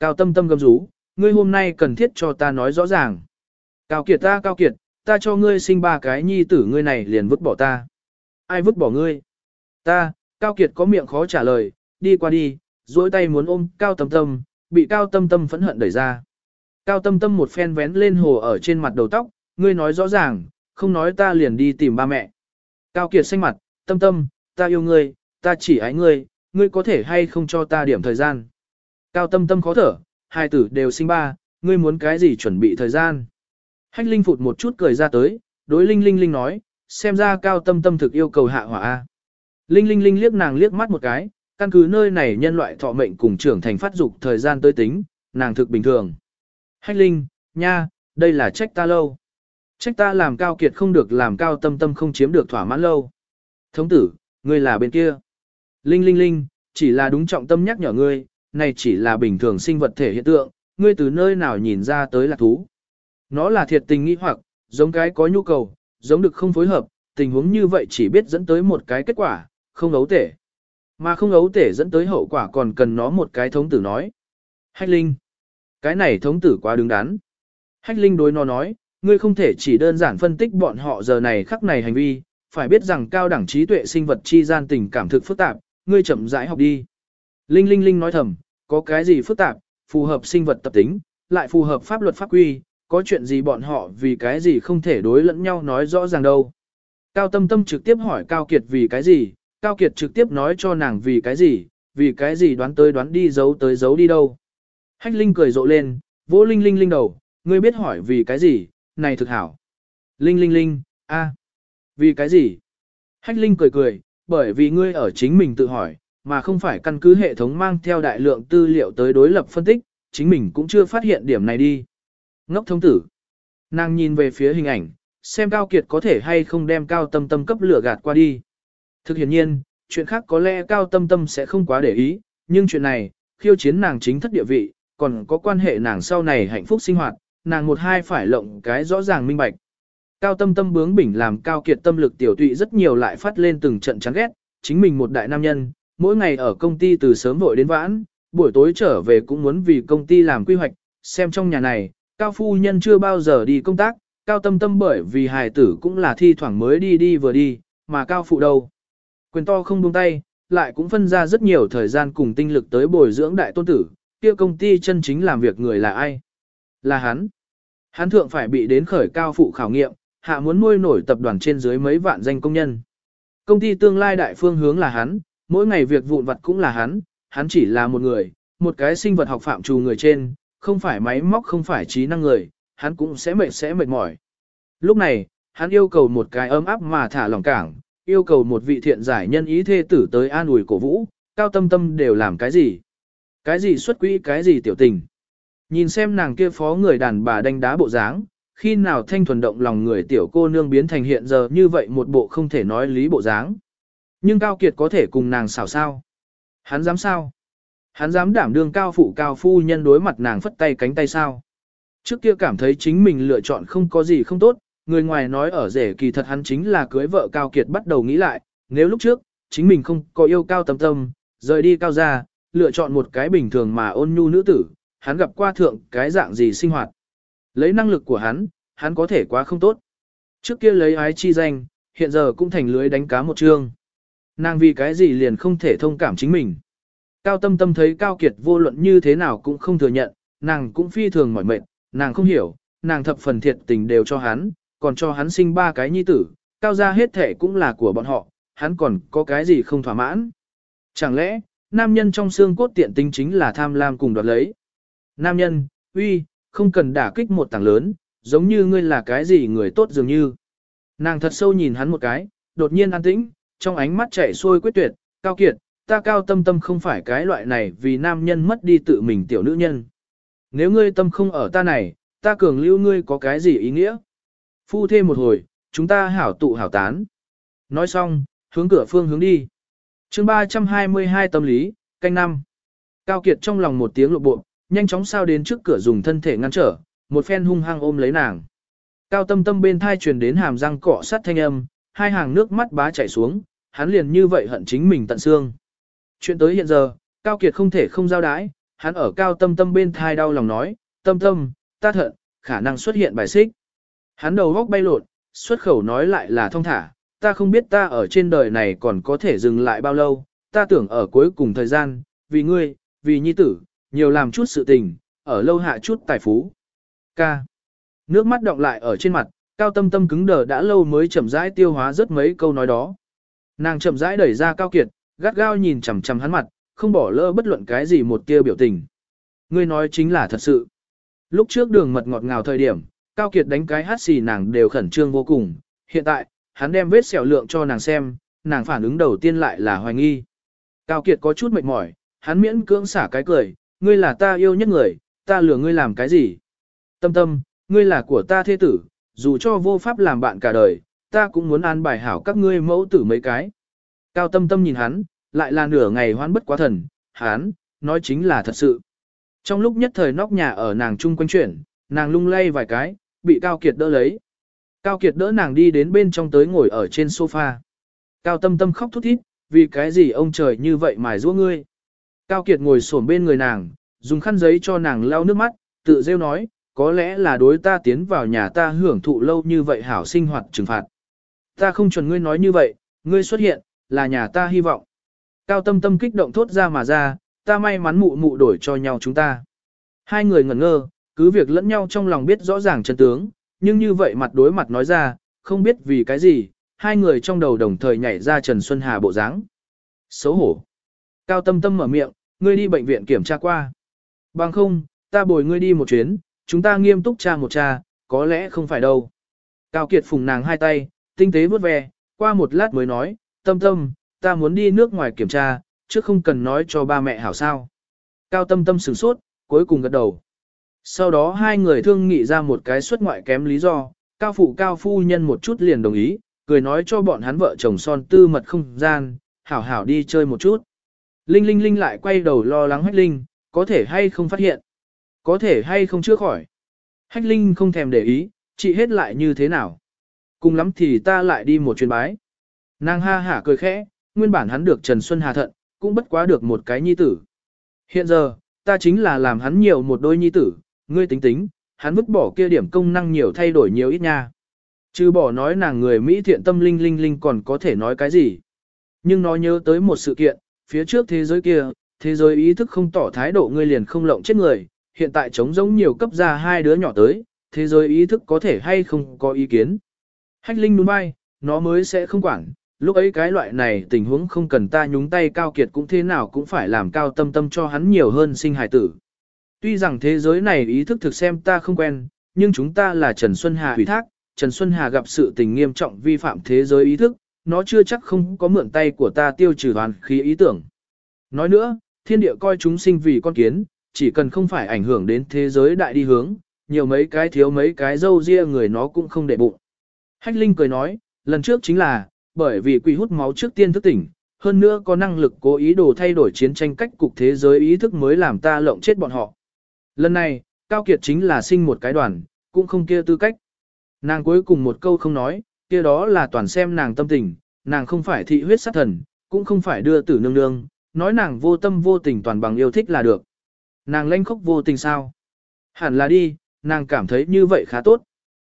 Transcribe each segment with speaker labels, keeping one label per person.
Speaker 1: Cao tâm tâm gầm rú, ngươi hôm nay cần thiết cho ta nói rõ ràng. Cao kiệt ta cao kiệt, ta cho ngươi sinh ba cái nhi tử ngươi này liền vứt bỏ ta. Ai vứt bỏ ngươi? Ta, cao kiệt có miệng khó trả lời, đi qua đi, duỗi tay muốn ôm cao tâm tâm, bị cao tâm tâm phẫn hận đẩy ra. Cao tâm tâm một phen vén lên hồ ở trên mặt đầu tóc, ngươi nói rõ ràng, không nói ta liền đi tìm ba mẹ. Cao kiệt xanh mặt, tâm tâm, ta yêu ngươi, ta chỉ ái ngươi, ngươi có thể hay không cho ta điểm thời gian. Cao tâm tâm khó thở, hai tử đều sinh ba, ngươi muốn cái gì chuẩn bị thời gian. Hách Linh phụt một chút cười ra tới, đối Linh Linh Linh nói, xem ra cao tâm tâm thực yêu cầu hạ hỏa A. Linh Linh Linh liếc nàng liếc mắt một cái, căn cứ nơi này nhân loại thọ mệnh cùng trưởng thành phát dục thời gian tới tính, nàng thực bình thường. Hách Linh, nha, đây là trách ta lâu. Trách ta làm cao kiệt không được làm cao tâm tâm không chiếm được thỏa mãn lâu. Thống tử, ngươi là bên kia. Linh Linh Linh, chỉ là đúng trọng tâm nhắc nhở ngươi, này chỉ là bình thường sinh vật thể hiện tượng, ngươi từ nơi nào nhìn ra tới là thú. Nó là thiệt tình nghĩ hoặc, giống cái có nhu cầu, giống được không phối hợp, tình huống như vậy chỉ biết dẫn tới một cái kết quả, không ấu tể. Mà không ấu tể dẫn tới hậu quả còn cần nó một cái thống tử nói. Hách Linh. Cái này thống tử quá đứng đắn. Hách Linh đối nó nói, ngươi không thể chỉ đơn giản phân tích bọn họ giờ này khắc này hành vi, phải biết rằng cao đẳng trí tuệ sinh vật chi gian tình cảm thực phức tạp, ngươi chậm rãi học đi. Linh Linh Linh nói thầm, có cái gì phức tạp, phù hợp sinh vật tập tính, lại phù hợp pháp luật pháp quy, có chuyện gì bọn họ vì cái gì không thể đối lẫn nhau nói rõ ràng đâu. Cao Tâm Tâm trực tiếp hỏi Cao Kiệt vì cái gì, Cao Kiệt trực tiếp nói cho nàng vì cái gì, vì cái gì đoán tới đoán đi giấu tới giấu đi đâu. Hách Linh cười rộ lên, vỗ Linh Linh Linh đầu, ngươi biết hỏi vì cái gì, này thực hảo. Linh Linh Linh, a, vì cái gì? Hách Linh cười cười, bởi vì ngươi ở chính mình tự hỏi, mà không phải căn cứ hệ thống mang theo đại lượng tư liệu tới đối lập phân tích, chính mình cũng chưa phát hiện điểm này đi. Ngốc thông tử. Nàng nhìn về phía hình ảnh, xem Cao Kiệt có thể hay không đem Cao Tâm Tâm cấp lửa gạt qua đi. Thực hiện nhiên, chuyện khác có lẽ Cao Tâm Tâm sẽ không quá để ý, nhưng chuyện này, khiêu chiến nàng chính thất địa vị, còn có quan hệ nàng sau này hạnh phúc sinh hoạt, nàng một hai phải lộng cái rõ ràng minh bạch. Cao Tâm Tâm bướng bỉnh làm Cao Kiệt tâm lực tiểu tụy rất nhiều lại phát lên từng trận chán ghét, chính mình một đại nam nhân, mỗi ngày ở công ty từ sớm vội đến vãn, buổi tối trở về cũng muốn vì công ty làm quy hoạch, xem trong nhà này, cao phu nhân chưa bao giờ đi công tác, cao tâm tâm bởi vì hài tử cũng là thi thoảng mới đi đi vừa đi, mà cao phụ đâu. Quyền to không buông tay, lại cũng phân ra rất nhiều thời gian cùng tinh lực tới bồi dưỡng đại tôn tử, kia công ty chân chính làm việc người là ai? Là hắn. Hắn thượng phải bị đến khởi cao phụ khảo nghiệm, hạ muốn nuôi nổi tập đoàn trên dưới mấy vạn danh công nhân. Công ty tương lai đại phương hướng là hắn, mỗi ngày việc vụn vặt cũng là hắn, hắn chỉ là một người, một cái sinh vật học phạm trù người trên, không phải máy móc không phải trí năng người, hắn cũng sẽ mệt sẽ mệt mỏi. Lúc này, hắn yêu cầu một cái ấm áp mà thả lòng cảng, yêu cầu một vị thiện giải nhân ý thê tử tới an ủi cổ vũ, cao tâm tâm đều làm cái gì? Cái gì xuất quỹ cái gì tiểu tình? Nhìn xem nàng kia phó người đàn bà đánh đá bộ dáng, khi nào thanh thuần động lòng người tiểu cô nương biến thành hiện giờ như vậy một bộ không thể nói lý bộ dáng. Nhưng Cao Kiệt có thể cùng nàng xảo sao? Hắn dám sao? Hắn dám đảm đương cao phụ cao phu nhân đối mặt nàng phất tay cánh tay sao? Trước kia cảm thấy chính mình lựa chọn không có gì không tốt, người ngoài nói ở rể kỳ thật hắn chính là cưới vợ Cao Kiệt bắt đầu nghĩ lại, nếu lúc trước, chính mình không có yêu cao tâm tâm, rời đi cao ra, lựa chọn một cái bình thường mà ôn nhu nữ tử, hắn gặp qua thượng cái dạng gì sinh hoạt. Lấy năng lực của hắn, hắn có thể quá không tốt. Trước kia lấy ái chi danh, hiện giờ cũng thành lưới đánh cá một chương. Nàng vì cái gì liền không thể thông cảm chính mình. Cao tâm tâm thấy Cao Kiệt vô luận như thế nào cũng không thừa nhận, nàng cũng phi thường mỏi mệt, nàng không hiểu, nàng thập phần thiệt tình đều cho hắn, còn cho hắn sinh ba cái nhi tử, cao gia hết thể cũng là của bọn họ, hắn còn có cái gì không thỏa mãn. Chẳng lẽ, nam nhân trong xương cốt tiện tính chính là tham lam cùng đoạt lấy. Nam nhân, uy, không cần đả kích một tảng lớn, giống như ngươi là cái gì người tốt dường như. Nàng thật sâu nhìn hắn một cái, đột nhiên an tĩnh, trong ánh mắt chảy xuôi quyết tuyệt, cao kiệt, ta cao tâm tâm không phải cái loại này vì nam nhân mất đi tự mình tiểu nữ nhân. Nếu ngươi tâm không ở ta này, ta cường lưu ngươi có cái gì ý nghĩa? Phu thêm một hồi, chúng ta hảo tụ hảo tán. Nói xong, hướng cửa phương hướng đi. chương 322 tâm lý, canh năm. Cao Kiệt trong lòng một tiếng lộ bộ, nhanh chóng sao đến trước cửa dùng thân thể ngăn trở, một phen hung hăng ôm lấy nàng. Cao tâm tâm bên thai truyền đến hàm răng cọ sắt thanh âm, hai hàng nước mắt bá chảy xuống, hắn liền như vậy hận chính mình tận xương. Chuyện tới hiện giờ, Cao Kiệt không thể không giao đái, hắn ở cao tâm tâm bên thai đau lòng nói, tâm tâm, ta thận, khả năng xuất hiện bài xích. Hắn đầu góc bay lột, xuất khẩu nói lại là thông thả, ta không biết ta ở trên đời này còn có thể dừng lại bao lâu, ta tưởng ở cuối cùng thời gian, vì ngươi, vì nhi tử, nhiều làm chút sự tình, ở lâu hạ chút tài phú. Ca. Nước mắt đọng lại ở trên mặt, cao tâm tâm cứng đờ đã lâu mới chậm rãi tiêu hóa rất mấy câu nói đó. Nàng chậm rãi đẩy ra cao kiệt, gắt gao nhìn chằm chằm hắn mặt, không bỏ lỡ bất luận cái gì một tia biểu tình. Ngươi nói chính là thật sự. Lúc trước đường mật ngọt ngào thời điểm, Cao Kiệt đánh cái hát xì nàng đều khẩn trương vô cùng. Hiện tại, hắn đem vết sẹo lượng cho nàng xem, nàng phản ứng đầu tiên lại là hoài nghi. Cao Kiệt có chút mệt mỏi, hắn miễn cưỡng xả cái cười, ngươi là ta yêu nhất người, ta lừa ngươi làm cái gì? Tâm tâm, ngươi là của ta thế tử, dù cho vô pháp làm bạn cả đời, ta cũng muốn an bài hảo các ngươi mẫu tử mấy cái. Cao tâm tâm nhìn hắn, lại là nửa ngày hoan bất quá thần, hắn, nói chính là thật sự. Trong lúc nhất thời nóc nhà ở nàng chung quanh chuyển, nàng lung lay vài cái, bị Cao Kiệt đỡ lấy. Cao Kiệt đỡ nàng đi đến bên trong tới ngồi ở trên sofa. Cao tâm tâm khóc thút thít, vì cái gì ông trời như vậy mài giũa ngươi. Cao Kiệt ngồi xổm bên người nàng, dùng khăn giấy cho nàng lau nước mắt, tự rêu nói, có lẽ là đối ta tiến vào nhà ta hưởng thụ lâu như vậy hảo sinh hoạt trừng phạt. Ta không chuẩn ngươi nói như vậy, ngươi xuất hiện, là nhà ta hy vọng. Cao tâm tâm kích động thốt ra mà ra, ta may mắn mụ mụ đổi cho nhau chúng ta. Hai người ngẩn ngơ, cứ việc lẫn nhau trong lòng biết rõ ràng chân tướng, nhưng như vậy mặt đối mặt nói ra, không biết vì cái gì, hai người trong đầu đồng thời nhảy ra Trần Xuân Hà bộ dáng. Xấu hổ. Cao tâm tâm mở miệng, ngươi đi bệnh viện kiểm tra qua. Bằng không, ta bồi ngươi đi một chuyến, chúng ta nghiêm túc tra một tra, có lẽ không phải đâu. Cao Kiệt phùng nàng hai tay, tinh tế vuốt ve, qua một lát mới nói, tâm tâm, ta muốn đi nước ngoài kiểm tra, chứ không cần nói cho ba mẹ hảo sao. Cao tâm tâm sửng sốt, cuối cùng gật đầu. Sau đó hai người thương nghị ra một cái xuất ngoại kém lý do, cao phụ cao phu nhân một chút liền đồng ý, cười nói cho bọn hắn vợ chồng son tư mật không gian, hảo hảo đi chơi một chút. Linh Linh Linh lại quay đầu lo lắng Hách Linh, có thể hay không phát hiện, có thể hay không chữa khỏi. Hách Linh không thèm để ý, chị hết lại như thế nào. Cùng lắm thì ta lại đi một chuyến bái. Nàng ha hả cười khẽ, nguyên bản hắn được Trần Xuân Hà thận, cũng bất quá được một cái nhi tử. Hiện giờ, ta chính là làm hắn nhiều một đôi nhi tử, ngươi tính tính, hắn vứt bỏ kia điểm công năng nhiều thay đổi nhiều ít nha. Chứ bỏ nói nàng người Mỹ thiện tâm linh linh linh còn có thể nói cái gì. Nhưng nó nhớ tới một sự kiện, phía trước thế giới kia, thế giới ý thức không tỏ thái độ ngươi liền không lộng chết người, hiện tại chống giống nhiều cấp ra hai đứa nhỏ tới, thế giới ý thức có thể hay không có ý kiến. Hách linh đúng bay, nó mới sẽ không quản, lúc ấy cái loại này tình huống không cần ta nhúng tay cao kiệt cũng thế nào cũng phải làm cao tâm tâm cho hắn nhiều hơn sinh hài tử. Tuy rằng thế giới này ý thức thực xem ta không quen, nhưng chúng ta là Trần Xuân Hà ủy thác, Trần Xuân Hà gặp sự tình nghiêm trọng vi phạm thế giới ý thức, nó chưa chắc không có mượn tay của ta tiêu trừ hoàn khí ý tưởng. Nói nữa, thiên địa coi chúng sinh vì con kiến, chỉ cần không phải ảnh hưởng đến thế giới đại đi hướng, nhiều mấy cái thiếu mấy cái dâu ria người nó cũng không để bụng. Hách Linh cười nói, lần trước chính là, bởi vì quỷ hút máu trước tiên thức tỉnh, hơn nữa có năng lực cố ý đồ thay đổi chiến tranh cách cục thế giới ý thức mới làm ta lộng chết bọn họ. Lần này, Cao Kiệt chính là sinh một cái đoàn, cũng không kia tư cách. Nàng cuối cùng một câu không nói, kia đó là toàn xem nàng tâm tình, nàng không phải thị huyết sát thần, cũng không phải đưa tử nương nương, nói nàng vô tâm vô tình toàn bằng yêu thích là được. Nàng lanh khóc vô tình sao? Hẳn là đi, nàng cảm thấy như vậy khá tốt.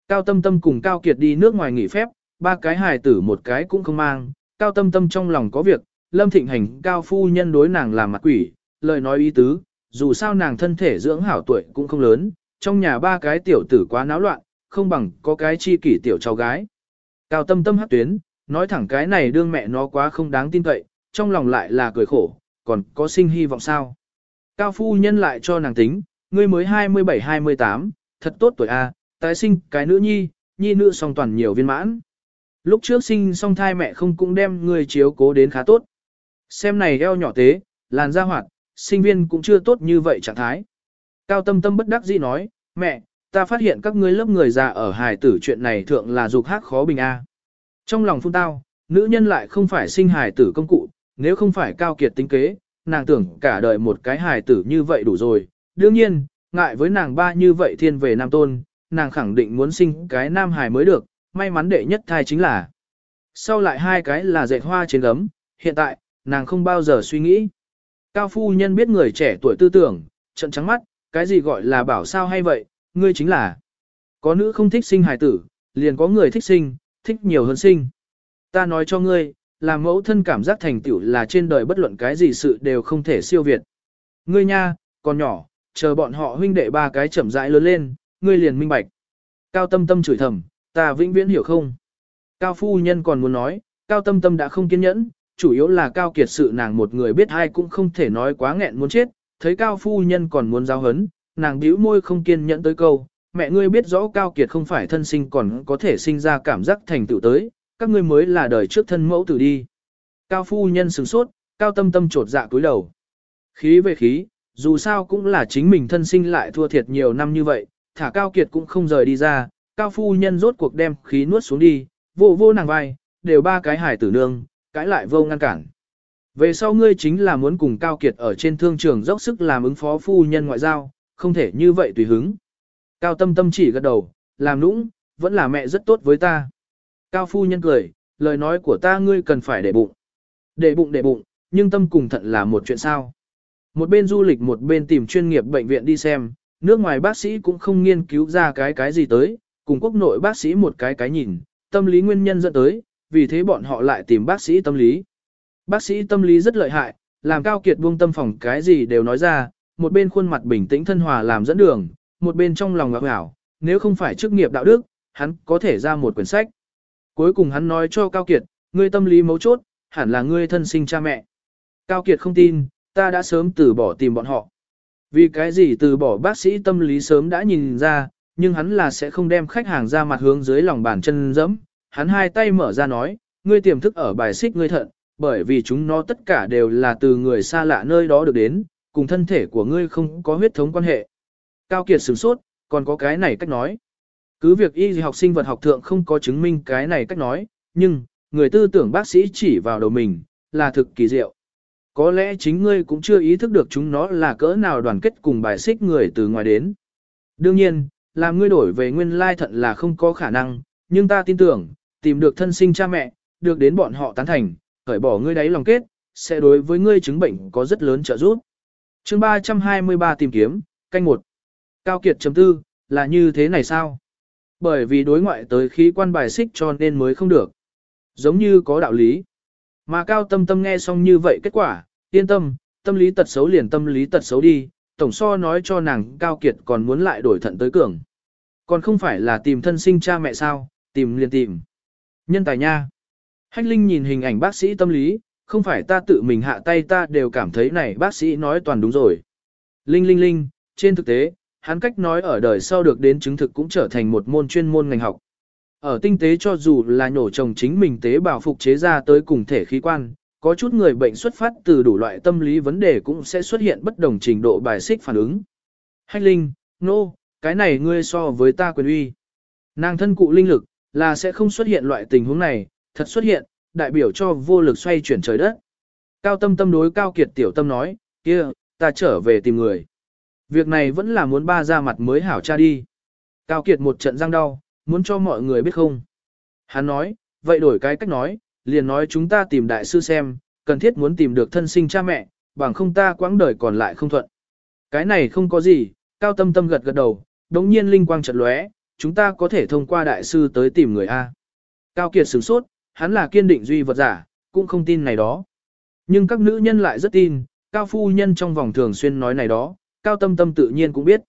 Speaker 1: Cao Tâm Tâm cùng Cao Kiệt đi nước ngoài nghỉ phép, ba cái hài tử một cái cũng không mang, Cao Tâm Tâm trong lòng có việc, Lâm Thịnh Hành Cao Phu Nhân đối nàng làm mặt quỷ, lời nói ý tứ, dù sao nàng thân thể dưỡng hảo tuổi cũng không lớn, trong nhà ba cái tiểu tử quá náo loạn, không bằng có cái chi kỷ tiểu cháu gái. Cao Tâm Tâm hắc tuyến, nói thẳng cái này đương mẹ nó quá không đáng tin cậy, trong lòng lại là cười khổ, còn có sinh hy vọng sao. Cao phu nhân lại cho nàng tính, ngươi mới 27-28, thật tốt tuổi A, tái sinh cái nữ nhi, nhi nữ song toàn nhiều viên mãn. Lúc trước sinh song thai mẹ không cũng đem ngươi chiếu cố đến khá tốt. Xem này eo nhỏ tế, làn da hoạt, sinh viên cũng chưa tốt như vậy trạng thái. Cao tâm tâm bất đắc dĩ nói, mẹ, ta phát hiện các ngươi lớp người già ở hài tử chuyện này thượng là dục hát khó bình A. Trong lòng phun tao, nữ nhân lại không phải sinh hài tử công cụ, nếu không phải cao kiệt tính kế, nàng tưởng cả đời một cái hài tử như vậy đủ rồi. Đương nhiên, ngại với nàng ba như vậy thiên về nam tôn, nàng khẳng định muốn sinh cái nam hài mới được, may mắn đệ nhất thai chính là. Sau lại hai cái là dệt hoa trên gấm, hiện tại, nàng không bao giờ suy nghĩ. Cao phu nhân biết người trẻ tuổi tư tưởng, trận trắng mắt, cái gì gọi là bảo sao hay vậy, ngươi chính là. Có nữ không thích sinh hài tử, liền có người thích sinh, thích nhiều hơn sinh. Ta nói cho ngươi, làm mẫu thân cảm giác thành tựu là trên đời bất luận cái gì sự đều không thể siêu việt. Ngươi nha, còn nhỏ, chờ bọn họ huynh đệ ba cái chậm rãi lớn lên, ngươi liền minh bạch. Cao tâm tâm chửi thầm, ta vĩnh viễn hiểu không. Cao phu nhân còn muốn nói, cao tâm tâm đã không kiên nhẫn, chủ yếu là cao kiệt sự nàng một người biết ai cũng không thể nói quá nghẹn muốn chết, thấy cao phu nhân còn muốn giao hấn, nàng bĩu môi không kiên nhẫn tới câu, mẹ ngươi biết rõ cao kiệt không phải thân sinh còn có thể sinh ra cảm giác thành tựu tới, các ngươi mới là đời trước thân mẫu tử đi. Cao phu nhân sửng sốt, cao tâm tâm trột dạ cúi đầu. Khí về khí, dù sao cũng là chính mình thân sinh lại thua thiệt nhiều năm như vậy, thả cao kiệt cũng không rời đi ra, cao phu nhân rốt cuộc đem khí nuốt xuống đi, vô vô nàng vai, đều ba cái hải tử nương, cãi lại vô ngăn cản. Về sau ngươi chính là muốn cùng Cao Kiệt ở trên thương trường dốc sức làm ứng phó phu nhân ngoại giao, không thể như vậy tùy hứng. Cao tâm tâm chỉ gật đầu, làm nũng, vẫn là mẹ rất tốt với ta. Cao phu nhân cười, lời nói của ta ngươi cần phải để bụng. Để bụng để bụng, nhưng tâm cùng thận là một chuyện sao. Một bên du lịch một bên tìm chuyên nghiệp bệnh viện đi xem, nước ngoài bác sĩ cũng không nghiên cứu ra cái cái gì tới, cùng quốc nội bác sĩ một cái cái nhìn, tâm lý nguyên nhân dẫn tới, vì thế bọn họ lại tìm bác sĩ tâm lý. Bác sĩ tâm lý rất lợi hại, làm cao kiệt buông tâm phòng cái gì đều nói ra, một bên khuôn mặt bình tĩnh thân hòa làm dẫn đường, một bên trong lòng ngạc hảo, nếu không phải chức nghiệp đạo đức, hắn có thể ra một quyển sách. Cuối cùng hắn nói cho Cao Kiệt, ngươi tâm lý mấu chốt, hẳn là ngươi thân sinh cha mẹ. Cao Kiệt không tin, ta đã sớm từ bỏ tìm bọn họ. Vì cái gì từ bỏ bác sĩ tâm lý sớm đã nhìn ra, nhưng hắn là sẽ không đem khách hàng ra mặt hướng dưới lòng bàn chân dẫm. Hắn hai tay mở ra nói, ngươi tiềm thức ở bài xích ngươi thận, bởi vì chúng nó tất cả đều là từ người xa lạ nơi đó được đến, cùng thân thể của ngươi không có huyết thống quan hệ. Cao Kiệt sửng sốt, còn có cái này cách nói. Cứ việc y học sinh vật học thượng không có chứng minh cái này cách nói, nhưng, người tư tưởng bác sĩ chỉ vào đầu mình, là thực kỳ diệu. Có lẽ chính ngươi cũng chưa ý thức được chúng nó là cỡ nào đoàn kết cùng bài xích người từ ngoài đến. Đương nhiên, làm ngươi đổi về nguyên lai thận là không có khả năng, nhưng ta tin tưởng, tìm được thân sinh cha mẹ, được đến bọn họ tán thành, khởi bỏ ngươi đáy lòng kết, sẽ đối với ngươi chứng bệnh có rất lớn trợ giúp. Chương 323 tìm kiếm, canh một. Cao Kiệt chấm tư, là như thế này sao? Bởi vì đối ngoại tới khí quan bài xích cho nên mới không được. Giống như có đạo lý. Mà Cao Tâm Tâm nghe xong như vậy kết quả, yên tâm, tâm lý tật xấu liền tâm lý tật xấu đi, tổng so nói cho nàng Cao Kiệt còn muốn lại đổi thận tới cường. Còn không phải là tìm thân sinh cha mẹ sao, tìm liền tìm. Nhân tài nha. Hách Linh nhìn hình ảnh bác sĩ tâm lý, không phải ta tự mình hạ tay ta đều cảm thấy này bác sĩ nói toàn đúng rồi. Linh Linh Linh, trên thực tế, hắn cách nói ở đời sau được đến chứng thực cũng trở thành một môn chuyên môn ngành học. Ở tinh tế cho dù là nhổ trồng chính mình tế bào phục chế ra tới cùng thể khí quan, có chút người bệnh xuất phát từ đủ loại tâm lý vấn đề cũng sẽ xuất hiện bất đồng trình độ bài xích phản ứng. Hách Linh, nô, no, cái này ngươi so với ta quyền uy. Nàng thân cụ linh lực, là sẽ không xuất hiện loại tình huống này, thật xuất hiện, đại biểu cho vô lực xoay chuyển trời đất. Cao tâm tâm đối cao kiệt tiểu tâm nói, kia, ta trở về tìm người. Việc này vẫn là muốn ba ra mặt mới hảo cha đi. Cao kiệt một trận răng đau, muốn cho mọi người biết không. Hắn nói, vậy đổi cái cách nói, liền nói chúng ta tìm đại sư xem, cần thiết muốn tìm được thân sinh cha mẹ, bằng không ta quãng đời còn lại không thuận. Cái này không có gì, cao tâm tâm gật gật đầu, đống nhiên linh quang chợt lóe, chúng ta có thể thông qua đại sư tới tìm người A. Cao Kiệt sửng sốt, hắn là kiên định duy vật giả, cũng không tin này đó. Nhưng các nữ nhân lại rất tin, Cao Phu Nhân trong vòng thường xuyên nói này đó, Cao Tâm Tâm tự nhiên cũng biết.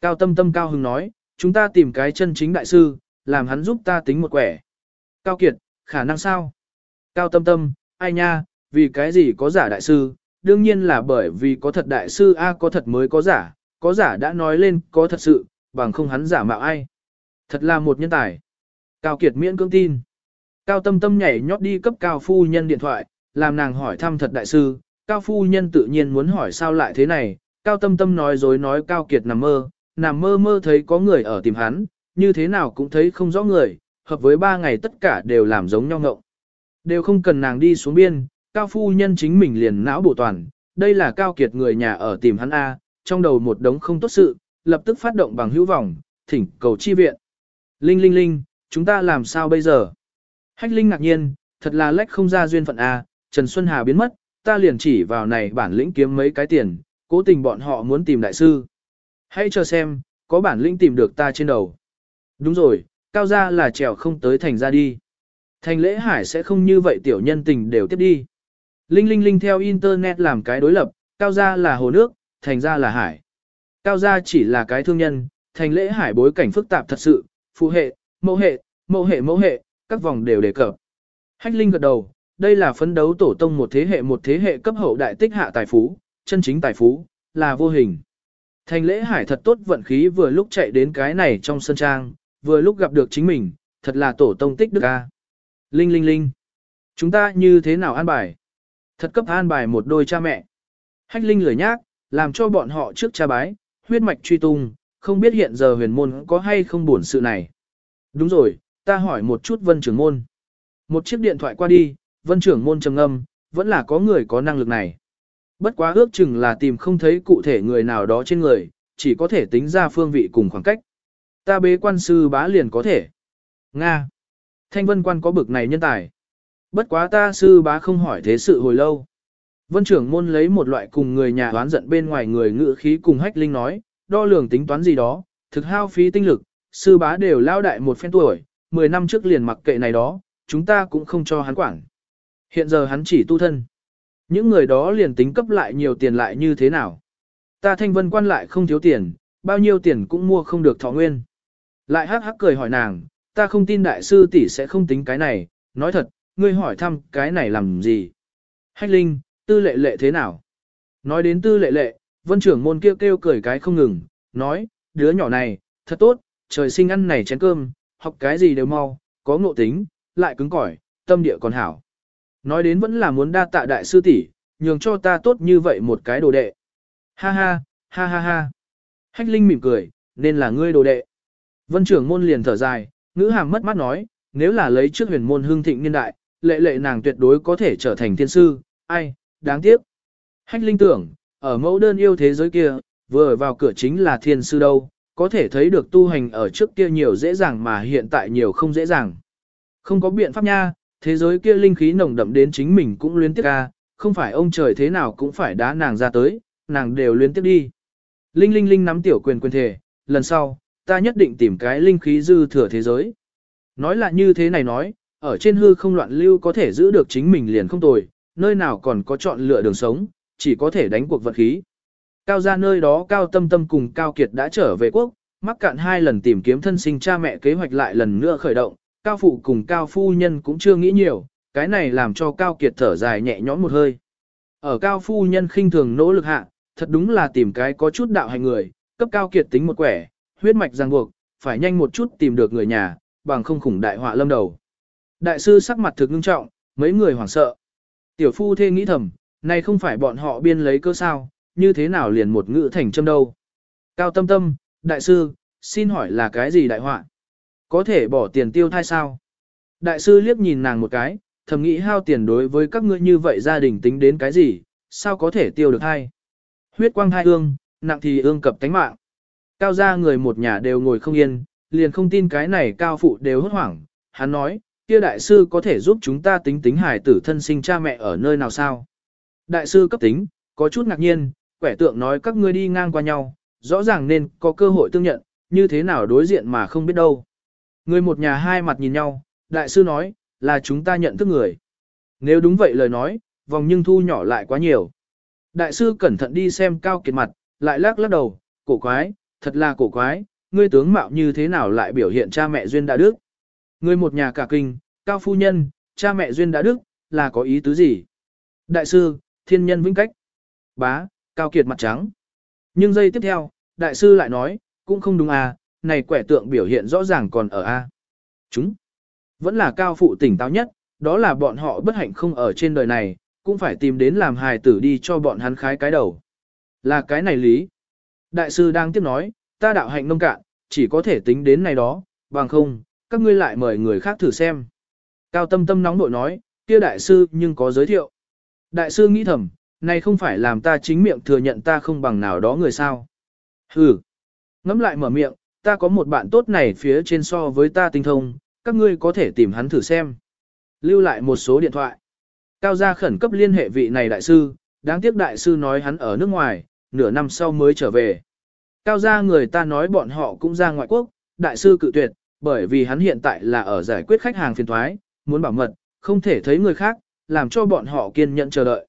Speaker 1: Cao Tâm Tâm Cao Hưng nói, chúng ta tìm cái chân chính đại sư, làm hắn giúp ta tính một quẻ. Cao Kiệt, khả năng sao? Cao Tâm Tâm, ai nha, vì cái gì có giả đại sư? Đương nhiên là bởi vì có thật đại sư A có thật mới có giả, có giả đã nói lên có thật sự, bằng không hắn giả mạo ai. Thật là một nhân tài. Cao Kiệt miễn cưỡng tin. Cao Tâm Tâm nhảy nhót đi cấp Cao Phu Nhân điện thoại, làm nàng hỏi thăm thật đại sư. Cao Phu Nhân tự nhiên muốn hỏi sao lại thế này. Cao Tâm Tâm nói dối nói Cao Kiệt nằm mơ, nằm mơ mơ thấy có người ở tìm hắn, như thế nào cũng thấy không rõ người, hợp với ba ngày tất cả đều làm giống nhau ngộng. Đều không cần nàng đi xuống biên, Cao Phu Nhân chính mình liền não bổ toàn, đây là Cao Kiệt người nhà ở tìm hắn A, trong đầu một đống không tốt sự, lập tức phát động bằng hữu vọng, thỉnh cầu chi viện. Linh linh linh, chúng ta làm sao bây giờ? Hách Linh ngạc nhiên, thật là lách không ra duyên phận A, Trần Xuân Hà biến mất, ta liền chỉ vào này bản lĩnh kiếm mấy cái tiền, cố tình bọn họ muốn tìm đại sư. Hãy chờ xem, có bản lĩnh tìm được ta trên đầu. Đúng rồi, cao gia là trèo không tới thành ra đi. Thành lễ hải sẽ không như vậy tiểu nhân tình đều tiếp đi. Linh linh linh theo internet làm cái đối lập, cao gia là hồ nước, thành ra là hải. Cao gia chỉ là cái thương nhân, thành lễ hải bối cảnh phức tạp thật sự, phụ hệ, mẫu hệ, mẫu hệ mẫu hệ, các vòng đều đề cập. Hách linh gật đầu, đây là phấn đấu tổ tông một thế hệ một thế hệ cấp hậu đại tích hạ tài phú, chân chính tài phú, là vô hình. Thành lễ hải thật tốt vận khí vừa lúc chạy đến cái này trong sân trang, vừa lúc gặp được chính mình, thật là tổ tông tích đức a. Linh linh linh. Chúng ta như thế nào an bài? Thật cấp an bài một đôi cha mẹ. Hách linh lười nhác, làm cho bọn họ trước cha bái, huyết mạch truy tung, không biết hiện giờ huyền môn có hay không buồn sự này. Đúng rồi, ta hỏi một chút vân trưởng môn. Một chiếc điện thoại qua đi, vân trưởng môn trầm âm, vẫn là có người có năng lực này. Bất quá ước chừng là tìm không thấy cụ thể người nào đó trên người, chỉ có thể tính ra phương vị cùng khoảng cách. Ta bế quan sư bá liền có thể. Nga. Thanh vân quan có bực này nhân tài. Bất quá ta sư bá không hỏi thế sự hồi lâu. Vân trưởng môn lấy một loại cùng người nhà đoán giận bên ngoài người ngự khí cùng hách linh nói, đo lường tính toán gì đó, thực hao phí tinh lực, sư bá đều lao đại một phen tuổi, 10 năm trước liền mặc kệ này đó, chúng ta cũng không cho hắn quản. Hiện giờ hắn chỉ tu thân. Những người đó liền tính cấp lại nhiều tiền lại như thế nào. Ta thanh vân quan lại không thiếu tiền, bao nhiêu tiền cũng mua không được thọ nguyên. Lại hắc hắc cười hỏi nàng, ta không tin đại sư tỷ sẽ không tính cái này, nói thật, ngươi hỏi thăm cái này làm gì. Hách linh, tư lệ lệ thế nào? Nói đến tư lệ lệ, vân trưởng môn kêu kêu cười cái không ngừng, nói, đứa nhỏ này, thật tốt, trời sinh ăn này chén cơm, học cái gì đều mau, có ngộ tính, lại cứng cỏi, tâm địa còn hảo. Nói đến vẫn là muốn đa tạ đại sư tỷ, nhường cho ta tốt như vậy một cái đồ đệ. Ha ha, ha ha ha. Hách Linh mỉm cười, nên là ngươi đồ đệ. Vân trưởng môn liền thở dài, ngữ hàm mất mắt nói, nếu là lấy trước huyền môn hương thịnh niên đại, lệ lệ nàng tuyệt đối có thể trở thành thiên sư, ai, đáng tiếc. Hách Linh tưởng, ở mẫu đơn yêu thế giới kia, vừa vào cửa chính là thiên sư đâu, có thể thấy được tu hành ở trước kia nhiều dễ dàng mà hiện tại nhiều không dễ dàng. Không có biện pháp nha, thế giới kia linh khí nồng đậm đến chính mình cũng luyến tiếc ca, không phải ông trời thế nào cũng phải đá nàng ra tới, nàng đều luyến tiếc đi. Linh linh linh nắm tiểu quyền quyền thể, lần sau, ta nhất định tìm cái linh khí dư thừa thế giới. Nói là như thế này nói, ở trên hư không loạn lưu có thể giữ được chính mình liền không tồi, nơi nào còn có chọn lựa đường sống, chỉ có thể đánh cuộc vật khí. Cao ra nơi đó Cao Tâm Tâm cùng Cao Kiệt đã trở về quốc, mắc cạn hai lần tìm kiếm thân sinh cha mẹ kế hoạch lại lần nữa khởi động, Cao Phụ cùng Cao Phu Nhân cũng chưa nghĩ nhiều, cái này làm cho Cao Kiệt thở dài nhẹ nhõm một hơi. Ở Cao Phu Nhân khinh thường nỗ lực hạ, thật đúng là tìm cái có chút đạo hành người, cấp Cao Kiệt tính một quẻ, huyết mạch ràng buộc, phải nhanh một chút tìm được người nhà, bằng không khủng đại họa lâm đầu. Đại sư sắc mặt thực ngưng trọng, mấy người hoảng sợ. Tiểu phu thê nghĩ thầm, này không phải bọn họ biên lấy cơ sao, như thế nào liền một ngữ thành châm đâu. Cao tâm tâm, đại sư, xin hỏi là cái gì đại họa? Có thể bỏ tiền tiêu thai sao? Đại sư liếc nhìn nàng một cái, thầm nghĩ hao tiền đối với các ngươi như vậy gia đình tính đến cái gì, sao có thể tiêu được thai? Huyết quang thai ương, nặng thì ương cập tánh mạng. Cao gia người một nhà đều ngồi không yên, liền không tin cái này cao phụ đều hốt hoảng. Hắn nói, kia đại sư có thể giúp chúng ta tính tính hải tử thân sinh cha mẹ ở nơi nào sao? Đại sư cấp tính, có chút ngạc nhiên, quẻ tượng nói các ngươi đi ngang qua nhau, rõ ràng nên có cơ hội tương nhận, như thế nào đối diện mà không biết đâu. Người một nhà hai mặt nhìn nhau, đại sư nói, là chúng ta nhận thức người. Nếu đúng vậy lời nói, vòng nhưng thu nhỏ lại quá nhiều. Đại sư cẩn thận đi xem cao kiệt mặt, lại lắc lắc đầu, cổ quái, thật là cổ quái, ngươi tướng mạo như thế nào lại biểu hiện cha mẹ duyên đã đức. Ngươi một nhà cả kinh, cao phu nhân, cha mẹ duyên đã đức, là có ý tứ gì? Đại sư, thiên nhân vĩnh cách. Bá, cao kiệt mặt trắng. Nhưng giây tiếp theo, đại sư lại nói, cũng không đúng à, này quẻ tượng biểu hiện rõ ràng còn ở A. Chúng, vẫn là cao phụ tỉnh táo nhất, đó là bọn họ bất hạnh không ở trên đời này, cũng phải tìm đến làm hài tử đi cho bọn hắn khái cái đầu. Là cái này lý. Đại sư đang tiếp nói, ta đạo hạnh nông cạn, chỉ có thể tính đến này đó, bằng không, các ngươi lại mời người khác thử xem. Cao tâm tâm nóng nội nói, kia đại sư nhưng có giới thiệu. Đại sư nghĩ thầm, này không phải làm ta chính miệng thừa nhận ta không bằng nào đó người sao. Hừ. Ngắm lại mở miệng, ta có một bạn tốt này phía trên so với ta tinh thông, các ngươi có thể tìm hắn thử xem. Lưu lại một số điện thoại. Cao gia khẩn cấp liên hệ vị này đại sư, đáng tiếc đại sư nói hắn ở nước ngoài, nửa năm sau mới trở về. Cao gia người ta nói bọn họ cũng ra ngoại quốc, đại sư cự tuyệt, bởi vì hắn hiện tại là ở giải quyết khách hàng phiền thoái, muốn bảo mật, không thể thấy người khác, làm cho bọn họ kiên nhẫn chờ đợi.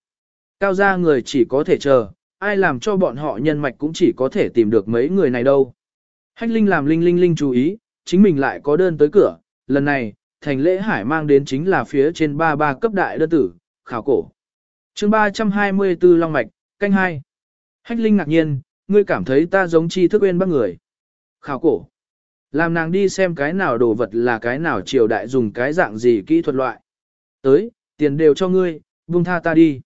Speaker 1: Cao gia người chỉ có thể chờ, ai làm cho bọn họ nhân mạch cũng chỉ có thể tìm được mấy người này đâu. Hách Linh làm Linh Linh Linh chú ý, chính mình lại có đơn tới cửa, lần này, thành lễ hải mang đến chính là phía trên ba ba cấp đại đơn tử, khảo cổ. chương 324 Long Mạch, canh 2. Hách Linh ngạc nhiên, ngươi cảm thấy ta giống chi thức quên bác người. Khảo cổ. Làm nàng đi xem cái nào đồ vật là cái nào triều đại dùng cái dạng gì kỹ thuật loại. Tới, tiền đều cho ngươi, buông tha ta đi.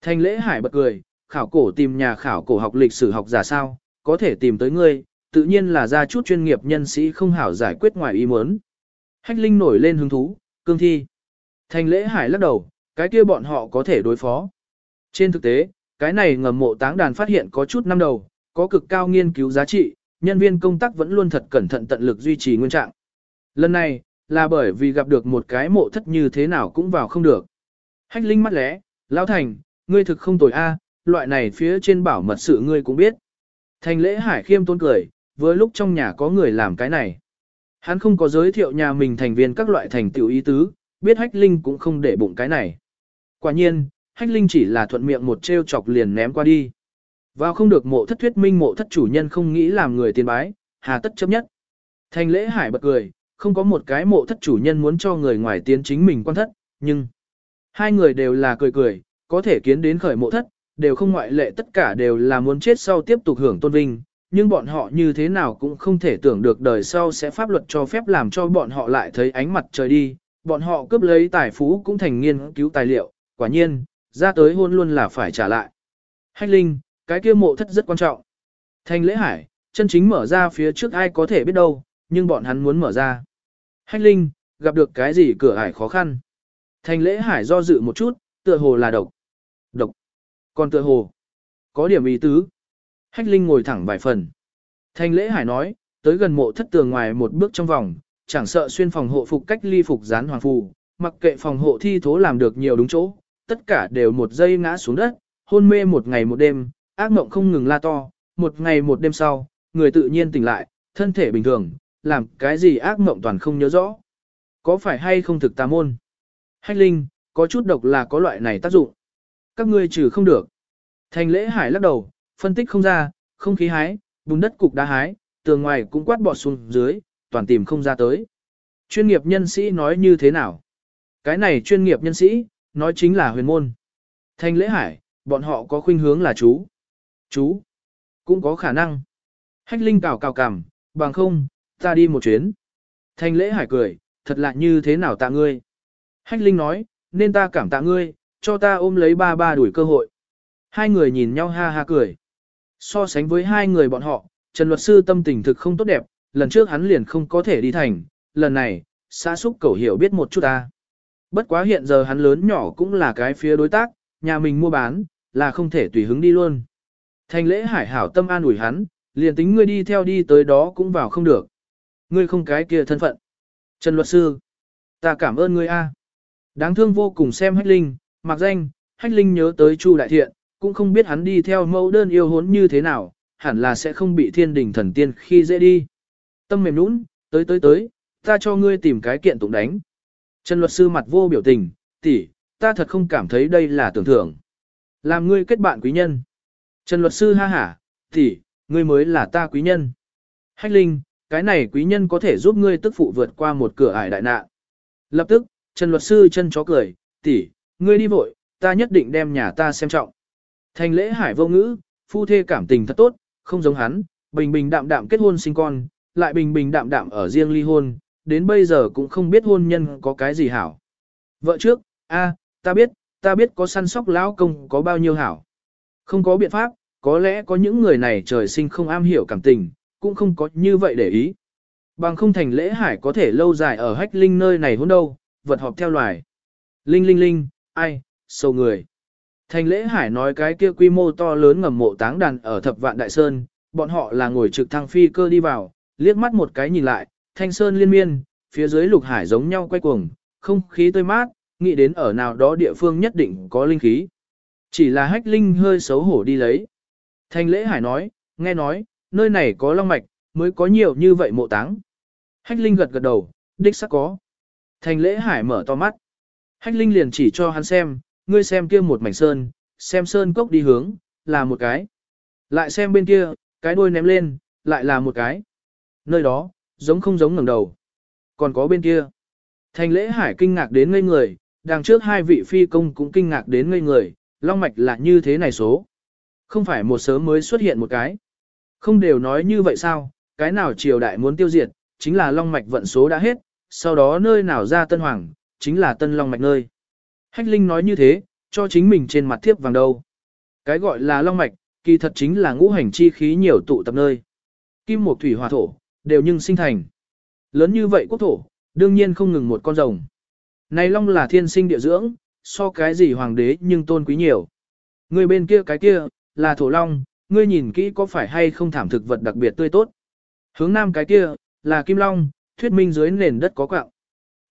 Speaker 1: Thành lễ hải bật cười, khảo cổ tìm nhà khảo cổ học lịch sử học giả sao, có thể tìm tới ngươi, tự nhiên là ra chút chuyên nghiệp nhân sĩ không hảo giải quyết ngoài ý muốn. Hách Linh nổi lên hứng thú, cương thi. Thành lễ hải lắc đầu, cái kia bọn họ có thể đối phó. Trên thực tế, cái này ngầm mộ táng đàn phát hiện có chút năm đầu, có cực cao nghiên cứu giá trị, nhân viên công tác vẫn luôn thật cẩn thận tận lực duy trì nguyên trạng. Lần này, là bởi vì gặp được một cái mộ thất như thế nào cũng vào không được. Hách Linh mắt lẽ, Lão Thành, ngươi thực không tồi a, loại này phía trên bảo mật sự ngươi cũng biết. Thành lễ hải khiêm tôn cười, vừa lúc trong nhà có người làm cái này. Hắn không có giới thiệu nhà mình thành viên các loại thành tiểu ý tứ, biết Hách Linh cũng không để bụng cái này. Quả nhiên, Hách Linh chỉ là thuận miệng một treo chọc liền ném qua đi. Vào không được mộ thất thuyết minh mộ thất chủ nhân không nghĩ làm người tiền bái, hà tất chấp nhất. Thành lễ hải bật cười, không có một cái mộ thất chủ nhân muốn cho người ngoài tiến chính mình quan thất, nhưng hai người đều là cười cười, có thể kiến đến khởi mộ thất, đều không ngoại lệ tất cả đều là muốn chết sau tiếp tục hưởng tôn vinh, nhưng bọn họ như thế nào cũng không thể tưởng được đời sau sẽ pháp luật cho phép làm cho bọn họ lại thấy ánh mặt trời đi, bọn họ cướp lấy tài phú cũng thành nghiên cứu tài liệu, quả nhiên, ra tới hôn luôn là phải trả lại. Hách Linh, cái kia mộ thất rất quan trọng. Thành lễ hải, chân chính mở ra phía trước ai có thể biết đâu, nhưng bọn hắn muốn mở ra. Hách Linh, gặp được cái gì cửa hải khó khăn. Thành lễ hải do dự một chút, tựa hồ là độc. Độc. Còn tựa hồ. Có điểm ý tứ. Hách Linh ngồi thẳng vài phần. Thanh lễ hải nói, tới gần mộ thất tường ngoài một bước trong vòng, chẳng sợ xuyên phòng hộ phục cách ly phục dán hoàng phù, mặc kệ phòng hộ thi thố làm được nhiều đúng chỗ, tất cả đều một giây ngã xuống đất, hôn mê một ngày một đêm, ác mộng không ngừng la to, một ngày một đêm sau, người tự nhiên tỉnh lại, thân thể bình thường, làm cái gì ác mộng toàn không nhớ rõ. Có phải hay không thực tà môn? Hách linh, có chút độc là có loại này tác dụng. Các ngươi trừ không được. Thành lễ hải lắc đầu, phân tích không ra, không khí hái, bùn đất cục đá hái, tường ngoài cũng quát bọt xuống dưới, toàn tìm không ra tới. Chuyên nghiệp nhân sĩ nói như thế nào? Cái này chuyên nghiệp nhân sĩ, nói chính là huyền môn. thanh lễ hải, bọn họ có khuynh hướng là chú. Chú, cũng có khả năng. Hách Linh cào cào cằm, bằng không, ta đi một chuyến. Thanh lễ hải cười, thật lạ như thế nào tạ ngươi. Hách Linh nói, nên ta cảm tạ ngươi, cho ta ôm lấy ba ba đuổi cơ hội. Hai người nhìn nhau ha ha cười. So sánh với hai người bọn họ, Trần luật sư tâm tình thực không tốt đẹp, lần trước hắn liền không có thể đi thành, lần này, xã xúc cầu hiểu biết một chút ta. Bất quá hiện giờ hắn lớn nhỏ cũng là cái phía đối tác, nhà mình mua bán, là không thể tùy hứng đi luôn. Thành lễ hải hảo tâm an ủi hắn, liền tính ngươi đi theo đi tới đó cũng vào không được. Ngươi không cái kia thân phận. Trần luật sư, ta cảm ơn ngươi a. Đáng thương vô cùng xem hách linh, mặc danh, hách linh nhớ tới Chu đại thiện, cũng không biết hắn đi theo mẫu đơn yêu hốn như thế nào, hẳn là sẽ không bị thiên đình thần tiên khi dễ đi. Tâm mềm nũng, tới tới tới, ta cho ngươi tìm cái kiện tụng đánh. Trần luật sư mặt vô biểu tình, tỷ, ta thật không cảm thấy đây là tưởng thưởng. Làm ngươi kết bạn quý nhân. Trần luật sư ha hả, tỷ, ngươi mới là ta quý nhân. Hách linh, cái này quý nhân có thể giúp ngươi tức phụ vượt qua một cửa ải đại nạn. Lập tức, Trần luật sư chân chó cười, tỷ, ngươi đi vội, ta nhất định đem nhà ta xem trọng. Thành lễ hải vô ngữ, phu thê cảm tình thật tốt, không giống hắn, bình bình đạm đạm kết hôn sinh con, lại bình bình đạm đạm ở riêng ly hôn, đến bây giờ cũng không biết hôn nhân có cái gì hảo. Vợ trước, a, ta biết, ta biết có săn sóc lão công có bao nhiêu hảo. Không có biện pháp, có lẽ có những người này trời sinh không am hiểu cảm tình, cũng không có như vậy để ý. Bằng không thành lễ hải có thể lâu dài ở hách linh nơi này hôn đâu, vật họp theo loài. Linh linh linh, ai, sâu người. Thành lễ hải nói cái kia quy mô to lớn ngầm mộ táng đàn ở thập vạn đại sơn, bọn họ là ngồi trực thăng phi cơ đi vào, liếc mắt một cái nhìn lại, thanh sơn liên miên, phía dưới lục hải giống nhau quay cuồng, không khí tươi mát, nghĩ đến ở nào đó địa phương nhất định có linh khí. Chỉ là hách linh hơi xấu hổ đi lấy. Thành lễ hải nói, nghe nói, nơi này có long mạch, mới có nhiều như vậy mộ táng. Hách Linh gật gật đầu, đích xác có. Thành lễ hải mở to mắt. Hách Linh liền chỉ cho hắn xem, ngươi xem kia một mảnh sơn, xem sơn cốc đi hướng, là một cái. Lại xem bên kia, cái đuôi ném lên, lại là một cái. Nơi đó, giống không giống ngẩng đầu. Còn có bên kia. Thành lễ hải kinh ngạc đến ngây người, đằng trước hai vị phi công cũng kinh ngạc đến ngây người, long mạch là như thế này số. Không phải một sớm mới xuất hiện một cái. Không đều nói như vậy sao, cái nào triều đại muốn tiêu diệt, chính là long mạch vận số đã hết, sau đó nơi nào ra tân hoàng, chính là tân long mạch nơi. Hách Linh nói như thế, cho chính mình trên mặt thiếp vàng đâu. Cái gọi là long mạch, kỳ thật chính là ngũ hành chi khí nhiều tụ tập nơi. Kim một thủy hòa thổ, đều nhưng sinh thành. Lớn như vậy quốc thổ, đương nhiên không ngừng một con rồng. Này long là thiên sinh địa dưỡng, so cái gì hoàng đế nhưng tôn quý nhiều. Người bên kia cái kia, là thổ long, ngươi nhìn kỹ có phải hay không thảm thực vật đặc biệt tươi tốt. Hướng nam cái kia, là kim long, thuyết minh dưới nền đất có quạng.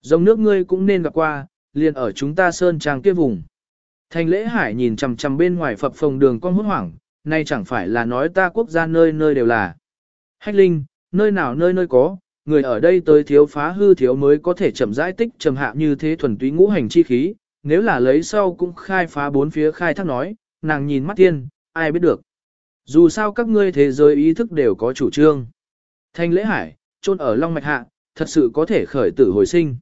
Speaker 1: Dòng nước ngươi cũng nên gặp qua, liền ở chúng ta sơn trang kia vùng. Thành lễ hải nhìn chằm chằm bên ngoài phập phồng đường con hốt hoảng, nay chẳng phải là nói ta quốc gia nơi nơi đều là. Hách linh, nơi nào nơi nơi có, người ở đây tới thiếu phá hư thiếu mới có thể chậm giải tích trầm hạ như thế thuần túy ngũ hành chi khí, nếu là lấy sau cũng khai phá bốn phía khai thác nói, nàng nhìn mắt tiên, ai biết được. Dù sao các ngươi thế giới ý thức đều có chủ trương. Thanh lễ hải, chôn ở Long Mạch Hạ, thật sự có thể khởi tử hồi sinh.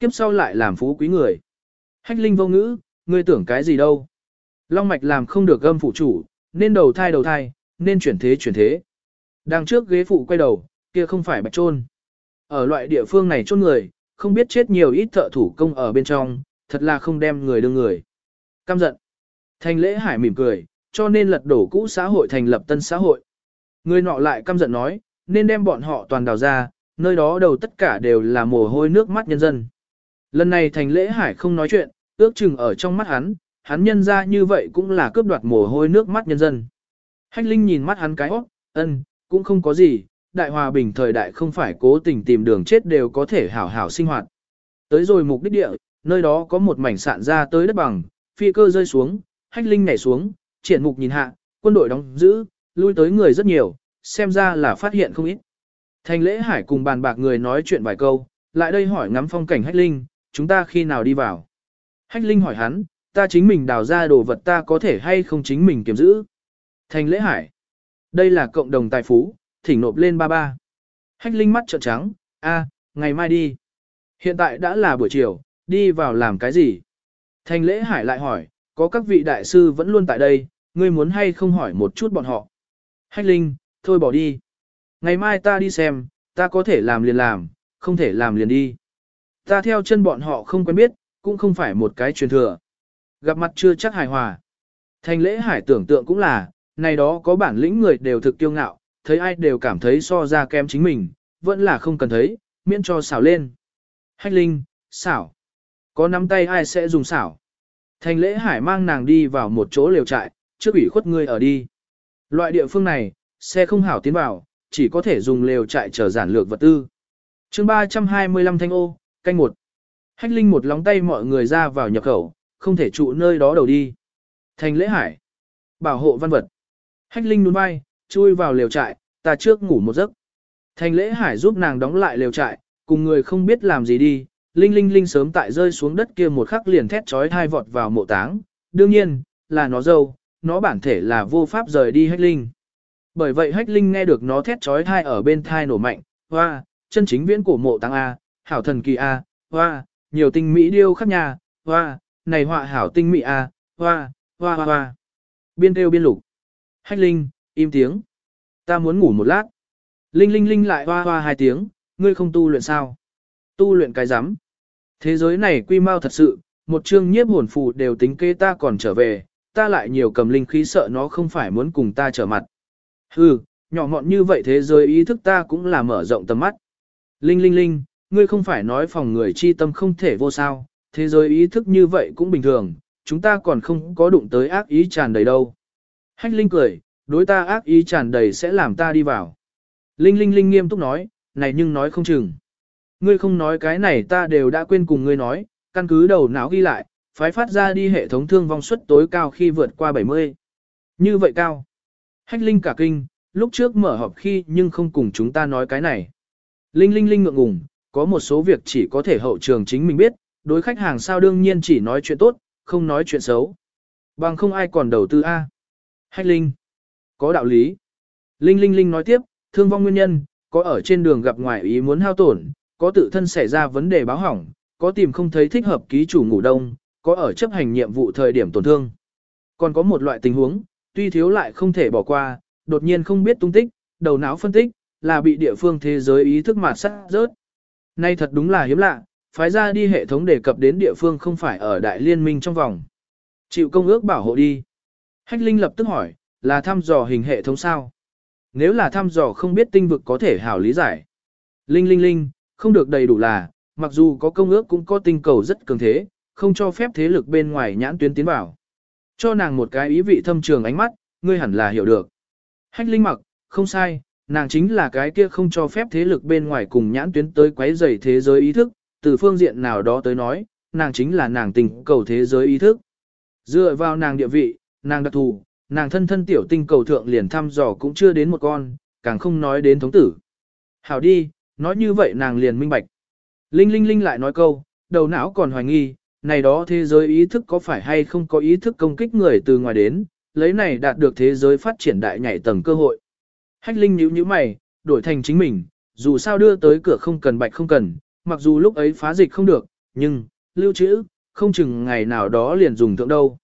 Speaker 1: Kiếp sau lại làm phú quý người. Hách linh vô ngữ, ngươi tưởng cái gì đâu. Long Mạch làm không được gâm phụ chủ, nên đầu thai đầu thai, nên chuyển thế chuyển thế. đang trước ghế phụ quay đầu, kia không phải bạch trôn. Ở loại địa phương này chôn người, không biết chết nhiều ít thợ thủ công ở bên trong, thật là không đem người đương người. Căm giận. thành lễ hải mỉm cười, cho nên lật đổ cũ xã hội thành lập tân xã hội. Người nọ lại căm giận nói, nên đem bọn họ toàn đào ra, nơi đó đầu tất cả đều là mồ hôi nước mắt nhân dân. Lần này thành lễ hải không nói chuyện, ước chừng ở trong mắt hắn, hắn nhân ra như vậy cũng là cướp đoạt mồ hôi nước mắt nhân dân. Hách Linh nhìn mắt hắn cái óc, ân, cũng không có gì, đại hòa bình thời đại không phải cố tình tìm đường chết đều có thể hảo hảo sinh hoạt. Tới rồi mục đích địa, nơi đó có một mảnh sạn ra tới đất bằng, phi cơ rơi xuống, Hách Linh nhảy xuống, triển mục nhìn hạ, quân đội đóng giữ, lui tới người rất nhiều, xem ra là phát hiện không ít. Thành lễ hải cùng bàn bạc người nói chuyện vài câu, lại đây hỏi ngắm phong cảnh Hách Linh, chúng ta khi nào đi vào. Hách Linh hỏi hắn, ta chính mình đào ra đồ vật ta có thể hay không chính mình kiểm giữ. Thành lễ hải, đây là cộng đồng tài phú, thỉnh nộp lên ba ba. Hách Linh mắt trợn trắng, a, ngày mai đi. Hiện tại đã là buổi chiều, đi vào làm cái gì? Thành lễ hải lại hỏi, có các vị đại sư vẫn luôn tại đây, ngươi muốn hay không hỏi một chút bọn họ. Hách Linh, thôi bỏ đi. Ngày mai ta đi xem, ta có thể làm liền làm, không thể làm liền đi. Ta theo chân bọn họ không quen biết, cũng không phải một cái truyền thừa. Gặp mặt chưa chắc hài hòa. Thành lễ hải tưởng tượng cũng là, này đó có bản lĩnh người đều thực kiêu ngạo, thấy ai đều cảm thấy so ra kém chính mình, vẫn là không cần thấy, miễn cho xảo lên. Hách Linh, xảo. Có nắm tay ai sẽ dùng xảo. Thành lễ hải mang nàng đi vào một chỗ liều trại, trước ủy khuất ngươi ở đi. Loại địa phương này, xe không hảo tiến vào, chỉ có thể dùng lều trại chờ giản lược vật tư. chương 325 thanh ô, canh một. Hách Linh một lóng tay mọi người ra vào nhập khẩu, không thể trụ nơi đó đầu đi. Thành lễ hải. Bảo hộ văn vật. Hách Linh nuôn vai, chui vào lều trại, ta trước ngủ một giấc. Thành lễ hải giúp nàng đóng lại lều trại, cùng người không biết làm gì đi, Linh Linh Linh sớm tại rơi xuống đất kia một khắc liền thét trói thai vọt vào mộ táng, đương nhiên, là nó dâu, nó bản thể là vô pháp rời đi hách linh. Bởi vậy hách linh nghe được nó thét trói thai ở bên thai nổ mạnh, hoa, chân chính viễn của mộ táng A, hảo thần kỳ A, hoa, nhiều tinh mỹ điêu khắc nhà, hoa, này họa hảo tinh mỹ A, hoa, hoa hoa hoa. Biên kêu biên lục. Hách linh, im tiếng. Ta muốn ngủ một lát. Linh linh linh lại hoa hoa hai tiếng, ngươi không tu luyện sao? Tu luyện cái rắm Thế giới này quy mau thật sự, một chương nhiếp hồn phù đều tính kê ta còn trở về, ta lại nhiều cầm linh khí sợ nó không phải muốn cùng ta trở mặt. Hừ, nhỏ mọn như vậy thế giới ý thức ta cũng là mở rộng tầm mắt. Linh linh linh, ngươi không phải nói phòng người chi tâm không thể vô sao, thế giới ý thức như vậy cũng bình thường, chúng ta còn không có đụng tới ác ý tràn đầy đâu. Hách linh cười, đối ta ác ý tràn đầy sẽ làm ta đi vào. Linh linh linh nghiêm túc nói, này nhưng nói không chừng. Ngươi không nói cái này ta đều đã quên cùng ngươi nói, căn cứ đầu não ghi lại, phái phát ra đi hệ thống thương vong suất tối cao khi vượt qua 70. Như vậy cao. Hách Linh cả kinh, lúc trước mở họp khi nhưng không cùng chúng ta nói cái này. Linh Linh Linh ngượng ngùng, có một số việc chỉ có thể hậu trường chính mình biết, đối khách hàng sao đương nhiên chỉ nói chuyện tốt, không nói chuyện xấu. Bằng không ai còn đầu tư A. Hách Linh. Có đạo lý. Linh Linh Linh nói tiếp, thương vong nguyên nhân, có ở trên đường gặp ngoại ý muốn hao tổn, có tự thân xảy ra vấn đề báo hỏng, có tìm không thấy thích hợp ký chủ ngủ đông, có ở chấp hành nhiệm vụ thời điểm tổn thương. Còn có một loại tình huống, tuy thiếu lại không thể bỏ qua, đột nhiên không biết tung tích, đầu não phân tích, là bị địa phương thế giới ý thức mà sát rớt. Nay thật đúng là hiếm lạ, phái ra đi hệ thống đề cập đến địa phương không phải ở đại liên minh trong vòng. Chịu công ước bảo hộ đi. Hách Linh lập tức hỏi, là thăm dò hình hệ thống sao? Nếu là thăm dò không biết tinh vực có thể hảo lý giải. Linh linh linh, không được đầy đủ là, mặc dù có công ước cũng có tinh cầu rất cường thế, không cho phép thế lực bên ngoài nhãn tuyến tiến vào. Cho nàng một cái ý vị thâm trường ánh mắt, ngươi hẳn là hiểu được. Hách linh mặc, không sai, nàng chính là cái kia không cho phép thế lực bên ngoài cùng nhãn tuyến tới quấy rầy thế giới ý thức, từ phương diện nào đó tới nói, nàng chính là nàng tình cầu thế giới ý thức. Dựa vào nàng địa vị, nàng đặc thù, nàng thân thân tiểu tinh cầu thượng liền thăm dò cũng chưa đến một con, càng không nói đến thống tử. Hảo đi, nói như vậy nàng liền minh bạch. Linh Linh Linh lại nói câu, đầu não còn hoài nghi, này đó thế giới ý thức có phải hay không có ý thức công kích người từ ngoài đến, lấy này đạt được thế giới phát triển đại nhảy tầng cơ hội. Hách Linh nhíu nhíu mày, đổi thành chính mình, dù sao đưa tới cửa không cần bạch không cần, mặc dù lúc ấy phá dịch không được, nhưng, lưu trữ, không chừng ngày nào đó liền dùng thượng đâu.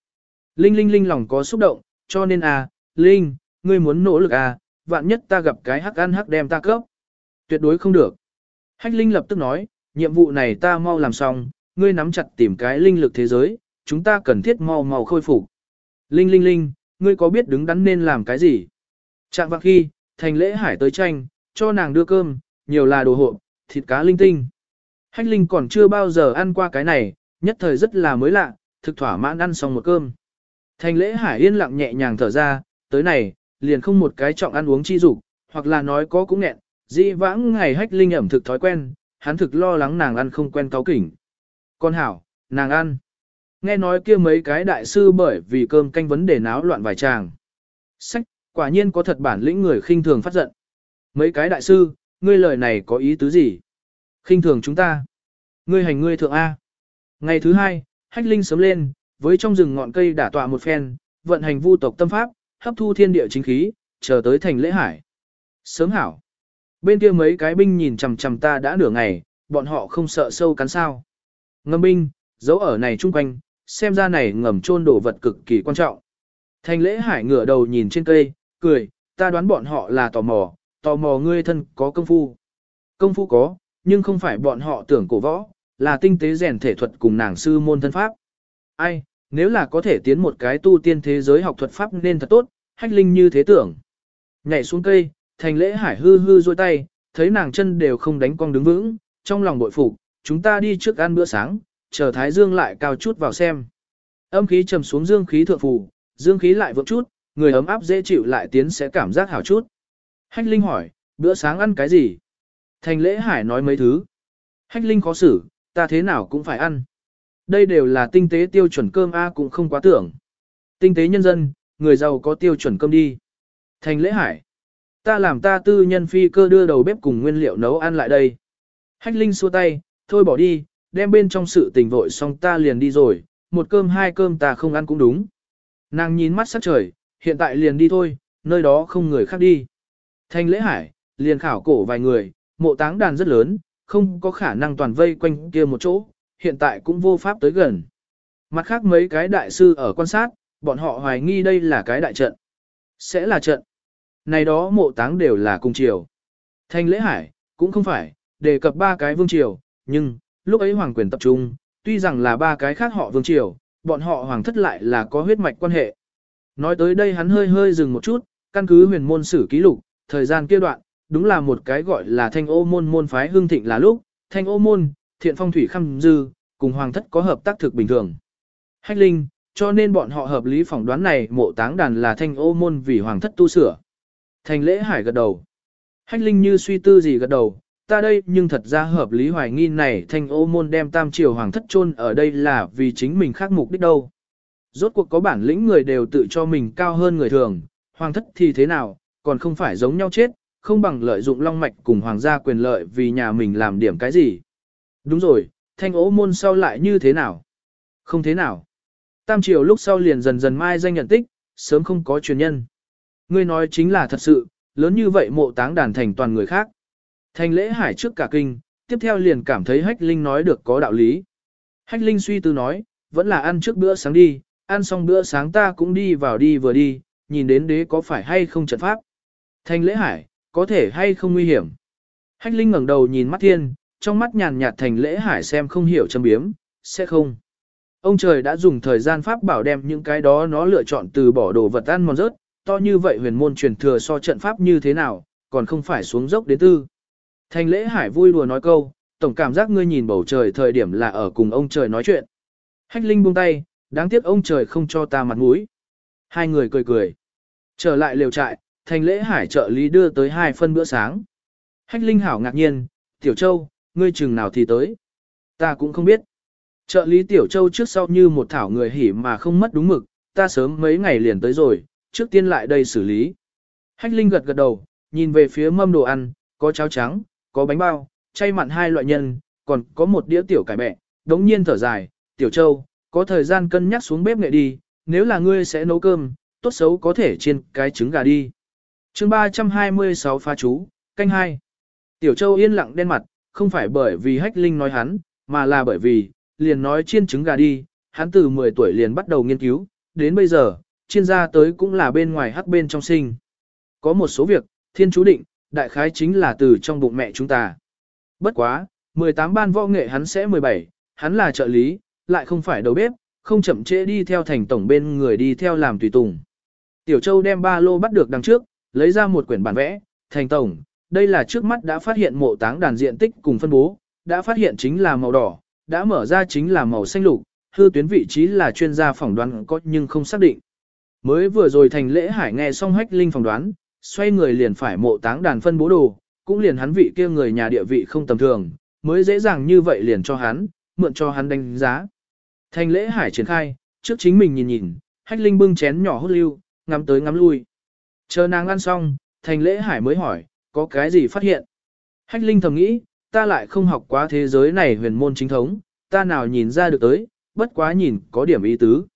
Speaker 1: Linh Linh Linh lòng có xúc động, cho nên à, Linh, ngươi muốn nỗ lực à, vạn nhất ta gặp cái hắc ăn hắc đem ta cấp. Tuyệt đối không được. Hách Linh lập tức nói, nhiệm vụ này ta mau làm xong, ngươi nắm chặt tìm cái linh lực thế giới, chúng ta cần thiết mau mau khôi phục. Linh Linh Linh, ngươi có biết đứng đắn nên làm cái gì? Chạm vào khi, thành lễ hải tới tranh, cho nàng đưa cơm, nhiều là đồ hộp, thịt cá linh tinh. Hách Linh còn chưa bao giờ ăn qua cái này, nhất thời rất là mới lạ, thực thỏa mãn ăn xong một cơm. Thành lễ hải yên lặng nhẹ nhàng thở ra, tới này, liền không một cái trọng ăn uống chi dục hoặc là nói có cũng nghẹn, dĩ vãng ngày hách linh ẩm thực thói quen, hắn thực lo lắng nàng ăn không quen cáo kỉnh. Con hảo, nàng ăn. Nghe nói kia mấy cái đại sư bởi vì cơm canh vấn đề náo loạn vài chàng. Sách, quả nhiên có thật bản lĩnh người khinh thường phát giận. Mấy cái đại sư, ngươi lời này có ý tứ gì? khinh thường chúng ta. Ngươi hành ngươi thượng A. Ngày thứ hai, hách linh sớm lên, với trong rừng ngọn cây đả tọa một phen, vận hành vu tộc tâm pháp, hấp thu thiên địa chính khí, chờ tới thành lễ hải. Sớm hảo. Bên kia mấy cái binh nhìn chằm chằm ta đã nửa ngày, bọn họ không sợ sâu cắn sao. Ngâm binh, dấu ở này chung quanh, xem ra này ngầm trôn đồ vật cực kỳ quan trọng. Thành lễ hải ngửa đầu nhìn trên cây, cười, ta đoán bọn họ là tò mò, tò mò ngươi thân có công phu. Công phu có, nhưng không phải bọn họ tưởng cổ võ, là tinh tế rèn thể thuật cùng nàng sư môn thân pháp. Ai, nếu là có thể tiến một cái tu tiên thế giới học thuật pháp nên thật tốt, hách linh như thế tưởng. Nhảy xuống cây, thành lễ hải hư hư dôi tay, thấy nàng chân đều không đánh cong đứng vững, trong lòng bội phục, chúng ta đi trước ăn bữa sáng, chờ thái dương lại cao chút vào xem. Âm khí trầm xuống dương khí thượng phù, dương khí lại vượng chút, người ấm áp dễ chịu lại tiến sẽ cảm giác hảo chút. Hách linh hỏi, bữa sáng ăn cái gì? Thành lễ hải nói mấy thứ. Hách linh khó xử, ta thế nào cũng phải ăn. Đây đều là tinh tế tiêu chuẩn cơm A cũng không quá tưởng. Tinh tế nhân dân, người giàu có tiêu chuẩn cơm đi. Thành lễ hải. Ta làm ta tư nhân phi cơ đưa đầu bếp cùng nguyên liệu nấu ăn lại đây. Hách Linh xua tay, thôi bỏ đi, đem bên trong sự tình vội xong ta liền đi rồi, một cơm hai cơm ta không ăn cũng đúng. Nàng nhìn mắt sắc trời, hiện tại liền đi thôi, nơi đó không người khác đi. Thành lễ hải, liền khảo cổ vài người, mộ táng đàn rất lớn, không có khả năng toàn vây quanh kia một chỗ, hiện tại cũng vô pháp tới gần. Mặt khác mấy cái đại sư ở quan sát, bọn họ hoài nghi đây là cái đại trận. Sẽ là trận. Này đó mộ táng đều là cung triều. Thanh lễ hải, cũng không phải, đề cập ba cái vương triều, nhưng, lúc ấy hoàng quyền tập trung, tuy rằng là ba cái khác họ vương triều, bọn họ hoàng thất lại là có huyết mạch quan hệ. Nói tới đây hắn hơi hơi dừng một chút, căn cứ huyền môn sử ký lục, thời gian kia đoạn, đúng là một cái gọi là thanh ô môn môn phái hương thịnh là lúc, thanh ô môn, thiện phong thủy khăm dư, cùng hoàng thất có hợp tác thực bình thường. Hách linh, cho nên bọn họ hợp lý phỏng đoán này mộ táng đàn là thanh ô môn vì hoàng thất tu sửa. Thành lễ hải gật đầu. Hách linh như suy tư gì gật đầu, ta đây nhưng thật ra hợp lý hoài nghi này thanh ô môn đem tam triều hoàng thất chôn ở đây là vì chính mình khác mục đích đâu. Rốt cuộc có bản lĩnh người đều tự cho mình cao hơn người thường, hoàng thất thì thế nào, còn không phải giống nhau chết, không bằng lợi dụng long mạch cùng hoàng gia quyền lợi vì nhà mình làm điểm cái gì. Đúng rồi, thanh ố môn sau lại như thế nào? Không thế nào. Tam triều lúc sau liền dần dần mai danh nhận tích, sớm không có truyền nhân. Ngươi nói chính là thật sự, lớn như vậy mộ táng đàn thành toàn người khác. Thành lễ hải trước cả kinh, tiếp theo liền cảm thấy Hách Linh nói được có đạo lý. Hách Linh suy tư nói, vẫn là ăn trước bữa sáng đi, ăn xong bữa sáng ta cũng đi vào đi vừa đi, nhìn đến đế có phải hay không trận pháp. Thanh lễ hải, có thể hay không nguy hiểm. Hách Linh ngẩng đầu nhìn mắt thiên, trong mắt nhàn nhạt thành lễ hải xem không hiểu châm biếm, sẽ không. Ông trời đã dùng thời gian pháp bảo đem những cái đó nó lựa chọn từ bỏ đồ vật ăn mòn rớt, to như vậy huyền môn truyền thừa so trận pháp như thế nào, còn không phải xuống dốc đến tư. Thành lễ hải vui đùa nói câu, tổng cảm giác ngươi nhìn bầu trời thời điểm là ở cùng ông trời nói chuyện. Hách Linh buông tay, đáng tiếc ông trời không cho ta mặt mũi. Hai người cười cười. Trở lại lều trại, thành lễ hải trợ lý đưa tới hai phân bữa sáng. Hách Linh hảo ngạc nhiên, Tiểu Châu, ngươi chừng nào thì tới. Ta cũng không biết. Trợ lý Tiểu Châu trước sau như một thảo người hỉ mà không mất đúng mực, ta sớm mấy ngày liền tới rồi, trước tiên lại đây xử lý. Hách Linh gật gật đầu, nhìn về phía mâm đồ ăn, có cháo trắng, có bánh bao, chay mặn hai loại nhân, còn có một đĩa tiểu cải bẹ, đống nhiên thở dài, Tiểu Châu, có thời gian cân nhắc xuống bếp nghệ đi, nếu là ngươi sẽ nấu cơm, tốt xấu có thể chiên cái trứng gà đi. chương 326 pha chú, canh hai. Tiểu Châu yên lặng đen mặt, không phải bởi vì Hách Linh nói hắn, mà là bởi vì, liền nói chiên trứng gà đi, hắn từ 10 tuổi liền bắt đầu nghiên cứu, đến bây giờ, chiên ra tới cũng là bên ngoài hắc bên trong sinh. Có một số việc, thiên chú định, đại khái chính là từ trong bụng mẹ chúng ta. Bất quá, 18 ban võ nghệ hắn sẽ 17, hắn là trợ lý, lại không phải đầu bếp, không chậm trễ đi theo thành tổng bên người đi theo làm tùy tùng. Tiểu Châu đem ba lô bắt được đằng trước, lấy ra một quyển bản vẽ, thành tổng, đây là trước mắt đã phát hiện mộ táng đàn diện tích cùng phân bố, đã phát hiện chính là màu đỏ, đã mở ra chính là màu xanh lục, hư tuyến vị trí là chuyên gia phỏng đoán có nhưng không xác định. Mới vừa rồi thành lễ hải nghe xong hách linh phỏng đoán, xoay người liền phải mộ táng đàn phân bố đồ, cũng liền hắn vị kia người nhà địa vị không tầm thường, mới dễ dàng như vậy liền cho hắn, mượn cho hắn đánh giá. Thành lễ hải triển khai, trước chính mình nhìn nhìn, hách linh bưng chén nhỏ hút lưu, ngắm tới ngắm lui. Chờ nàng ăn xong, thành lễ hải mới hỏi, có cái gì phát hiện? Hách linh thầm nghĩ, ta lại không học quá thế giới này huyền môn chính thống, ta nào nhìn ra được tới, bất quá nhìn có điểm ý tứ.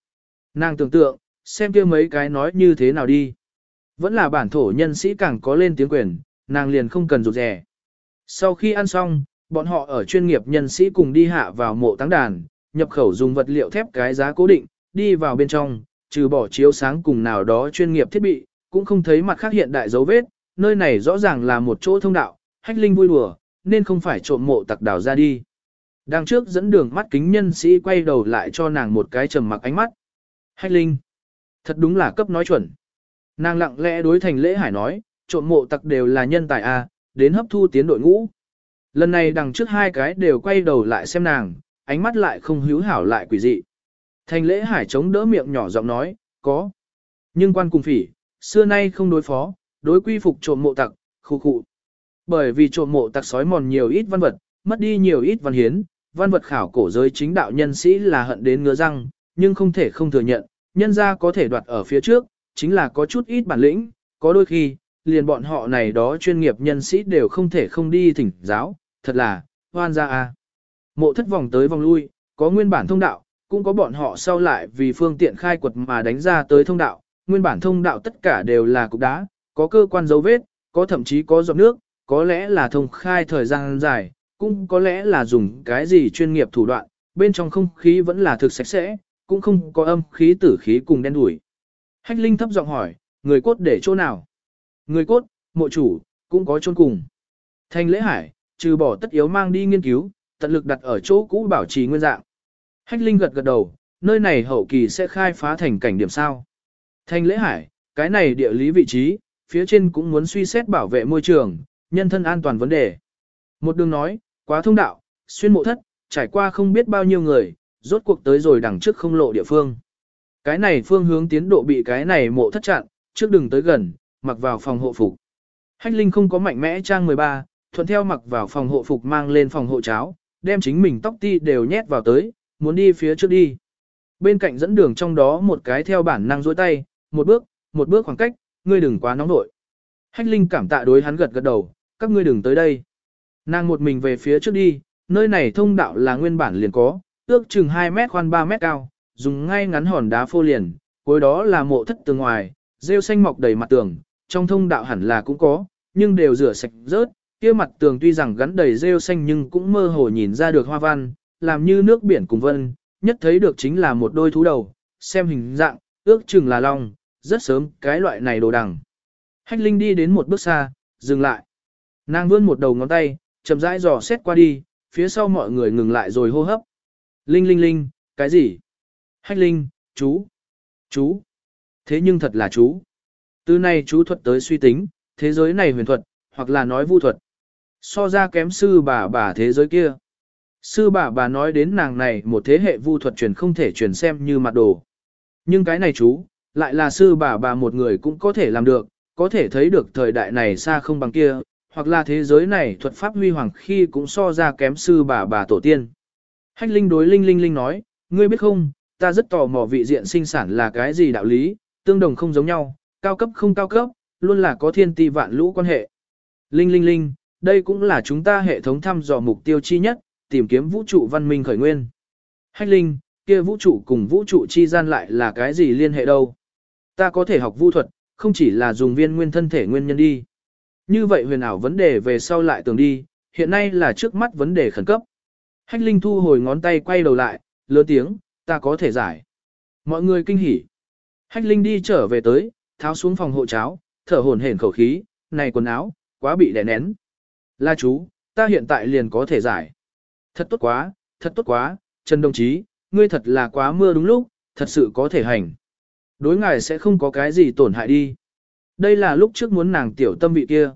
Speaker 1: Nàng tưởng tượng, xem kia mấy cái nói như thế nào đi. Vẫn là bản thổ nhân sĩ càng có lên tiếng quyền, nàng liền không cần rụt rè. Sau khi ăn xong, bọn họ ở chuyên nghiệp nhân sĩ cùng đi hạ vào mộ táng đàn, nhập khẩu dùng vật liệu thép cái giá cố định, đi vào bên trong, trừ bỏ chiếu sáng cùng nào đó chuyên nghiệp thiết bị, cũng không thấy mặt khác hiện đại dấu vết, nơi này rõ ràng là một chỗ thông đạo, hách linh vui đùa, nên không phải trộm mộ tặc đào ra đi. Đằng trước dẫn đường mắt kính nhân sĩ quay đầu lại cho nàng một cái trầm mặc ánh mắt. Hách linh, thật đúng là cấp nói chuẩn. Nàng lặng lẽ đối thành lễ hải nói, trộm mộ tặc đều là nhân tài A, đến hấp thu tiến đội ngũ. Lần này đằng trước hai cái đều quay đầu lại xem nàng, ánh mắt lại không hữu hảo lại quỷ dị. Thành lễ hải chống đỡ miệng nhỏ giọng nói, có. Nhưng quan cùng phỉ, xưa nay không đối phó, đối quy phục trộm mộ tặc, khu khu. Bởi vì trộm mộ tặc sói mòn nhiều ít văn vật, mất đi nhiều ít văn hiến, văn vật khảo cổ giới chính đạo nhân sĩ là hận đến ngứa răng, nhưng không thể không thừa nhận, nhân ra có thể đoạt ở phía trước, chính là có chút ít bản lĩnh, có đôi khi, liền bọn họ này đó chuyên nghiệp nhân sĩ đều không thể không đi thỉnh giáo, thật là, hoan ra à. Mộ thất vòng tới vòng lui, có nguyên bản thông đạo, cũng có bọn họ sau lại vì phương tiện khai quật mà đánh ra tới thông đạo, nguyên bản thông đạo tất cả đều là cục đá, có cơ quan dấu vết, có thậm chí có giọt nước, có lẽ là thông khai thời gian dài, cũng có lẽ là dùng cái gì chuyên nghiệp thủ đoạn, bên trong không khí vẫn là thực sạch sẽ, cũng không có âm khí tử khí cùng đen đủi. Hách Linh thấp giọng hỏi, người cốt để chỗ nào? Người cốt, mộ chủ, cũng có chôn cùng. Thanh lễ hải, trừ bỏ tất yếu mang đi nghiên cứu, tận lực đặt ở chỗ cũ bảo trì nguyên dạng. Hách Linh gật gật đầu, nơi này hậu kỳ sẽ khai phá thành cảnh điểm sao. Thanh lễ hải, cái này địa lý vị trí, phía trên cũng muốn suy xét bảo vệ môi trường, nhân thân an toàn vấn đề. Một đường nói, quá thông đạo, xuyên mộ thất, trải qua không biết bao nhiêu người, rốt cuộc tới rồi đằng trước không lộ địa phương. Cái này phương hướng tiến độ bị cái này mộ thất chặn, trước đừng tới gần, mặc vào phòng hộ phục. Hách Linh không có mạnh mẽ trang 13, thuận theo mặc vào phòng hộ phục mang lên phòng hộ cháo, đem chính mình tóc ti đều nhét vào tới, muốn đi phía trước đi. Bên cạnh dẫn đường trong đó một cái theo bản năng dối tay, một bước, một bước khoảng cách, ngươi đừng quá nóng nội. Hách Linh cảm tạ đối hắn gật gật đầu, các ngươi đừng tới đây. Nàng một mình về phía trước đi, nơi này thông đạo là nguyên bản liền có, ước chừng 2 mét khoan 3 mét cao, dùng ngay ngắn hòn đá phô liền, cuối đó là mộ thất tường ngoài, rêu xanh mọc đầy mặt tường, trong thông đạo hẳn là cũng có, nhưng đều rửa sạch rớt, kia mặt tường tuy rằng gắn đầy rêu xanh nhưng cũng mơ hồ nhìn ra được hoa văn, làm như nước biển cùng vân, nhất thấy được chính là một đôi thú đầu, xem hình dạng, ước chừng là long, rất sớm cái loại này đồ đằng. Hách Linh đi đến một bước xa, dừng lại. Nàng vươn một đầu ngón tay, chậm rãi dò xét qua đi, phía sau mọi người ngừng lại rồi hô hấp. Linh linh linh, cái gì? Hách Linh, chú, chú. Thế nhưng thật là chú. Từ này chú thuật tới suy tính, thế giới này huyền thuật, hoặc là nói vu thuật. So ra kém sư bà bà thế giới kia. Sư bà bà nói đến nàng này một thế hệ vu thuật truyền không thể truyền xem như mặt đồ. Nhưng cái này chú, lại là sư bà bà một người cũng có thể làm được, có thể thấy được thời đại này xa không bằng kia, hoặc là thế giới này thuật pháp huy hoàng khi cũng so ra kém sư bà bà tổ tiên. Hách Linh đối Linh Linh Linh nói, ngươi biết không, ta rất tò mò vị diện sinh sản là cái gì đạo lý, tương đồng không giống nhau, cao cấp không cao cấp, luôn là có thiên ti vạn lũ quan hệ. Linh Linh Linh, đây cũng là chúng ta hệ thống thăm dò mục tiêu chi nhất, tìm kiếm vũ trụ văn minh khởi nguyên. Hách Linh, kia vũ trụ cùng vũ trụ chi gian lại là cái gì liên hệ đâu? Ta có thể học vũ thuật, không chỉ là dùng viên nguyên thân thể nguyên nhân đi. Như vậy huyền ảo vấn đề về sau lại tưởng đi, hiện nay là trước mắt vấn đề khẩn cấp. Hách Linh thu hồi ngón tay quay đầu lại, lớn tiếng, ta có thể giải. Mọi người kinh hỉ. Hách Linh đi trở về tới, tháo xuống phòng hộ cháo, thở hổn hển khẩu khí, này quần áo, quá bị đè nén. La chú, ta hiện tại liền có thể giải. Thật tốt quá, thật tốt quá, Trần đồng chí, ngươi thật là quá mưa đúng lúc, thật sự có thể hành. Đối ngài sẽ không có cái gì tổn hại đi. Đây là lúc trước muốn nàng tiểu tâm vị kia.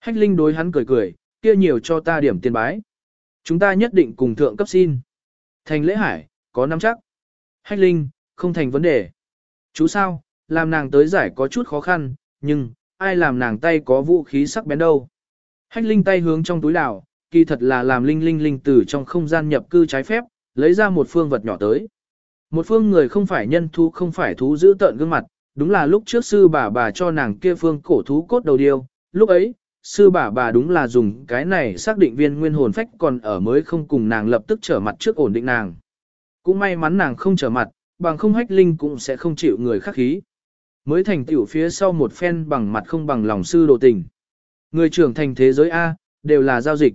Speaker 1: Hách Linh đối hắn cười cười, kia nhiều cho ta điểm tiền bái. Chúng ta nhất định cùng thượng cấp xin. Thành lễ hải, có nắm chắc. Hách Linh, không thành vấn đề. Chú sao, làm nàng tới giải có chút khó khăn, nhưng, ai làm nàng tay có vũ khí sắc bén đâu. Hách Linh tay hướng trong túi đảo, kỳ thật là làm Linh Linh Linh từ trong không gian nhập cư trái phép, lấy ra một phương vật nhỏ tới. Một phương người không phải nhân thú không phải thú giữ tợn gương mặt, đúng là lúc trước sư bà bà cho nàng kia phương cổ thú cốt đầu điêu, lúc ấy, sư bà bà đúng là dùng cái này xác định viên nguyên hồn phách còn ở mới không cùng nàng lập tức trở mặt trước ổn định nàng. Cũng may mắn nàng không trở mặt, bằng không hách linh cũng sẽ không chịu người khắc khí. Mới thành tiểu phía sau một phen bằng mặt không bằng lòng sư đồ tình. Người trưởng thành thế giới A, đều là giao dịch.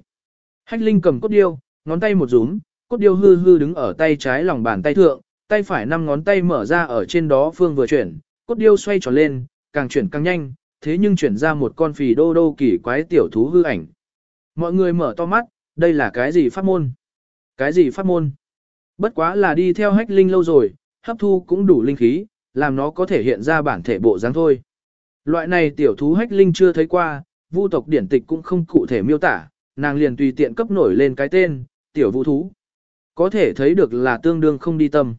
Speaker 1: Hách linh cầm cốt điêu, ngón tay một rúm, cốt điêu hư hư đứng ở tay trái lòng bàn tay thượng, tay phải năm ngón tay mở ra ở trên đó phương vừa chuyển, cốt điêu xoay tròn lên, càng chuyển càng nhanh, thế nhưng chuyển ra một con phì đô đô kỳ quái tiểu thú hư ảnh. Mọi người mở to mắt, đây là cái gì pháp môn? Cái gì pháp môn? Bất quá là đi theo hách linh lâu rồi, hấp thu cũng đủ linh khí, làm nó có thể hiện ra bản thể bộ dáng thôi. Loại này tiểu thú hách linh chưa thấy qua, vu tộc điển tịch cũng không cụ thể miêu tả, nàng liền tùy tiện cấp nổi lên cái tên, tiểu vũ thú. Có thể thấy được là tương đương không đi tâm.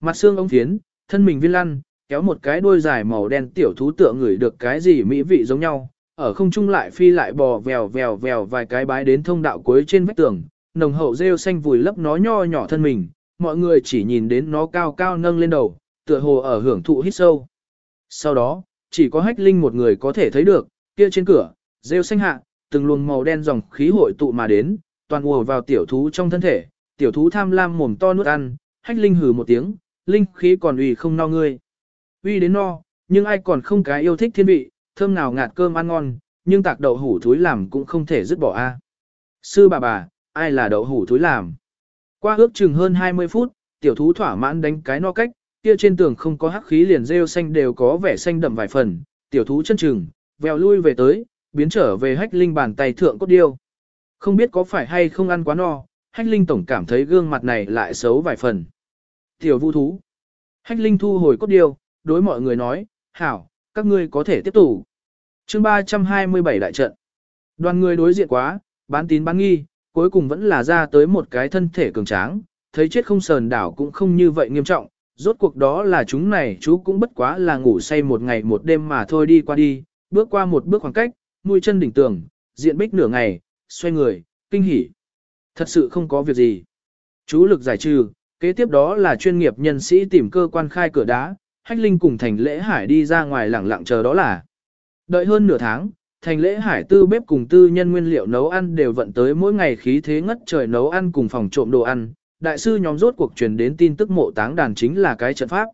Speaker 1: Mặt xương ống phiến, thân mình viên lăn, kéo một cái đuôi dài màu đen tiểu thú tựa người được cái gì mỹ vị giống nhau, ở không trung lại phi lại bò vèo vèo vèo vài cái bái đến thông đạo cuối trên vách tường, nồng hậu rêu xanh vùi lấp nó nho nhỏ thân mình, mọi người chỉ nhìn đến nó cao cao nâng lên đầu, tựa hồ ở hưởng thụ hít sâu. Sau đó, chỉ có hách linh một người có thể thấy được, kia trên cửa, rêu xanh hạ, từng luồng màu đen dòng khí hội tụ mà đến, toàn ùa vào tiểu thú trong thân thể, tiểu thú tham lam mồm to nuốt ăn, hách linh hừ một tiếng, linh khí còn ủy không no ngươi. Uy đến no, nhưng ai còn không cái yêu thích thiên vị, thơm nào ngạt cơm ăn ngon, nhưng tạc đậu hủ thúi làm cũng không thể dứt bỏ a. Sư bà bà, ai là đậu hủ thúi làm? Qua ước chừng hơn 20 phút, tiểu thú thỏa mãn đánh cái no cách, kia trên tường không có hắc khí liền rêu xanh đều có vẻ xanh đậm vài phần, tiểu thú chân chừng, vèo lui về tới, biến trở về hách linh bàn tay thượng cốt điêu. Không biết có phải hay không ăn quá no, hách linh tổng cảm thấy gương mặt này lại xấu vài phần. Tiểu vũ thú. Hách linh thu hồi cốt điêu, đối mọi người nói, hảo, các ngươi có thể tiếp tục. chương 327 đại trận. Đoàn người đối diện quá, bán tín bán nghi, cuối cùng vẫn là ra tới một cái thân thể cường tráng, thấy chết không sờn đảo cũng không như vậy nghiêm trọng, rốt cuộc đó là chúng này chú cũng bất quá là ngủ say một ngày một đêm mà thôi đi qua đi, bước qua một bước khoảng cách, mũi chân đỉnh tường, diện bích nửa ngày, xoay người, kinh hỉ. Thật sự không có việc gì. Chú lực giải trừ, kế tiếp đó là chuyên nghiệp nhân sĩ tìm cơ quan khai cửa đá, Hách Linh cùng Thành Lễ Hải đi ra ngoài lẳng lặng chờ đó là. Đợi hơn nửa tháng, Thành Lễ Hải tư bếp cùng tư nhân nguyên liệu nấu ăn đều vận tới mỗi ngày khí thế ngất trời nấu ăn cùng phòng trộm đồ ăn. Đại sư nhóm rốt cuộc truyền đến tin tức mộ táng đàn chính là cái trận pháp.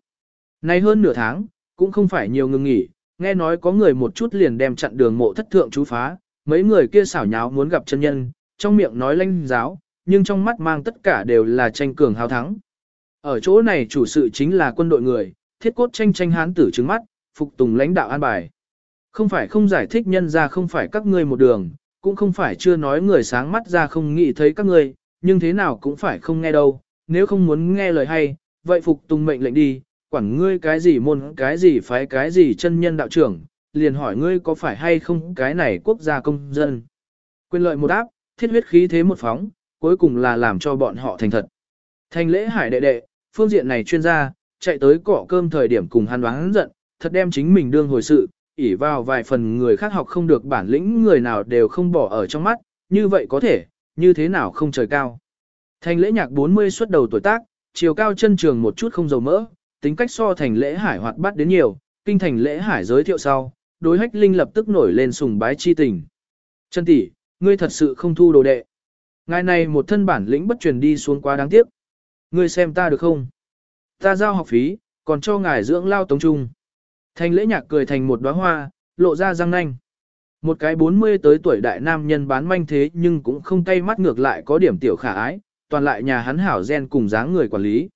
Speaker 1: Nay hơn nửa tháng, cũng không phải nhiều ngừng nghỉ, nghe nói có người một chút liền đem chặn đường mộ thất thượng chú phá, mấy người kia xảo nháo muốn gặp chân nhân, trong miệng nói lanh giáo, nhưng trong mắt mang tất cả đều là tranh cường hào thắng. Ở chỗ này chủ sự chính là quân đội người, thiết cốt tranh tranh hán tử trứng mắt, phục tùng lãnh đạo an bài. Không phải không giải thích nhân ra không phải các ngươi một đường, cũng không phải chưa nói người sáng mắt ra không nghĩ thấy các ngươi, nhưng thế nào cũng phải không nghe đâu, nếu không muốn nghe lời hay, vậy phục tùng mệnh lệnh đi, quản ngươi cái gì môn cái gì phái cái gì chân nhân đạo trưởng, liền hỏi ngươi có phải hay không cái này quốc gia công dân. Quyền lợi một áp, thiết huyết khí thế một phóng, cuối cùng là làm cho bọn họ thành thật. Thành lễ hải đệ đệ, phương diện này chuyên gia, chạy tới cỏ cơm thời điểm cùng hắn đoán giận, thật đem chính mình đương hồi sự, ỉ vào vài phần người khác học không được bản lĩnh người nào đều không bỏ ở trong mắt, như vậy có thể, như thế nào không trời cao. Thành lễ nhạc 40 xuất đầu tuổi tác, chiều cao chân trường một chút không dầu mỡ, tính cách so thành lễ hải hoạt bát đến nhiều, kinh thành lễ hải giới thiệu sau, đối hách linh lập tức nổi lên sùng bái chi tình. Chân tỷ, ngươi thật sự không thu đồ đệ. Ngài này một thân bản lĩnh bất truyền đi xuống quá đáng tiếc. Ngươi xem ta được không? Ta giao học phí, còn cho ngài dưỡng lao tống trung. Thành lễ nhạc cười thành một đóa hoa, lộ ra răng nanh. Một cái 40 tới tuổi đại nam nhân bán manh thế nhưng cũng không cay mắt ngược lại có điểm tiểu khả ái, toàn lại nhà hắn hảo gen cùng dáng người quản lý.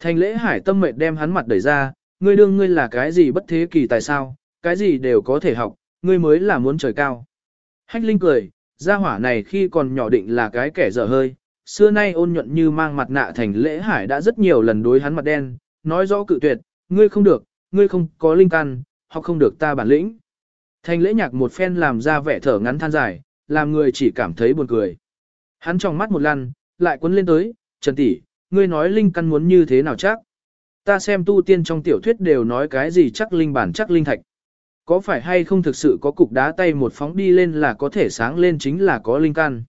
Speaker 1: Thành lễ hải tâm mệt đem hắn mặt đẩy ra, ngươi đương ngươi là cái gì bất thế kỳ tại sao, cái gì đều có thể học, ngươi mới là muốn trời cao. Hách Linh cười, gia hỏa này khi còn nhỏ định là cái kẻ dở hơi, xưa nay ôn nhuận như mang mặt nạ thành lễ hải đã rất nhiều lần đối hắn mặt đen, nói rõ cự tuyệt, ngươi không được, ngươi không có linh căn, hoặc không được ta bản lĩnh. Thành lễ nhạc một phen làm ra vẻ thở ngắn than dài, làm người chỉ cảm thấy buồn cười. Hắn trong mắt một lần, lại quấn lên tới, Trần tỷ, ngươi nói linh căn muốn như thế nào chắc? Ta xem tu tiên trong tiểu thuyết đều nói cái gì chắc linh bản chắc linh thạch. Có phải hay không thực sự có cục đá tay một phóng đi lên là có thể sáng lên chính là có linh căn.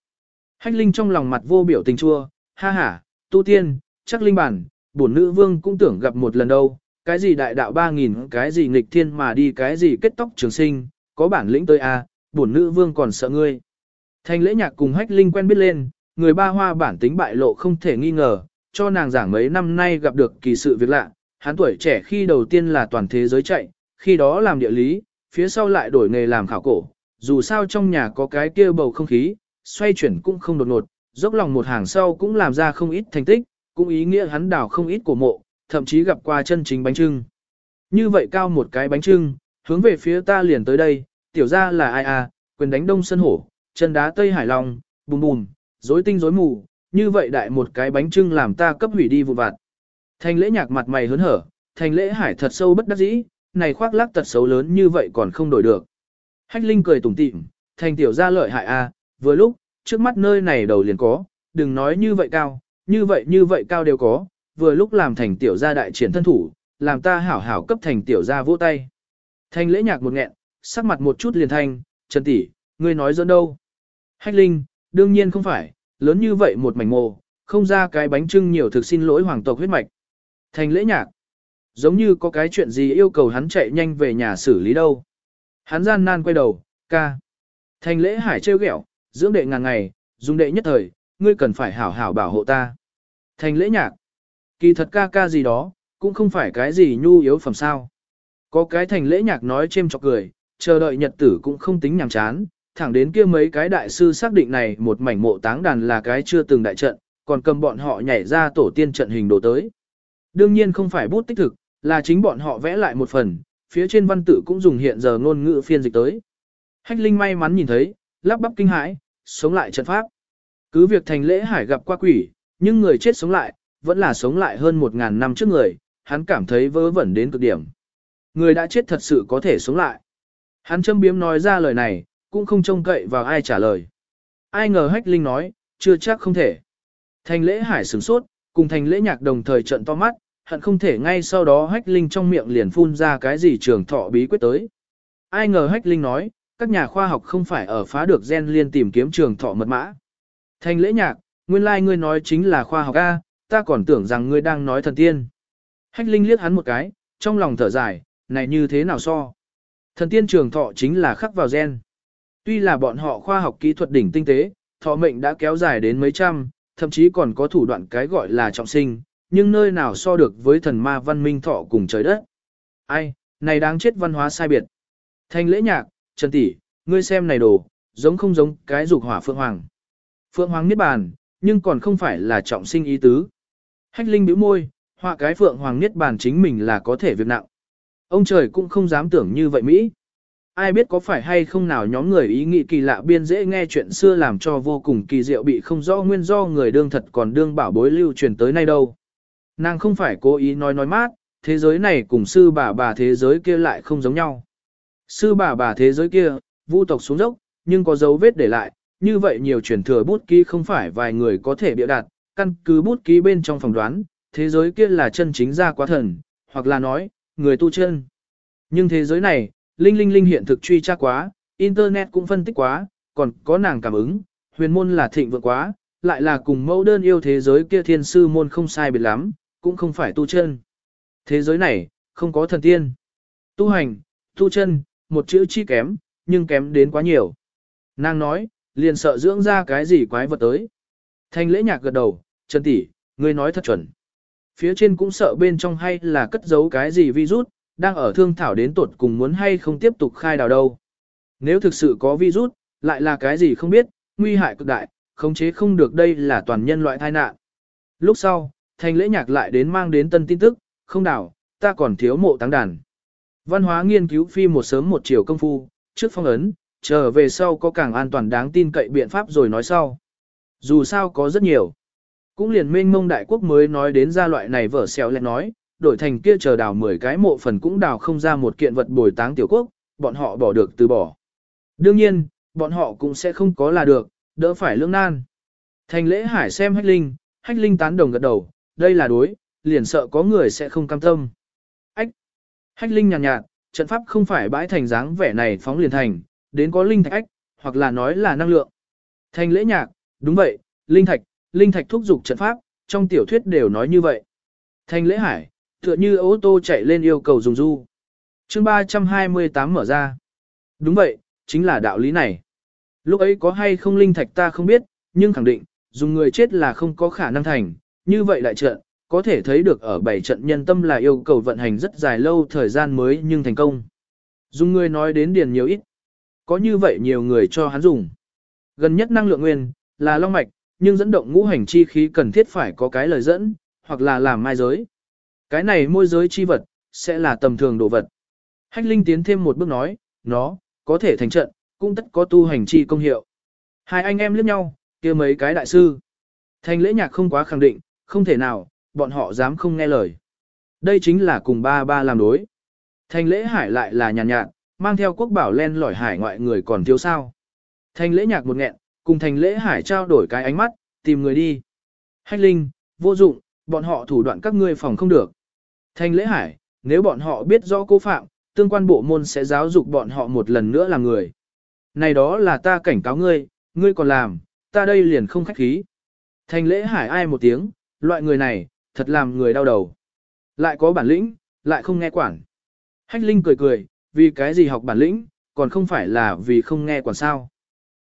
Speaker 1: Hách linh trong lòng mặt vô biểu tình chua, ha ha, tu tiên, chắc linh bản, bổn nữ vương cũng tưởng gặp một lần đâu, cái gì đại đạo ba nghìn, cái gì nghịch thiên mà đi cái gì kết tóc trường sinh, có bản lĩnh tới a, à, bổn nữ vương còn sợ ngươi. Thành lễ nhạc cùng hách linh quen biết lên, người ba hoa bản tính bại lộ không thể nghi ngờ, cho nàng giảng mấy năm nay gặp được kỳ sự việc lạ, hắn tuổi trẻ khi đầu tiên là toàn thế giới chạy, khi đó làm địa lý, phía sau lại đổi nghề làm khảo cổ, dù sao trong nhà có cái kia bầu không khí, xoay chuyển cũng không đột ngột, dốc lòng một hàng sau cũng làm ra không ít thành tích, cũng ý nghĩa hắn đào không ít cổ mộ, thậm chí gặp qua chân chính bánh trưng. Như vậy cao một cái bánh trưng, hướng về phía ta liền tới đây, tiểu ra là ai à, quyền đánh đông sân hổ, chân đá tây hải long, bùm bùm, rối tinh rối mù, như vậy đại một cái bánh trưng làm ta cấp hủy đi vụ vặt. Thành lễ nhạc mặt mày hớn hở, thành lễ hải thật sâu bất đắc dĩ, này khoác lác tật xấu lớn như vậy còn không đổi được. Hách Linh cười tủm tỉm, thành tiểu gia lợi hại a, vừa lúc, trước mắt nơi này đầu liền có, đừng nói như vậy cao, như vậy như vậy cao đều có, vừa lúc làm thành tiểu gia đại triển thân thủ, làm ta hảo hảo cấp thành tiểu gia vỗ tay. Thành lễ nhạc một nghẹn, sắc mặt một chút liền thanh, Trần tỷ, ngươi nói giỡn đâu? Hách Linh, đương nhiên không phải, lớn như vậy một mảnh mồ, không ra cái bánh trưng nhiều thực xin lỗi hoàng tộc huyết mạch. Thành lễ nhạc, giống như có cái chuyện gì yêu cầu hắn chạy nhanh về nhà xử lý đâu. Hắn gian nan quay đầu, ca. Thành lễ hải trêu ghẹo, dưỡng đệ ngàn ngày, dùng đệ nhất thời, ngươi cần phải hảo hảo bảo hộ ta. Thành lễ nhạc, kỳ thật ca ca gì đó, cũng không phải cái gì nhu yếu phẩm sao. Có cái thành lễ nhạc nói chêm chọc cười, chờ đợi nhật tử cũng không tính nhàm chán, thẳng đến kia mấy cái đại sư xác định này một mảnh mộ táng đàn là cái chưa từng đại trận, còn cầm bọn họ nhảy ra tổ tiên trận hình đồ tới. Đương nhiên không phải bút tích thực, là chính bọn họ vẽ lại một phần, phía trên văn tự cũng dùng hiện giờ ngôn ngữ phiên dịch tới. Hách Linh may mắn nhìn thấy, lắp bắp kinh hãi, sống lại trận pháp. Cứ việc thành lễ hải gặp qua quỷ, nhưng người chết sống lại, vẫn là sống lại hơn một ngàn năm trước người, hắn cảm thấy vớ vẩn đến cực điểm. Người đã chết thật sự có thể sống lại. Hắn châm biếm nói ra lời này, cũng không trông cậy vào ai trả lời. Ai ngờ Hách Linh nói, chưa chắc không thể. Thành lễ hải sửng sốt, cùng thành lễ nhạc đồng thời trận to mắt, hận không thể ngay sau đó Hách Linh trong miệng liền phun ra cái gì trường thọ bí quyết tới. Ai ngờ Hách Linh nói, các nhà khoa học không phải ở phá được gen liên tìm kiếm trường thọ mật mã. Thành lễ nhạc, nguyên lai like ngươi nói chính là khoa học A, ta còn tưởng rằng ngươi đang nói thần tiên. Hách Linh liếc hắn một cái, trong lòng thở dài, này như thế nào so. Thần tiên trường thọ chính là khắc vào gen. Tuy là bọn họ khoa học kỹ thuật đỉnh tinh tế, thọ mệnh đã kéo dài đến mấy trăm, thậm chí còn có thủ đoạn cái gọi là trọng sinh, nhưng nơi nào so được với thần ma văn minh thọ cùng trời đất. Ai, này đáng chết văn hóa sai biệt. Thanh lễ nhạc, Trần Tỷ, ngươi xem này đồ, giống không giống cái dục hỏa phượng hoàng. Phượng hoàng niết bàn, nhưng còn không phải là trọng sinh ý tứ. Hách linh bĩu môi, họa cái phượng hoàng niết bàn chính mình là có thể việc nặng. Ông trời cũng không dám tưởng như vậy Mỹ. Ai biết có phải hay không nào nhóm người ý nghĩ kỳ lạ biên dễ nghe chuyện xưa làm cho vô cùng kỳ diệu bị không rõ nguyên do người đương thật còn đương bảo bối lưu truyền tới nay đâu. Nàng không phải cố ý nói nói mát, thế giới này cùng sư bà bà thế giới kia lại không giống nhau. Sư bà bà thế giới kia, vu tộc xuống dốc, nhưng có dấu vết để lại, như vậy nhiều truyền thừa bút ký không phải vài người có thể biểu đạt, căn cứ bút ký bên trong phòng đoán, thế giới kia là chân chính ra quá thần, hoặc là nói, người tu chân. Nhưng thế giới này, Linh Linh Linh hiện thực truy tra quá, Internet cũng phân tích quá, còn có nàng cảm ứng, huyền môn là thịnh vượng quá, lại là cùng mẫu đơn yêu thế giới kia thiên sư môn không sai biệt lắm, cũng không phải tu chân. Thế giới này, không có thần tiên. Tu hành, tu chân, một chữ chi kém, nhưng kém đến quá nhiều. Nàng nói, liền sợ dưỡng ra cái gì quái vật tới. Thanh lễ nhạc gật đầu, Trần tỷ, ngươi nói thật chuẩn. Phía trên cũng sợ bên trong hay là cất giấu cái gì virus, đang ở thương thảo đến tột cùng muốn hay không tiếp tục khai đào đâu. Nếu thực sự có virus, lại là cái gì không biết, nguy hại cực đại, khống chế không được đây là toàn nhân loại tai nạn. Lúc sau, thành lễ nhạc lại đến mang đến tân tin tức, không đảo, ta còn thiếu mộ táng đàn. Văn hóa nghiên cứu phi một sớm một chiều công phu, trước phong ấn, trở về sau có càng an toàn đáng tin cậy biện pháp rồi nói sau. Dù sao có rất nhiều. Cũng liền mênh mông đại quốc mới nói đến ra loại này vở xèo lại nói, đổi thành kia chờ đào 10 cái mộ phần cũng đào không ra một kiện vật bồi táng tiểu quốc, bọn họ bỏ được từ bỏ. Đương nhiên, bọn họ cũng sẽ không có là được, đỡ phải lương nan. Thành lễ hải xem hách linh, hách linh tán đồng gật đầu, đây là đối, liền sợ có người sẽ không cam tâm. Ách! Hách linh nhàn nhạt, nhạt, trận pháp không phải bãi thành dáng vẻ này phóng liền thành, đến có linh thạch ách, hoặc là nói là năng lượng. Thành lễ nhạc, đúng vậy, linh thạch, linh thạch thúc dục trận pháp, trong tiểu thuyết đều nói như vậy. Thành lễ hải, tựa như ô tô chạy lên yêu cầu dùng du. chương 328 mở ra. Đúng vậy, chính là đạo lý này. Lúc ấy có hay không linh thạch ta không biết, nhưng khẳng định, dùng người chết là không có khả năng thành, như vậy đại trận, có thể thấy được ở bảy trận nhân tâm là yêu cầu vận hành rất dài lâu thời gian mới nhưng thành công. Dùng người nói đến điền nhiều ít. Có như vậy nhiều người cho hắn dùng. Gần nhất năng lượng nguyên, là long mạch, nhưng dẫn động ngũ hành chi khí cần thiết phải có cái lời dẫn, hoặc là làm mai giới. Cái này môi giới chi vật, sẽ là tầm thường đồ vật. Hách Linh tiến thêm một bước nói, nó, có thể thành trận, cũng tất có tu hành chi công hiệu. Hai anh em liếc nhau, kia mấy cái đại sư. Thành lễ nhạc không quá khẳng định, không thể nào, bọn họ dám không nghe lời. Đây chính là cùng ba ba làm đối. Thành lễ hải lại là nhàn nhạt, nhạt, mang theo quốc bảo len lỏi hải ngoại người còn thiếu sao. Thành lễ nhạc một nghẹn, cùng thành lễ hải trao đổi cái ánh mắt, tìm người đi. Hách linh, vô dụng, bọn họ thủ đoạn các ngươi phòng không được. Thanh lễ hải, nếu bọn họ biết rõ cố phạm, tương quan bộ môn sẽ giáo dục bọn họ một lần nữa làm người. Này đó là ta cảnh cáo ngươi, ngươi còn làm, ta đây liền không khách khí. Thanh lễ hải ai một tiếng, loại người này, thật làm người đau đầu. Lại có bản lĩnh, lại không nghe quản. Hách Linh cười cười, vì cái gì học bản lĩnh, còn không phải là vì không nghe quản sao.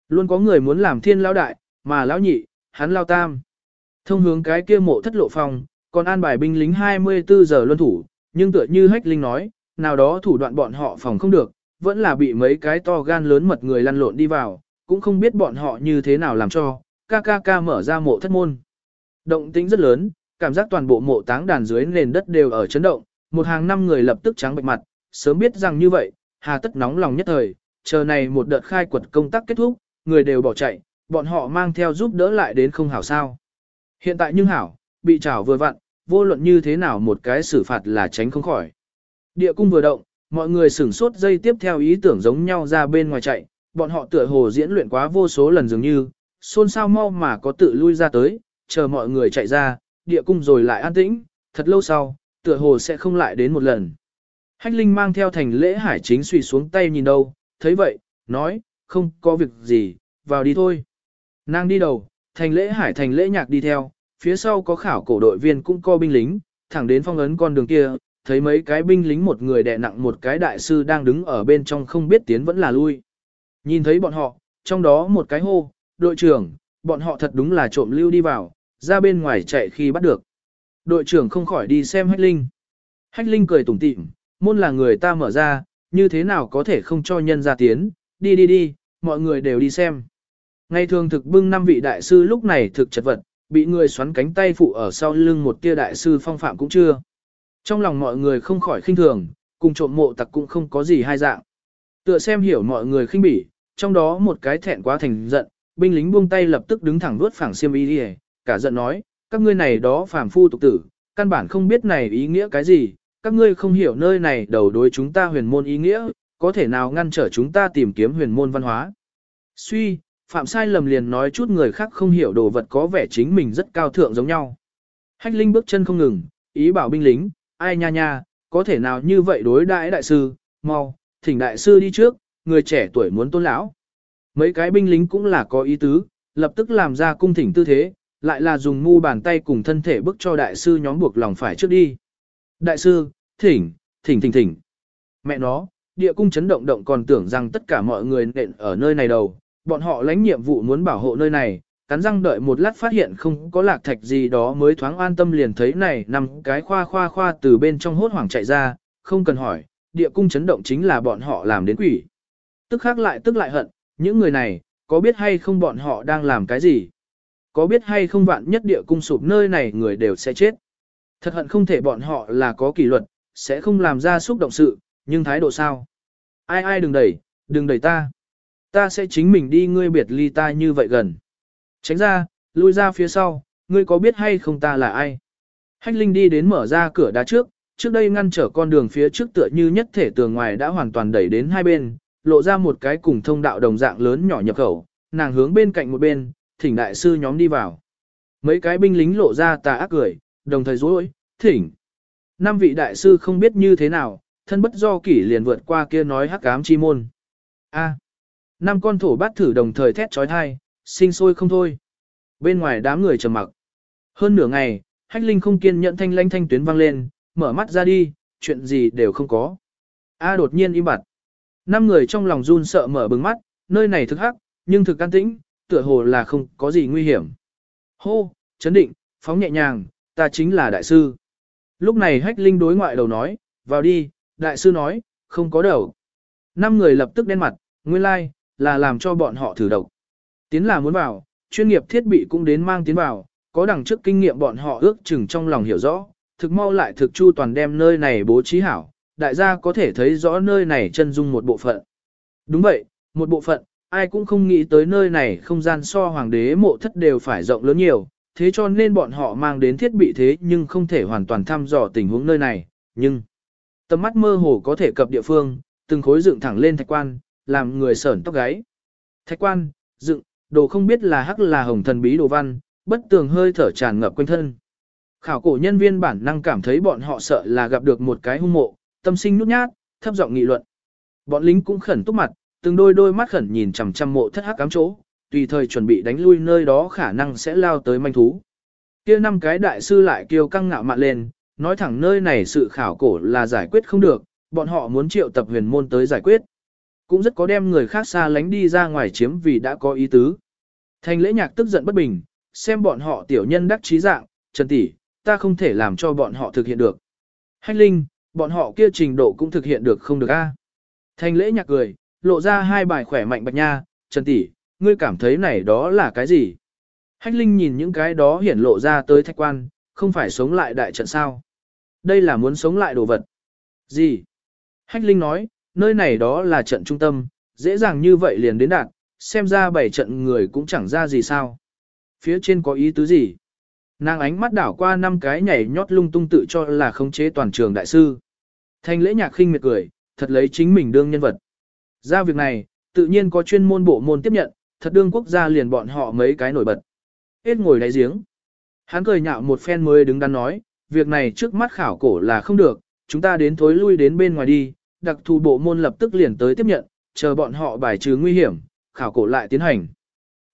Speaker 1: Luôn có người muốn làm thiên lão đại, mà lão nhị, hắn lao tam. Thông hướng cái kia mộ thất lộ phòng, còn an bài binh lính 24 giờ luân thủ, nhưng tựa như Hách Linh nói, nào đó thủ đoạn bọn họ phòng không được, vẫn là bị mấy cái to gan lớn mật người lăn lộn đi vào, cũng không biết bọn họ như thế nào làm cho, KKK mở ra mộ thất môn. Động tĩnh rất lớn, cảm giác toàn bộ mộ táng đàn dưới nền đất đều ở chấn động, một hàng năm người lập tức trắng bệch mặt, sớm biết rằng như vậy, hà tất nóng lòng nhất thời, chờ này một đợt khai quật công tác kết thúc, người đều bỏ chạy, bọn họ mang theo giúp đỡ lại đến không hảo sao. Hiện tại nhưng hảo, bị trảo vừa vặn, vô luận như thế nào một cái xử phạt là tránh không khỏi. Địa cung vừa động, mọi người sửng sốt dây tiếp theo ý tưởng giống nhau ra bên ngoài chạy, bọn họ tựa hồ diễn luyện quá vô số lần dường như, xôn xao mau mà có tự lui ra tới, chờ mọi người chạy ra, địa cung rồi lại an tĩnh, thật lâu sau, tựa hồ sẽ không lại đến một lần. Hách Linh mang theo thành lễ hải chính suy xuống tay nhìn đâu, thấy vậy, nói, không có việc gì, vào đi thôi. Nàng đi đầu, thành lễ hải thành lễ nhạc đi theo, phía sau có khảo cổ đội viên cũng co binh lính, thẳng đến phong ấn con đường kia, thấy mấy cái binh lính một người đè nặng một cái đại sư đang đứng ở bên trong không biết tiến vẫn là lui. Nhìn thấy bọn họ, trong đó một cái hô, đội trưởng, bọn họ thật đúng là trộm lưu đi vào, ra bên ngoài chạy khi bắt được. Đội trưởng không khỏi đi xem Hách Linh. Hách Linh cười tủm tỉm, môn là người ta mở ra, như thế nào có thể không cho nhân ra tiến, đi đi đi, mọi người đều đi xem. Ngày thường thực bưng năm vị đại sư lúc này thực chật vật, bị người xoắn cánh tay phụ ở sau lưng một tia đại sư phong phạm cũng chưa. Trong lòng mọi người không khỏi khinh thường, cùng trộm mộ tặc cũng không có gì hai dạng. Tựa xem hiểu mọi người khinh bỉ, trong đó một cái thẹn quá thành giận, binh lính buông tay lập tức đứng thẳng vuốt phẳng xiêm y đi cả giận nói, các ngươi này đó phàm phu tục tử, căn bản không biết này ý nghĩa cái gì, các ngươi không hiểu nơi này đầu đối chúng ta huyền môn ý nghĩa, có thể nào ngăn trở chúng ta tìm kiếm huyền môn văn hóa. Suy, phạm sai lầm liền nói chút người khác không hiểu đồ vật có vẻ chính mình rất cao thượng giống nhau. Hách Linh bước chân không ngừng, ý bảo binh lính, ai nha nha, có thể nào như vậy đối đại đại sư, mau, thỉnh đại sư đi trước, người trẻ tuổi muốn tôn lão. Mấy cái binh lính cũng là có ý tứ, lập tức làm ra cung thỉnh tư thế, lại là dùng mu bàn tay cùng thân thể bức cho đại sư nhóm buộc lòng phải trước đi. Đại sư, thỉnh, thỉnh thỉnh thỉnh. Mẹ nó, địa cung chấn động động còn tưởng rằng tất cả mọi người nện ở nơi này đầu, bọn họ lãnh nhiệm vụ muốn bảo hộ nơi này, cắn răng đợi một lát phát hiện không có lạc thạch gì đó mới thoáng an tâm liền thấy này nằm cái khoa khoa khoa từ bên trong hốt hoảng chạy ra, không cần hỏi, địa cung chấn động chính là bọn họ làm đến quỷ. Tức khác lại tức lại hận, những người này, có biết hay không bọn họ đang làm cái gì? Có biết hay không vạn nhất địa cung sụp nơi này người đều sẽ chết? Thật hận không thể bọn họ là có kỷ luật, sẽ không làm ra xúc động sự, nhưng thái độ sao? Ai ai đừng đẩy, đừng đẩy ta. Ta sẽ chính mình đi ngươi biệt ly ta như vậy gần. Tránh ra, lui ra phía sau, ngươi có biết hay không ta là ai? Hách Linh đi đến mở ra cửa đá trước, trước đây ngăn trở con đường phía trước tựa như nhất thể tường ngoài đã hoàn toàn đẩy đến hai bên, lộ ra một cái cùng thông đạo đồng dạng lớn nhỏ nhập khẩu, nàng hướng bên cạnh một bên, thỉnh đại sư nhóm đi vào. Mấy cái binh lính lộ ra tà ác cười, đồng thời dối, thỉnh. Năm vị đại sư không biết như thế nào, thân bất do kỷ liền vượt qua kia nói hắc ám chi môn. A. Năm con thổ bát thử đồng thời thét trói thai, sinh sôi không thôi. Bên ngoài đám người trầm mặc. Hơn nửa ngày, hách linh không kiên nhẫn thanh lanh thanh tuyến vang lên, mở mắt ra đi, chuyện gì đều không có. A đột nhiên im bặt. Năm người trong lòng run sợ mở bừng mắt, nơi này thực hắc, nhưng thực an tĩnh, tựa hồ là không có gì nguy hiểm. Hô, chấn định, phóng nhẹ nhàng, ta chính là đại sư. Lúc này hách linh đối ngoại đầu nói, vào đi, đại sư nói, không có đầu. Năm người lập tức đen mặt, nguyên lai, like, là làm cho bọn họ thử độc. Tiến là muốn vào, chuyên nghiệp thiết bị cũng đến mang tiến vào, có đằng trước kinh nghiệm bọn họ ước chừng trong lòng hiểu rõ, thực mau lại thực chu toàn đem nơi này bố trí hảo, đại gia có thể thấy rõ nơi này chân dung một bộ phận. Đúng vậy, một bộ phận, ai cũng không nghĩ tới nơi này không gian so hoàng đế mộ thất đều phải rộng lớn nhiều, thế cho nên bọn họ mang đến thiết bị thế nhưng không thể hoàn toàn thăm dò tình huống nơi này, nhưng tầm mắt mơ hồ có thể cập địa phương, từng khối dựng thẳng lên thạch quan, làm người sởn tóc gáy. Thạch quan, dựng, đồ không biết là hắc là hồng thần bí đồ văn, bất tường hơi thở tràn ngập quanh thân. Khảo cổ nhân viên bản năng cảm thấy bọn họ sợ là gặp được một cái hung mộ, tâm sinh nhút nhát, thấp giọng nghị luận. Bọn lính cũng khẩn túc mặt, từng đôi đôi mắt khẩn nhìn chằm chằm mộ thất hắc cám chỗ, tùy thời chuẩn bị đánh lui nơi đó khả năng sẽ lao tới manh thú. Kia năm cái đại sư lại kêu căng ngạo mạn lên, nói thẳng nơi này sự khảo cổ là giải quyết không được, bọn họ muốn triệu tập huyền môn tới giải quyết. Cũng rất có đem người khác xa lánh đi ra ngoài chiếm vì đã có ý tứ. Thành lễ nhạc tức giận bất bình, xem bọn họ tiểu nhân đắc trí dạng, trần tỷ, ta không thể làm cho bọn họ thực hiện được. Hách linh, bọn họ kia trình độ cũng thực hiện được không được a. Thành lễ nhạc cười, lộ ra hai bài khỏe mạnh bạch nha, trần tỷ, ngươi cảm thấy này đó là cái gì? Hách linh nhìn những cái đó hiển lộ ra tới thạch quan, không phải sống lại đại trận sao? Đây là muốn sống lại đồ vật. Gì? Hách linh nói, nơi này đó là trận trung tâm, dễ dàng như vậy liền đến đạt, xem ra bảy trận người cũng chẳng ra gì sao. Phía trên có ý tứ gì? Nàng ánh mắt đảo qua năm cái nhảy nhót lung tung tự cho là khống chế toàn trường đại sư. Thanh lễ nhạc khinh miệt cười, thật lấy chính mình đương nhân vật. Ra việc này, tự nhiên có chuyên môn bộ môn tiếp nhận, thật đương quốc gia liền bọn họ mấy cái nổi bật. Hết ngồi đáy giếng. Hắn cười nhạo một phen mới đứng đắn nói, việc này trước mắt khảo cổ là không được, chúng ta đến thối lui đến bên ngoài đi, đặc thù bộ môn lập tức liền tới tiếp nhận, chờ bọn họ bài trừ nguy hiểm, khảo cổ lại tiến hành.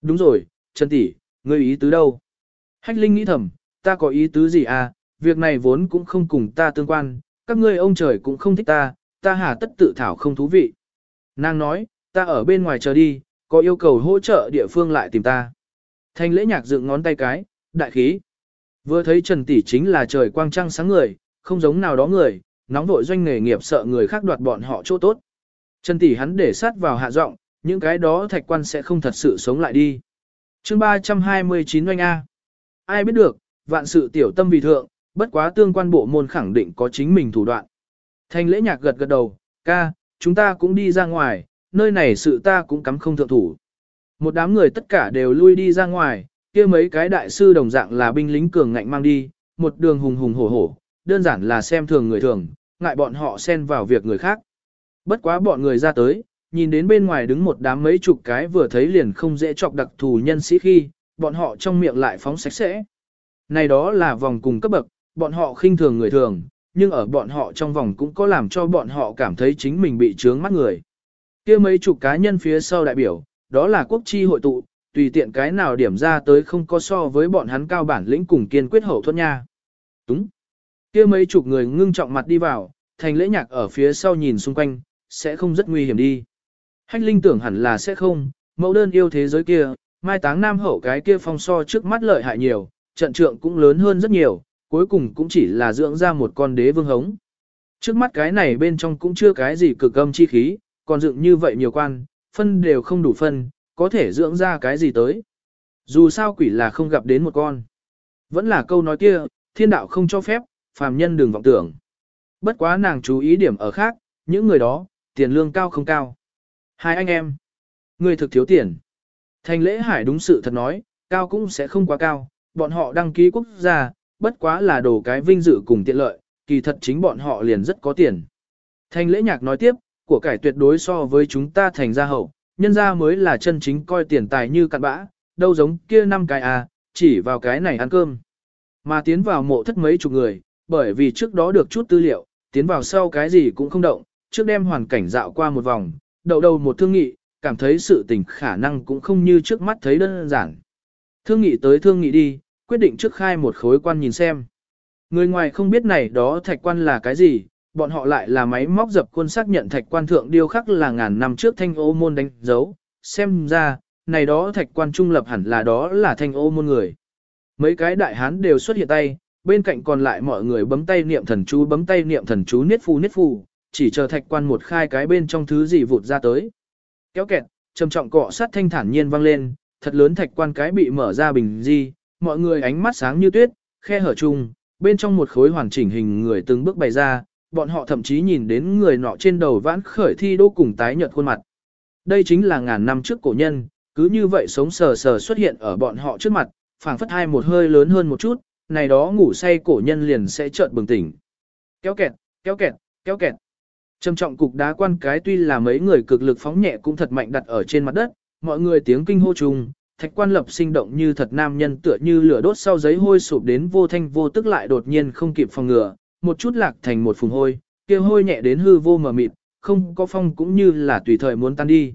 Speaker 1: Đúng rồi, Trần tỷ, ngươi ý tứ đâu? Hách Linh nghĩ thầm, ta có ý tứ gì à, việc này vốn cũng không cùng ta tương quan, các ngươi ông trời cũng không thích ta, ta hà tất tự thảo không thú vị. Nàng nói, ta ở bên ngoài chờ đi, có yêu cầu hỗ trợ địa phương lại tìm ta. Thanh lễ nhạc dựng ngón tay cái, đại khí. Vừa thấy Trần Tỷ chính là trời quang trăng sáng người, không giống nào đó người, nóng vội doanh nghề nghiệp sợ người khác đoạt bọn họ chỗ tốt. Trần Tỷ hắn để sát vào hạ giọng, những cái đó thạch quan sẽ không thật sự sống lại đi. chương 329 doanh A. Ai biết được, vạn sự tiểu tâm vì thượng, bất quá tương quan bộ môn khẳng định có chính mình thủ đoạn. thành lễ nhạc gật gật đầu, ca, chúng ta cũng đi ra ngoài, nơi này sự ta cũng cắm không thượng thủ. Một đám người tất cả đều lui đi ra ngoài, kia mấy cái đại sư đồng dạng là binh lính cường ngạnh mang đi, một đường hùng hùng hổ hổ, đơn giản là xem thường người thường, ngại bọn họ xen vào việc người khác. Bất quá bọn người ra tới, nhìn đến bên ngoài đứng một đám mấy chục cái vừa thấy liền không dễ chọc đặc thù nhân sĩ khi, bọn họ trong miệng lại phóng sạch sẽ. Này đó là vòng cùng cấp bậc, bọn họ khinh thường người thường, nhưng ở bọn họ trong vòng cũng có làm cho bọn họ cảm thấy chính mình bị trướng mắt người. kia mấy chục cá nhân phía sau đại biểu, đó là quốc chi hội tụ, tùy tiện cái nào điểm ra tới không có so với bọn hắn cao bản lĩnh cùng kiên quyết hậu thuẫn nha. Đúng. kia mấy chục người ngưng trọng mặt đi vào, thành lễ nhạc ở phía sau nhìn xung quanh, sẽ không rất nguy hiểm đi. Hách linh tưởng hẳn là sẽ không, mẫu đơn yêu thế giới kia, mai táng nam hậu cái kia phong so trước mắt lợi hại nhiều, trận trượng cũng lớn hơn rất nhiều, cuối cùng cũng chỉ là dưỡng ra một con đế vương hống. Trước mắt cái này bên trong cũng chưa cái gì cực âm chi khí, còn dựng như vậy nhiều quan, phân đều không đủ phân, có thể dưỡng ra cái gì tới. Dù sao quỷ là không gặp đến một con. Vẫn là câu nói kia, thiên đạo không cho phép, phàm nhân đừng vọng tưởng. Bất quá nàng chú ý điểm ở khác, những người đó, tiền lương cao không cao. Hai anh em, người thực thiếu tiền. Thành lễ hải đúng sự thật nói, cao cũng sẽ không quá cao, bọn họ đăng ký quốc gia, bất quá là đồ cái vinh dự cùng tiện lợi, kỳ thật chính bọn họ liền rất có tiền. Thành lễ nhạc nói tiếp, của cải tuyệt đối so với chúng ta thành gia hậu, nhân gia mới là chân chính coi tiền tài như cặn bã, đâu giống kia năm cái à, chỉ vào cái này ăn cơm. Mà tiến vào mộ thất mấy chục người, bởi vì trước đó được chút tư liệu, tiến vào sau cái gì cũng không động, trước đem hoàn cảnh dạo qua một vòng, đầu đầu một thương nghị, cảm thấy sự tình khả năng cũng không như trước mắt thấy đơn giản. Thương nghị tới thương nghị đi, quyết định trước khai một khối quan nhìn xem. Người ngoài không biết này đó thạch quan là cái gì, bọn họ lại là máy móc dập quân xác nhận thạch quan thượng điêu khắc là ngàn năm trước thanh ô môn đánh dấu, xem ra, này đó thạch quan trung lập hẳn là đó là thanh ô môn người. Mấy cái đại hán đều xuất hiện tay, bên cạnh còn lại mọi người bấm tay niệm thần chú bấm tay niệm thần chú niết phù niết phù, chỉ chờ thạch quan một khai cái bên trong thứ gì vụt ra tới. Kéo kẹt, trầm trọng cọ sát thanh thản nhiên vang lên, thật lớn thạch quan cái bị mở ra bình di, mọi người ánh mắt sáng như tuyết, khe hở chung, bên trong một khối hoàn chỉnh hình người từng bước bày ra, bọn họ thậm chí nhìn đến người nọ trên đầu vãn khởi thi đô cùng tái nhợt khuôn mặt. Đây chính là ngàn năm trước cổ nhân, cứ như vậy sống sờ sờ xuất hiện ở bọn họ trước mặt, phảng phất hai một hơi lớn hơn một chút, này đó ngủ say cổ nhân liền sẽ chợt bừng tỉnh. Kéo kẹt, kéo kẹt, kéo kẹt. Trầm trọng cục đá quan cái tuy là mấy người cực lực phóng nhẹ cũng thật mạnh đặt ở trên mặt đất, mọi người tiếng kinh hô chung, thạch quan lập sinh động như thật nam nhân tựa như lửa đốt sau giấy hôi sụp đến vô thanh vô tức lại đột nhiên không kịp phòng ngừa, một chút lạc thành một phùng hôi, kia hôi nhẹ đến hư vô mờ mịt, không có phong cũng như là tùy thời muốn tan đi.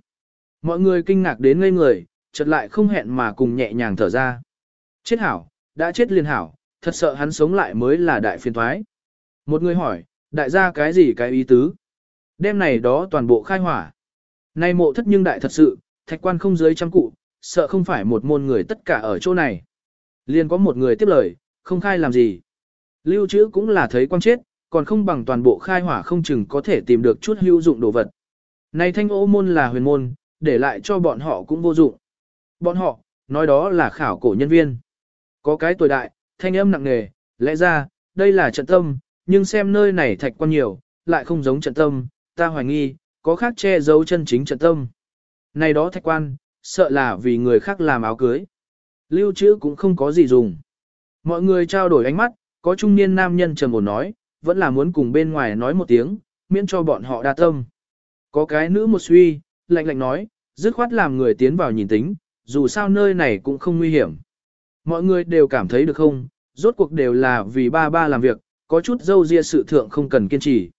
Speaker 1: Mọi người kinh ngạc đến ngây người, chợt lại không hẹn mà cùng nhẹ nhàng thở ra. Chết hảo, đã chết liền hảo, thật sợ hắn sống lại mới là đại phiền thoái. Một người hỏi, đại gia cái gì cái ý tứ? Đêm này đó toàn bộ khai hỏa. Nay mộ thất nhưng đại thật sự, thạch quan không dưới trăm cụ, sợ không phải một môn người tất cả ở chỗ này. Liền có một người tiếp lời, không khai làm gì. Lưu trữ cũng là thấy quan chết, còn không bằng toàn bộ khai hỏa không chừng có thể tìm được chút hữu dụng đồ vật. Này thanh ô môn là huyền môn, để lại cho bọn họ cũng vô dụng. Bọn họ, nói đó là khảo cổ nhân viên. Có cái tuổi đại, thanh âm nặng nề, lẽ ra, đây là trận tâm, nhưng xem nơi này thạch quan nhiều, lại không giống trận tâm, ta hoài nghi, có khác che giấu chân chính trận tâm. Này đó thạch quan, sợ là vì người khác làm áo cưới. Lưu trữ cũng không có gì dùng. Mọi người trao đổi ánh mắt, có trung niên nam nhân trầm ổn nói, vẫn là muốn cùng bên ngoài nói một tiếng, miễn cho bọn họ đa tâm. Có cái nữ một suy, lạnh lạnh nói, dứt khoát làm người tiến vào nhìn tính, dù sao nơi này cũng không nguy hiểm. Mọi người đều cảm thấy được không, rốt cuộc đều là vì ba ba làm việc, có chút dâu ria sự thượng không cần kiên trì.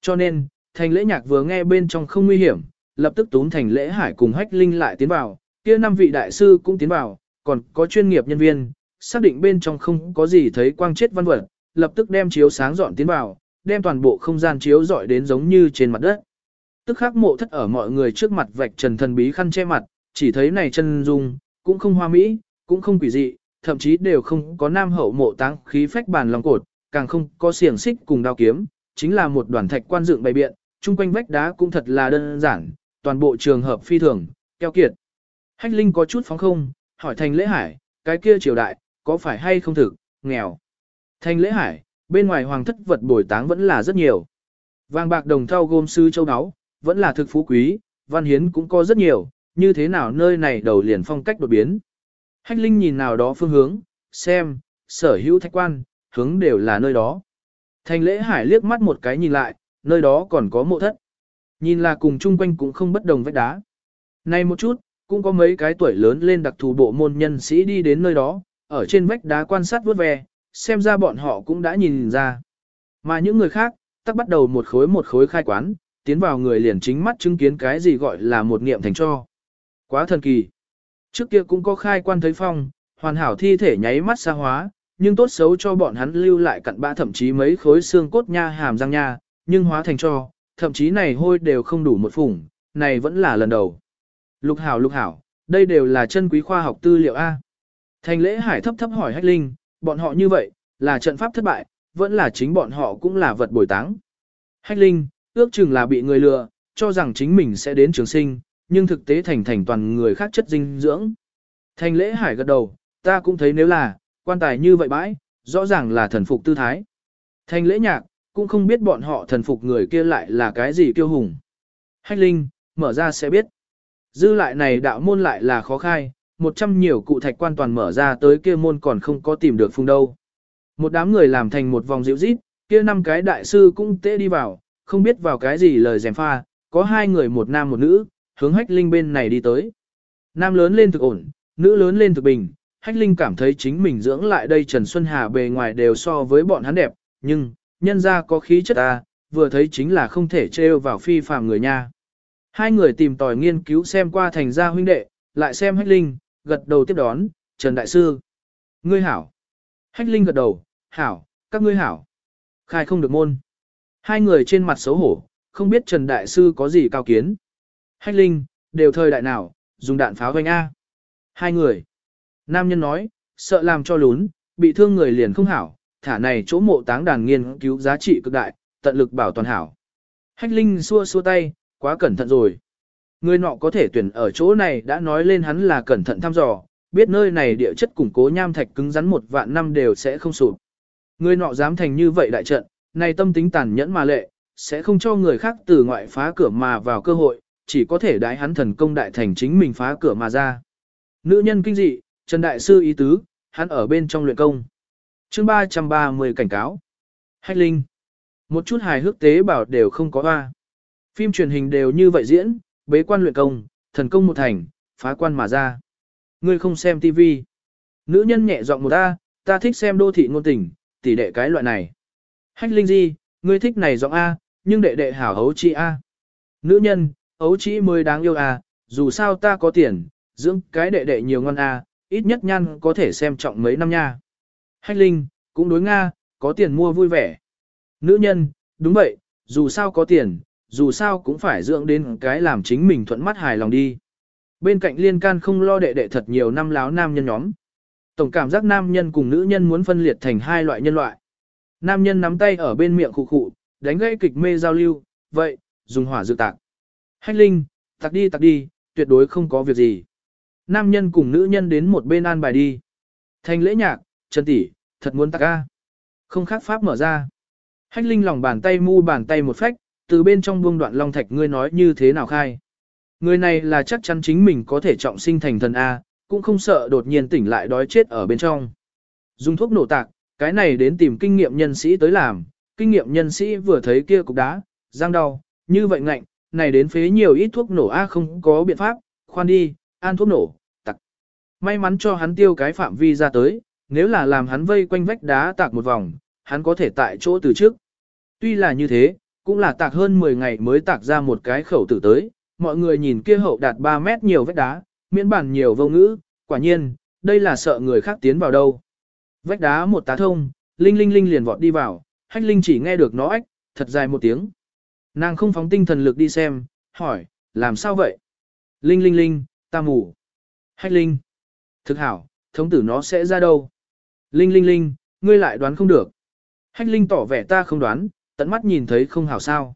Speaker 1: Cho nên, thành lễ nhạc vừa nghe bên trong không nguy hiểm, lập tức tún thành lễ hải cùng hách linh lại tiến vào, kia năm vị đại sư cũng tiến vào, còn có chuyên nghiệp nhân viên, xác định bên trong không có gì thấy quang chết văn vật, lập tức đem chiếu sáng dọn tiến vào, đem toàn bộ không gian chiếu dọi đến giống như trên mặt đất. Tức khắc mộ thất ở mọi người trước mặt vạch trần thần bí khăn che mặt, chỉ thấy này chân dung, cũng không hoa mỹ, cũng không quỷ dị, thậm chí đều không có nam hậu mộ táng khí phách bàn lòng cột, càng không có xiềng xích cùng đao kiếm, chính là một đoàn thạch quan dựng bày biện, chung quanh vách đá cũng thật là đơn giản, toàn bộ trường hợp phi thường, keo kiệt. Hách Linh có chút phóng không, hỏi Thành Lễ Hải, cái kia triều đại, có phải hay không thực, nghèo. Thành Lễ Hải, bên ngoài hoàng thất vật bồi táng vẫn là rất nhiều. Vàng bạc đồng thau gom sư châu áo, vẫn là thực phú quý, văn hiến cũng có rất nhiều, như thế nào nơi này đầu liền phong cách đột biến. Hách Linh nhìn nào đó phương hướng, xem, sở hữu thạch quan, hướng đều là nơi đó. Thành lễ hải liếc mắt một cái nhìn lại, nơi đó còn có mộ thất. Nhìn là cùng chung quanh cũng không bất đồng vách đá. Này một chút, cũng có mấy cái tuổi lớn lên đặc thù bộ môn nhân sĩ đi đến nơi đó, ở trên vách đá quan sát vớt ve, xem ra bọn họ cũng đã nhìn ra. Mà những người khác, tắc bắt đầu một khối một khối khai quán, tiến vào người liền chính mắt chứng kiến cái gì gọi là một niệm thành cho. Quá thần kỳ. Trước kia cũng có khai quan thấy phong, hoàn hảo thi thể nháy mắt xa hóa, nhưng tốt xấu cho bọn hắn lưu lại cặn bã thậm chí mấy khối xương cốt nha hàm răng nha, nhưng hóa thành cho, thậm chí này hôi đều không đủ một phủng, này vẫn là lần đầu. Lục hảo lục hảo, đây đều là chân quý khoa học tư liệu A. Thành lễ hải thấp thấp hỏi hách linh, bọn họ như vậy, là trận pháp thất bại, vẫn là chính bọn họ cũng là vật bồi táng. Hách linh, ước chừng là bị người lừa, cho rằng chính mình sẽ đến trường sinh, nhưng thực tế thành thành toàn người khác chất dinh dưỡng. Thành lễ hải gật đầu, ta cũng thấy nếu là, quan tài như vậy bãi, rõ ràng là thần phục tư thái. Thành lễ nhạc, cũng không biết bọn họ thần phục người kia lại là cái gì kiêu hùng. Hách linh, mở ra sẽ biết. Dư lại này đạo môn lại là khó khai, một trăm nhiều cụ thạch quan toàn mở ra tới kia môn còn không có tìm được phung đâu. Một đám người làm thành một vòng dịu rít, kia năm cái đại sư cũng tê đi vào, không biết vào cái gì lời dèm pha, có hai người một nam một nữ, hướng hách linh bên này đi tới. Nam lớn lên thực ổn, nữ lớn lên thực bình, hách linh cảm thấy chính mình dưỡng lại đây Trần Xuân Hà bề ngoài đều so với bọn hắn đẹp, nhưng, nhân ra có khí chất ta, vừa thấy chính là không thể trêu vào phi phàm người nha. Hai người tìm tòi nghiên cứu xem qua thành gia huynh đệ, lại xem hách linh, gật đầu tiếp đón, Trần Đại Sư. Ngươi hảo. Hách linh gật đầu, hảo, các ngươi hảo. Khai không được môn. Hai người trên mặt xấu hổ, không biết Trần Đại Sư có gì cao kiến. Hách Linh, đều thời đại nào, dùng đạn pháo vanh A. Hai người. Nam nhân nói, sợ làm cho lún, bị thương người liền không hảo, thả này chỗ mộ táng đàn nghiên cứu giá trị cực đại, tận lực bảo toàn hảo. Hách Linh xua xua tay, quá cẩn thận rồi. Người nọ có thể tuyển ở chỗ này đã nói lên hắn là cẩn thận thăm dò, biết nơi này địa chất củng cố nham thạch cứng rắn một vạn năm đều sẽ không sụp. Người nọ dám thành như vậy đại trận, này tâm tính tàn nhẫn mà lệ, sẽ không cho người khác từ ngoại phá cửa mà vào cơ hội, chỉ có thể đái hắn thần công đại thành chính mình phá cửa mà ra. Nữ nhân kinh dị, Trần Đại Sư ý tứ, hắn ở bên trong luyện công. chương 330 cảnh cáo. Hách Linh. Một chút hài hước tế bảo đều không có hoa. Phim truyền hình đều như vậy diễn, bế quan luyện công, thần công một thành, phá quan mà ra. Ngươi không xem TV. Nữ nhân nhẹ giọng một ta, ta thích xem đô thị ngôn tình, tỷ đệ cái loại này. Hách Linh gì ngươi thích này giọng A, nhưng đệ đệ hảo hấu chi A. Nữ nhân, ấu chỉ mới đáng yêu à, dù sao ta có tiền, dưỡng cái đệ đệ nhiều ngon à, ít nhất nhan có thể xem trọng mấy năm nha. Hách Linh, cũng đối Nga, có tiền mua vui vẻ. Nữ nhân, đúng vậy, dù sao có tiền, dù sao cũng phải dưỡng đến cái làm chính mình thuận mắt hài lòng đi. Bên cạnh liên can không lo đệ đệ thật nhiều năm láo nam nhân nhóm. Tổng cảm giác nam nhân cùng nữ nhân muốn phân liệt thành hai loại nhân loại. Nam nhân nắm tay ở bên miệng khụ khụ, đánh gãy kịch mê giao lưu, vậy, dùng hỏa dự tạc. Hách Linh, tặc đi tặc đi, tuyệt đối không có việc gì. Nam nhân cùng nữ nhân đến một bên an bài đi. Thành lễ nhạc, Trần tỷ, thật muốn tặc a. Không khác pháp mở ra. Hách Linh lòng bàn tay mu bàn tay một phách, từ bên trong buông đoạn long thạch ngươi nói như thế nào khai. Người này là chắc chắn chính mình có thể trọng sinh thành thần A, cũng không sợ đột nhiên tỉnh lại đói chết ở bên trong. Dùng thuốc nổ tạc, cái này đến tìm kinh nghiệm nhân sĩ tới làm, kinh nghiệm nhân sĩ vừa thấy kia cục đá, răng đau, như vậy ngạnh, này đến phế nhiều ít thuốc nổ A không có biện pháp, khoan đi, an thuốc nổ, tặc. May mắn cho hắn tiêu cái phạm vi ra tới, nếu là làm hắn vây quanh vách đá tạc một vòng, hắn có thể tại chỗ từ trước. Tuy là như thế, cũng là tạc hơn 10 ngày mới tạc ra một cái khẩu tử tới, mọi người nhìn kia hậu đạt 3 mét nhiều vách đá, miễn bản nhiều vô ngữ, quả nhiên, đây là sợ người khác tiến vào đâu. Vách đá một tá thông, linh linh linh liền vọt đi vào, hách linh chỉ nghe được nó ách, thật dài một tiếng. Nàng không phóng tinh thần lực đi xem, hỏi, làm sao vậy? Linh linh linh, ta mù. Hách linh. Thực hảo, thống tử nó sẽ ra đâu? Linh linh linh, ngươi lại đoán không được. Hách linh tỏ vẻ ta không đoán, tận mắt nhìn thấy không hảo sao.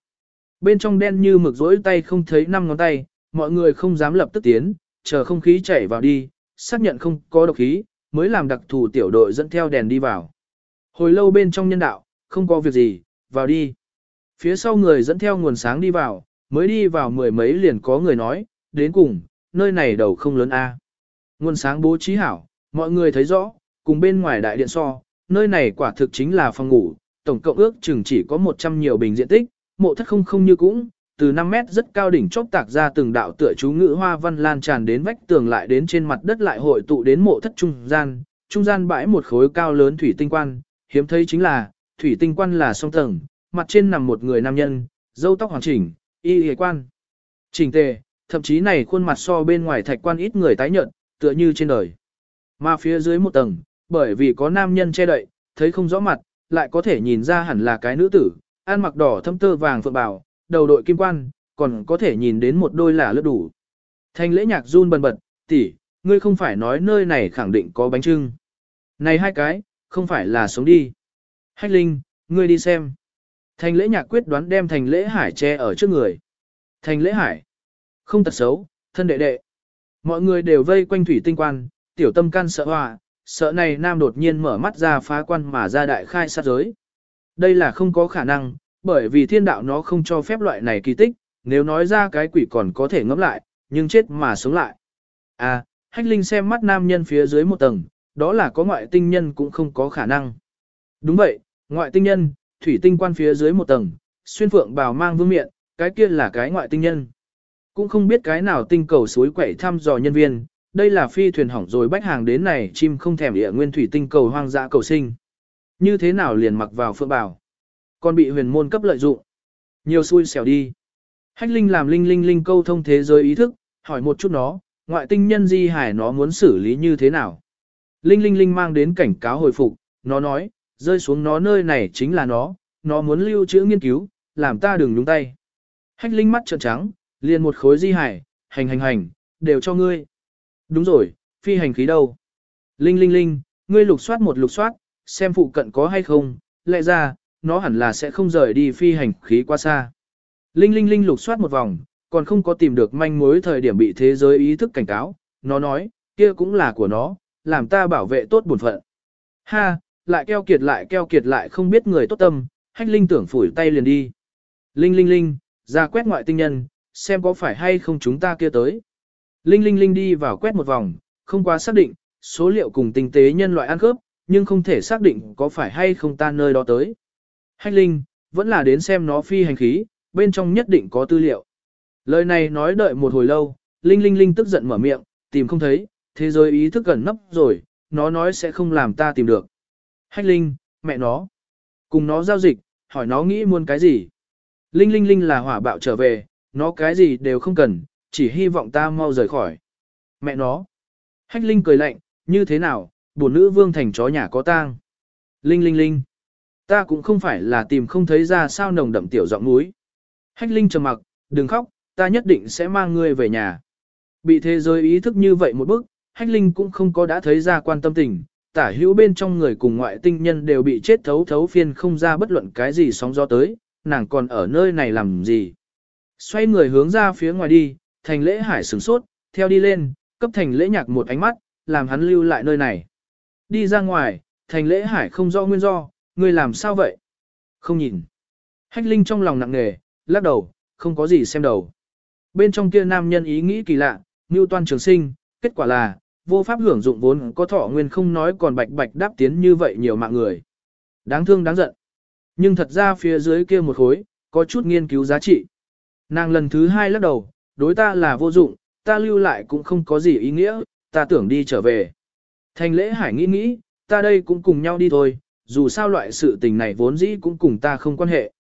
Speaker 1: Bên trong đen như mực rỗi tay không thấy năm ngón tay, mọi người không dám lập tức tiến, chờ không khí chảy vào đi, xác nhận không có độc khí, mới làm đặc thù tiểu đội dẫn theo đèn đi vào. Hồi lâu bên trong nhân đạo, không có việc gì, vào đi. Phía sau người dẫn theo nguồn sáng đi vào, mới đi vào mười mấy liền có người nói, đến cùng, nơi này đầu không lớn a. Nguồn sáng bố trí hảo, mọi người thấy rõ, cùng bên ngoài đại điện so, nơi này quả thực chính là phòng ngủ, tổng cộng ước chừng chỉ có 100 nhiều bình diện tích, mộ thất không không như cũng, từ 5 mét rất cao đỉnh chóp tạc ra từng đạo tựa chú ngữ hoa văn lan tràn đến vách tường lại đến trên mặt đất lại hội tụ đến mộ thất trung gian, trung gian bãi một khối cao lớn thủy tinh quan, hiếm thấy chính là, thủy tinh quan là song tầng, mặt trên nằm một người nam nhân, râu tóc hoàn chỉnh, y y quan. Chỉnh tề, thậm chí này khuôn mặt so bên ngoài thạch quan ít người tái nhợt, tựa như trên đời. Mà phía dưới một tầng, bởi vì có nam nhân che đậy, thấy không rõ mặt, lại có thể nhìn ra hẳn là cái nữ tử, ăn mặc đỏ thâm tơ vàng phượng bảo, đầu đội kim quan, còn có thể nhìn đến một đôi là lướt đủ. Thanh lễ nhạc run bần bật, tỷ, ngươi không phải nói nơi này khẳng định có bánh trưng. Này hai cái, không phải là sống đi. Hách Linh, ngươi đi xem. Thành lễ nhạc quyết đoán đem thành lễ hải che ở trước người. Thành lễ hải. Không tật xấu, thân đệ đệ. Mọi người đều vây quanh thủy tinh quan, tiểu tâm can sợ hòa, sợ này nam đột nhiên mở mắt ra phá quan mà ra đại khai sát giới. Đây là không có khả năng, bởi vì thiên đạo nó không cho phép loại này kỳ tích, nếu nói ra cái quỷ còn có thể ngẫm lại, nhưng chết mà sống lại. À, hách linh xem mắt nam nhân phía dưới một tầng, đó là có ngoại tinh nhân cũng không có khả năng. Đúng vậy, ngoại tinh nhân, thủy tinh quan phía dưới một tầng, xuyên phượng bào mang vương miện, cái kia là cái ngoại tinh nhân. Cũng không biết cái nào tinh cầu suối quẩy thăm dò nhân viên, đây là phi thuyền hỏng rồi bách hàng đến này chim không thèm địa nguyên thủy tinh cầu hoang dã cầu sinh. Như thế nào liền mặc vào phượng bào. Còn bị huyền môn cấp lợi dụng. Nhiều xui xẻo đi. Hách linh làm linh linh linh câu thông thế giới ý thức, hỏi một chút nó, ngoại tinh nhân di hải nó muốn xử lý như thế nào. Linh linh linh mang đến cảnh cáo hồi phục, nó nói, rơi xuống nó nơi này chính là nó, nó muốn lưu trữ nghiên cứu, làm ta đừng nhúng tay. Hách linh mắt trợn trắng, liền một khối di hải, hành hành hành, đều cho ngươi. Đúng rồi, phi hành khí đâu? Linh linh linh, ngươi lục soát một lục soát, xem phụ cận có hay không, lẽ ra, nó hẳn là sẽ không rời đi phi hành khí qua xa. Linh linh linh lục soát một vòng, còn không có tìm được manh mối thời điểm bị thế giới ý thức cảnh cáo, nó nói, kia cũng là của nó, làm ta bảo vệ tốt bổn phận. Ha, lại keo kiệt lại keo kiệt lại không biết người tốt tâm, hách linh tưởng phủi tay liền đi. Linh linh linh, ra quét ngoại tinh nhân, xem có phải hay không chúng ta kia tới. Linh linh linh đi vào quét một vòng, không quá xác định, số liệu cùng tinh tế nhân loại ăn khớp, nhưng không thể xác định có phải hay không ta nơi đó tới. Hách linh, vẫn là đến xem nó phi hành khí, bên trong nhất định có tư liệu. Lời này nói đợi một hồi lâu, Linh Linh Linh tức giận mở miệng, tìm không thấy, thế giới ý thức gần nấp rồi, nó nói sẽ không làm ta tìm được. Hách Linh, mẹ nó. Cùng nó giao dịch, hỏi nó nghĩ muốn cái gì. Linh Linh Linh là hỏa bạo trở về, nó cái gì đều không cần, chỉ hy vọng ta mau rời khỏi. Mẹ nó. Hách Linh cười lạnh, như thế nào, bổn nữ vương thành chó nhà có tang. Linh Linh Linh. Ta cũng không phải là tìm không thấy ra sao nồng đậm tiểu giọng núi. Hách Linh trầm mặc, đừng khóc, ta nhất định sẽ mang ngươi về nhà. Bị thế giới ý thức như vậy một bước, Hách Linh cũng không có đã thấy ra quan tâm tình, tả hữu bên trong người cùng ngoại tinh nhân đều bị chết thấu thấu phiên không ra bất luận cái gì sóng gió tới, nàng còn ở nơi này làm gì. Xoay người hướng ra phía ngoài đi, thành lễ hải sửng sốt, theo đi lên, cấp thành lễ nhạc một ánh mắt, làm hắn lưu lại nơi này. Đi ra ngoài, thành lễ hải không rõ nguyên do, người làm sao vậy? Không nhìn. Hách Linh trong lòng nặng nề, lắc đầu, không có gì xem đầu. Bên trong kia nam nhân ý nghĩ kỳ lạ, Ngưu toan trường sinh, kết quả là, vô pháp hưởng dụng vốn có thọ nguyên không nói còn bạch bạch đáp tiến như vậy nhiều mạng người. Đáng thương đáng giận. Nhưng thật ra phía dưới kia một khối, có chút nghiên cứu giá trị. Nàng lần thứ hai lắc đầu, đối ta là vô dụng, ta lưu lại cũng không có gì ý nghĩa, ta tưởng đi trở về. Thành lễ hải nghĩ nghĩ, ta đây cũng cùng nhau đi thôi, dù sao loại sự tình này vốn dĩ cũng cùng ta không quan hệ.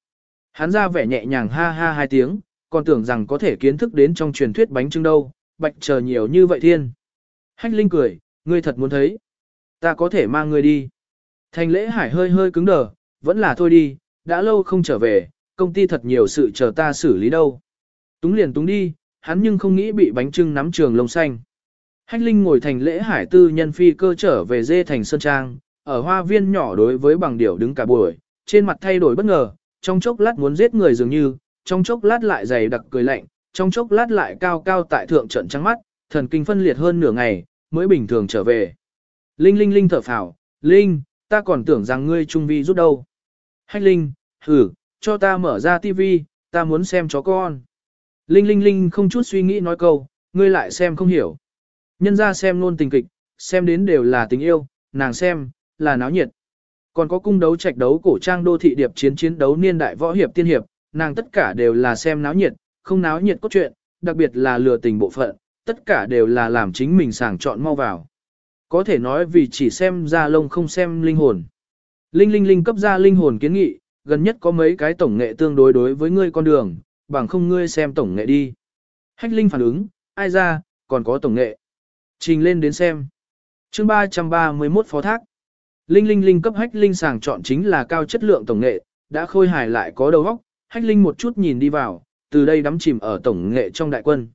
Speaker 1: Hắn ra vẻ nhẹ nhàng ha ha hai tiếng, còn tưởng rằng có thể kiến thức đến trong truyền thuyết bánh trưng đâu, bạch chờ nhiều như vậy thiên. Hách Linh cười, ngươi thật muốn thấy. Ta có thể mang ngươi đi. Thành lễ hải hơi hơi cứng đờ, vẫn là thôi đi, đã lâu không trở về, công ty thật nhiều sự chờ ta xử lý đâu. Túng liền túng đi, hắn nhưng không nghĩ bị bánh trưng nắm trường lông xanh. Hách Linh ngồi thành lễ hải tư nhân phi cơ trở về dê thành Sơn Trang, ở hoa viên nhỏ đối với bằng điểu đứng cả buổi, trên mặt thay đổi bất ngờ, trong chốc lát muốn giết người dường như, trong chốc lát lại dày đặc cười lạnh, trong chốc lát lại cao cao tại thượng trận trắng mắt, thần kinh phân liệt hơn nửa ngày, mới bình thường trở về. Linh Linh Linh thở phào, Linh, ta còn tưởng rằng ngươi trung vi rút đâu. Hách Linh, thử, cho ta mở ra tivi, ta muốn xem chó con. Linh Linh Linh không chút suy nghĩ nói câu, ngươi lại xem không hiểu. Nhân ra xem luôn tình kịch, xem đến đều là tình yêu, nàng xem, là náo nhiệt. Còn có cung đấu trạch đấu cổ trang đô thị điệp chiến chiến đấu niên đại võ hiệp tiên hiệp, nàng tất cả đều là xem náo nhiệt, không náo nhiệt cốt truyện, đặc biệt là lừa tình bộ phận, tất cả đều là làm chính mình sàng chọn mau vào. Có thể nói vì chỉ xem ra lông không xem linh hồn. Linh linh linh cấp ra linh hồn kiến nghị, gần nhất có mấy cái tổng nghệ tương đối đối với ngươi con đường, bằng không ngươi xem tổng nghệ đi. Hách linh phản ứng, ai ra, còn có tổng nghệ. Trình lên đến xem. chương 331 phó thác. Linh linh linh cấp hách linh sàng chọn chính là cao chất lượng tổng nghệ, đã khôi hài lại có đầu óc, hách linh một chút nhìn đi vào, từ đây đắm chìm ở tổng nghệ trong đại quân.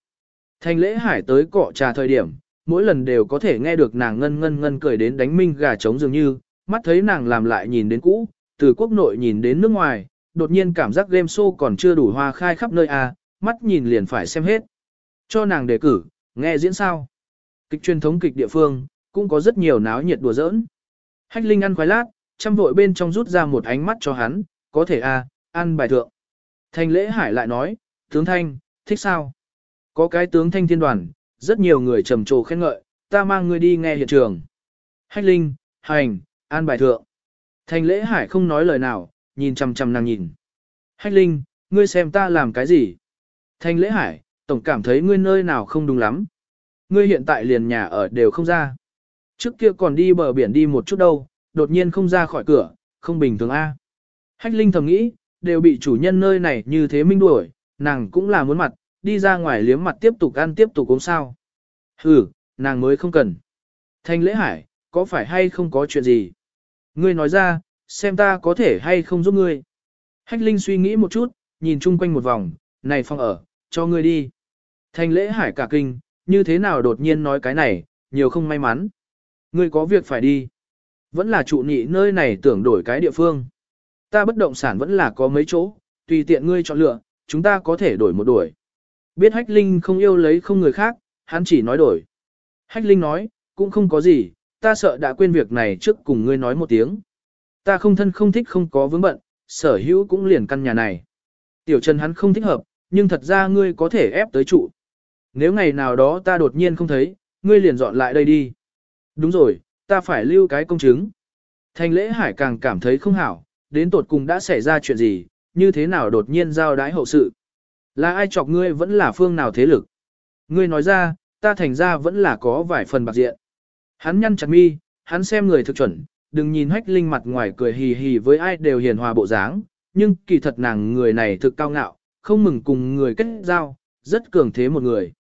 Speaker 1: Thành lễ hải tới cọ trà thời điểm, mỗi lần đều có thể nghe được nàng ngân ngân ngân cười đến đánh minh gà trống dường như, mắt thấy nàng làm lại nhìn đến cũ, từ quốc nội nhìn đến nước ngoài, đột nhiên cảm giác game show còn chưa đủ hoa khai khắp nơi à, mắt nhìn liền phải xem hết. Cho nàng đề cử, nghe diễn sao. Kịch truyền thống kịch địa phương, cũng có rất nhiều náo nhiệt đùa giỡn. Hách Linh ăn khoái lát, chăm vội bên trong rút ra một ánh mắt cho hắn, có thể à, ăn bài thượng. Thành lễ hải lại nói, tướng thanh, thích sao? Có cái tướng thanh thiên đoàn, rất nhiều người trầm trồ khen ngợi, ta mang ngươi đi nghe hiện trường. Hách Linh, hành, an bài thượng. Thành lễ hải không nói lời nào, nhìn chằm chằm nàng nhìn. Hách Linh, ngươi xem ta làm cái gì? Thành lễ hải, tổng cảm thấy ngươi nơi nào không đúng lắm. Ngươi hiện tại liền nhà ở đều không ra. Trước kia còn đi bờ biển đi một chút đâu, đột nhiên không ra khỏi cửa, không bình thường a. Hách Linh thầm nghĩ, đều bị chủ nhân nơi này như thế minh đuổi, nàng cũng là muốn mặt, đi ra ngoài liếm mặt tiếp tục ăn tiếp tục uống sao. Ừ, nàng mới không cần. Thanh lễ hải, có phải hay không có chuyện gì? Ngươi nói ra, xem ta có thể hay không giúp ngươi. Hách Linh suy nghĩ một chút, nhìn chung quanh một vòng, này phong ở, cho ngươi đi. Thanh lễ hải cả kinh, như thế nào đột nhiên nói cái này, nhiều không may mắn. Ngươi có việc phải đi. Vẫn là trụ nhị nơi này tưởng đổi cái địa phương. Ta bất động sản vẫn là có mấy chỗ, tùy tiện ngươi chọn lựa, chúng ta có thể đổi một đổi. Biết Hách Linh không yêu lấy không người khác, hắn chỉ nói đổi. Hách Linh nói, cũng không có gì, ta sợ đã quên việc này trước cùng ngươi nói một tiếng. Ta không thân không thích không có vướng bận, sở hữu cũng liền căn nhà này. Tiểu Trần hắn không thích hợp, nhưng thật ra ngươi có thể ép tới trụ. Nếu ngày nào đó ta đột nhiên không thấy, ngươi liền dọn lại đây đi. Đúng rồi, ta phải lưu cái công chứng. Thành lễ hải càng cảm thấy không hảo, đến tột cùng đã xảy ra chuyện gì, như thế nào đột nhiên giao đái hậu sự. Là ai chọc ngươi vẫn là phương nào thế lực. Ngươi nói ra, ta thành ra vẫn là có vài phần bạc diện. Hắn nhăn chặt mi, hắn xem người thực chuẩn, đừng nhìn hách linh mặt ngoài cười hì hì với ai đều hiền hòa bộ dáng, nhưng kỳ thật nàng người này thực cao ngạo, không mừng cùng người kết giao, rất cường thế một người.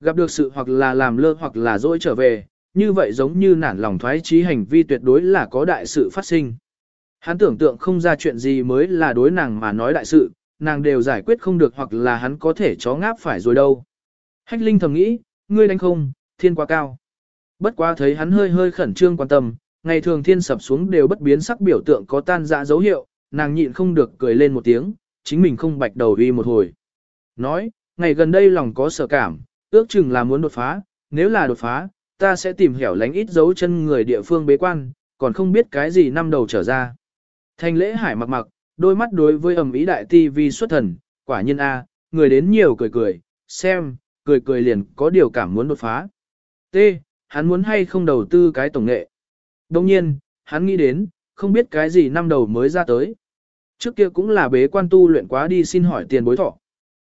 Speaker 1: Gặp được sự hoặc là làm lơ hoặc là dỗi trở về, như vậy giống như nản lòng thoái trí hành vi tuyệt đối là có đại sự phát sinh. Hắn tưởng tượng không ra chuyện gì mới là đối nàng mà nói đại sự, nàng đều giải quyết không được hoặc là hắn có thể chó ngáp phải rồi đâu. Hách Linh thầm nghĩ, ngươi đánh không, thiên quá cao. Bất quá thấy hắn hơi hơi khẩn trương quan tâm, ngày thường thiên sập xuống đều bất biến sắc biểu tượng có tan dã dấu hiệu, nàng nhịn không được cười lên một tiếng, chính mình không bạch đầu uy một hồi. Nói, ngày gần đây lòng có sợ cảm, ước chừng là muốn đột phá, nếu là đột phá, ta sẽ tìm hiểu lánh ít dấu chân người địa phương bế quan, còn không biết cái gì năm đầu trở ra. Thanh lễ hải mặc mặc, đôi mắt đối với ẩm ý đại ti vi xuất thần, quả nhiên A, người đến nhiều cười cười, xem, cười cười liền có điều cảm muốn đột phá. T, hắn muốn hay không đầu tư cái tổng nghệ. Đồng nhiên, hắn nghĩ đến, không biết cái gì năm đầu mới ra tới. Trước kia cũng là bế quan tu luyện quá đi xin hỏi tiền bối thọ.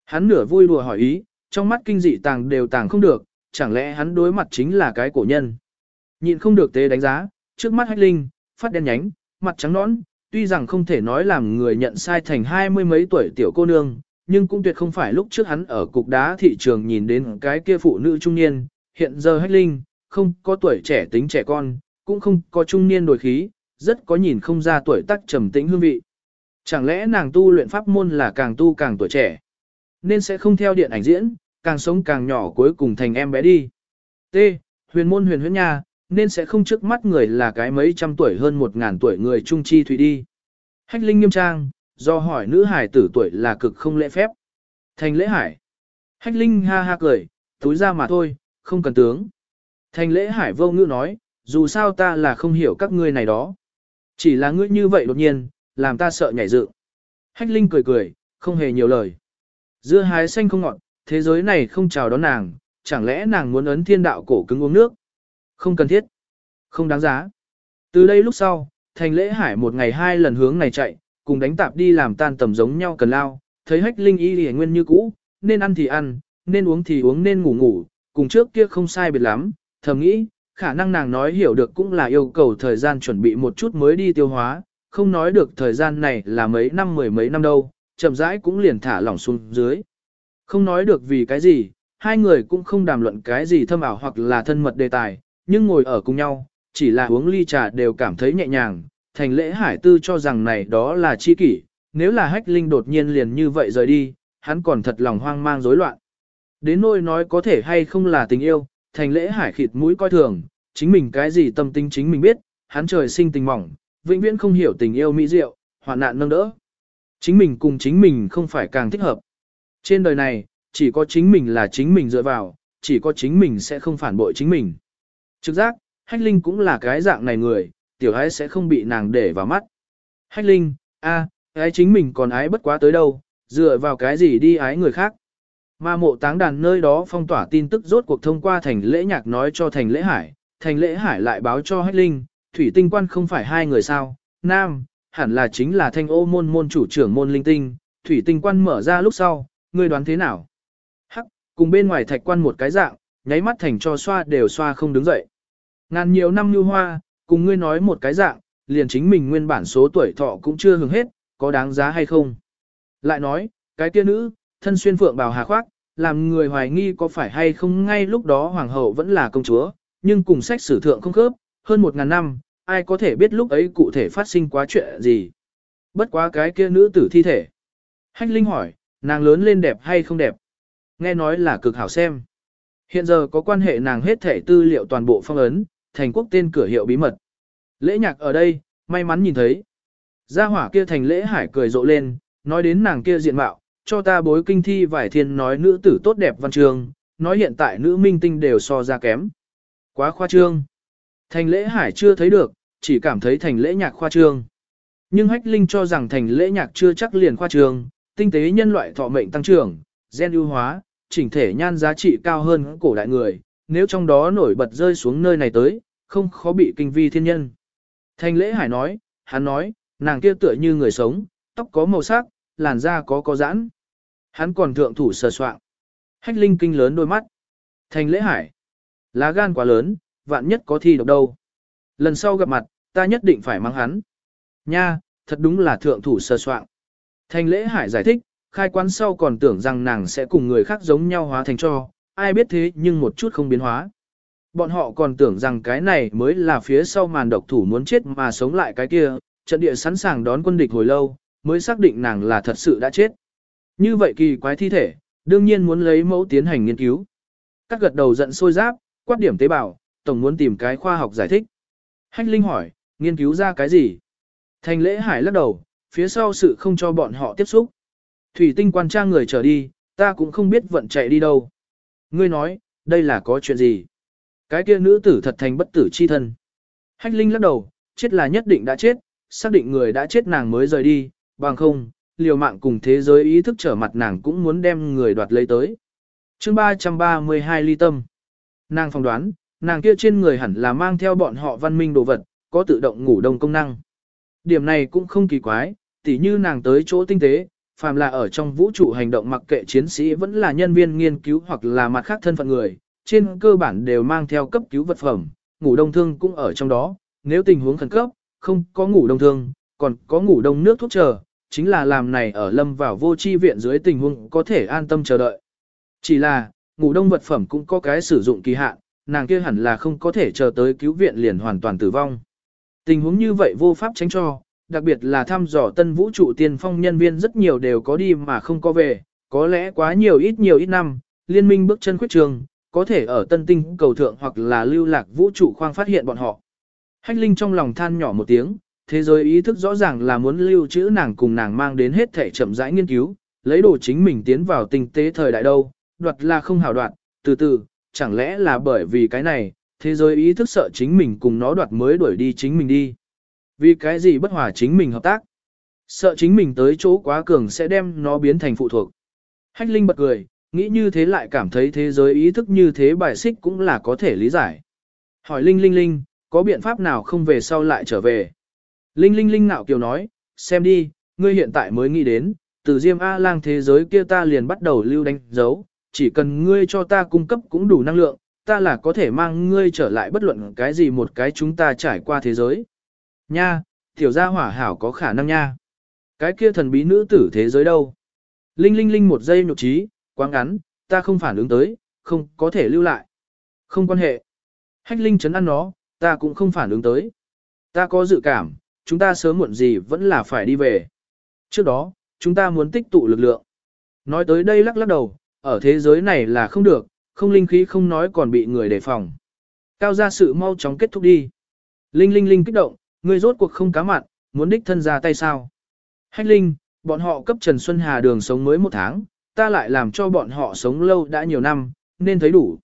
Speaker 1: Hắn nửa vui đùa hỏi ý, trong mắt kinh dị tàng đều tàng không được, chẳng lẽ hắn đối mặt chính là cái cổ nhân. Nhịn không được tế đánh giá, trước mắt hách linh, phát đen nhánh, mặt trắng nõn, tuy rằng không thể nói làm người nhận sai thành hai mươi mấy tuổi tiểu cô nương, nhưng cũng tuyệt không phải lúc trước hắn ở cục đá thị trường nhìn đến cái kia phụ nữ trung niên, hiện giờ hách linh, không có tuổi trẻ tính trẻ con, cũng không có trung niên đổi khí, rất có nhìn không ra tuổi tác trầm tĩnh hương vị. Chẳng lẽ nàng tu luyện pháp môn là càng tu càng tuổi trẻ, nên sẽ không theo điện ảnh diễn, càng sống càng nhỏ cuối cùng thành em bé đi. T. Huyền môn huyền huyễn nha, nên sẽ không trước mắt người là cái mấy trăm tuổi hơn một ngàn tuổi người trung chi thủy đi. Hách linh nghiêm trang, do hỏi nữ hải tử tuổi là cực không lễ phép. Thành lễ hải. Hách linh ha ha cười, túi ra mà thôi, không cần tướng. Thành lễ hải vô ngữ nói, dù sao ta là không hiểu các ngươi này đó. Chỉ là ngươi như vậy đột nhiên, làm ta sợ nhảy dựng. Hách linh cười cười, không hề nhiều lời. Dưa hái xanh không ngọt, thế giới này không chào đón nàng, chẳng lẽ nàng muốn ấn thiên đạo cổ cứng uống nước? Không cần thiết. Không đáng giá. Từ đây lúc sau, thành lễ hải một ngày hai lần hướng này chạy, cùng đánh tạp đi làm tan tầm giống nhau cần lao, thấy hách linh y hề nguyên như cũ, nên ăn thì ăn, nên uống thì uống nên ngủ ngủ, cùng trước kia không sai biệt lắm, thầm nghĩ, khả năng nàng nói hiểu được cũng là yêu cầu thời gian chuẩn bị một chút mới đi tiêu hóa, không nói được thời gian này là mấy năm mười mấy năm đâu, chậm rãi cũng liền thả lỏng xuống dưới. Không nói được vì cái gì, hai người cũng không đàm luận cái gì thâm ảo hoặc là thân mật đề tài, nhưng ngồi ở cùng nhau, chỉ là uống ly trà đều cảm thấy nhẹ nhàng, thành lễ hải tư cho rằng này đó là chi kỷ, nếu là hách linh đột nhiên liền như vậy rời đi, hắn còn thật lòng hoang mang rối loạn. Đến nỗi nói có thể hay không là tình yêu, thành lễ hải khịt mũi coi thường, chính mình cái gì tâm tính chính mình biết, hắn trời sinh tình mỏng, vĩnh viễn không hiểu tình yêu mỹ diệu, hoạn nạn nâng đỡ. Chính mình cùng chính mình không phải càng thích hợp. Trên đời này, chỉ có chính mình là chính mình dựa vào, chỉ có chính mình sẽ không phản bội chính mình. Trực giác, Hách Linh cũng là cái dạng này người, tiểu ái sẽ không bị nàng để vào mắt. Hách Linh, a, ái chính mình còn ái bất quá tới đâu, dựa vào cái gì đi ái người khác. Mà mộ táng đàn nơi đó phong tỏa tin tức rốt cuộc thông qua thành lễ nhạc nói cho thành lễ hải, thành lễ hải lại báo cho Hách Linh, thủy tinh quan không phải hai người sao, nam, hẳn là chính là thanh ô môn môn chủ trưởng môn linh tinh, thủy tinh quan mở ra lúc sau, ngươi đoán thế nào? Hắc, cùng bên ngoài thạch quan một cái dạng, nháy mắt thành cho xoa đều xoa không đứng dậy. Ngàn nhiều năm như hoa, cùng ngươi nói một cái dạng, liền chính mình nguyên bản số tuổi thọ cũng chưa hưởng hết, có đáng giá hay không? Lại nói, cái kia nữ, thân xuyên phượng bào hà khoác, làm người hoài nghi có phải hay không ngay lúc đó hoàng hậu vẫn là công chúa, nhưng cùng sách sử thượng không khớp, hơn một ngàn năm, ai có thể biết lúc ấy cụ thể phát sinh quá chuyện gì. Bất quá cái kia nữ tử thi thể. Hách Linh hỏi, nàng lớn lên đẹp hay không đẹp? Nghe nói là cực hảo xem. Hiện giờ có quan hệ nàng hết thể tư liệu toàn bộ phong ấn, thành quốc tên cửa hiệu bí mật. Lễ nhạc ở đây, may mắn nhìn thấy. Gia hỏa kia thành lễ hải cười rộ lên, nói đến nàng kia diện mạo, cho ta bối kinh thi vải thiên nói nữ tử tốt đẹp văn trường, nói hiện tại nữ minh tinh đều so ra kém. Quá khoa trương. Thành lễ hải chưa thấy được, chỉ cảm thấy thành lễ nhạc khoa trương. Nhưng hách linh cho rằng thành lễ nhạc chưa chắc liền khoa trương, tinh tế nhân loại thọ mệnh tăng trưởng, gen ưu hóa, chỉnh thể nhan giá trị cao hơn cổ đại người, nếu trong đó nổi bật rơi xuống nơi này tới, không khó bị kinh vi thiên nhân. Thành lễ hải nói, hắn nói, nàng kia tựa như người sống, tóc có màu sắc, làn da có có giãn. Hắn còn thượng thủ sờ soạn. Hách linh kinh lớn đôi mắt. Thành lễ hải. Lá gan quá lớn, vạn nhất có thi độc đâu. Lần sau gặp mặt, ta nhất định phải mang hắn. Nha, thật đúng là thượng thủ sờ soạn. Thành lễ hải giải thích, khai quán sau còn tưởng rằng nàng sẽ cùng người khác giống nhau hóa thành cho, ai biết thế nhưng một chút không biến hóa. Bọn họ còn tưởng rằng cái này mới là phía sau màn độc thủ muốn chết mà sống lại cái kia, trận địa sẵn sàng đón quân địch hồi lâu, mới xác định nàng là thật sự đã chết. Như vậy kỳ quái thi thể, đương nhiên muốn lấy mẫu tiến hành nghiên cứu. Các gật đầu giận sôi giáp, quát điểm tế bào, tổng muốn tìm cái khoa học giải thích. Hách Linh hỏi, nghiên cứu ra cái gì? Thành lễ hải lắc đầu, phía sau sự không cho bọn họ tiếp xúc. Thủy tinh quan trang người trở đi, ta cũng không biết vận chạy đi đâu. Ngươi nói, đây là có chuyện gì? Cái kia nữ tử thật thành bất tử chi thân. Hách Linh lắc đầu, chết là nhất định đã chết, xác định người đã chết nàng mới rời đi, bằng không, liều mạng cùng thế giới ý thức trở mặt nàng cũng muốn đem người đoạt lấy tới. chương 332 ly tâm. Nàng phỏng đoán, nàng kia trên người hẳn là mang theo bọn họ văn minh đồ vật, có tự động ngủ đông công năng. Điểm này cũng không kỳ quái, tỉ như nàng tới chỗ tinh tế, phàm là ở trong vũ trụ hành động mặc kệ chiến sĩ vẫn là nhân viên nghiên cứu hoặc là mặt khác thân phận người, trên cơ bản đều mang theo cấp cứu vật phẩm, ngủ đông thương cũng ở trong đó, nếu tình huống khẩn cấp, không có ngủ đông thương, còn có ngủ đông nước thuốc chờ, chính là làm này ở lâm vào vô chi viện dưới tình huống có thể an tâm chờ đợi. Chỉ là, ngủ đông vật phẩm cũng có cái sử dụng kỳ hạn, nàng kia hẳn là không có thể chờ tới cứu viện liền hoàn toàn tử vong. Tình huống như vậy vô pháp tránh cho, đặc biệt là thăm dò tân vũ trụ tiên phong nhân viên rất nhiều đều có đi mà không có về, có lẽ quá nhiều ít nhiều ít năm, liên minh bước chân khuyết trường, có thể ở tân tinh cầu thượng hoặc là lưu lạc vũ trụ khoang phát hiện bọn họ. Hách Linh trong lòng than nhỏ một tiếng, thế giới ý thức rõ ràng là muốn lưu trữ nàng cùng nàng mang đến hết thể chậm rãi nghiên cứu, lấy đồ chính mình tiến vào tinh tế thời đại đâu, đoạt là không hảo đoạt, từ từ, chẳng lẽ là bởi vì cái này, thế giới ý thức sợ chính mình cùng nó đoạt mới đuổi đi chính mình đi. Vì cái gì bất hòa chính mình hợp tác? Sợ chính mình tới chỗ quá cường sẽ đem nó biến thành phụ thuộc. Hách Linh bật cười, nghĩ như thế lại cảm thấy thế giới ý thức như thế bài xích cũng là có thể lý giải. Hỏi Linh Linh Linh, có biện pháp nào không về sau lại trở về? Linh Linh Linh nạo kiều nói, xem đi, ngươi hiện tại mới nghĩ đến, từ Diêm A lang thế giới kia ta liền bắt đầu lưu đánh dấu, chỉ cần ngươi cho ta cung cấp cũng đủ năng lượng, ta là có thể mang ngươi trở lại bất luận cái gì một cái chúng ta trải qua thế giới. Nha, tiểu gia hỏa hảo có khả năng nha. Cái kia thần bí nữ tử thế giới đâu? Linh linh linh một giây nhục trí, quá ngắn, ta không phản ứng tới, không có thể lưu lại. Không quan hệ. Hách linh chấn ăn nó, ta cũng không phản ứng tới. Ta có dự cảm, chúng ta sớm muộn gì vẫn là phải đi về. Trước đó, chúng ta muốn tích tụ lực lượng. Nói tới đây lắc lắc đầu, ở thế giới này là không được, không linh khí không nói còn bị người đề phòng. Cao gia sự mau chóng kết thúc đi. Linh linh linh kích động, người rốt cuộc không cá mặn, muốn đích thân ra tay sao. Hách linh, bọn họ cấp Trần Xuân Hà đường sống mới một tháng, ta lại làm cho bọn họ sống lâu đã nhiều năm, nên thấy đủ.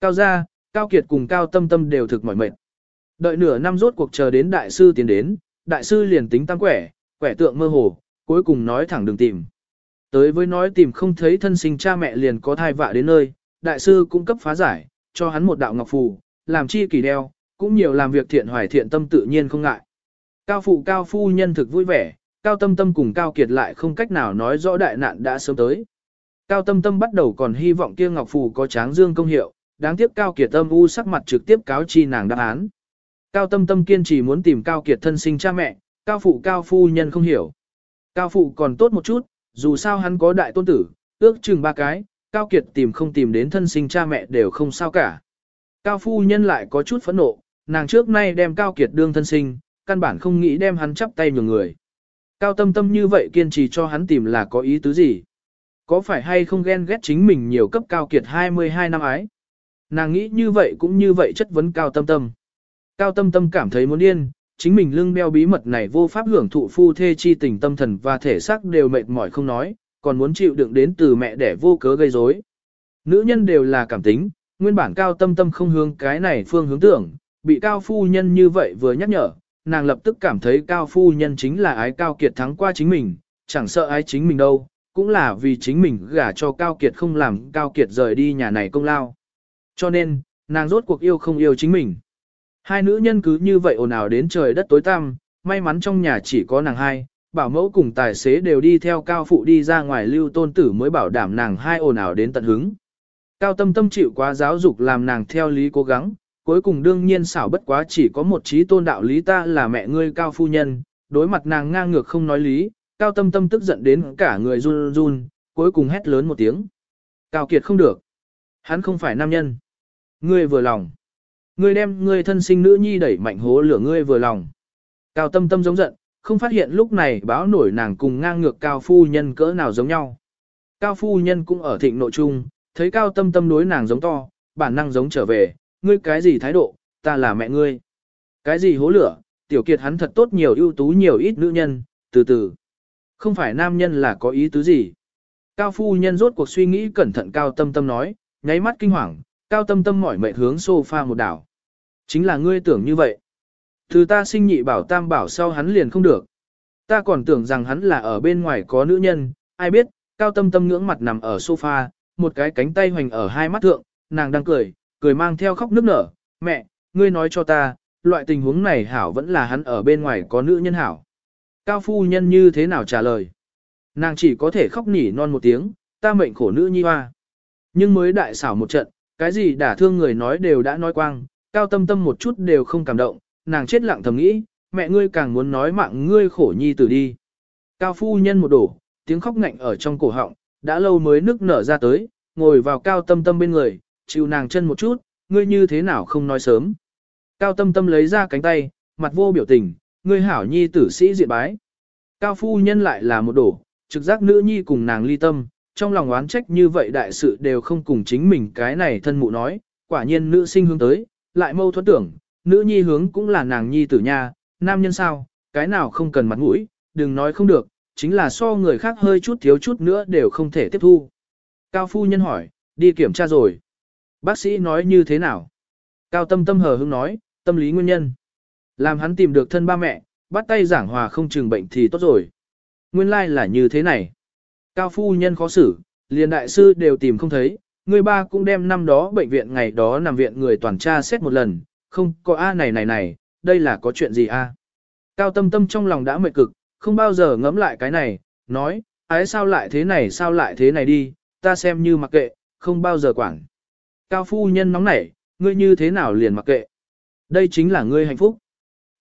Speaker 1: Cao gia, Cao Kiệt cùng Cao Tâm Tâm đều thực mỏi mệt. Đợi nửa năm rốt cuộc chờ đến đại sư tiến đến, đại sư liền tính tăng quẻ, quẻ tượng mơ hồ, cuối cùng nói thẳng đừng tìm. Tới với nói tìm không thấy thân sinh cha mẹ liền có thai vạ đến nơi, đại sư cũng cấp phá giải, cho hắn một đạo ngọc phù, làm chi kỳ đeo, cũng nhiều làm việc thiện hoài thiện tâm tự nhiên không ngại. Cao phụ cao phu nhân thực vui vẻ, cao tâm tâm cùng cao kiệt lại không cách nào nói rõ đại nạn đã sớm tới. Cao tâm tâm bắt đầu còn hy vọng kia ngọc phù có tráng dương công hiệu, đáng tiếc cao kiệt tâm u sắc mặt trực tiếp cáo chi nàng đáp án. Cao tâm tâm kiên trì muốn tìm cao kiệt thân sinh cha mẹ, cao phụ cao phu nhân không hiểu. Cao phụ còn tốt một chút, dù sao hắn có đại tôn tử, ước chừng ba cái, cao kiệt tìm không tìm đến thân sinh cha mẹ đều không sao cả. Cao phu nhân lại có chút phẫn nộ, nàng trước nay đem cao kiệt đương thân sinh, căn bản không nghĩ đem hắn chắp tay nhường người. Cao tâm tâm như vậy kiên trì cho hắn tìm là có ý tứ gì? Có phải hay không ghen ghét chính mình nhiều cấp cao kiệt 22 năm ái? Nàng nghĩ như vậy cũng như vậy chất vấn cao tâm tâm. Cao tâm tâm cảm thấy muốn điên, chính mình lưng đeo bí mật này vô pháp hưởng thụ phu thê chi tình tâm thần và thể xác đều mệt mỏi không nói, còn muốn chịu đựng đến từ mẹ để vô cớ gây rối. Nữ nhân đều là cảm tính, nguyên bản cao tâm tâm không hướng cái này phương hướng tưởng, bị cao phu nhân như vậy vừa nhắc nhở, nàng lập tức cảm thấy cao phu nhân chính là ái cao kiệt thắng qua chính mình, chẳng sợ ái chính mình đâu, cũng là vì chính mình gả cho cao kiệt không làm cao kiệt rời đi nhà này công lao. Cho nên, nàng rốt cuộc yêu không yêu chính mình. Hai nữ nhân cứ như vậy ồn ào đến trời đất tối tăm, may mắn trong nhà chỉ có nàng hai, bảo mẫu cùng tài xế đều đi theo cao phụ đi ra ngoài lưu tôn tử mới bảo đảm nàng hai ồn ào đến tận hứng. Cao tâm tâm chịu quá giáo dục làm nàng theo lý cố gắng, cuối cùng đương nhiên xảo bất quá chỉ có một trí tôn đạo lý ta là mẹ ngươi cao phu nhân, đối mặt nàng ngang ngược không nói lý, cao tâm tâm tức giận đến cả người run run, cuối cùng hét lớn một tiếng. Cao kiệt không được. Hắn không phải nam nhân. Ngươi vừa lòng. Ngươi đem ngươi thân sinh nữ nhi đẩy mạnh hố lửa ngươi vừa lòng. Cao tâm tâm giống giận, không phát hiện lúc này báo nổi nàng cùng ngang ngược cao phu nhân cỡ nào giống nhau. Cao phu nhân cũng ở thịnh nội trung, thấy cao tâm tâm đối nàng giống to, bản năng giống trở về, ngươi cái gì thái độ, ta là mẹ ngươi. Cái gì hố lửa, tiểu kiệt hắn thật tốt nhiều ưu tú nhiều ít nữ nhân, từ từ. Không phải nam nhân là có ý tứ gì. Cao phu nhân rốt cuộc suy nghĩ cẩn thận cao tâm tâm nói, nháy mắt kinh hoàng, cao tâm tâm mỏi mệt hướng sofa một đảo. Chính là ngươi tưởng như vậy. Từ ta sinh nhị bảo tam bảo sau hắn liền không được. Ta còn tưởng rằng hắn là ở bên ngoài có nữ nhân, ai biết, cao tâm tâm ngưỡng mặt nằm ở sofa, một cái cánh tay hoành ở hai mắt thượng, nàng đang cười, cười mang theo khóc nức nở, mẹ, ngươi nói cho ta, loại tình huống này hảo vẫn là hắn ở bên ngoài có nữ nhân hảo. Cao phu nhân như thế nào trả lời? Nàng chỉ có thể khóc nỉ non một tiếng, ta mệnh khổ nữ nhi hoa. Nhưng mới đại xảo một trận, cái gì đả thương người nói đều đã nói quang, cao tâm tâm một chút đều không cảm động, nàng chết lặng thầm nghĩ, mẹ ngươi càng muốn nói mạng ngươi khổ nhi tử đi. Cao phu nhân một đổ, tiếng khóc ngạnh ở trong cổ họng, đã lâu mới nức nở ra tới, ngồi vào cao tâm tâm bên người, chịu nàng chân một chút, ngươi như thế nào không nói sớm. Cao tâm tâm lấy ra cánh tay, mặt vô biểu tình, ngươi hảo nhi tử sĩ diện bái. Cao phu nhân lại là một đổ, trực giác nữ nhi cùng nàng ly tâm, trong lòng oán trách như vậy đại sự đều không cùng chính mình cái này thân mụ nói, quả nhiên nữ sinh hướng tới, lại mâu thuẫn tưởng, nữ nhi hướng cũng là nàng nhi tử nha, nam nhân sao, cái nào không cần mặt mũi, đừng nói không được, chính là so người khác hơi chút thiếu chút nữa đều không thể tiếp thu. Cao phu nhân hỏi, đi kiểm tra rồi. Bác sĩ nói như thế nào? Cao tâm tâm hờ hững nói, tâm lý nguyên nhân. Làm hắn tìm được thân ba mẹ, bắt tay giảng hòa không chừng bệnh thì tốt rồi. Nguyên lai like là như thế này. Cao phu nhân khó xử, liền đại sư đều tìm không thấy, người ba cũng đem năm đó bệnh viện ngày đó nằm viện người toàn tra xét một lần, không có A này này này, đây là có chuyện gì A. Cao tâm tâm trong lòng đã mệt cực, không bao giờ ngẫm lại cái này, nói, ái sao lại thế này sao lại thế này đi, ta xem như mặc kệ, không bao giờ quản. Cao phu nhân nóng nảy, ngươi như thế nào liền mặc kệ. Đây chính là ngươi hạnh phúc.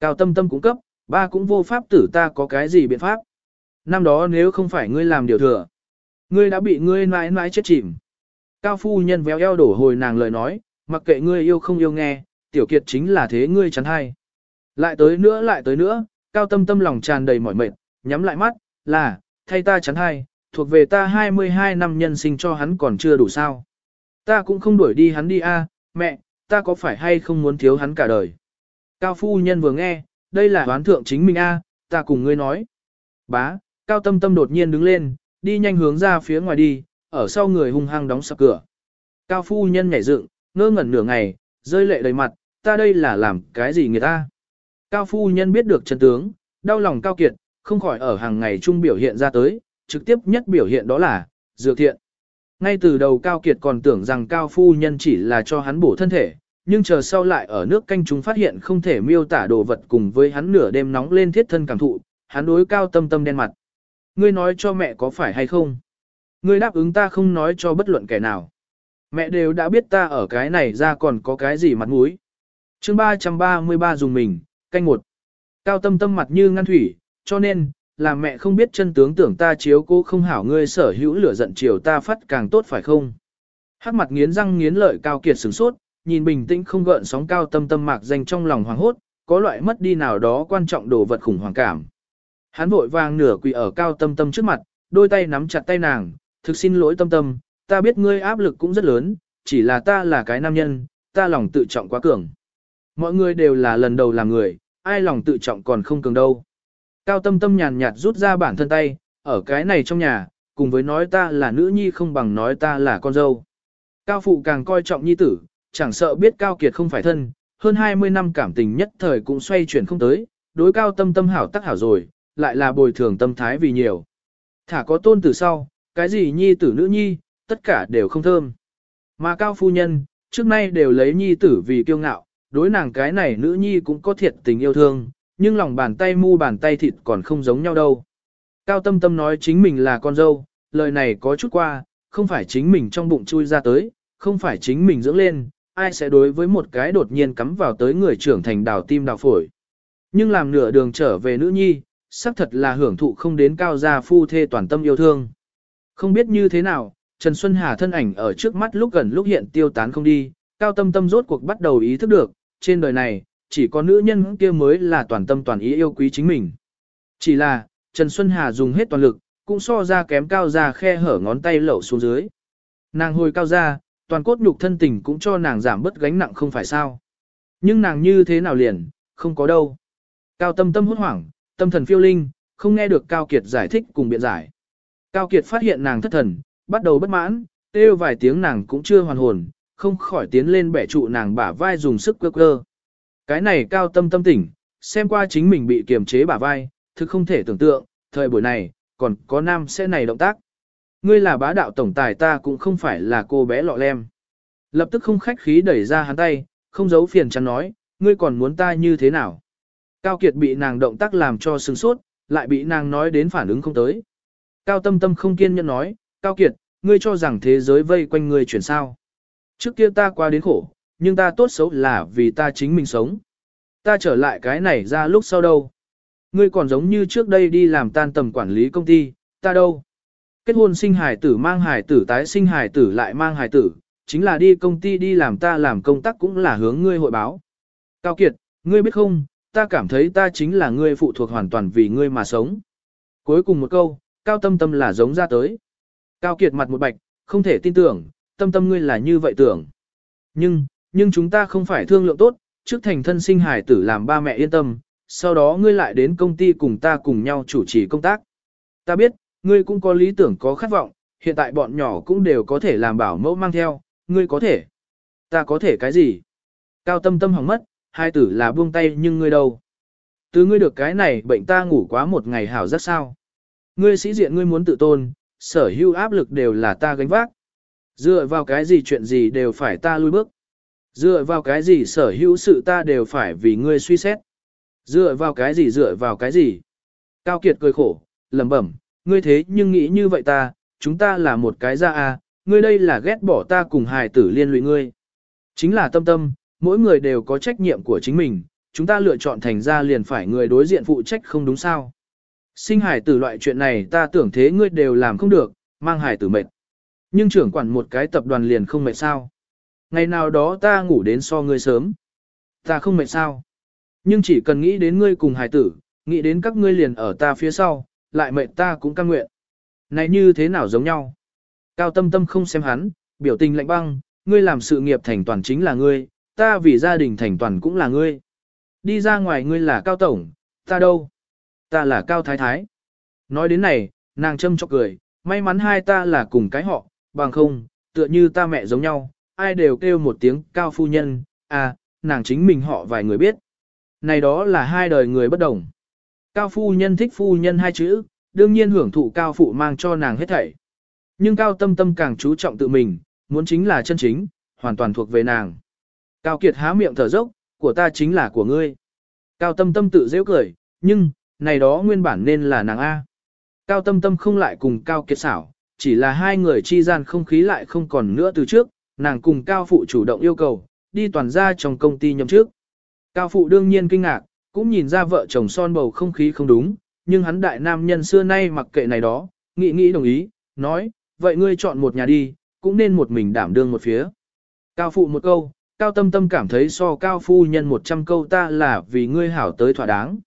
Speaker 1: Cao tâm tâm cũng cấp, ba cũng vô pháp tử ta có cái gì biện pháp. Năm đó nếu không phải ngươi làm điều thừa, ngươi đã bị ngươi mãi mãi chết chìm. Cao phu nhân véo eo đổ hồi nàng lời nói, mặc kệ ngươi yêu không yêu nghe, tiểu kiệt chính là thế ngươi chắn hay. Lại tới nữa lại tới nữa, cao tâm tâm lòng tràn đầy mỏi mệt, nhắm lại mắt, là, thay ta chắn hay, thuộc về ta 22 năm nhân sinh cho hắn còn chưa đủ sao. Ta cũng không đuổi đi hắn đi a, mẹ, ta có phải hay không muốn thiếu hắn cả đời. Cao phu nhân vừa nghe, đây là đoán thượng chính mình a, ta cùng ngươi nói. Bá, cao tâm tâm đột nhiên đứng lên, đi nhanh hướng ra phía ngoài đi, ở sau người hung hăng đóng sập cửa. Cao phu nhân nhảy dựng, ngơ ngẩn nửa ngày, rơi lệ đầy mặt, ta đây là làm cái gì người ta. Cao phu nhân biết được chân tướng, đau lòng cao kiệt, không khỏi ở hàng ngày trung biểu hiện ra tới, trực tiếp nhất biểu hiện đó là, dược thiện. Ngay từ đầu Cao Kiệt còn tưởng rằng Cao Phu Nhân chỉ là cho hắn bổ thân thể, nhưng chờ sau lại ở nước canh chúng phát hiện không thể miêu tả đồ vật cùng với hắn nửa đêm nóng lên thiết thân cảm thụ, hắn đối Cao Tâm Tâm đen mặt. Ngươi nói cho mẹ có phải hay không? Ngươi đáp ứng ta không nói cho bất luận kẻ nào. Mẹ đều đã biết ta ở cái này ra còn có cái gì mặt mũi. chương 333 dùng mình, canh một. Cao Tâm Tâm mặt như ngăn thủy, cho nên, là mẹ không biết chân tướng tưởng ta chiếu cố không hảo ngươi sở hữu lửa giận chiều ta phát càng tốt phải không? Hắc mặt nghiến răng nghiến lợi cao kiệt sửng sốt, nhìn bình tĩnh không gợn sóng cao tâm tâm mạc danh trong lòng hoàng hốt, có loại mất đi nào đó quan trọng đồ vật khủng hoảng cảm. Hắn vội vàng nửa quỳ ở cao tâm tâm trước mặt, đôi tay nắm chặt tay nàng, thực xin lỗi tâm tâm, ta biết ngươi áp lực cũng rất lớn, chỉ là ta là cái nam nhân, ta lòng tự trọng quá cường. Mọi người đều là lần đầu làm người, ai lòng tự trọng còn không cường đâu. Cao tâm tâm nhàn nhạt rút ra bản thân tay, ở cái này trong nhà, cùng với nói ta là nữ nhi không bằng nói ta là con dâu. Cao phụ càng coi trọng nhi tử, chẳng sợ biết Cao Kiệt không phải thân, hơn 20 năm cảm tình nhất thời cũng xoay chuyển không tới, đối cao tâm tâm hảo tắc hảo rồi, lại là bồi thường tâm thái vì nhiều. Thả có tôn tử sau, cái gì nhi tử nữ nhi, tất cả đều không thơm. Mà cao phu nhân, trước nay đều lấy nhi tử vì kiêu ngạo, đối nàng cái này nữ nhi cũng có thiệt tình yêu thương, nhưng lòng bàn tay mu bàn tay thịt còn không giống nhau đâu. Cao tâm tâm nói chính mình là con dâu, lời này có chút qua, không phải chính mình trong bụng chui ra tới, không phải chính mình dưỡng lên, ai sẽ đối với một cái đột nhiên cắm vào tới người trưởng thành đào tim đào phổi. Nhưng làm nửa đường trở về nữ nhi, xác thật là hưởng thụ không đến cao gia phu thê toàn tâm yêu thương. Không biết như thế nào, Trần Xuân Hà thân ảnh ở trước mắt lúc gần lúc hiện tiêu tán không đi, cao tâm tâm rốt cuộc bắt đầu ý thức được, trên đời này, chỉ có nữ nhân kia mới là toàn tâm toàn ý yêu quý chính mình. Chỉ là, Trần Xuân Hà dùng hết toàn lực, cũng so ra kém cao ra khe hở ngón tay lẩu xuống dưới. Nàng hồi cao ra, toàn cốt nhục thân tình cũng cho nàng giảm bớt gánh nặng không phải sao. Nhưng nàng như thế nào liền, không có đâu. Cao tâm tâm hốt hoảng, tâm thần phiêu linh, không nghe được Cao Kiệt giải thích cùng biện giải. Cao Kiệt phát hiện nàng thất thần, bắt đầu bất mãn, kêu vài tiếng nàng cũng chưa hoàn hồn, không khỏi tiến lên bẻ trụ nàng bả vai dùng sức cơ cơ. Cái này cao tâm tâm tỉnh, xem qua chính mình bị kiềm chế bả vai, thực không thể tưởng tượng, thời buổi này, còn có nam sẽ này động tác. Ngươi là bá đạo tổng tài ta cũng không phải là cô bé lọ lem. Lập tức không khách khí đẩy ra hắn tay, không giấu phiền chắn nói, ngươi còn muốn ta như thế nào. Cao Kiệt bị nàng động tác làm cho sừng sốt, lại bị nàng nói đến phản ứng không tới. Cao Tâm Tâm không kiên nhẫn nói, Cao Kiệt, ngươi cho rằng thế giới vây quanh ngươi chuyển sao. Trước kia ta qua đến khổ, nhưng ta tốt xấu là vì ta chính mình sống. Ta trở lại cái này ra lúc sau đâu. Ngươi còn giống như trước đây đi làm tan tầm quản lý công ty, ta đâu. Kết hôn sinh hài tử mang hài tử tái sinh hài tử lại mang hài tử, chính là đi công ty đi làm ta làm công tác cũng là hướng ngươi hội báo. Cao Kiệt, ngươi biết không, ta cảm thấy ta chính là ngươi phụ thuộc hoàn toàn vì ngươi mà sống. Cuối cùng một câu, cao tâm tâm là giống ra tới. Cao kiệt mặt một bạch, không thể tin tưởng, tâm tâm ngươi là như vậy tưởng. Nhưng, nhưng chúng ta không phải thương lượng tốt, trước thành thân sinh hài tử làm ba mẹ yên tâm, sau đó ngươi lại đến công ty cùng ta cùng nhau chủ trì công tác. Ta biết, ngươi cũng có lý tưởng có khát vọng, hiện tại bọn nhỏ cũng đều có thể làm bảo mẫu mang theo, ngươi có thể. Ta có thể cái gì? Cao tâm tâm hỏng mất, hai tử là buông tay nhưng ngươi đâu? Từ ngươi được cái này bệnh ta ngủ quá một ngày hảo rất sao? Ngươi sĩ diện ngươi muốn tự tôn, sở hữu áp lực đều là ta gánh vác. Dựa vào cái gì chuyện gì đều phải ta lui bước. Dựa vào cái gì sở hữu sự ta đều phải vì ngươi suy xét. Dựa vào cái gì dựa vào cái gì. Cao Kiệt cười khổ, lẩm bẩm, ngươi thế nhưng nghĩ như vậy ta, chúng ta là một cái ra à, ngươi đây là ghét bỏ ta cùng hài tử liên lụy ngươi. Chính là tâm tâm, mỗi người đều có trách nhiệm của chính mình, chúng ta lựa chọn thành ra liền phải người đối diện phụ trách không đúng sao. Sinh hài tử loại chuyện này ta tưởng thế ngươi đều làm không được, mang hài tử mệt. Nhưng trưởng quản một cái tập đoàn liền không mệt sao. Ngày nào đó ta ngủ đến so ngươi sớm. Ta không mệt sao. Nhưng chỉ cần nghĩ đến ngươi cùng hài tử, nghĩ đến các ngươi liền ở ta phía sau, lại mệt ta cũng căng nguyện. Này như thế nào giống nhau? Cao tâm tâm không xem hắn, biểu tình lạnh băng, ngươi làm sự nghiệp thành toàn chính là ngươi, ta vì gia đình thành toàn cũng là ngươi. Đi ra ngoài ngươi là cao tổng, ta đâu? Ta là cao thái thái. Nói đến này, nàng châm chọc cười, may mắn hai ta là cùng cái họ, bằng không, tựa như ta mẹ giống nhau, ai đều kêu một tiếng cao phu nhân, à, nàng chính mình họ vài người biết. Này đó là hai đời người bất đồng. Cao phu nhân thích phu nhân hai chữ, đương nhiên hưởng thụ cao phụ mang cho nàng hết thảy. Nhưng cao tâm tâm càng chú trọng tự mình, muốn chính là chân chính, hoàn toàn thuộc về nàng. Cao kiệt há miệng thở dốc, của ta chính là của ngươi. Cao tâm tâm tự dễ cười, nhưng, này đó nguyên bản nên là nàng A. Cao tâm tâm không lại cùng cao kiệt xảo, chỉ là hai người chi gian không khí lại không còn nữa từ trước, nàng cùng cao phụ chủ động yêu cầu, đi toàn ra trong công ty nhậm trước. Cao phụ đương nhiên kinh ngạc, cũng nhìn ra vợ chồng son bầu không khí không đúng, nhưng hắn đại nam nhân xưa nay mặc kệ này đó, nghĩ nghĩ đồng ý, nói, vậy ngươi chọn một nhà đi, cũng nên một mình đảm đương một phía. Cao phụ một câu, cao tâm tâm cảm thấy so cao phu nhân một trăm câu ta là vì ngươi hảo tới thỏa đáng.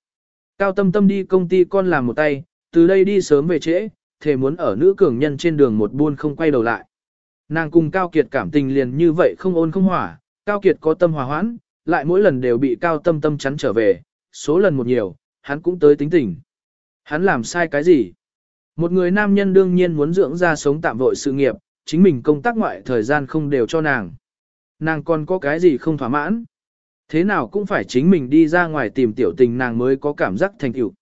Speaker 1: Cao tâm tâm đi công ty con làm một tay, từ đây đi sớm về trễ, thề muốn ở nữ cường nhân trên đường một buôn không quay đầu lại. Nàng cùng Cao Kiệt cảm tình liền như vậy không ôn không hỏa, Cao Kiệt có tâm hòa hoãn, lại mỗi lần đều bị Cao Tâm Tâm chắn trở về, số lần một nhiều, hắn cũng tới tính tình. Hắn làm sai cái gì? Một người nam nhân đương nhiên muốn dưỡng ra sống tạm vội sự nghiệp, chính mình công tác ngoại thời gian không đều cho nàng. Nàng còn có cái gì không thỏa mãn? Thế nào cũng phải chính mình đi ra ngoài tìm tiểu tình nàng mới có cảm giác thành tựu.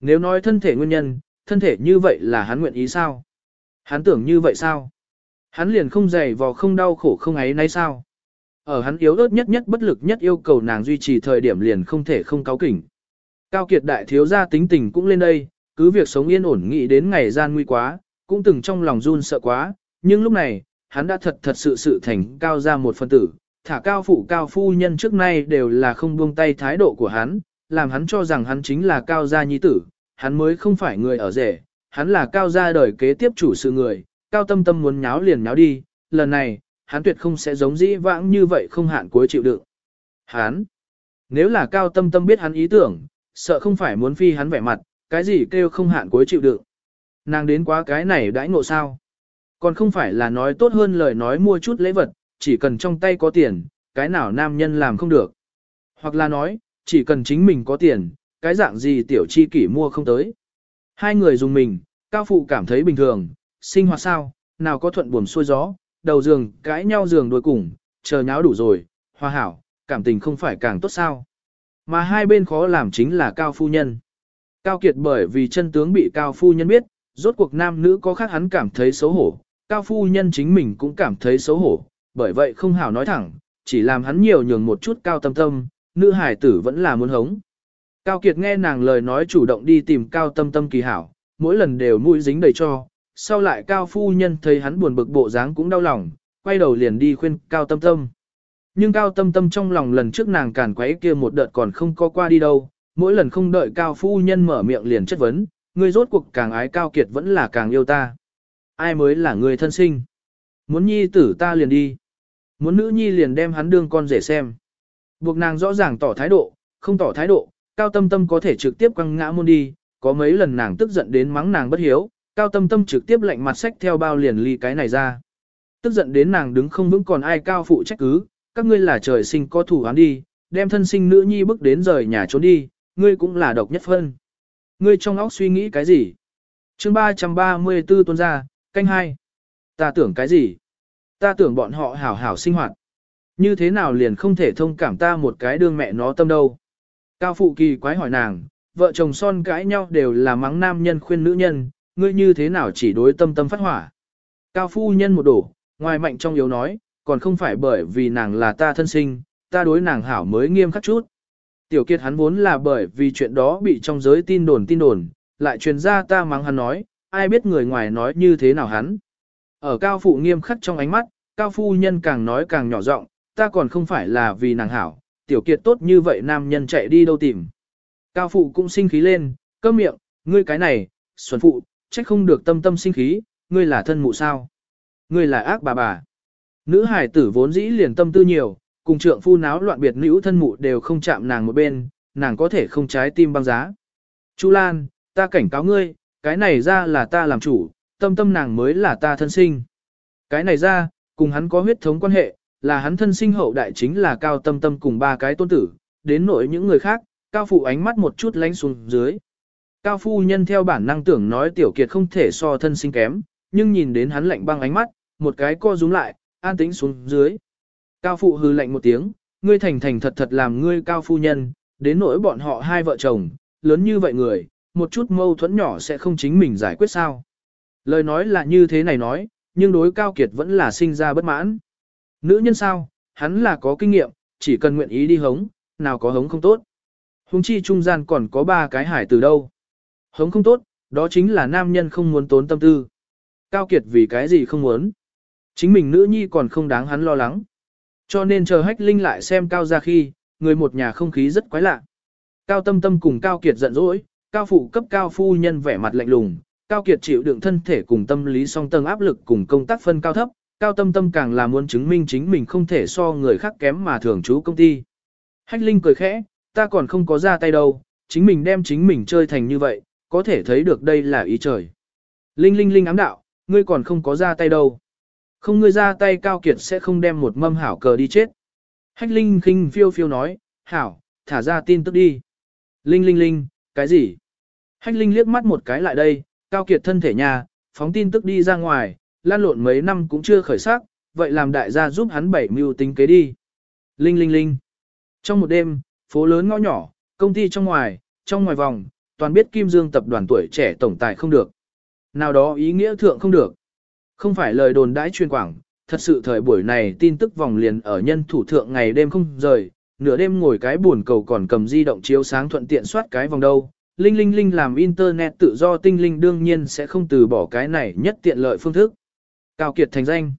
Speaker 1: Nếu nói thân thể nguyên nhân, thân thể như vậy là hắn nguyện ý sao? Hắn tưởng như vậy sao? Hắn liền không dày vò không đau khổ không ấy nay sao? Ở hắn yếu ớt nhất nhất bất lực nhất yêu cầu nàng duy trì thời điểm liền không thể không cáo kỉnh. Cao kiệt đại thiếu gia tính tình cũng lên đây, cứ việc sống yên ổn nghĩ đến ngày gian nguy quá, cũng từng trong lòng run sợ quá, nhưng lúc này, hắn đã thật thật sự sự thành cao ra một phân tử, thả cao phụ cao phu nhân trước nay đều là không buông tay thái độ của hắn, làm hắn cho rằng hắn chính là cao gia nhi tử, hắn mới không phải người ở rể, hắn là cao gia đời kế tiếp chủ sự người, cao tâm tâm muốn nháo liền nháo đi, lần này, hắn tuyệt không sẽ giống dĩ vãng như vậy không hạn cuối chịu đựng. Hắn, nếu là cao tâm tâm biết hắn ý tưởng, sợ không phải muốn phi hắn vẻ mặt, cái gì kêu không hạn cuối chịu đựng. Nàng đến quá cái này đãi ngộ sao. Còn không phải là nói tốt hơn lời nói mua chút lễ vật, chỉ cần trong tay có tiền, cái nào nam nhân làm không được. Hoặc là nói, chỉ cần chính mình có tiền, cái dạng gì tiểu chi kỷ mua không tới. Hai người dùng mình, cao phụ cảm thấy bình thường, sinh hoạt sao, nào có thuận buồm xuôi gió, đầu giường cãi nhau giường đuôi cùng, chờ nháo đủ rồi, hòa hảo, cảm tình không phải càng tốt sao. Mà hai bên khó làm chính là cao phu nhân. Cao kiệt bởi vì chân tướng bị cao phu nhân biết, rốt cuộc nam nữ có khác hắn cảm thấy xấu hổ, cao phu nhân chính mình cũng cảm thấy xấu hổ, bởi vậy không hảo nói thẳng, chỉ làm hắn nhiều nhường một chút cao tâm tâm, nữ hải tử vẫn là muốn hống. Cao Kiệt nghe nàng lời nói chủ động đi tìm cao tâm tâm kỳ hảo, mỗi lần đều mũi dính đầy cho, sau lại cao phu nhân thấy hắn buồn bực bộ dáng cũng đau lòng, quay đầu liền đi khuyên cao tâm tâm. Nhưng cao tâm tâm trong lòng lần trước nàng càn quấy kia một đợt còn không có qua đi đâu, mỗi lần không đợi cao phu nhân mở miệng liền chất vấn, người rốt cuộc càng ái cao kiệt vẫn là càng yêu ta. Ai mới là người thân sinh? Muốn nhi tử ta liền đi. Muốn nữ nhi liền đem hắn đương con rể xem. Buộc nàng rõ ràng tỏ thái độ, không tỏ thái độ, cao tâm tâm có thể trực tiếp quăng ngã môn đi, có mấy lần nàng tức giận đến mắng nàng bất hiếu, cao tâm tâm trực tiếp lạnh mặt sách theo bao liền ly cái này ra. Tức giận đến nàng đứng không vững còn ai cao phụ trách cứ, các ngươi là trời sinh có thủ án đi, đem thân sinh nữ nhi bước đến rời nhà trốn đi, ngươi cũng là độc nhất phân. Ngươi trong óc suy nghĩ cái gì? chương 334 tuần ra, canh hai. Ta tưởng cái gì? Ta tưởng bọn họ hảo hảo sinh hoạt. Như thế nào liền không thể thông cảm ta một cái đương mẹ nó tâm đâu? Cao phụ kỳ quái hỏi nàng, vợ chồng son cãi nhau đều là mắng nam nhân khuyên nữ nhân, ngươi như thế nào chỉ đối tâm tâm phát hỏa. Cao phu nhân một đổ, ngoài mạnh trong yếu nói, còn không phải bởi vì nàng là ta thân sinh, ta đối nàng hảo mới nghiêm khắc chút. Tiểu kiệt hắn vốn là bởi vì chuyện đó bị trong giới tin đồn tin đồn, lại truyền ra ta mắng hắn nói, ai biết người ngoài nói như thế nào hắn. Ở cao phụ nghiêm khắc trong ánh mắt, cao phu nhân càng nói càng nhỏ giọng, ta còn không phải là vì nàng hảo, tiểu kiệt tốt như vậy nam nhân chạy đi đâu tìm. Cao phụ cũng sinh khí lên, cơm miệng, ngươi cái này, xuân phụ, trách không được tâm tâm sinh khí, ngươi là thân mụ sao. Ngươi là ác bà bà. Nữ hải tử vốn dĩ liền tâm tư nhiều, cùng trượng phu náo loạn biệt nữ thân mụ đều không chạm nàng một bên, nàng có thể không trái tim băng giá. Chu Lan, ta cảnh cáo ngươi, cái này ra là ta làm chủ, tâm tâm nàng mới là ta thân sinh. Cái này ra, cùng hắn có huyết thống quan hệ, là hắn thân sinh hậu đại chính là cao tâm tâm cùng ba cái tôn tử, đến nỗi những người khác, cao phụ ánh mắt một chút lánh xuống dưới. Cao phu nhân theo bản năng tưởng nói tiểu kiệt không thể so thân sinh kém, nhưng nhìn đến hắn lạnh băng ánh mắt, một cái co rúm lại, an tĩnh xuống dưới. Cao phụ hư lạnh một tiếng, ngươi thành thành thật thật làm ngươi cao phu nhân, đến nỗi bọn họ hai vợ chồng, lớn như vậy người, một chút mâu thuẫn nhỏ sẽ không chính mình giải quyết sao. Lời nói là như thế này nói, nhưng đối cao kiệt vẫn là sinh ra bất mãn. Nữ nhân sao, hắn là có kinh nghiệm, chỉ cần nguyện ý đi hống, nào có hống không tốt. Hùng chi trung gian còn có ba cái hải từ đâu. Hống không tốt, đó chính là nam nhân không muốn tốn tâm tư. Cao Kiệt vì cái gì không muốn. Chính mình nữ nhi còn không đáng hắn lo lắng. Cho nên chờ hách linh lại xem Cao ra khi, người một nhà không khí rất quái lạ. Cao tâm tâm cùng Cao Kiệt giận dỗi, Cao phụ cấp Cao phu nhân vẻ mặt lạnh lùng, Cao Kiệt chịu đựng thân thể cùng tâm lý song tầng áp lực cùng công tác phân cao thấp, Cao tâm tâm càng là muốn chứng minh chính mình không thể so người khác kém mà thường trú công ty. Hách linh cười khẽ, ta còn không có ra tay đâu, chính mình đem chính mình chơi thành như vậy, có thể thấy được đây là ý trời. Linh linh linh ám đạo, ngươi còn không có ra tay đâu. Không ngươi ra tay cao kiệt sẽ không đem một mâm hảo cờ đi chết. Hách linh khinh phiêu phiêu nói, hảo, thả ra tin tức đi. Linh linh linh, cái gì? Hách linh liếc mắt một cái lại đây, cao kiệt thân thể nhà, phóng tin tức đi ra ngoài, lan lộn mấy năm cũng chưa khởi sắc, vậy làm đại gia giúp hắn bảy mưu tính kế đi. Linh linh linh. Trong một đêm, phố lớn ngõ nhỏ, công ty trong ngoài, trong ngoài vòng, toàn biết Kim Dương tập đoàn tuổi trẻ tổng tài không được. Nào đó ý nghĩa thượng không được. Không phải lời đồn đãi truyền quảng, thật sự thời buổi này tin tức vòng liền ở nhân thủ thượng ngày đêm không rời, nửa đêm ngồi cái buồn cầu còn cầm di động chiếu sáng thuận tiện soát cái vòng đâu. Linh Linh Linh làm internet tự do tinh linh đương nhiên sẽ không từ bỏ cái này nhất tiện lợi phương thức. Cao Kiệt thành danh.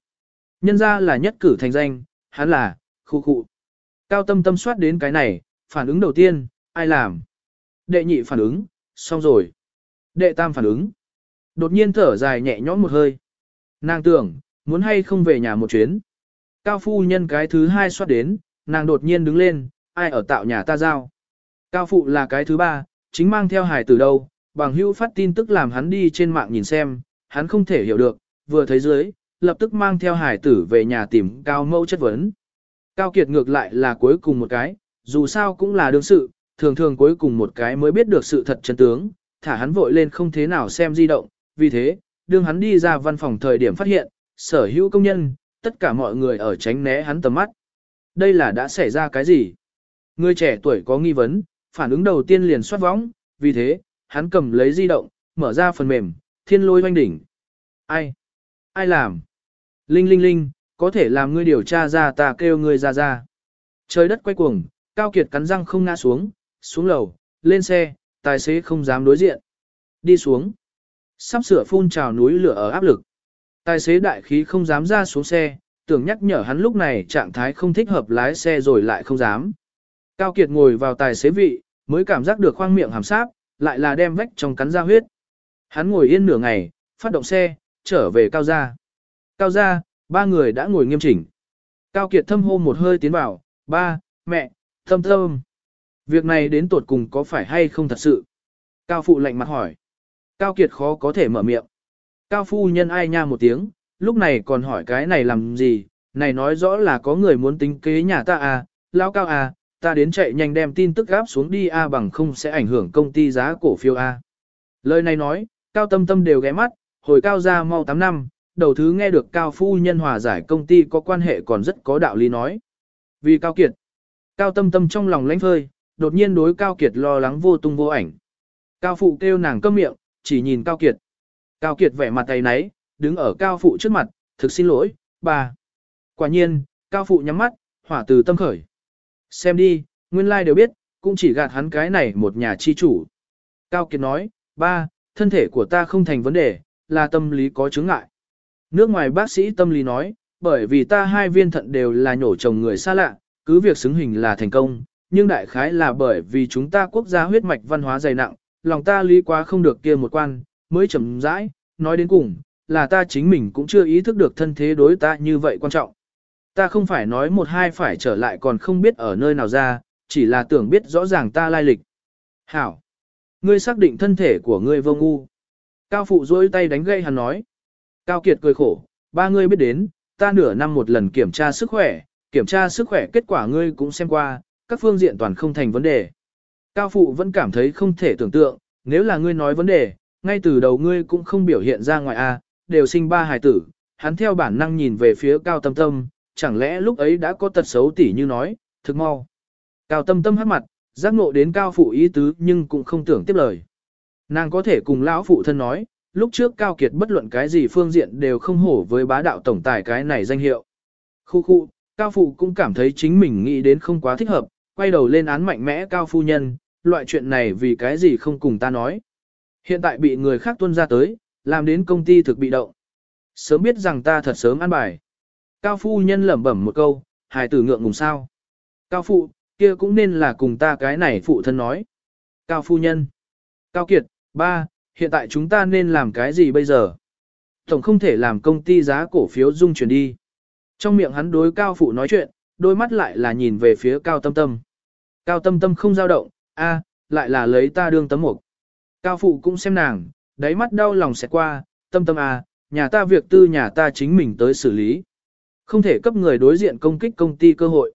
Speaker 1: Nhân ra là nhất cử thành danh, hắn là, khu khu. Cao tâm tâm soát đến cái này, phản ứng đầu tiên, ai làm? Đệ nhị phản ứng, xong rồi. Đệ tam phản ứng. Đột nhiên thở dài nhẹ nhõm một hơi. Nàng tưởng, muốn hay không về nhà một chuyến. Cao phu nhân cái thứ hai xoát đến, nàng đột nhiên đứng lên, ai ở tạo nhà ta giao. Cao phụ là cái thứ ba, chính mang theo hài từ đâu, bằng hữu phát tin tức làm hắn đi trên mạng nhìn xem, hắn không thể hiểu được, vừa thấy dưới, lập tức mang theo hải tử về nhà tìm Cao mẫu chất vấn. Cao Kiệt ngược lại là cuối cùng một cái, dù sao cũng là đương sự, thường thường cuối cùng một cái mới biết được sự thật chân tướng, thả hắn vội lên không thế nào xem di động, vì thế, đương hắn đi ra văn phòng thời điểm phát hiện, sở hữu công nhân, tất cả mọi người ở tránh né hắn tầm mắt. Đây là đã xảy ra cái gì? Người trẻ tuổi có nghi vấn, phản ứng đầu tiên liền soát võng, vì thế, hắn cầm lấy di động, mở ra phần mềm, thiên lôi hoanh đỉnh. Ai? Ai làm? Linh linh linh, có thể làm ngươi điều tra ra ta kêu ngươi ra ra. Trời đất quay cuồng, Cao Kiệt cắn răng không ngã xuống, xuống lầu, lên xe, tài xế không dám đối diện. Đi xuống. Sắp sửa phun trào núi lửa ở áp lực. Tài xế đại khí không dám ra xuống xe, tưởng nhắc nhở hắn lúc này trạng thái không thích hợp lái xe rồi lại không dám. Cao Kiệt ngồi vào tài xế vị, mới cảm giác được khoang miệng hàm sáp, lại là đem vách trong cắn ra huyết. Hắn ngồi yên nửa ngày, phát động xe, trở về Cao Gia. Cao Gia, ba người đã ngồi nghiêm chỉnh. Cao Kiệt thâm hô một hơi tiến vào, ba, mẹ, thâm thâm. Việc này đến tột cùng có phải hay không thật sự? Cao phụ lạnh mặt hỏi. Cao Kiệt khó có thể mở miệng. Cao phu nhân ai nha một tiếng, lúc này còn hỏi cái này làm gì, này nói rõ là có người muốn tính kế nhà ta à, lão cao à, ta đến chạy nhanh đem tin tức gáp xuống đi a bằng không sẽ ảnh hưởng công ty giá cổ phiếu a. Lời này nói, cao tâm tâm đều ghé mắt, hồi cao ra mau 8 năm, đầu thứ nghe được cao phu nhân hòa giải công ty có quan hệ còn rất có đạo lý nói. Vì cao kiệt, cao tâm tâm trong lòng lãnh phơi, đột nhiên đối cao kiệt lo lắng vô tung vô ảnh. Cao phụ kêu nàng câm miệng, chỉ nhìn cao kiệt. Cao kiệt vẻ mặt tay náy, đứng ở cao phụ trước mặt, thực xin lỗi, bà. Quả nhiên, cao phụ nhắm mắt, hỏa từ tâm khởi. Xem đi, nguyên lai like đều biết, cũng chỉ gạt hắn cái này một nhà chi chủ. Cao Kiệt nói, ba, thân thể của ta không thành vấn đề, là tâm lý có chứng ngại. Nước ngoài bác sĩ tâm lý nói, bởi vì ta hai viên thận đều là nhổ chồng người xa lạ, cứ việc xứng hình là thành công, nhưng đại khái là bởi vì chúng ta quốc gia huyết mạch văn hóa dày nặng, lòng ta lý quá không được kia một quan, mới chậm rãi, nói đến cùng, là ta chính mình cũng chưa ý thức được thân thế đối ta như vậy quan trọng. Ta không phải nói một hai phải trở lại còn không biết ở nơi nào ra, chỉ là tưởng biết rõ ràng ta lai lịch. Hảo! Ngươi xác định thân thể của ngươi vô ngu. Cao phụ dối tay đánh gây hắn nói. Cao Kiệt cười khổ, ba ngươi biết đến, ta nửa năm một lần kiểm tra sức khỏe, kiểm tra sức khỏe kết quả ngươi cũng xem qua, các phương diện toàn không thành vấn đề. Cao phụ vẫn cảm thấy không thể tưởng tượng, nếu là ngươi nói vấn đề, ngay từ đầu ngươi cũng không biểu hiện ra ngoài a, đều sinh ba hài tử, hắn theo bản năng nhìn về phía cao tâm tâm, chẳng lẽ lúc ấy đã có tật xấu tỉ như nói, thực mau. Cao tâm tâm hát mặt, giác ngộ đến cao phụ ý tứ nhưng cũng không tưởng tiếp lời. Nàng có thể cùng lão phụ thân nói, lúc trước cao kiệt bất luận cái gì phương diện đều không hổ với bá đạo tổng tài cái này danh hiệu. Khu khu, cao phụ cũng cảm thấy chính mình nghĩ đến không quá thích hợp, quay đầu lên án mạnh mẽ cao phu nhân, loại chuyện này vì cái gì không cùng ta nói. Hiện tại bị người khác tuân ra tới, làm đến công ty thực bị động. Sớm biết rằng ta thật sớm ăn bài. Cao phu nhân lẩm bẩm một câu, hài tử ngượng ngùng sao. Cao phụ, kia cũng nên là cùng ta cái này phụ thân nói. Cao phu nhân. Cao kiệt, ba, hiện tại chúng ta nên làm cái gì bây giờ? Tổng không thể làm công ty giá cổ phiếu dung chuyển đi. Trong miệng hắn đối cao phụ nói chuyện, đôi mắt lại là nhìn về phía cao tâm tâm. Cao tâm tâm không dao động, a, lại là lấy ta đương tấm mục. Cao phụ cũng xem nàng, đáy mắt đau lòng sẽ qua, tâm tâm a, nhà ta việc tư nhà ta chính mình tới xử lý. Không thể cấp người đối diện công kích công ty cơ hội.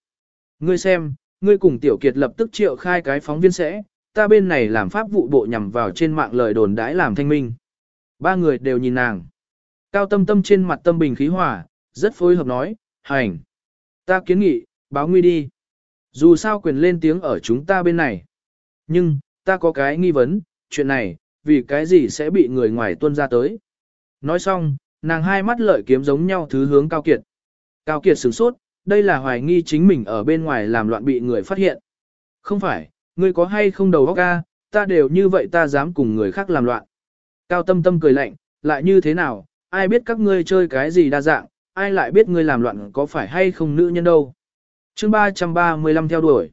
Speaker 1: Ngươi xem, ngươi cùng Tiểu Kiệt lập tức triệu khai cái phóng viên sẽ, ta bên này làm pháp vụ bộ nhằm vào trên mạng lời đồn đãi làm thanh minh. Ba người đều nhìn nàng. Cao tâm tâm trên mặt tâm bình khí hòa, rất phối hợp nói, hành. Ta kiến nghị, báo nguy đi. Dù sao quyền lên tiếng ở chúng ta bên này. Nhưng, ta có cái nghi vấn, chuyện này, vì cái gì sẽ bị người ngoài tuân ra tới. Nói xong, nàng hai mắt lợi kiếm giống nhau thứ hướng Cao Kiệt. Cao Kiệt sửng sốt, đây là hoài nghi chính mình ở bên ngoài làm loạn bị người phát hiện. Không phải, ngươi có hay không đầu óc ca, ta đều như vậy ta dám cùng người khác làm loạn. Cao Tâm Tâm cười lạnh, lại như thế nào, ai biết các ngươi chơi cái gì đa dạng, ai lại biết ngươi làm loạn có phải hay không nữ nhân đâu. chương 335 theo đuổi.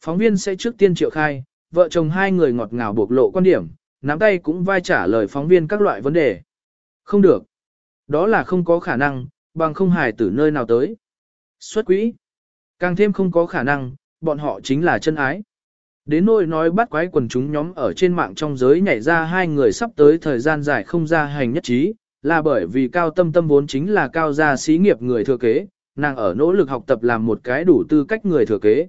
Speaker 1: Phóng viên sẽ trước tiên triệu khai, vợ chồng hai người ngọt ngào bộc lộ quan điểm, nắm tay cũng vai trả lời phóng viên các loại vấn đề. Không được. Đó là không có khả năng, bằng không hài tử nơi nào tới. Xuất quỹ. Càng thêm không có khả năng, bọn họ chính là chân ái. Đến nỗi nói bắt quái quần chúng nhóm ở trên mạng trong giới nhảy ra hai người sắp tới thời gian dài không ra hành nhất trí, là bởi vì cao tâm tâm vốn chính là cao gia xí nghiệp người thừa kế, nàng ở nỗ lực học tập làm một cái đủ tư cách người thừa kế.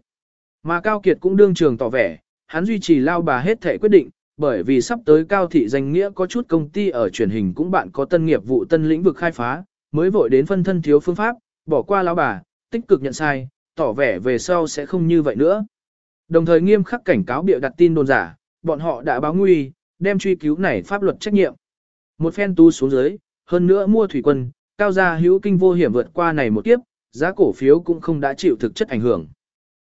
Speaker 1: Mà Cao Kiệt cũng đương trường tỏ vẻ, hắn duy trì lao bà hết thể quyết định, bởi vì sắp tới cao thị danh nghĩa có chút công ty ở truyền hình cũng bạn có tân nghiệp vụ tân lĩnh vực khai phá, mới vội đến phân thân thiếu phương pháp, bỏ qua lao bà, tích cực nhận sai, tỏ vẻ về sau sẽ không như vậy nữa. Đồng thời nghiêm khắc cảnh cáo bịa đặt tin đồn giả, bọn họ đã báo nguy, đem truy cứu này pháp luật trách nhiệm. Một phen tu xuống dưới, hơn nữa mua thủy quân, cao gia hữu kinh vô hiểm vượt qua này một kiếp, giá cổ phiếu cũng không đã chịu thực chất ảnh hưởng.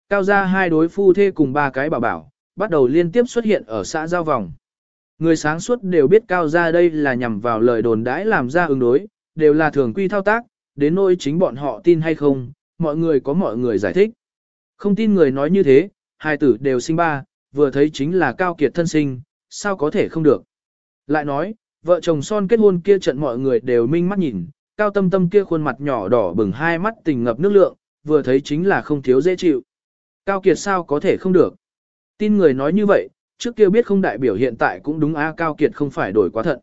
Speaker 1: Cao gia hai đối phu thê cùng ba cái bảo bảo, bắt đầu liên tiếp xuất hiện ở xã giao vòng. Người sáng suốt đều biết cao gia đây là nhằm vào lời đồn đãi làm ra ứng đối, đều là thường quy thao tác, đến nỗi chính bọn họ tin hay không, mọi người có mọi người giải thích. Không tin người nói như thế, hai tử đều sinh ba, vừa thấy chính là cao kiệt thân sinh, sao có thể không được. Lại nói, vợ chồng son kết hôn kia trận mọi người đều minh mắt nhìn, cao tâm tâm kia khuôn mặt nhỏ đỏ bừng hai mắt tình ngập nước lượng, vừa thấy chính là không thiếu dễ chịu. Cao kiệt sao có thể không được. Tin người nói như vậy, trước kia biết không đại biểu hiện tại cũng đúng A Cao Kiệt không phải đổi quá thận.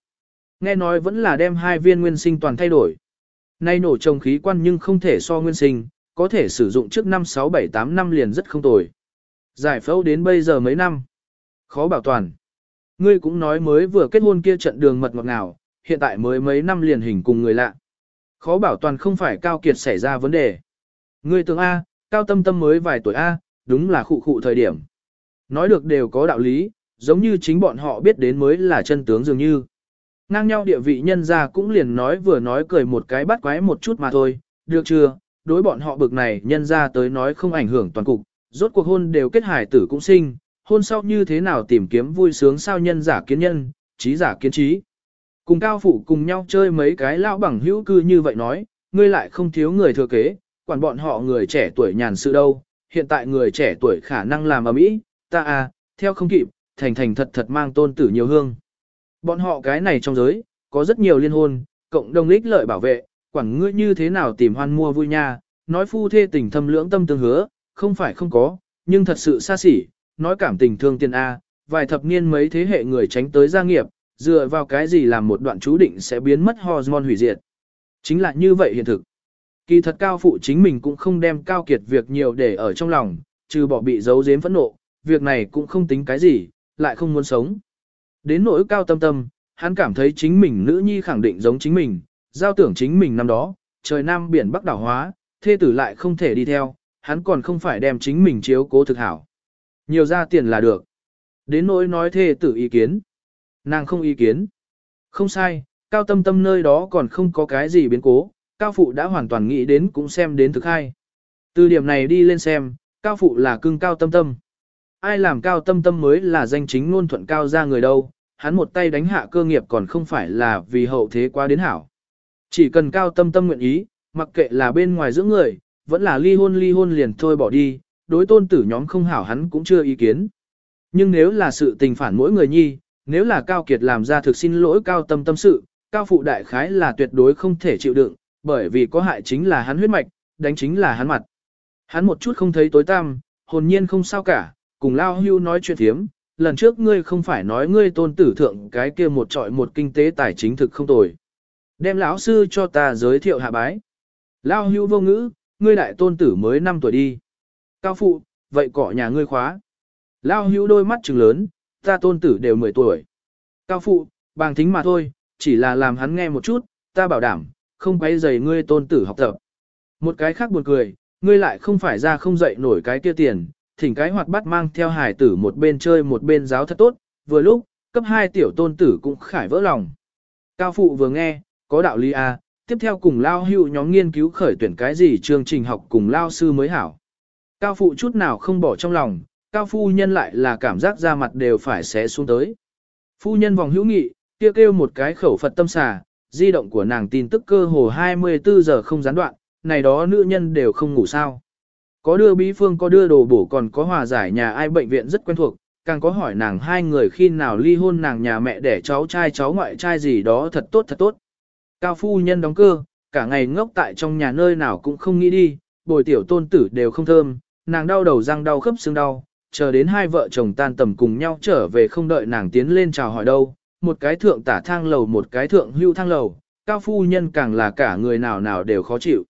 Speaker 1: Nghe nói vẫn là đem hai viên nguyên sinh toàn thay đổi. Nay nổ trồng khí quan nhưng không thể so nguyên sinh, có thể sử dụng trước năm 6 7 8 năm liền rất không tồi. Giải phẫu đến bây giờ mấy năm. Khó bảo toàn. Ngươi cũng nói mới vừa kết hôn kia trận đường mật ngọt nào, hiện tại mới mấy năm liền hình cùng người lạ. Khó bảo toàn không phải Cao Kiệt xảy ra vấn đề. Ngươi tưởng A, Cao Tâm Tâm mới vài tuổi A, đúng là khụ khụ thời điểm. Nói được đều có đạo lý, giống như chính bọn họ biết đến mới là chân tướng dường như. Ngang nhau địa vị nhân ra cũng liền nói vừa nói cười một cái bắt quái một chút mà thôi, được chưa, đối bọn họ bực này nhân ra tới nói không ảnh hưởng toàn cục, rốt cuộc hôn đều kết hải tử cũng sinh, hôn sau như thế nào tìm kiếm vui sướng sao nhân giả kiến nhân, trí giả kiến trí. Cùng cao phụ cùng nhau chơi mấy cái lão bằng hữu cư như vậy nói, ngươi lại không thiếu người thừa kế, quản bọn họ người trẻ tuổi nhàn sự đâu, hiện tại người trẻ tuổi khả năng làm ở mỹ, ta à, theo không kịp, thành thành thật thật mang tôn tử nhiều hương. Bọn họ cái này trong giới, có rất nhiều liên hôn, cộng đồng ích lợi bảo vệ, quản ngươi như thế nào tìm hoan mua vui nha, nói phu thê tình thâm lưỡng tâm tương hứa, không phải không có, nhưng thật sự xa xỉ, nói cảm tình thương tiền A, vài thập niên mấy thế hệ người tránh tới gia nghiệp, dựa vào cái gì làm một đoạn chú định sẽ biến mất hormone hủy diệt. Chính là như vậy hiện thực. Kỳ thật cao phụ chính mình cũng không đem cao kiệt việc nhiều để ở trong lòng, trừ bỏ bị giấu giếm phẫn nộ, việc này cũng không tính cái gì, lại không muốn sống. Đến nỗi cao tâm tâm, hắn cảm thấy chính mình nữ nhi khẳng định giống chính mình, giao tưởng chính mình năm đó, trời nam biển bắc đảo hóa, thê tử lại không thể đi theo, hắn còn không phải đem chính mình chiếu cố thực hảo. Nhiều ra tiền là được. Đến nỗi nói thê tử ý kiến. Nàng không ý kiến. Không sai, cao tâm tâm nơi đó còn không có cái gì biến cố, cao phụ đã hoàn toàn nghĩ đến cũng xem đến thực hai. Từ điểm này đi lên xem, cao phụ là cưng cao tâm tâm. Ai làm cao tâm tâm mới là danh chính ngôn thuận cao ra người đâu, hắn một tay đánh hạ cơ nghiệp còn không phải là vì hậu thế quá đến hảo. Chỉ cần cao tâm tâm nguyện ý, mặc kệ là bên ngoài giữa người, vẫn là ly hôn ly hôn liền thôi bỏ đi, đối tôn tử nhóm không hảo hắn cũng chưa ý kiến. Nhưng nếu là sự tình phản mỗi người nhi, nếu là Cao Kiệt làm ra thực xin lỗi Cao Tâm tâm sự, Cao Phụ Đại Khái là tuyệt đối không thể chịu đựng, bởi vì có hại chính là hắn huyết mạch, đánh chính là hắn mặt. Hắn một chút không thấy tối tăm, hồn nhiên không sao cả, cùng Lao Hưu nói chuyện thiếm, lần trước ngươi không phải nói ngươi tôn tử thượng cái kia một trọi một kinh tế tài chính thực không tồi. Đem lão sư cho ta giới thiệu hạ bái. Lao Hưu vô ngữ, ngươi đại tôn tử mới 5 tuổi đi. Cao phụ, vậy cỏ nhà ngươi khóa. Lao hữu đôi mắt trừng lớn, ta tôn tử đều 10 tuổi. Cao phụ, bàng thính mà thôi, chỉ là làm hắn nghe một chút, ta bảo đảm, không quấy dày ngươi tôn tử học tập. Một cái khác buồn cười, ngươi lại không phải ra không dậy nổi cái kia tiền, thỉnh cái hoạt bắt mang theo hải tử một bên chơi một bên giáo thật tốt, vừa lúc, cấp 2 tiểu tôn tử cũng khải vỡ lòng. Cao phụ vừa nghe, có đạo lý à, tiếp theo cùng lao hữu nhóm nghiên cứu khởi tuyển cái gì chương trình học cùng lao sư mới hảo. Cao phụ chút nào không bỏ trong lòng, cao phu nhân lại là cảm giác ra mặt đều phải xé xuống tới. Phu nhân vòng hữu nghị, kia kêu, kêu một cái khẩu Phật tâm xà, di động của nàng tin tức cơ hồ 24 giờ không gián đoạn, này đó nữ nhân đều không ngủ sao. Có đưa bí phương có đưa đồ bổ còn có hòa giải nhà ai bệnh viện rất quen thuộc, càng có hỏi nàng hai người khi nào ly hôn nàng nhà mẹ để cháu trai cháu ngoại trai gì đó thật tốt thật tốt. Cao phu nhân đóng cơ, cả ngày ngốc tại trong nhà nơi nào cũng không nghĩ đi, bồi tiểu tôn tử đều không thơm, nàng đau đầu răng đau khớp xương đau, chờ đến hai vợ chồng tan tầm cùng nhau trở về không đợi nàng tiến lên chào hỏi đâu, một cái thượng tả thang lầu một cái thượng hưu thang lầu, cao phu nhân càng là cả người nào nào đều khó chịu.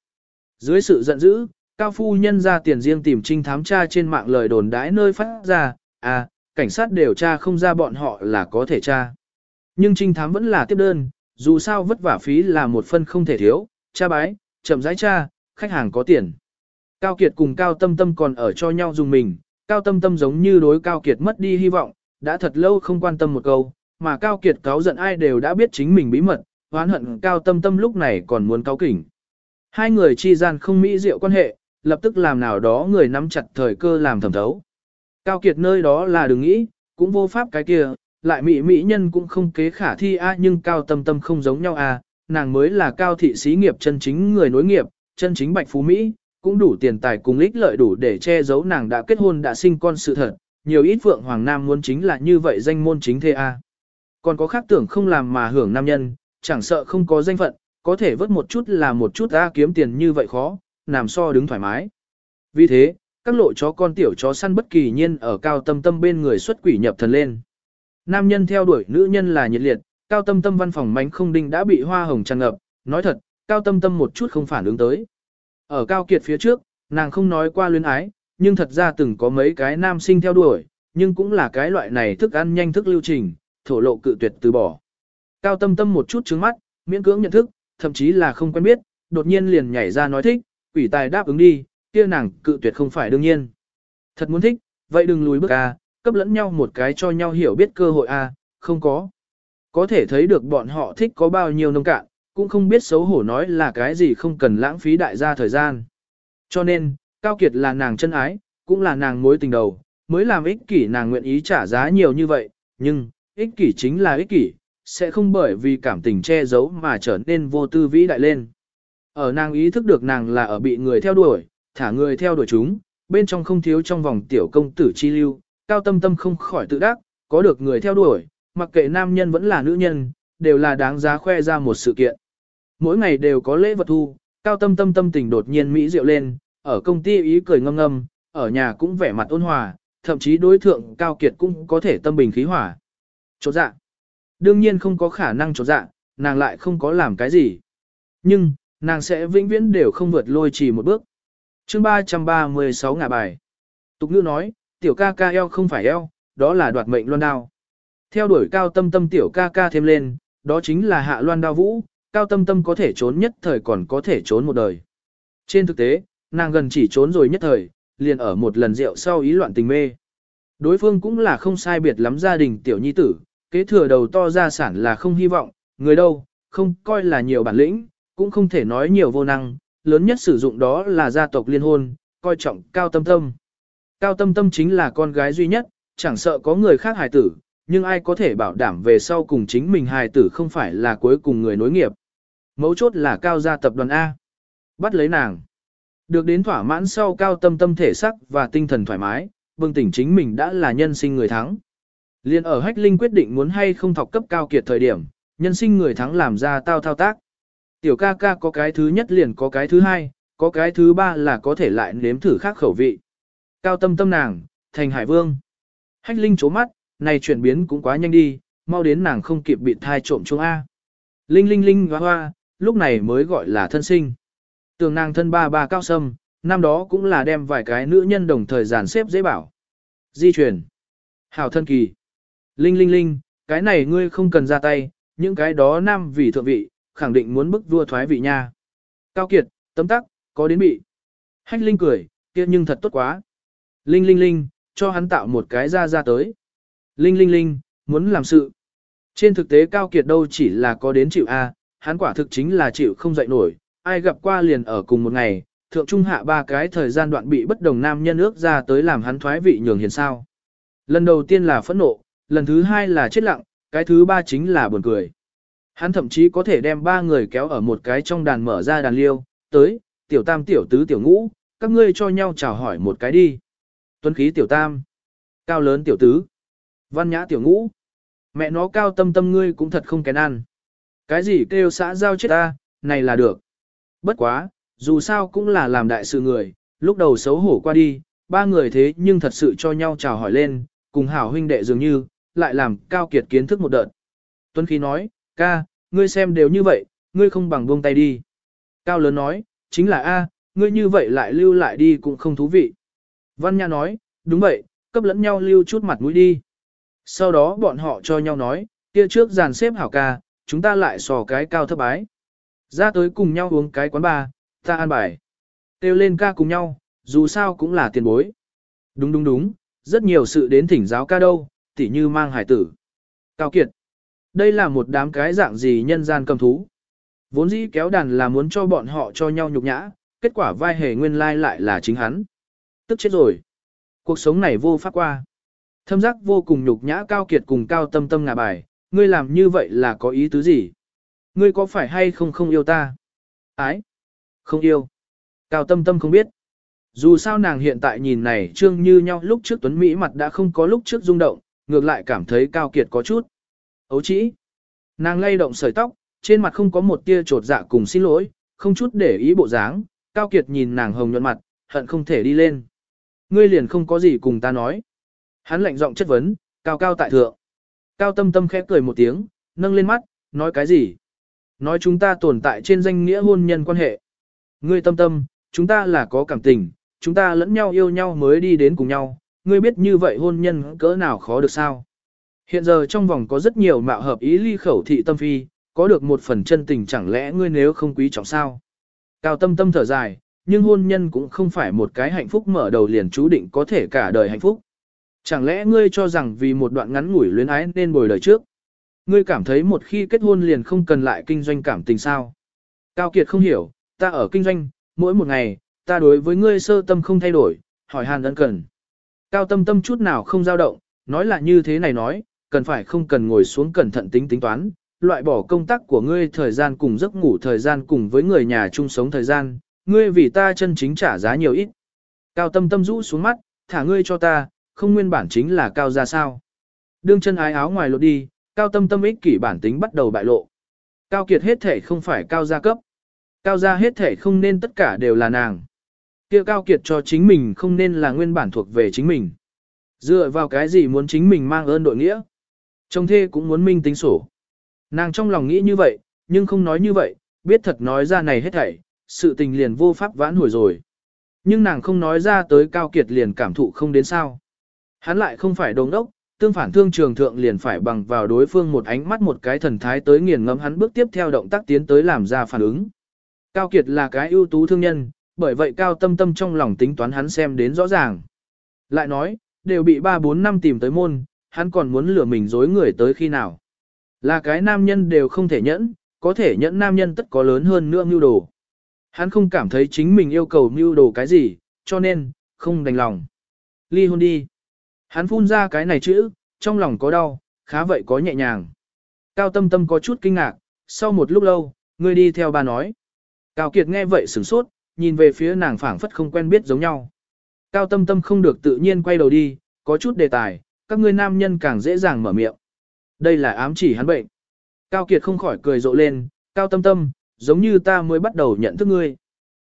Speaker 1: Dưới sự giận dữ, cao phu nhân ra tiền riêng tìm trinh thám tra trên mạng lời đồn đãi nơi phát ra, à, cảnh sát điều tra không ra bọn họ là có thể tra. Nhưng trinh thám vẫn là tiếp đơn, dù sao vất vả phí là một phân không thể thiếu, cha bái, chậm rãi cha, khách hàng có tiền. Cao Kiệt cùng Cao Tâm Tâm còn ở cho nhau dùng mình, Cao Tâm Tâm giống như đối Cao Kiệt mất đi hy vọng, đã thật lâu không quan tâm một câu, mà Cao Kiệt cáo giận ai đều đã biết chính mình bí mật, oán hận Cao Tâm Tâm lúc này còn muốn cáo kỉnh. Hai người chi gian không mỹ diệu quan hệ, lập tức làm nào đó người nắm chặt thời cơ làm thẩm thấu. Cao Kiệt nơi đó là đừng nghĩ, cũng vô pháp cái kia, lại mỹ mỹ nhân cũng không kế khả thi a nhưng Cao Tâm Tâm không giống nhau a, nàng mới là Cao thị xí nghiệp chân chính người nối nghiệp, chân chính bạch phú Mỹ, cũng đủ tiền tài cùng ích lợi đủ để che giấu nàng đã kết hôn đã sinh con sự thật, nhiều ít vượng hoàng nam muốn chính là như vậy danh môn chính thế a. Còn có khác tưởng không làm mà hưởng nam nhân, chẳng sợ không có danh phận, có thể vớt một chút là một chút ra kiếm tiền như vậy khó, làm so đứng thoải mái. Vì thế, các lộ chó con tiểu chó săn bất kỳ nhiên ở cao tâm tâm bên người xuất quỷ nhập thần lên. Nam nhân theo đuổi nữ nhân là nhiệt liệt, cao tâm tâm văn phòng mánh không đinh đã bị hoa hồng tràn ngập, nói thật, cao tâm tâm một chút không phản ứng tới. Ở cao kiệt phía trước, nàng không nói qua luyến ái, nhưng thật ra từng có mấy cái nam sinh theo đuổi, nhưng cũng là cái loại này thức ăn nhanh thức lưu trình, thổ lộ cự tuyệt từ bỏ. Cao tâm tâm một chút trứng mắt, miễn cưỡng nhận thức, thậm chí là không quen biết, đột nhiên liền nhảy ra nói thích, quỷ tài đáp ứng đi, kia nàng cự tuyệt không phải đương nhiên. Thật muốn thích, vậy đừng lùi bước a, cấp lẫn nhau một cái cho nhau hiểu biết cơ hội a, không có. Có thể thấy được bọn họ thích có bao nhiêu nông cạn, cũng không biết xấu hổ nói là cái gì không cần lãng phí đại gia thời gian. Cho nên, Cao Kiệt là nàng chân ái, cũng là nàng mối tình đầu, mới làm ích kỷ nàng nguyện ý trả giá nhiều như vậy, nhưng, ích kỷ chính là ích kỷ, sẽ không bởi vì cảm tình che giấu mà trở nên vô tư vĩ đại lên. Ở nàng ý thức được nàng là ở bị người theo đuổi, thả người theo đuổi chúng, bên trong không thiếu trong vòng tiểu công tử chi lưu, cao tâm tâm không khỏi tự đắc, có được người theo đuổi, mặc kệ nam nhân vẫn là nữ nhân, đều là đáng giá khoe ra một sự kiện. Mỗi ngày đều có lễ vật thu, cao tâm tâm tâm tình đột nhiên mỹ diệu lên, ở công ty ý cười ngâm ngâm, ở nhà cũng vẻ mặt ôn hòa, thậm chí đối thượng cao kiệt cũng có thể tâm bình khí hỏa. Chột dạ. Đương nhiên không có khả năng chột dạ, nàng lại không có làm cái gì. Nhưng, nàng sẽ vĩnh viễn đều không vượt lôi chỉ một bước. chương 336 ngả bài. Tục ngữ nói, tiểu ca ca eo không phải eo, đó là đoạt mệnh loan đao. Theo đuổi cao tâm tâm tiểu ca ca thêm lên, đó chính là hạ loan đao vũ, cao tâm tâm có thể trốn nhất thời còn có thể trốn một đời. Trên thực tế, nàng gần chỉ trốn rồi nhất thời, liền ở một lần rượu sau ý loạn tình mê. Đối phương cũng là không sai biệt lắm gia đình tiểu nhi tử, kế thừa đầu to gia sản là không hy vọng, người đâu, không coi là nhiều bản lĩnh, cũng không thể nói nhiều vô năng, lớn nhất sử dụng đó là gia tộc liên hôn, coi trọng cao tâm tâm. Cao tâm tâm chính là con gái duy nhất, chẳng sợ có người khác hài tử, nhưng ai có thể bảo đảm về sau cùng chính mình hài tử không phải là cuối cùng người nối nghiệp. Mấu chốt là cao gia tập đoàn A. Bắt lấy nàng. Được đến thỏa mãn sau cao tâm tâm thể sắc và tinh thần thoải mái, bừng tỉnh chính mình đã là nhân sinh người thắng. Liên ở Hách Linh quyết định muốn hay không thọc cấp cao kiệt thời điểm, nhân sinh người thắng làm ra tao thao tác. Tiểu ca ca có cái thứ nhất liền có cái thứ hai, có cái thứ ba là có thể lại nếm thử khác khẩu vị. Cao tâm tâm nàng, thành hải vương. Hách Linh chố mắt, này chuyển biến cũng quá nhanh đi, mau đến nàng không kịp bị thai trộm chung A. Linh linh linh hoa hoa, lúc này mới gọi là thân sinh. Tường nàng thân ba ba cao sâm, năm đó cũng là đem vài cái nữ nhân đồng thời dàn xếp dễ bảo. Di chuyển. Hảo thân kỳ. Linh linh linh, cái này ngươi không cần ra tay, những cái đó nam vì thượng vị, khẳng định muốn bức vua thoái vị nha. Cao kiệt, tấm tắc, có đến bị. Hách linh cười, kia nhưng thật tốt quá. Linh linh linh, cho hắn tạo một cái ra ra tới. Linh linh linh, muốn làm sự. Trên thực tế Cao Kiệt đâu chỉ là có đến chịu A, hắn quả thực chính là chịu không dậy nổi, ai gặp qua liền ở cùng một ngày, thượng trung hạ ba cái thời gian đoạn bị bất đồng nam nhân ước ra tới làm hắn thoái vị nhường hiền sao. Lần đầu tiên là phẫn nộ, lần thứ hai là chết lặng, cái thứ ba chính là buồn cười. Hắn thậm chí có thể đem ba người kéo ở một cái trong đàn mở ra đàn liêu, tới, tiểu tam tiểu tứ tiểu ngũ, các ngươi cho nhau chào hỏi một cái đi. Tuấn khí tiểu tam, cao lớn tiểu tứ, văn nhã tiểu ngũ. Mẹ nó cao tâm tâm ngươi cũng thật không kén ăn. Cái gì kêu xã giao chết ta, này là được. Bất quá, dù sao cũng là làm đại sự người, lúc đầu xấu hổ qua đi, ba người thế nhưng thật sự cho nhau chào hỏi lên, cùng hảo huynh đệ dường như, lại làm cao kiệt kiến thức một đợt. Tuấn Khí nói, ca, ngươi xem đều như vậy, ngươi không bằng buông tay đi. Cao lớn nói, chính là A, ngươi như vậy lại lưu lại đi cũng không thú vị. Văn Nha nói, đúng vậy, cấp lẫn nhau lưu chút mặt mũi đi. Sau đó bọn họ cho nhau nói, kia trước dàn xếp hảo ca, chúng ta lại sò cái cao thấp bái. Ra tới cùng nhau uống cái quán bar, ta an bài. Têu lên ca cùng nhau, dù sao cũng là tiền bối. Đúng đúng đúng, rất nhiều sự đến thỉnh giáo ca đâu, tỉ như mang hải tử. Cao Kiệt. Đây là một đám cái dạng gì nhân gian cầm thú. Vốn dĩ kéo đàn là muốn cho bọn họ cho nhau nhục nhã, kết quả vai hề nguyên lai lại là chính hắn. Tức chết rồi. Cuộc sống này vô pháp qua. Thâm giác vô cùng nhục nhã Cao Kiệt cùng Cao Tâm Tâm ngả bài, ngươi làm như vậy là có ý tứ gì? Ngươi có phải hay không không yêu ta? Ái? Không yêu. Cao tâm tâm không biết. Dù sao nàng hiện tại nhìn này trương như nhau lúc trước tuấn Mỹ mặt đã không có lúc trước rung động, ngược lại cảm thấy cao kiệt có chút. Ấu chỉ. Nàng lay động sợi tóc, trên mặt không có một tia trột dạ cùng xin lỗi, không chút để ý bộ dáng. Cao kiệt nhìn nàng hồng nhuận mặt, hận không thể đi lên. Ngươi liền không có gì cùng ta nói. Hắn lạnh giọng chất vấn, cao cao tại thượng. Cao tâm tâm khẽ cười một tiếng, nâng lên mắt, nói cái gì? Nói chúng ta tồn tại trên danh nghĩa hôn nhân quan hệ. Ngươi tâm tâm, chúng ta là có cảm tình, chúng ta lẫn nhau yêu nhau mới đi đến cùng nhau, ngươi biết như vậy hôn nhân cỡ nào khó được sao? Hiện giờ trong vòng có rất nhiều mạo hợp ý ly khẩu thị tâm phi, có được một phần chân tình chẳng lẽ ngươi nếu không quý trọng sao? Cao tâm tâm thở dài, nhưng hôn nhân cũng không phải một cái hạnh phúc mở đầu liền chú định có thể cả đời hạnh phúc. Chẳng lẽ ngươi cho rằng vì một đoạn ngắn ngủi luyến ái nên bồi lời trước? Ngươi cảm thấy một khi kết hôn liền không cần lại kinh doanh cảm tình sao? Cao Kiệt không hiểu, ta ở kinh doanh, mỗi một ngày, ta đối với ngươi sơ tâm không thay đổi, hỏi hàn ân cần. Cao tâm tâm chút nào không dao động, nói là như thế này nói, cần phải không cần ngồi xuống cẩn thận tính tính toán, loại bỏ công tác của ngươi thời gian cùng giấc ngủ thời gian cùng với người nhà chung sống thời gian, ngươi vì ta chân chính trả giá nhiều ít. Cao tâm tâm rũ xuống mắt, thả ngươi cho ta, không nguyên bản chính là cao ra sao. Đương chân ái áo ngoài lộ đi, cao tâm tâm ích kỷ bản tính bắt đầu bại lộ. Cao kiệt hết thể không phải cao gia cấp. Cao gia hết thể không nên tất cả đều là nàng. kia cao kiệt cho chính mình không nên là nguyên bản thuộc về chính mình. Dựa vào cái gì muốn chính mình mang ơn đội nghĩa. Chồng thê cũng muốn minh tính sổ. Nàng trong lòng nghĩ như vậy, nhưng không nói như vậy, biết thật nói ra này hết thảy, sự tình liền vô pháp vãn hồi rồi. Nhưng nàng không nói ra tới cao kiệt liền cảm thụ không đến sao. Hắn lại không phải đồng đốc, tương phản thương trường thượng liền phải bằng vào đối phương một ánh mắt một cái thần thái tới nghiền ngẫm hắn bước tiếp theo động tác tiến tới làm ra phản ứng. Cao Kiệt là cái ưu tú thương nhân, bởi vậy Cao Tâm Tâm trong lòng tính toán hắn xem đến rõ ràng. Lại nói, đều bị 3-4 năm tìm tới môn, hắn còn muốn lừa mình dối người tới khi nào. Là cái nam nhân đều không thể nhẫn, có thể nhẫn nam nhân tất có lớn hơn nữa mưu đồ. Hắn không cảm thấy chính mình yêu cầu mưu đồ cái gì, cho nên, không đành lòng. Ly hôn đi. Hắn phun ra cái này chữ, trong lòng có đau, khá vậy có nhẹ nhàng. Cao tâm tâm có chút kinh ngạc, sau một lúc lâu, ngươi đi theo bà nói. Cao Kiệt nghe vậy sửng sốt, nhìn về phía nàng phảng phất không quen biết giống nhau. Cao tâm tâm không được tự nhiên quay đầu đi, có chút đề tài, các ngươi nam nhân càng dễ dàng mở miệng. Đây là ám chỉ hắn bệnh. Cao Kiệt không khỏi cười rộ lên, Cao tâm tâm, giống như ta mới bắt đầu nhận thức ngươi.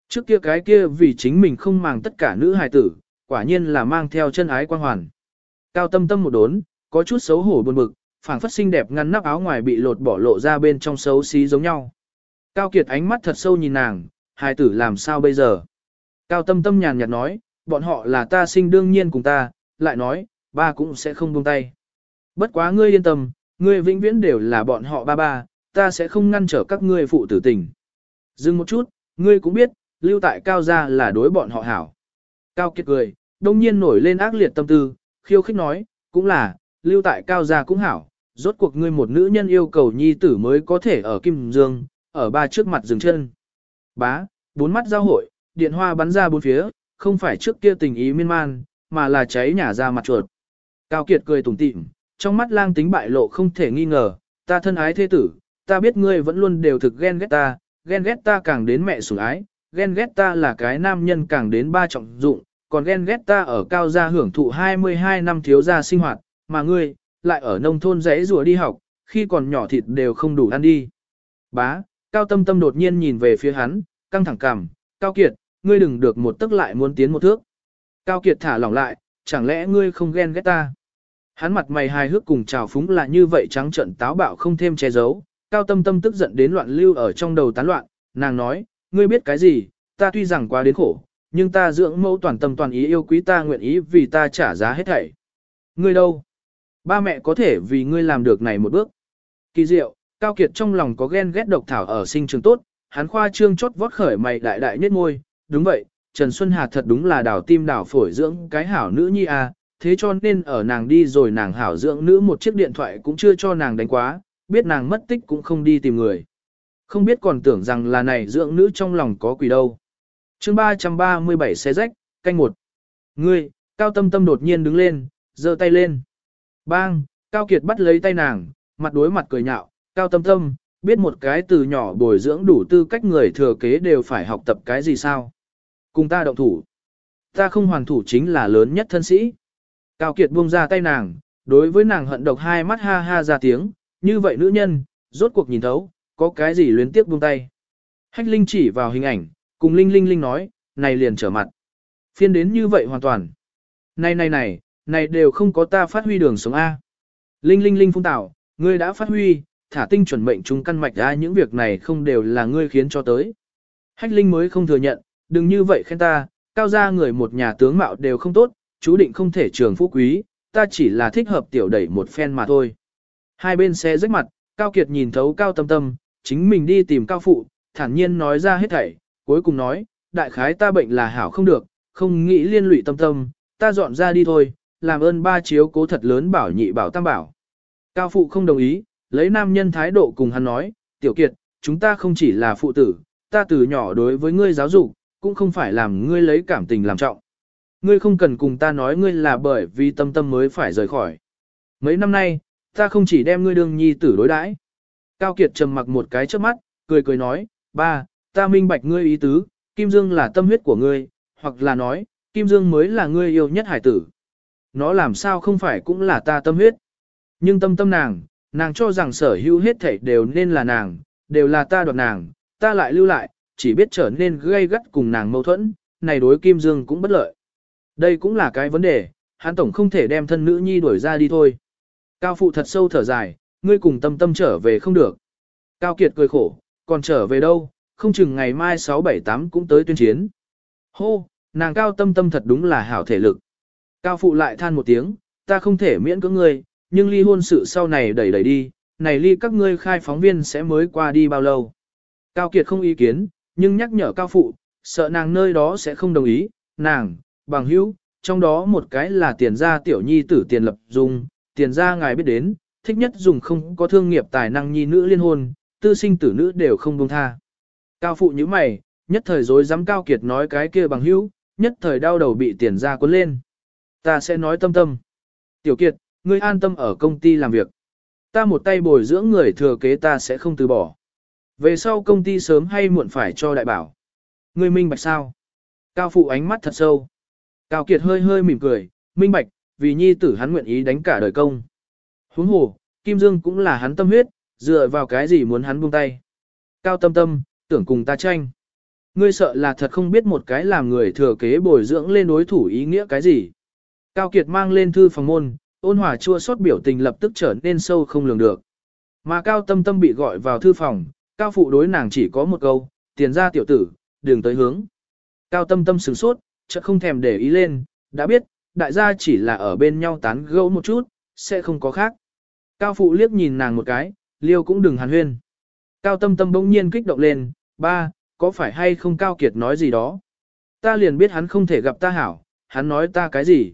Speaker 1: Trước kia cái kia vì chính mình không màng tất cả nữ hài tử, quả nhiên là mang theo chân ái quan hoàn. Cao tâm tâm một đốn, có chút xấu hổ buồn bực, phảng phất xinh đẹp ngăn nắp áo ngoài bị lột bỏ lộ ra bên trong xấu xí giống nhau. Cao Kiệt ánh mắt thật sâu nhìn nàng, hài tử làm sao bây giờ? Cao tâm tâm nhàn nhạt nói, bọn họ là ta sinh đương nhiên cùng ta, lại nói, ba cũng sẽ không buông tay. Bất quá ngươi yên tâm, ngươi vĩnh viễn đều là bọn họ ba ba, ta sẽ không ngăn trở các ngươi phụ tử tình. Dừng một chút, ngươi cũng biết, lưu tại cao gia là đối bọn họ hảo. Cao Kiệt cười, đông nhiên nổi lên ác liệt tâm tư, khiêu khích nói, cũng là, lưu tại cao gia cũng hảo, rốt cuộc ngươi một nữ nhân yêu cầu nhi tử mới có thể ở Kim Dương, ở ba trước mặt dừng chân. Bá, bốn mắt giao hội, điện hoa bắn ra bốn phía, không phải trước kia tình ý miên man, mà là cháy nhà ra mặt chuột. Cao Kiệt cười tủm tỉm, trong mắt lang tính bại lộ không thể nghi ngờ, ta thân ái thế tử, ta biết ngươi vẫn luôn đều thực ghen ghét ta, ghen ghét ta càng đến mẹ sủng ái, ghen ghét ta là cái nam nhân càng đến ba trọng dụng, còn ghen ghét ta ở cao gia hưởng thụ 22 năm thiếu gia sinh hoạt, mà ngươi, lại ở nông thôn rẽ rùa đi học, khi còn nhỏ thịt đều không đủ ăn đi. Bá, cao tâm tâm đột nhiên nhìn về phía hắn, căng thẳng cằm, cao kiệt, ngươi đừng được một tức lại muốn tiến một thước. Cao kiệt thả lỏng lại, chẳng lẽ ngươi không ghen ghét ta? Hắn mặt mày hài hước cùng trào phúng là như vậy trắng trận táo bạo không thêm che giấu, cao tâm tâm tức giận đến loạn lưu ở trong đầu tán loạn, nàng nói, ngươi biết cái gì, ta tuy rằng quá đến khổ, nhưng ta dưỡng mẫu toàn tâm toàn ý yêu quý ta nguyện ý vì ta trả giá hết thảy. Ngươi đâu? Ba mẹ có thể vì ngươi làm được này một bước. Kỳ diệu, Cao Kiệt trong lòng có ghen ghét độc thảo ở sinh trường tốt, hắn khoa trương chốt vót khởi mày đại đại nhất ngôi, đúng vậy, Trần Xuân Hà thật đúng là đảo tim đảo phổi dưỡng cái hảo nữ nhi à, thế cho nên ở nàng đi rồi nàng hảo dưỡng nữ một chiếc điện thoại cũng chưa cho nàng đánh quá, biết nàng mất tích cũng không đi tìm người. Không biết còn tưởng rằng là này dưỡng nữ trong lòng có quỷ đâu chương 337 xe rách, canh một. Ngươi, Cao Tâm Tâm đột nhiên đứng lên, giơ tay lên. Bang, Cao Kiệt bắt lấy tay nàng, mặt đối mặt cười nhạo, Cao Tâm Tâm, biết một cái từ nhỏ bồi dưỡng đủ tư cách người thừa kế đều phải học tập cái gì sao? Cùng ta động thủ. Ta không hoàn thủ chính là lớn nhất thân sĩ. Cao Kiệt buông ra tay nàng, đối với nàng hận độc hai mắt ha ha ra tiếng, như vậy nữ nhân, rốt cuộc nhìn thấu, có cái gì luyến tiếc buông tay. Hách Linh chỉ vào hình ảnh, cùng Linh Linh Linh nói, này liền trở mặt. Phiên đến như vậy hoàn toàn. Này này này, này đều không có ta phát huy đường sống A. Linh linh linh phung tạo, ngươi đã phát huy, thả tinh chuẩn mệnh chúng căn mạch ra những việc này không đều là ngươi khiến cho tới. Hách linh mới không thừa nhận, đừng như vậy khen ta, cao gia người một nhà tướng mạo đều không tốt, chú định không thể trường phú quý, ta chỉ là thích hợp tiểu đẩy một phen mà thôi. Hai bên xe rách mặt, Cao Kiệt nhìn thấu Cao Tâm Tâm, chính mình đi tìm Cao Phụ, thản nhiên nói ra hết thảy, cuối cùng nói, đại khái ta bệnh là hảo không được, không nghĩ liên lụy tâm tâm, ta dọn ra đi thôi, làm ơn ba chiếu cố thật lớn bảo nhị bảo tam bảo. Cao Phụ không đồng ý, lấy nam nhân thái độ cùng hắn nói, tiểu kiệt, chúng ta không chỉ là phụ tử, ta từ nhỏ đối với ngươi giáo dục, cũng không phải làm ngươi lấy cảm tình làm trọng. Ngươi không cần cùng ta nói ngươi là bởi vì tâm tâm mới phải rời khỏi. Mấy năm nay, ta không chỉ đem ngươi đương nhi tử đối đãi. Cao Kiệt trầm mặc một cái trước mắt, cười cười nói, ba, ta minh bạch ngươi ý tứ, Kim Dương là tâm huyết của ngươi, hoặc là nói, Kim Dương mới là ngươi yêu nhất hải tử. Nó làm sao không phải cũng là ta tâm huyết. Nhưng tâm tâm nàng, nàng cho rằng sở hữu hết thảy đều nên là nàng, đều là ta đoạt nàng, ta lại lưu lại, chỉ biết trở nên gây gắt cùng nàng mâu thuẫn, này đối Kim Dương cũng bất lợi. Đây cũng là cái vấn đề, hắn tổng không thể đem thân nữ nhi đuổi ra đi thôi. Cao phụ thật sâu thở dài, ngươi cùng tâm tâm trở về không được. Cao Kiệt cười khổ, còn trở về đâu, không chừng ngày mai 6-7-8 cũng tới tuyên chiến. Hô, nàng cao tâm tâm thật đúng là hảo thể lực. Cao phụ lại than một tiếng, ta không thể miễn cưỡng ngươi, nhưng ly hôn sự sau này đẩy đẩy đi, này ly các ngươi khai phóng viên sẽ mới qua đi bao lâu. Cao Kiệt không ý kiến, nhưng nhắc nhở cao phụ, sợ nàng nơi đó sẽ không đồng ý, nàng, bằng hữu, trong đó một cái là tiền gia tiểu nhi tử tiền lập dùng, tiền gia ngài biết đến, thích nhất dùng không có thương nghiệp tài năng nhi nữ liên hôn, tư sinh tử nữ đều không buông tha. Cao phụ như mày, nhất thời dối dám Cao Kiệt nói cái kia bằng hữu, nhất thời đau đầu bị tiền ra cuốn lên. Ta sẽ nói tâm tâm. Tiểu Kiệt, ngươi an tâm ở công ty làm việc. Ta một tay bồi dưỡng người thừa kế ta sẽ không từ bỏ. Về sau công ty sớm hay muộn phải cho đại bảo. Ngươi minh bạch sao? Cao phụ ánh mắt thật sâu. Cao Kiệt hơi hơi mỉm cười, minh bạch, vì nhi tử hắn nguyện ý đánh cả đời công. Huống hồ, Kim Dương cũng là hắn tâm huyết, dựa vào cái gì muốn hắn buông tay. Cao tâm tâm, tưởng cùng ta tranh. Ngươi sợ là thật không biết một cái làm người thừa kế bồi dưỡng lên đối thủ ý nghĩa cái gì. Cao Kiệt mang lên thư phòng môn, ôn hòa chua xót biểu tình lập tức trở nên sâu không lường được. Mà Cao Tâm Tâm bị gọi vào thư phòng, Cao Phụ đối nàng chỉ có một câu, tiền ra tiểu tử, đường tới hướng. Cao Tâm Tâm sửng sốt, chợt không thèm để ý lên, đã biết, đại gia chỉ là ở bên nhau tán gẫu một chút, sẽ không có khác. Cao Phụ liếc nhìn nàng một cái, liêu cũng đừng hàn huyên. Cao tâm tâm bỗng nhiên kích động lên, ba, có phải hay không Cao Kiệt nói gì đó? Ta liền biết hắn không thể gặp ta hảo, hắn nói ta cái gì?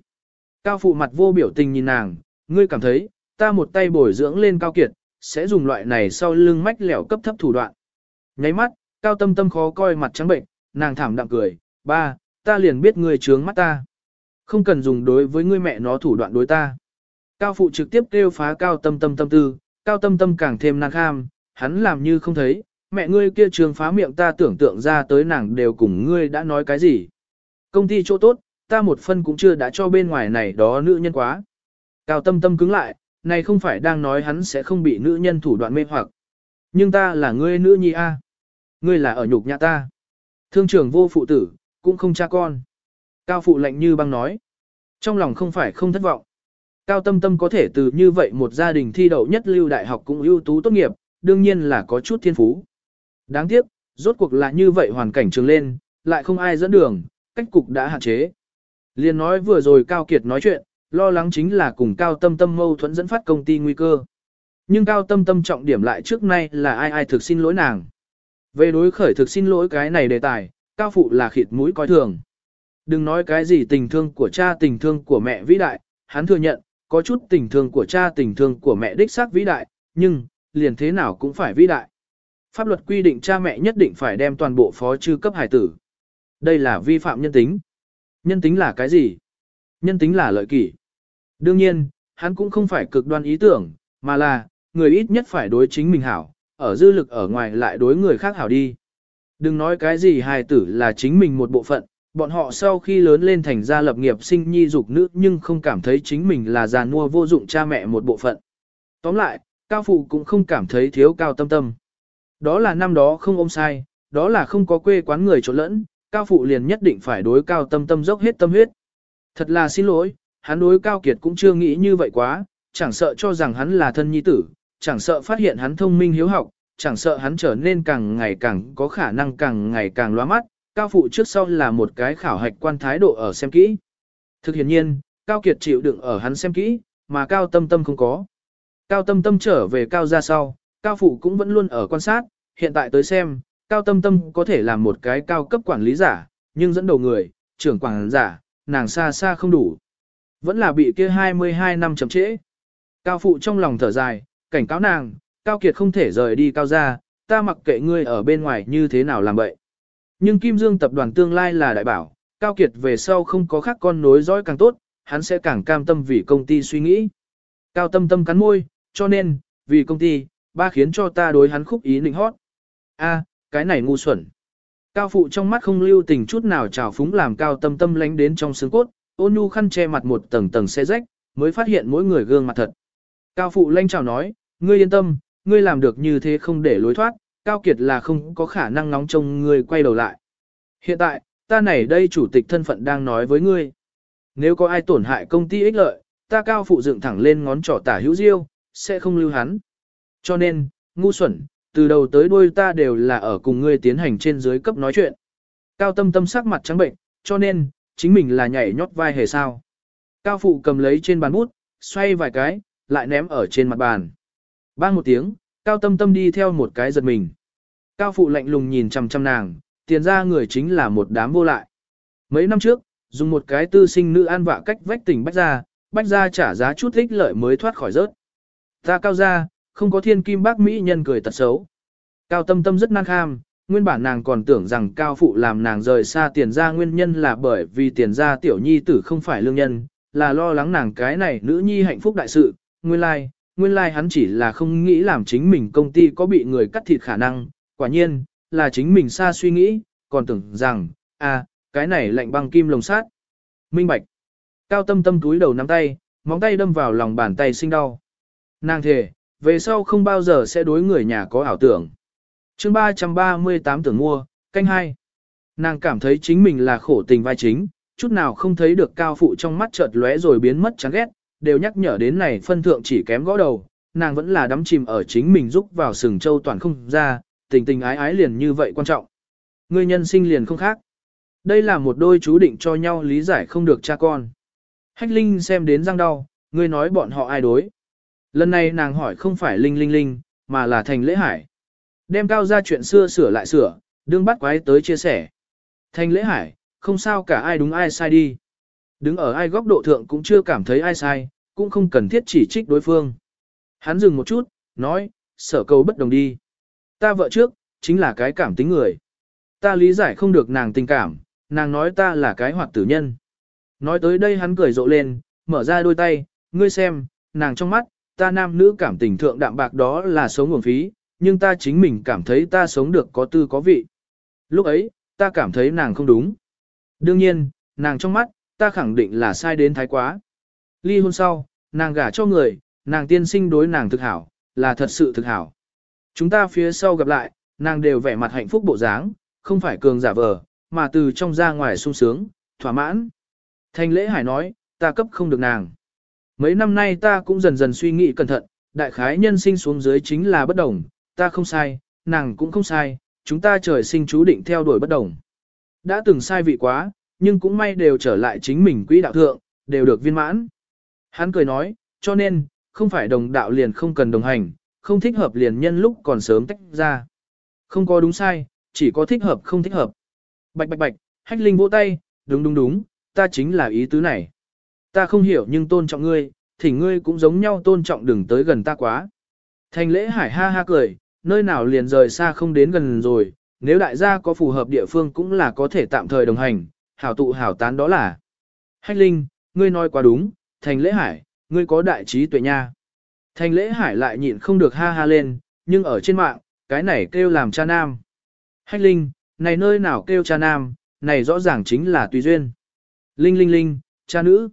Speaker 1: Cao phụ mặt vô biểu tình nhìn nàng, ngươi cảm thấy, ta một tay bồi dưỡng lên Cao Kiệt, sẽ dùng loại này sau lưng mách lẻo cấp thấp thủ đoạn. Nháy mắt, Cao tâm tâm khó coi mặt trắng bệnh, nàng thảm đạm cười, ba, ta liền biết ngươi trướng mắt ta. Không cần dùng đối với ngươi mẹ nó thủ đoạn đối ta. Cao phụ trực tiếp kêu phá Cao tâm tâm tâm tư, Cao tâm tâm càng thêm năng kham, hắn làm như không thấy, mẹ ngươi kia trường phá miệng ta tưởng tượng ra tới nàng đều cùng ngươi đã nói cái gì. Công ty chỗ tốt, ta một phân cũng chưa đã cho bên ngoài này đó nữ nhân quá. Cao tâm tâm cứng lại, này không phải đang nói hắn sẽ không bị nữ nhân thủ đoạn mê hoặc. Nhưng ta là ngươi nữ nhi a, Ngươi là ở nhục nhà ta. Thương trưởng vô phụ tử, cũng không cha con. Cao phụ lạnh như băng nói. Trong lòng không phải không thất vọng. Cao tâm tâm có thể từ như vậy một gia đình thi đậu nhất lưu đại học cũng ưu tú tốt nghiệp, đương nhiên là có chút thiên phú. Đáng tiếc, rốt cuộc là như vậy hoàn cảnh trường lên, lại không ai dẫn đường, cách cục đã hạn chế. Liên nói vừa rồi Cao Kiệt nói chuyện, lo lắng chính là cùng Cao Tâm Tâm mâu thuẫn dẫn phát công ty nguy cơ. Nhưng Cao Tâm Tâm trọng điểm lại trước nay là ai ai thực xin lỗi nàng. Về đối khởi thực xin lỗi cái này đề tài, Cao Phụ là khịt mũi coi thường. Đừng nói cái gì tình thương của cha tình thương của mẹ vĩ đại, hắn thừa nhận, có chút tình thương của cha tình thương của mẹ đích xác vĩ đại, nhưng, liền thế nào cũng phải vĩ đại. Pháp luật quy định cha mẹ nhất định phải đem toàn bộ phó chư cấp hải tử. Đây là vi phạm nhân tính. Nhân tính là cái gì? Nhân tính là lợi kỷ. Đương nhiên, hắn cũng không phải cực đoan ý tưởng, mà là, người ít nhất phải đối chính mình hảo, ở dư lực ở ngoài lại đối người khác hảo đi. Đừng nói cái gì hài tử là chính mình một bộ phận, bọn họ sau khi lớn lên thành gia lập nghiệp sinh nhi dục nữ nhưng không cảm thấy chính mình là già nua vô dụng cha mẹ một bộ phận. Tóm lại, cao phụ cũng không cảm thấy thiếu cao tâm tâm. Đó là năm đó không ôm sai, đó là không có quê quán người trộn lẫn, cao phụ liền nhất định phải đối cao tâm tâm dốc hết tâm huyết. Thật là xin lỗi, hắn đối Cao Kiệt cũng chưa nghĩ như vậy quá, chẳng sợ cho rằng hắn là thân nhi tử, chẳng sợ phát hiện hắn thông minh hiếu học, chẳng sợ hắn trở nên càng ngày càng có khả năng càng ngày càng loa mắt, Cao Phụ trước sau là một cái khảo hạch quan thái độ ở xem kỹ. Thực hiện nhiên, Cao Kiệt chịu đựng ở hắn xem kỹ, mà Cao Tâm Tâm không có. Cao Tâm Tâm trở về Cao ra sau, Cao Phụ cũng vẫn luôn ở quan sát, hiện tại tới xem, Cao Tâm Tâm có thể làm một cái cao cấp quản lý giả, nhưng dẫn đầu người, trưởng quản giả, nàng xa xa không đủ. Vẫn là bị kia 22 năm chậm trễ. Cao Phụ trong lòng thở dài, cảnh cáo nàng, Cao Kiệt không thể rời đi Cao ra, ta mặc kệ ngươi ở bên ngoài như thế nào làm vậy. Nhưng Kim Dương tập đoàn tương lai là đại bảo, Cao Kiệt về sau không có khác con nối dõi càng tốt, hắn sẽ càng cam tâm vì công ty suy nghĩ. Cao tâm tâm cắn môi, cho nên, vì công ty, ba khiến cho ta đối hắn khúc ý nịnh hót. A, cái này ngu xuẩn. Cao phụ trong mắt không lưu tình chút nào trào phúng làm cao tâm tâm lánh đến trong xương cốt, ôn nhu khăn che mặt một tầng tầng xe rách, mới phát hiện mỗi người gương mặt thật. Cao phụ lanh chào nói, ngươi yên tâm, ngươi làm được như thế không để lối thoát, Cao Kiệt là không có khả năng nóng trông ngươi quay đầu lại. Hiện tại, ta này đây chủ tịch thân phận đang nói với ngươi. Nếu có ai tổn hại công ty ích lợi, ta cao phụ dựng thẳng lên ngón trỏ tả hữu diêu, sẽ không lưu hắn. Cho nên, ngu xuẩn, từ đầu tới đuôi ta đều là ở cùng ngươi tiến hành trên dưới cấp nói chuyện. Cao tâm tâm sắc mặt trắng bệnh, cho nên, chính mình là nhảy nhót vai hề sao. Cao phụ cầm lấy trên bàn bút, xoay vài cái, lại ném ở trên mặt bàn. Bang một tiếng, cao tâm tâm đi theo một cái giật mình. Cao phụ lạnh lùng nhìn chằm chằm nàng, tiền ra người chính là một đám vô lại. Mấy năm trước, dùng một cái tư sinh nữ an vạ cách vách tỉnh bách ra, bách ra trả giá chút ích lợi mới thoát khỏi rớt. Ta cao ra, không có thiên kim bác Mỹ nhân cười tật xấu. Cao tâm tâm rất năng kham, nguyên bản nàng còn tưởng rằng cao phụ làm nàng rời xa tiền ra nguyên nhân là bởi vì tiền ra tiểu nhi tử không phải lương nhân, là lo lắng nàng cái này nữ nhi hạnh phúc đại sự, nguyên lai, like, nguyên lai like hắn chỉ là không nghĩ làm chính mình công ty có bị người cắt thịt khả năng, quả nhiên, là chính mình xa suy nghĩ, còn tưởng rằng, à, cái này lạnh băng kim lồng sát. Minh bạch. Cao tâm tâm túi đầu nắm tay, móng tay đâm vào lòng bàn tay sinh đau. Nàng thề, về sau không bao giờ sẽ đối người nhà có ảo tưởng. chương 338 tưởng mua, canh hai. Nàng cảm thấy chính mình là khổ tình vai chính, chút nào không thấy được cao phụ trong mắt chợt lóe rồi biến mất chán ghét, đều nhắc nhở đến này phân thượng chỉ kém gõ đầu, nàng vẫn là đắm chìm ở chính mình giúp vào sừng châu toàn không ra, tình tình ái ái liền như vậy quan trọng. Người nhân sinh liền không khác. Đây là một đôi chú định cho nhau lý giải không được cha con. Hách Linh xem đến răng đau, ngươi nói bọn họ ai đối. Lần này nàng hỏi không phải Linh Linh Linh, mà là Thành Lễ Hải. Đem cao ra chuyện xưa sửa lại sửa, đương bắt quái tới chia sẻ. Thành Lễ Hải, không sao cả ai đúng ai sai đi. Đứng ở ai góc độ thượng cũng chưa cảm thấy ai sai, cũng không cần thiết chỉ trích đối phương. Hắn dừng một chút, nói, sở cầu bất đồng đi. Ta vợ trước, chính là cái cảm tính người. Ta lý giải không được nàng tình cảm, nàng nói ta là cái hoạt tử nhân. Nói tới đây hắn cười rộ lên, mở ra đôi tay, ngươi xem, nàng trong mắt, ta nam nữ cảm tình thượng đạm bạc đó là sống nguồn phí, nhưng ta chính mình cảm thấy ta sống được có tư có vị. Lúc ấy, ta cảm thấy nàng không đúng. Đương nhiên, nàng trong mắt, ta khẳng định là sai đến thái quá. Ly hôn sau, nàng gả cho người, nàng tiên sinh đối nàng thực hảo, là thật sự thực hảo. Chúng ta phía sau gặp lại, nàng đều vẻ mặt hạnh phúc bộ dáng, không phải cường giả vờ, mà từ trong ra ngoài sung sướng, thỏa mãn. Thanh lễ hải nói, ta cấp không được nàng. Mấy năm nay ta cũng dần dần suy nghĩ cẩn thận, đại khái nhân sinh xuống dưới chính là bất đồng, ta không sai, nàng cũng không sai, chúng ta trời sinh chú định theo đuổi bất đồng. Đã từng sai vị quá, nhưng cũng may đều trở lại chính mình quỹ đạo thượng, đều được viên mãn. Hắn cười nói, cho nên, không phải đồng đạo liền không cần đồng hành, không thích hợp liền nhân lúc còn sớm tách ra. Không có đúng sai, chỉ có thích hợp không thích hợp. Bạch bạch bạch, hách linh vỗ tay, đúng đúng đúng, ta chính là ý tứ này. Ta không hiểu nhưng tôn trọng ngươi, thì ngươi cũng giống nhau tôn trọng đừng tới gần ta quá. Thành lễ hải ha ha cười, nơi nào liền rời xa không đến gần rồi, nếu đại gia có phù hợp địa phương cũng là có thể tạm thời đồng hành, hảo tụ hảo tán đó là. Hách linh, ngươi nói quá đúng, thành lễ hải, ngươi có đại trí tuệ nha. Thành lễ hải lại nhịn không được ha ha lên, nhưng ở trên mạng, cái này kêu làm cha nam. Hách linh, này nơi nào kêu cha nam, này rõ ràng chính là tùy duyên. Linh linh linh, cha nữ.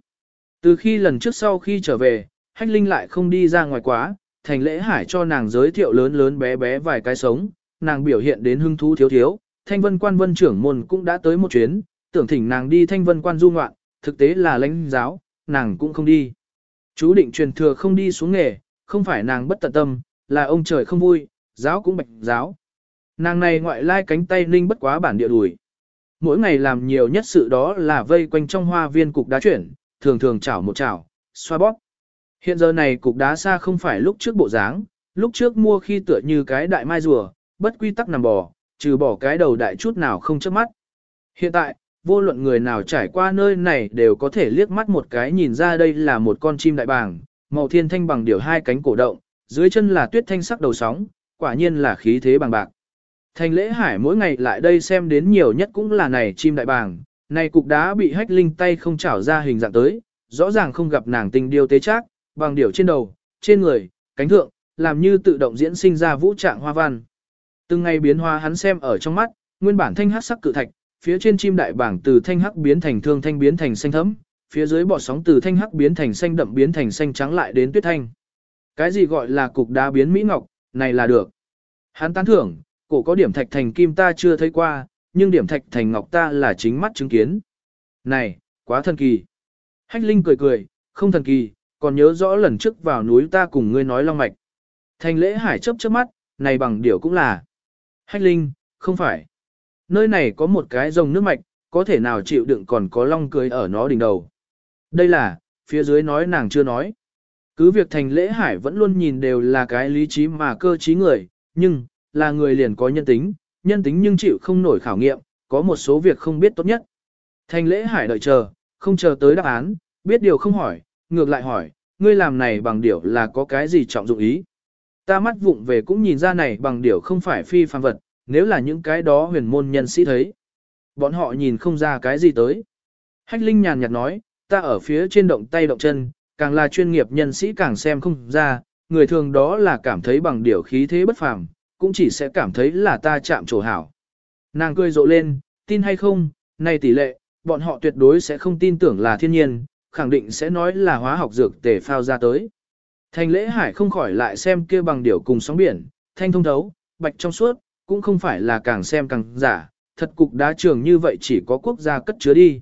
Speaker 1: Từ khi lần trước sau khi trở về, hách linh lại không đi ra ngoài quá, thành lễ hải cho nàng giới thiệu lớn lớn bé bé vài cái sống, nàng biểu hiện đến hưng thú thiếu thiếu, thanh vân quan vân trưởng môn cũng đã tới một chuyến, tưởng thỉnh nàng đi thanh vân quan du ngoạn, thực tế là lãnh giáo, nàng cũng không đi. Chú định truyền thừa không đi xuống nghề, không phải nàng bất tận tâm, là ông trời không vui, giáo cũng bạch giáo. Nàng này ngoại lai cánh tay ninh bất quá bản địa đùi. Mỗi ngày làm nhiều nhất sự đó là vây quanh trong hoa viên cục đá chuyển, thường thường chảo một chảo, xoa bóp. Hiện giờ này cục đá xa không phải lúc trước bộ dáng, lúc trước mua khi tựa như cái đại mai rùa, bất quy tắc nằm bò, trừ bỏ cái đầu đại chút nào không chớp mắt. Hiện tại, vô luận người nào trải qua nơi này đều có thể liếc mắt một cái nhìn ra đây là một con chim đại bàng, màu thiên thanh bằng điều hai cánh cổ động, dưới chân là tuyết thanh sắc đầu sóng, quả nhiên là khí thế bằng bạc. Thành lễ hải mỗi ngày lại đây xem đến nhiều nhất cũng là này chim đại bàng, này cục đá bị hách linh tay không chảo ra hình dạng tới, rõ ràng không gặp nàng tình điều tế chắc, bằng điều trên đầu, trên người, cánh thượng, làm như tự động diễn sinh ra vũ trạng hoa văn. Từng ngày biến hóa hắn xem ở trong mắt, nguyên bản thanh hắc sắc cự thạch, phía trên chim đại bảng từ thanh hắc biến thành thương thanh biến thành xanh thẫm, phía dưới bọt sóng từ thanh hắc biến thành xanh đậm biến thành xanh trắng lại đến tuyết thanh. Cái gì gọi là cục đá biến mỹ ngọc, này là được. Hắn tán thưởng, cổ có điểm thạch thành kim ta chưa thấy qua, nhưng điểm thạch thành ngọc ta là chính mắt chứng kiến. Này, quá thần kỳ. Hách Linh cười cười, không thần kỳ, còn nhớ rõ lần trước vào núi ta cùng ngươi nói long mạch. Thành lễ hải chớp chớp mắt, này bằng điều cũng là. Hách Linh, không phải. Nơi này có một cái rồng nước mạch, có thể nào chịu đựng còn có long cưới ở nó đỉnh đầu. Đây là, phía dưới nói nàng chưa nói. Cứ việc thành lễ hải vẫn luôn nhìn đều là cái lý trí mà cơ trí người, nhưng, là người liền có nhân tính, nhân tính nhưng chịu không nổi khảo nghiệm, có một số việc không biết tốt nhất. Thành lễ hải đợi chờ, không chờ tới đáp án, biết điều không hỏi, ngược lại hỏi, ngươi làm này bằng điểu là có cái gì trọng dụng ý. Ta mắt vụng về cũng nhìn ra này bằng điểu không phải phi phàm vật, nếu là những cái đó huyền môn nhân sĩ thấy. Bọn họ nhìn không ra cái gì tới. Hách Linh nhàn nhạt nói, ta ở phía trên động tay động chân, càng là chuyên nghiệp nhân sĩ càng xem không ra, người thường đó là cảm thấy bằng điểu khí thế bất phàm, cũng chỉ sẽ cảm thấy là ta chạm trổ hảo. Nàng cười rộ lên, tin hay không, này tỷ lệ, bọn họ tuyệt đối sẽ không tin tưởng là thiên nhiên, khẳng định sẽ nói là hóa học dược tề phao ra tới. Thành lễ hải không khỏi lại xem kia bằng điểu cùng sóng biển, thanh thông thấu, bạch trong suốt, cũng không phải là càng xem càng giả, thật cục đá trường như vậy chỉ có quốc gia cất chứa đi.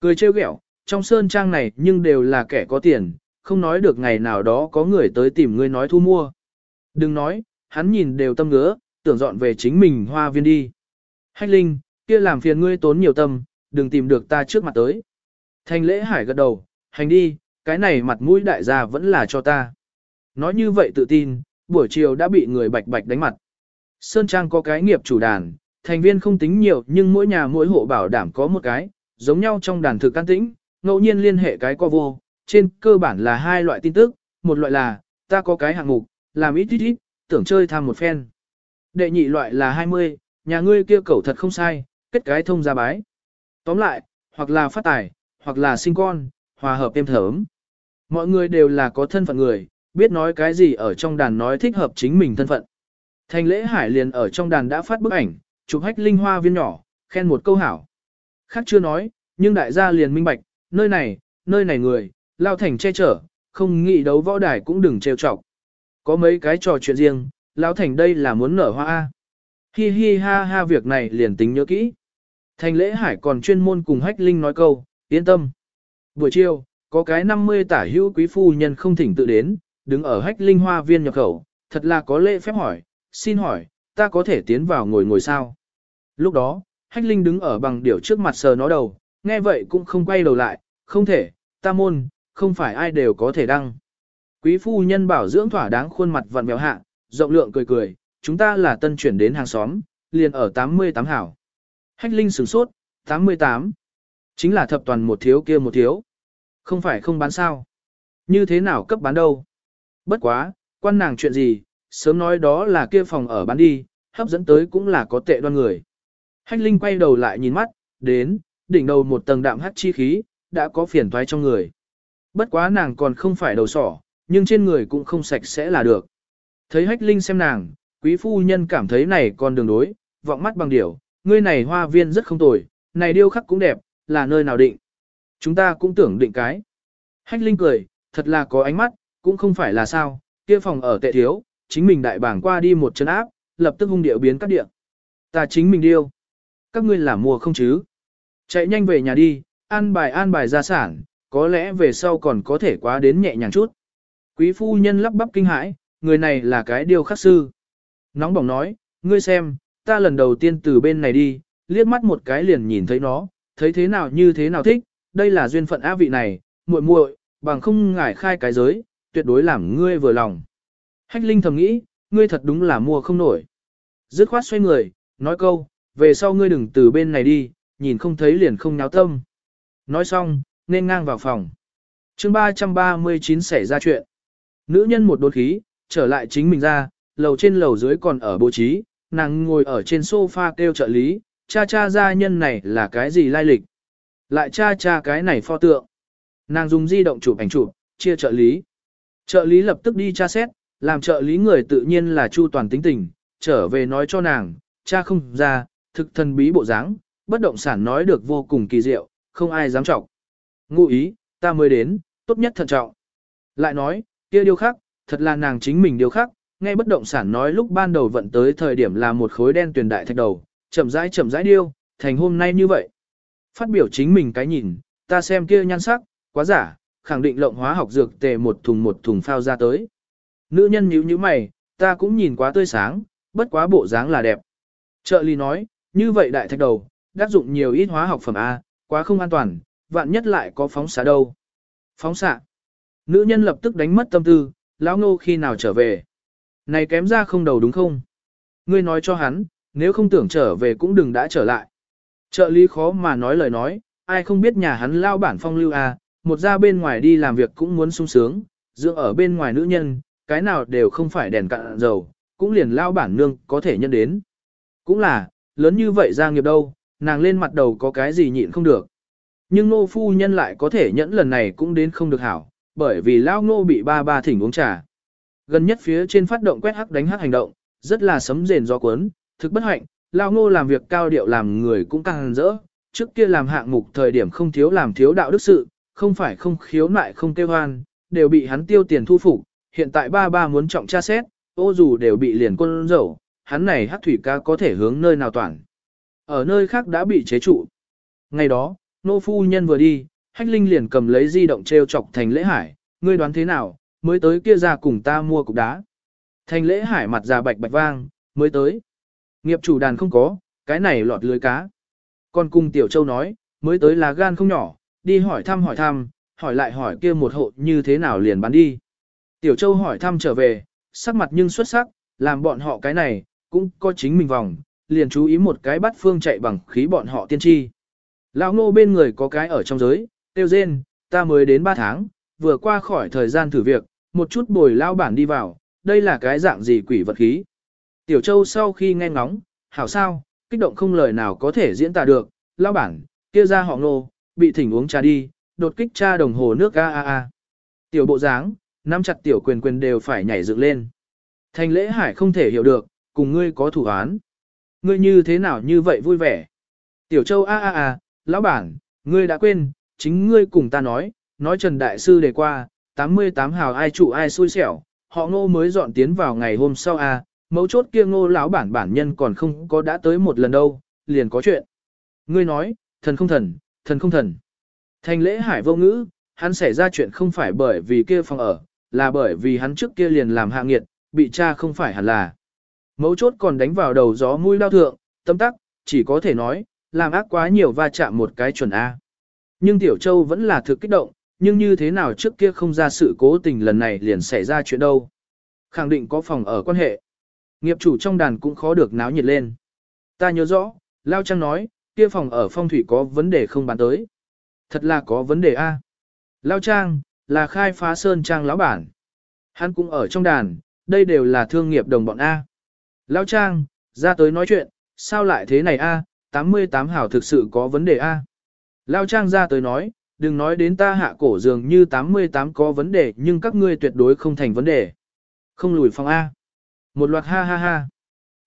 Speaker 1: Cười trêu ghẹo, trong sơn trang này nhưng đều là kẻ có tiền, không nói được ngày nào đó có người tới tìm ngươi nói thu mua. Đừng nói, hắn nhìn đều tâm ngứa, tưởng dọn về chính mình hoa viên đi. Hách Linh, kia làm phiền ngươi tốn nhiều tâm, đừng tìm được ta trước mặt tới. Thành lễ hải gật đầu, hành đi, cái này mặt mũi đại gia vẫn là cho ta. Nói như vậy tự tin, buổi chiều đã bị người bạch bạch đánh mặt. Sơn Trang có cái nghiệp chủ đàn, thành viên không tính nhiều nhưng mỗi nhà mỗi hộ bảo đảm có một cái, giống nhau trong đàn thực can tĩnh, ngẫu nhiên liên hệ cái co vô, trên cơ bản là hai loại tin tức, một loại là, ta có cái hạng mục, làm ít ít ít, tưởng chơi tham một phen. Đệ nhị loại là 20, nhà ngươi kia cẩu thật không sai, kết cái thông ra bái. Tóm lại, hoặc là phát tài, hoặc là sinh con, hòa hợp êm thớm. Mọi người đều là có thân phận người, biết nói cái gì ở trong đàn nói thích hợp chính mình thân phận. Thành lễ hải liền ở trong đàn đã phát bức ảnh, chụp hách linh hoa viên nhỏ, khen một câu hảo. Khác chưa nói, nhưng đại gia liền minh bạch, nơi này, nơi này người, lao thành che chở, không nghĩ đấu võ đài cũng đừng trêu chọc. Có mấy cái trò chuyện riêng, lão thành đây là muốn nở hoa A. Hi hi ha ha việc này liền tính nhớ kỹ. Thành lễ hải còn chuyên môn cùng hách linh nói câu, yên tâm. Buổi chiều, có cái 50 tả hữu quý phu nhân không thỉnh tự đến, đứng ở hách linh hoa viên nhập khẩu, thật là có lễ phép hỏi, xin hỏi, ta có thể tiến vào ngồi ngồi sao? Lúc đó, hách linh đứng ở bằng điểu trước mặt sờ nó đầu, nghe vậy cũng không quay đầu lại, không thể, ta môn, không phải ai đều có thể đăng. Quý phu nhân bảo dưỡng thỏa đáng khuôn mặt vặn vẹo hạ, rộng lượng cười cười, chúng ta là tân chuyển đến hàng xóm, liền ở 88 hảo. Hách linh sửng sốt, 88. Chính là thập toàn một thiếu kia một thiếu. Không phải không bán sao. Như thế nào cấp bán đâu. Bất quá, quan nàng chuyện gì, sớm nói đó là kia phòng ở bán đi, hấp dẫn tới cũng là có tệ đoan người. Hách Linh quay đầu lại nhìn mắt, đến, đỉnh đầu một tầng đạm hắt chi khí, đã có phiền toái trong người. Bất quá nàng còn không phải đầu sỏ, nhưng trên người cũng không sạch sẽ là được. Thấy Hách Linh xem nàng, quý phu nhân cảm thấy này còn đường đối, vọng mắt bằng điểu, ngươi này hoa viên rất không tồi, này điêu khắc cũng đẹp, là nơi nào định. Chúng ta cũng tưởng định cái. Hách Linh cười, thật là có ánh mắt, cũng không phải là sao, kia phòng ở tệ thiếu, chính mình đại bảng qua đi một chân áp, lập tức hung điệu biến các địa. Ta chính mình điêu. Các ngươi làm mua không chứ? Chạy nhanh về nhà đi, an bài an bài gia sản, có lẽ về sau còn có thể quá đến nhẹ nhàng chút. Quý phu nhân lắp bắp kinh hãi, người này là cái điều khắc sư. Nóng bỏng nói, ngươi xem, ta lần đầu tiên từ bên này đi, liếc mắt một cái liền nhìn thấy nó, thấy thế nào như thế nào thích, đây là duyên phận á vị này, muội muội, bằng không ngải khai cái giới, tuyệt đối làm ngươi vừa lòng. Hách Linh thầm nghĩ, ngươi thật đúng là mua không nổi. Dứt khoát xoay người, nói câu, về sau ngươi đừng từ bên này đi, nhìn không thấy liền không náo tâm. Nói xong, nên ngang vào phòng. chương 339 xảy ra chuyện. Nữ nhân một đốn khí, trở lại chính mình ra, lầu trên lầu dưới còn ở bố trí, nàng ngồi ở trên sofa kêu trợ lý, cha cha gia nhân này là cái gì lai lịch. Lại cha cha cái này pho tượng. Nàng dùng di động chụp ảnh chụp, chia trợ lý. Trợ lý lập tức đi tra xét, làm trợ lý người tự nhiên là chu toàn tính tình, trở về nói cho nàng, cha không ra, thực thần bí bộ dáng, bất động sản nói được vô cùng kỳ diệu, không ai dám trọng. Ngụ ý, ta mới đến, tốt nhất thận trọng. Lại nói, kia điêu khác, thật là nàng chính mình điêu khắc. nghe bất động sản nói lúc ban đầu vận tới thời điểm là một khối đen tuyền đại thạch đầu, chậm rãi chậm rãi điêu, thành hôm nay như vậy. Phát biểu chính mình cái nhìn, ta xem kia nhan sắc, quá giả, khẳng định lộng hóa học dược tề một thùng một thùng phao ra tới. Nữ nhân nhíu nhíu mày, ta cũng nhìn quá tươi sáng, bất quá bộ dáng là đẹp. Trợ lý nói, như vậy đại thạch đầu, đáp dụng nhiều ít hóa học phẩm A, quá không an toàn, vạn nhất lại có phóng xạ đâu. Phóng xạ. Nữ nhân lập tức đánh mất tâm tư, lão ngô khi nào trở về. Này kém ra không đầu đúng không? Ngươi nói cho hắn, nếu không tưởng trở về cũng đừng đã trở lại. Trợ lý khó mà nói lời nói, ai không biết nhà hắn lao bản phong lưu à, một ra bên ngoài đi làm việc cũng muốn sung sướng, dưỡng ở bên ngoài nữ nhân, cái nào đều không phải đèn cạn dầu, cũng liền lao bản nương có thể nhân đến. Cũng là, lớn như vậy ra nghiệp đâu, nàng lên mặt đầu có cái gì nhịn không được. Nhưng nô phu nhân lại có thể nhẫn lần này cũng đến không được hảo, bởi vì lao ngô bị ba ba thỉnh uống trà. Gần nhất phía trên phát động quét hắc đánh hắc hành động, rất là sấm rền gió cuốn, thực bất hạnh, lao ngô làm việc cao điệu làm người cũng càng rỡ, trước kia làm hạng mục thời điểm không thiếu làm thiếu đạo đức sự, không phải không khiếu nại không kêu hoan, đều bị hắn tiêu tiền thu phục, hiện tại ba ba muốn trọng tra xét, ô dù đều bị liền quân dầu, hắn này hắc thủy ca có thể hướng nơi nào toàn. Ở nơi khác đã bị chế trụ. Ngày đó, nô phu nhân vừa đi, hách linh liền cầm lấy di động treo chọc thành lễ hải, ngươi đoán thế nào, mới tới kia ra cùng ta mua cục đá. Thành lễ hải mặt già bạch bạch vang, mới tới. Nghiệp chủ đàn không có, cái này lọt lưới cá. Còn cùng Tiểu Châu nói, mới tới là gan không nhỏ, đi hỏi thăm hỏi thăm, hỏi lại hỏi kia một hộ như thế nào liền bán đi. Tiểu Châu hỏi thăm trở về, sắc mặt nhưng xuất sắc, làm bọn họ cái này, cũng có chính mình vòng, liền chú ý một cái bắt phương chạy bằng khí bọn họ tiên tri. Lão ngô bên người có cái ở trong giới, tiêu rên, ta mới đến 3 tháng, vừa qua khỏi thời gian thử việc, một chút bồi lao bản đi vào, đây là cái dạng gì quỷ vật khí. Tiểu Châu sau khi nghe ngóng, hảo sao, kích động không lời nào có thể diễn tả được, lao bản, kia ra họ nô, bị thỉnh uống trà đi, đột kích cha đồng hồ nước a a a. Tiểu bộ dáng, nắm chặt tiểu quyền quyền đều phải nhảy dựng lên. Thành lễ hải không thể hiểu được, cùng ngươi có thủ án. Ngươi như thế nào như vậy vui vẻ. Tiểu Châu a a a, lão bản, ngươi đã quên, chính ngươi cùng ta nói, nói Trần Đại Sư đề qua, 88 hào ai trụ ai xui xẻo, họ ngô mới dọn tiến vào ngày hôm sau à? mấu chốt kia ngô lão bản bản nhân còn không có đã tới một lần đâu, liền có chuyện. Ngươi nói, thần không thần, thần không thần. Thành lễ hải vô ngữ, hắn xảy ra chuyện không phải bởi vì kia phòng ở, là bởi vì hắn trước kia liền làm hạ nghiệt, bị cha không phải hẳn là. Mấu chốt còn đánh vào đầu gió mũi lao thượng, tâm tắc, chỉ có thể nói, làm ác quá nhiều va chạm một cái chuẩn A. Nhưng Tiểu Châu vẫn là thực kích động, nhưng như thế nào trước kia không ra sự cố tình lần này liền xảy ra chuyện đâu. Khẳng định có phòng ở quan hệ. Nghiệp chủ trong đàn cũng khó được náo nhiệt lên. Ta nhớ rõ, Lao Trang nói, kia phòng ở phong thủy có vấn đề không bán tới. Thật là có vấn đề A. Lao Trang, là khai phá sơn trang lão bản. Hắn cũng ở trong đàn, đây đều là thương nghiệp đồng bọn A. Lao Trang, ra tới nói chuyện, sao lại thế này A, 88 hảo thực sự có vấn đề A. Lao Trang ra tới nói, đừng nói đến ta hạ cổ dường như 88 có vấn đề nhưng các ngươi tuyệt đối không thành vấn đề. Không lùi phòng A. Một loạt ha ha ha.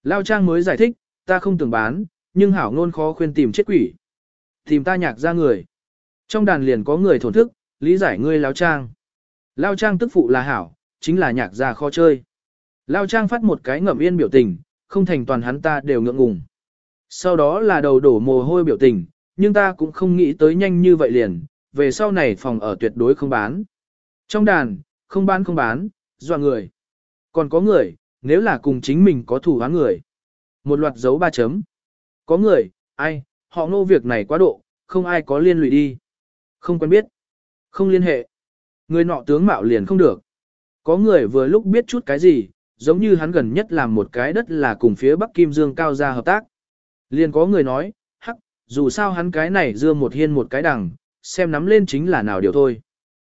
Speaker 1: Lao Trang mới giải thích, ta không tưởng bán, nhưng hảo ngôn khó khuyên tìm chết quỷ. Tìm ta nhạc ra người. Trong đàn liền có người thổn thức, lý giải ngươi Lao Trang. Lao Trang tức phụ là hảo, chính là nhạc ra khó chơi. Lao Trang phát một cái ngậm yên biểu tình, không thành toàn hắn ta đều ngượng ngùng. Sau đó là đầu đổ mồ hôi biểu tình, nhưng ta cũng không nghĩ tới nhanh như vậy liền, về sau này phòng ở tuyệt đối không bán. Trong đàn, không bán không bán, dọa người. Còn có người, nếu là cùng chính mình có thủ án người. Một loạt dấu ba chấm. Có người, ai, họ ngô việc này quá độ, không ai có liên lụy đi. Không quen biết. Không liên hệ. Người nọ tướng mạo liền không được. Có người vừa lúc biết chút cái gì, giống như hắn gần nhất làm một cái đất là cùng phía Bắc Kim Dương cao ra hợp tác. Liền có người nói, dù sao hắn cái này dưa một hiên một cái đằng, xem nắm lên chính là nào điều thôi.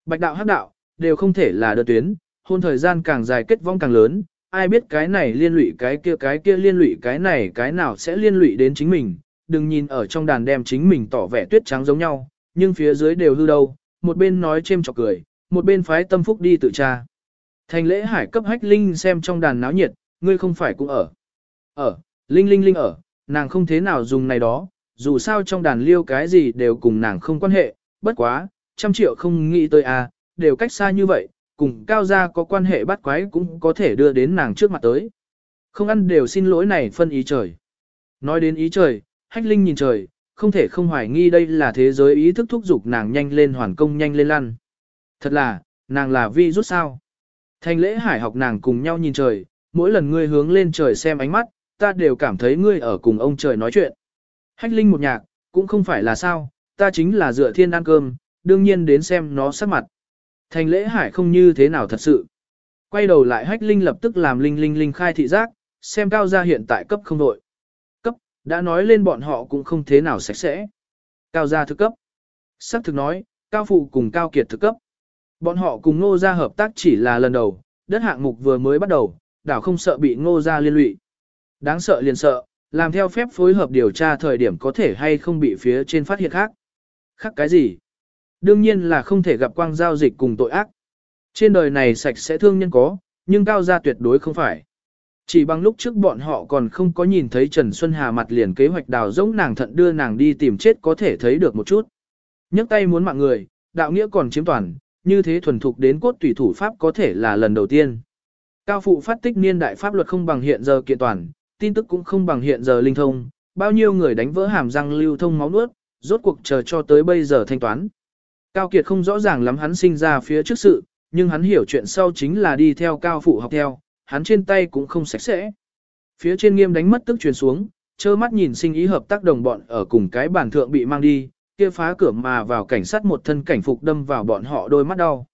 Speaker 1: Bạch đạo hắc đạo, đều không thể là đơn tuyến, hôn thời gian càng dài kết vong càng lớn, ai biết cái này liên lụy cái kia cái kia liên lụy cái này cái nào sẽ liên lụy đến chính mình, đừng nhìn ở trong đàn đem chính mình tỏ vẻ tuyết trắng giống nhau, nhưng phía dưới đều hư đâu, một bên nói chêm chọc cười, một bên phái tâm phúc đi tự tra. Thành lễ hải cấp hách linh xem trong đàn náo nhiệt, ngươi không phải cũng ở. Ở, linh linh linh ở, nàng không thế nào dùng này đó, dù sao trong đàn liêu cái gì đều cùng nàng không quan hệ, bất quá, trăm triệu không nghĩ tới à, đều cách xa như vậy, cùng cao gia có quan hệ bắt quái cũng có thể đưa đến nàng trước mặt tới. Không ăn đều xin lỗi này phân ý trời. Nói đến ý trời, hách linh nhìn trời, không thể không hoài nghi đây là thế giới ý thức thúc giục nàng nhanh lên hoàn công nhanh lên lăn. Thật là, nàng là vi rút sao. Thành lễ hải học nàng cùng nhau nhìn trời, mỗi lần ngươi hướng lên trời xem ánh mắt, ta đều cảm thấy ngươi ở cùng ông trời nói chuyện. Hách linh một nhạc, cũng không phải là sao, ta chính là dựa thiên ăn cơm, đương nhiên đến xem nó sắc mặt. Thành lễ hải không như thế nào thật sự. Quay đầu lại hách linh lập tức làm linh linh linh khai thị giác, xem cao gia hiện tại cấp không đội. Cấp, đã nói lên bọn họ cũng không thế nào sạch sẽ. Cao gia thực cấp. Sắc thực nói, cao phụ cùng cao kiệt thực cấp. Bọn họ cùng ngô gia hợp tác chỉ là lần đầu, đất hạng mục vừa mới bắt đầu, đảo không sợ bị ngô gia liên lụy. Đáng sợ liền sợ, làm theo phép phối hợp điều tra thời điểm có thể hay không bị phía trên phát hiện khác. Khác cái gì? Đương nhiên là không thể gặp quang giao dịch cùng tội ác. Trên đời này sạch sẽ thương nhân có, nhưng cao gia tuyệt đối không phải. Chỉ bằng lúc trước bọn họ còn không có nhìn thấy Trần Xuân Hà mặt liền kế hoạch đào giống nàng thận đưa nàng đi tìm chết có thể thấy được một chút. nhấc tay muốn mạng người, đạo nghĩa còn chiếm toàn, như thế thuần thục đến cốt tùy thủ pháp có thể là lần đầu tiên. Cao phụ phát tích niên đại pháp luật không bằng hiện giờ kiện toàn, tin tức cũng không bằng hiện giờ linh thông, bao nhiêu người đánh vỡ hàm răng lưu thông máu nuốt, rốt cuộc chờ cho tới bây giờ thanh toán. Cao Kiệt không rõ ràng lắm hắn sinh ra phía trước sự, nhưng hắn hiểu chuyện sau chính là đi theo cao phụ học theo, hắn trên tay cũng không sạch sẽ. Phía trên nghiêm đánh mất tức truyền xuống, trơ mắt nhìn sinh ý hợp tác đồng bọn ở cùng cái bàn thượng bị mang đi, kia phá cửa mà vào cảnh sát một thân cảnh phục đâm vào bọn họ đôi mắt đau.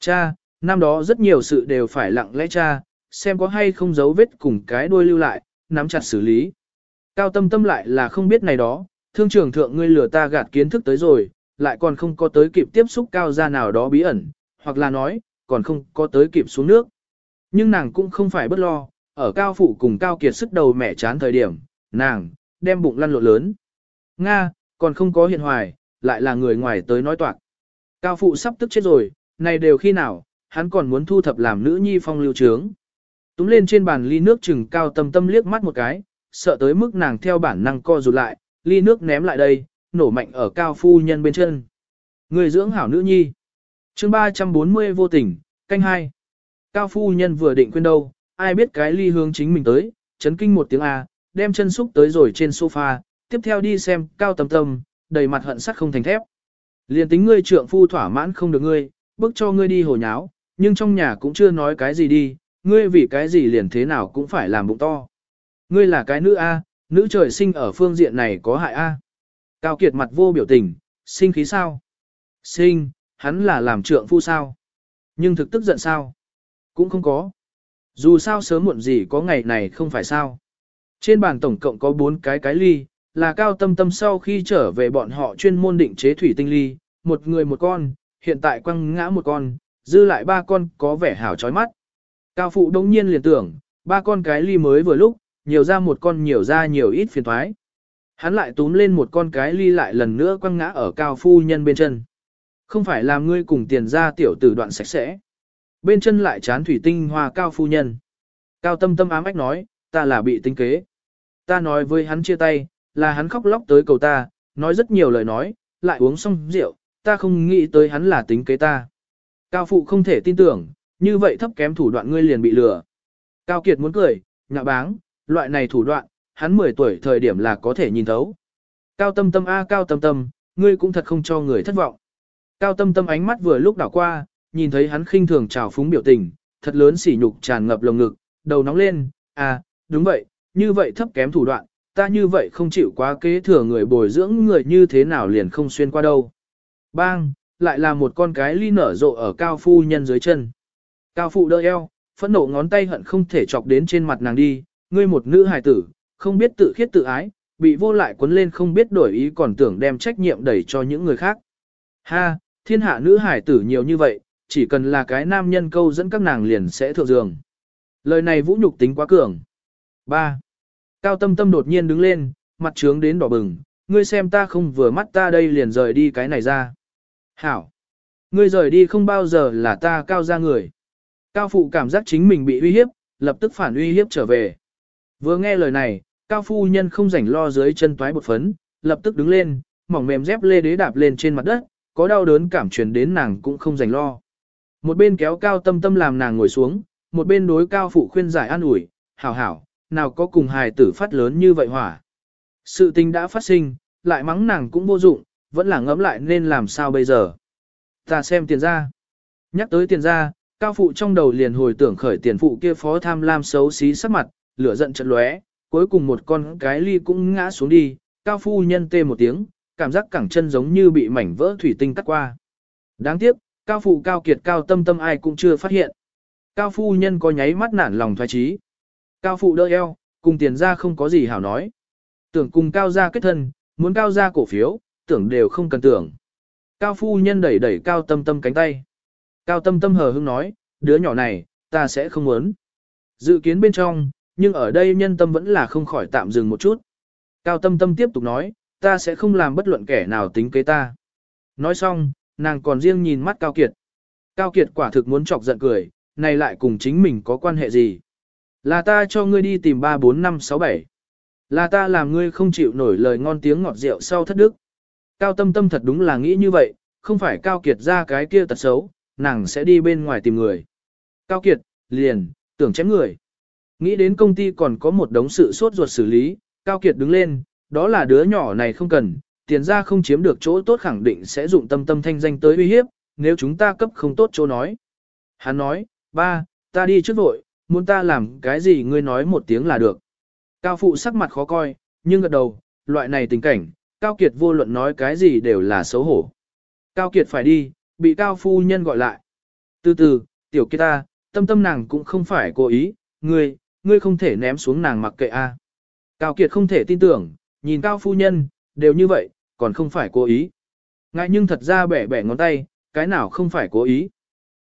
Speaker 1: Cha, năm đó rất nhiều sự đều phải lặng lẽ cha, xem có hay không dấu vết cùng cái đuôi lưu lại, nắm chặt xử lý. Cao tâm tâm lại là không biết này đó, thương trưởng thượng ngươi lừa ta gạt kiến thức tới rồi, lại còn không có tới kịp tiếp xúc cao ra nào đó bí ẩn, hoặc là nói, còn không có tới kịp xuống nước. Nhưng nàng cũng không phải bất lo, ở cao phụ cùng cao kiệt sức đầu mẹ chán thời điểm, nàng, đem bụng lăn lộn lớn. Nga, còn không có hiện hoài, lại là người ngoài tới nói toạc. Cao phụ sắp tức chết rồi, này đều khi nào, hắn còn muốn thu thập làm nữ nhi phong lưu trướng. Túm lên trên bàn ly nước chừng cao tâm tâm liếc mắt một cái, sợ tới mức nàng theo bản năng co rụt lại, ly nước ném lại đây, nổ mạnh ở cao phu nhân bên chân. Người dưỡng hảo nữ nhi. chương 340 vô tình, canh hai. Cao phu nhân vừa định quên đâu, ai biết cái ly hướng chính mình tới, chấn kinh một tiếng A, đem chân xúc tới rồi trên sofa, tiếp theo đi xem cao tâm tâm, đầy mặt hận sắc không thành thép. Liên tính ngươi trượng phu thỏa mãn không được ngươi, bước cho ngươi đi hồ nháo, nhưng trong nhà cũng chưa nói cái gì đi, ngươi vì cái gì liền thế nào cũng phải làm bụng to. Ngươi là cái nữ A, nữ trời sinh ở phương diện này có hại A. Cao Kiệt mặt vô biểu tình, sinh khí sao? Sinh, hắn là làm trượng phu sao? Nhưng thực tức giận sao? Cũng không có. Dù sao sớm muộn gì có ngày này không phải sao. Trên bàn tổng cộng có 4 cái cái ly, là cao tâm tâm sau khi trở về bọn họ chuyên môn định chế thủy tinh ly, một người một con, hiện tại quăng ngã một con, dư lại ba con có vẻ hảo chói mắt. Cao phụ đông nhiên liền tưởng, ba con cái ly mới vừa lúc, nhiều ra một con nhiều ra nhiều ít phiền thoái. Hắn lại túm lên một con cái ly lại lần nữa quăng ngã ở cao phu nhân bên chân. Không phải làm ngươi cùng tiền ra tiểu tử đoạn sạch sẽ. Bên chân lại chán thủy tinh hoa cao phu nhân. Cao tâm tâm ám ách nói, ta là bị tinh kế. Ta nói với hắn chia tay, là hắn khóc lóc tới cầu ta, nói rất nhiều lời nói, lại uống xong rượu, ta không nghĩ tới hắn là tính kế ta. Cao phụ không thể tin tưởng, như vậy thấp kém thủ đoạn ngươi liền bị lừa. Cao Kiệt muốn cười, nhạ báng, loại này thủ đoạn, hắn 10 tuổi thời điểm là có thể nhìn thấu. Cao tâm tâm a cao tâm tâm, ngươi cũng thật không cho người thất vọng. Cao tâm tâm ánh mắt vừa lúc đảo qua, nhìn thấy hắn khinh thường trào phúng biểu tình, thật lớn sỉ nhục tràn ngập lồng ngực, đầu nóng lên, à, đúng vậy, như vậy thấp kém thủ đoạn, ta như vậy không chịu quá kế thừa người bồi dưỡng người như thế nào liền không xuyên qua đâu. Bang, lại là một con cái ly nở rộ ở cao phu nhân dưới chân. Cao phụ đỡ eo, phẫn nộ ngón tay hận không thể chọc đến trên mặt nàng đi, ngươi một nữ hài tử, không biết tự khiết tự ái, bị vô lại cuốn lên không biết đổi ý còn tưởng đem trách nhiệm đẩy cho những người khác. Ha, thiên hạ nữ hài tử nhiều như vậy, chỉ cần là cái nam nhân câu dẫn các nàng liền sẽ thượng giường. Lời này vũ nhục tính quá cường. 3. Cao tâm tâm đột nhiên đứng lên, mặt trướng đến đỏ bừng, ngươi xem ta không vừa mắt ta đây liền rời đi cái này ra. Hảo! Ngươi rời đi không bao giờ là ta cao ra người. Cao phụ cảm giác chính mình bị uy hiếp, lập tức phản uy hiếp trở về. Vừa nghe lời này, cao phu nhân không rảnh lo dưới chân toái bột phấn, lập tức đứng lên, mỏng mềm dép lê đế đạp lên trên mặt đất, có đau đớn cảm truyền đến nàng cũng không rảnh lo. Một bên kéo cao tâm tâm làm nàng ngồi xuống, một bên đối cao phụ khuyên giải an ủi, hảo hảo, nào có cùng hài tử phát lớn như vậy hỏa. Sự tình đã phát sinh, lại mắng nàng cũng vô dụng, vẫn là ngẫm lại nên làm sao bây giờ. Ta xem tiền ra. Nhắc tới tiền ra, cao phụ trong đầu liền hồi tưởng khởi tiền phụ kia phó tham lam xấu xí sắc mặt, lửa giận trận lóe, cuối cùng một con cái ly cũng ngã xuống đi, cao phu nhân tê một tiếng, cảm giác cẳng chân giống như bị mảnh vỡ thủy tinh cắt qua. Đáng tiếc, cao phụ cao kiệt cao tâm tâm ai cũng chưa phát hiện. Cao phu nhân có nháy mắt nản lòng thoái trí. Cao phụ đỡ eo, cùng tiền ra không có gì hảo nói. Tưởng cùng cao ra kết thân, muốn cao ra cổ phiếu, tưởng đều không cần tưởng. Cao phu nhân đẩy đẩy cao tâm tâm cánh tay. Cao tâm tâm hờ hững nói, đứa nhỏ này, ta sẽ không muốn. Dự kiến bên trong, nhưng ở đây nhân tâm vẫn là không khỏi tạm dừng một chút. Cao tâm tâm tiếp tục nói, ta sẽ không làm bất luận kẻ nào tính kế ta. Nói xong, nàng còn riêng nhìn mắt Cao Kiệt. Cao Kiệt quả thực muốn chọc giận cười, này lại cùng chính mình có quan hệ gì. Là ta cho ngươi đi tìm 3 4 5 6 7. Là ta làm ngươi không chịu nổi lời ngon tiếng ngọt rượu sau thất đức. Cao tâm tâm thật đúng là nghĩ như vậy, không phải Cao Kiệt ra cái kia tật xấu, nàng sẽ đi bên ngoài tìm người. Cao Kiệt, liền, tưởng chém người. Nghĩ đến công ty còn có một đống sự sốt ruột xử lý, Cao Kiệt đứng lên, đó là đứa nhỏ này không cần, tiền ra không chiếm được chỗ tốt khẳng định sẽ dụng tâm tâm thanh danh tới uy hiếp, nếu chúng ta cấp không tốt chỗ nói. Hắn nói, ba, ta đi trước vội, muốn ta làm cái gì ngươi nói một tiếng là được. Cao phụ sắc mặt khó coi, nhưng gật đầu, loại này tình cảnh, Cao Kiệt vô luận nói cái gì đều là xấu hổ. Cao Kiệt phải đi, bị Cao phu nhân gọi lại. Từ từ, tiểu kia ta, tâm tâm nàng cũng không phải cố ý, ngươi, ngươi không thể ném xuống nàng mặc kệ a. Cao Kiệt không thể tin tưởng, nhìn Cao phu nhân, đều như vậy, còn không phải cố ý. Ngại nhưng thật ra bẻ bẻ ngón tay, cái nào không phải cố ý.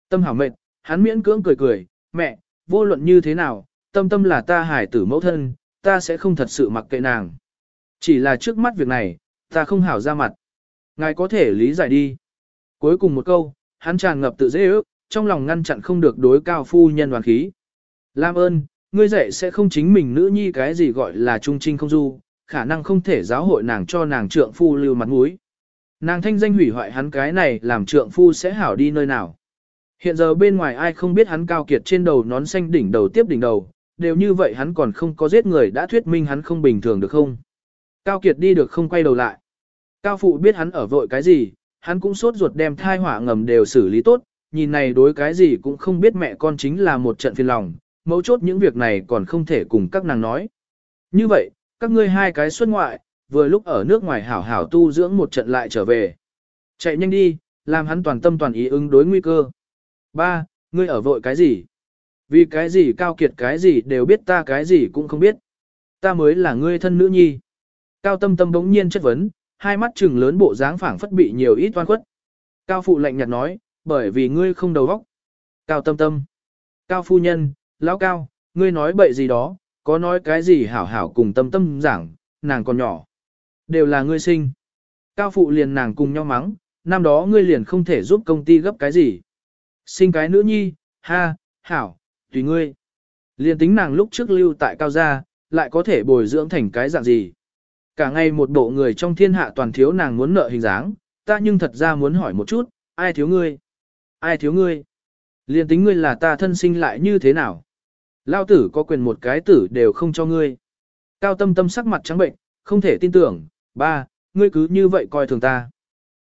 Speaker 1: Tâm hảo mệt, hắn miễn cưỡng cười cười, mẹ, vô luận như thế nào, tâm tâm là ta hải tử mẫu thân, ta sẽ không thật sự mặc kệ nàng. Chỉ là trước mắt việc này, ta không hảo ra mặt. Ngài có thể lý giải đi. Cuối cùng một câu, hắn tràn ngập tự dễ ước, trong lòng ngăn chặn không được đối cao phu nhân đoàn khí. Lam ơn, ngươi dạy sẽ không chính mình nữ nhi cái gì gọi là trung trinh không du, khả năng không thể giáo hội nàng cho nàng trượng phu lưu mặt mũi. Nàng thanh danh hủy hoại hắn cái này làm trượng phu sẽ hảo đi nơi nào. Hiện giờ bên ngoài ai không biết hắn cao kiệt trên đầu nón xanh đỉnh đầu tiếp đỉnh đầu, đều như vậy hắn còn không có giết người đã thuyết minh hắn không bình thường được không. Cao kiệt đi được không quay đầu lại. Cao phụ biết hắn ở vội cái gì, hắn cũng sốt ruột đem thai hỏa ngầm đều xử lý tốt, nhìn này đối cái gì cũng không biết mẹ con chính là một trận phiền lòng, mấu chốt những việc này còn không thể cùng các nàng nói. Như vậy, các ngươi hai cái xuất ngoại, vừa lúc ở nước ngoài hảo hảo tu dưỡng một trận lại trở về. Chạy nhanh đi, làm hắn toàn tâm toàn ý ứng đối nguy cơ. Ba, ngươi ở vội cái gì? Vì cái gì cao kiệt cái gì đều biết ta cái gì cũng không biết. Ta mới là ngươi thân nữ nhi. Cao tâm tâm bỗng nhiên chất vấn, hai mắt trừng lớn bộ dáng phảng phất bị nhiều ít toan khuất. Cao phụ lạnh nhạt nói, bởi vì ngươi không đầu óc. Cao tâm tâm. Cao phu nhân, lão cao, ngươi nói bậy gì đó, có nói cái gì hảo hảo cùng tâm tâm giảng, nàng còn nhỏ. Đều là ngươi sinh. Cao phụ liền nàng cùng nhau mắng, năm đó ngươi liền không thể giúp công ty gấp cái gì. Sinh cái nữ nhi, ha, hảo, tùy ngươi. Liền tính nàng lúc trước lưu tại cao gia, lại có thể bồi dưỡng thành cái dạng gì. Cả ngày một bộ người trong thiên hạ toàn thiếu nàng muốn nợ hình dáng, ta nhưng thật ra muốn hỏi một chút, ai thiếu ngươi? Ai thiếu ngươi? liên tính ngươi là ta thân sinh lại như thế nào? Lao tử có quyền một cái tử đều không cho ngươi. Cao tâm tâm sắc mặt trắng bệnh, không thể tin tưởng, ba, ngươi cứ như vậy coi thường ta.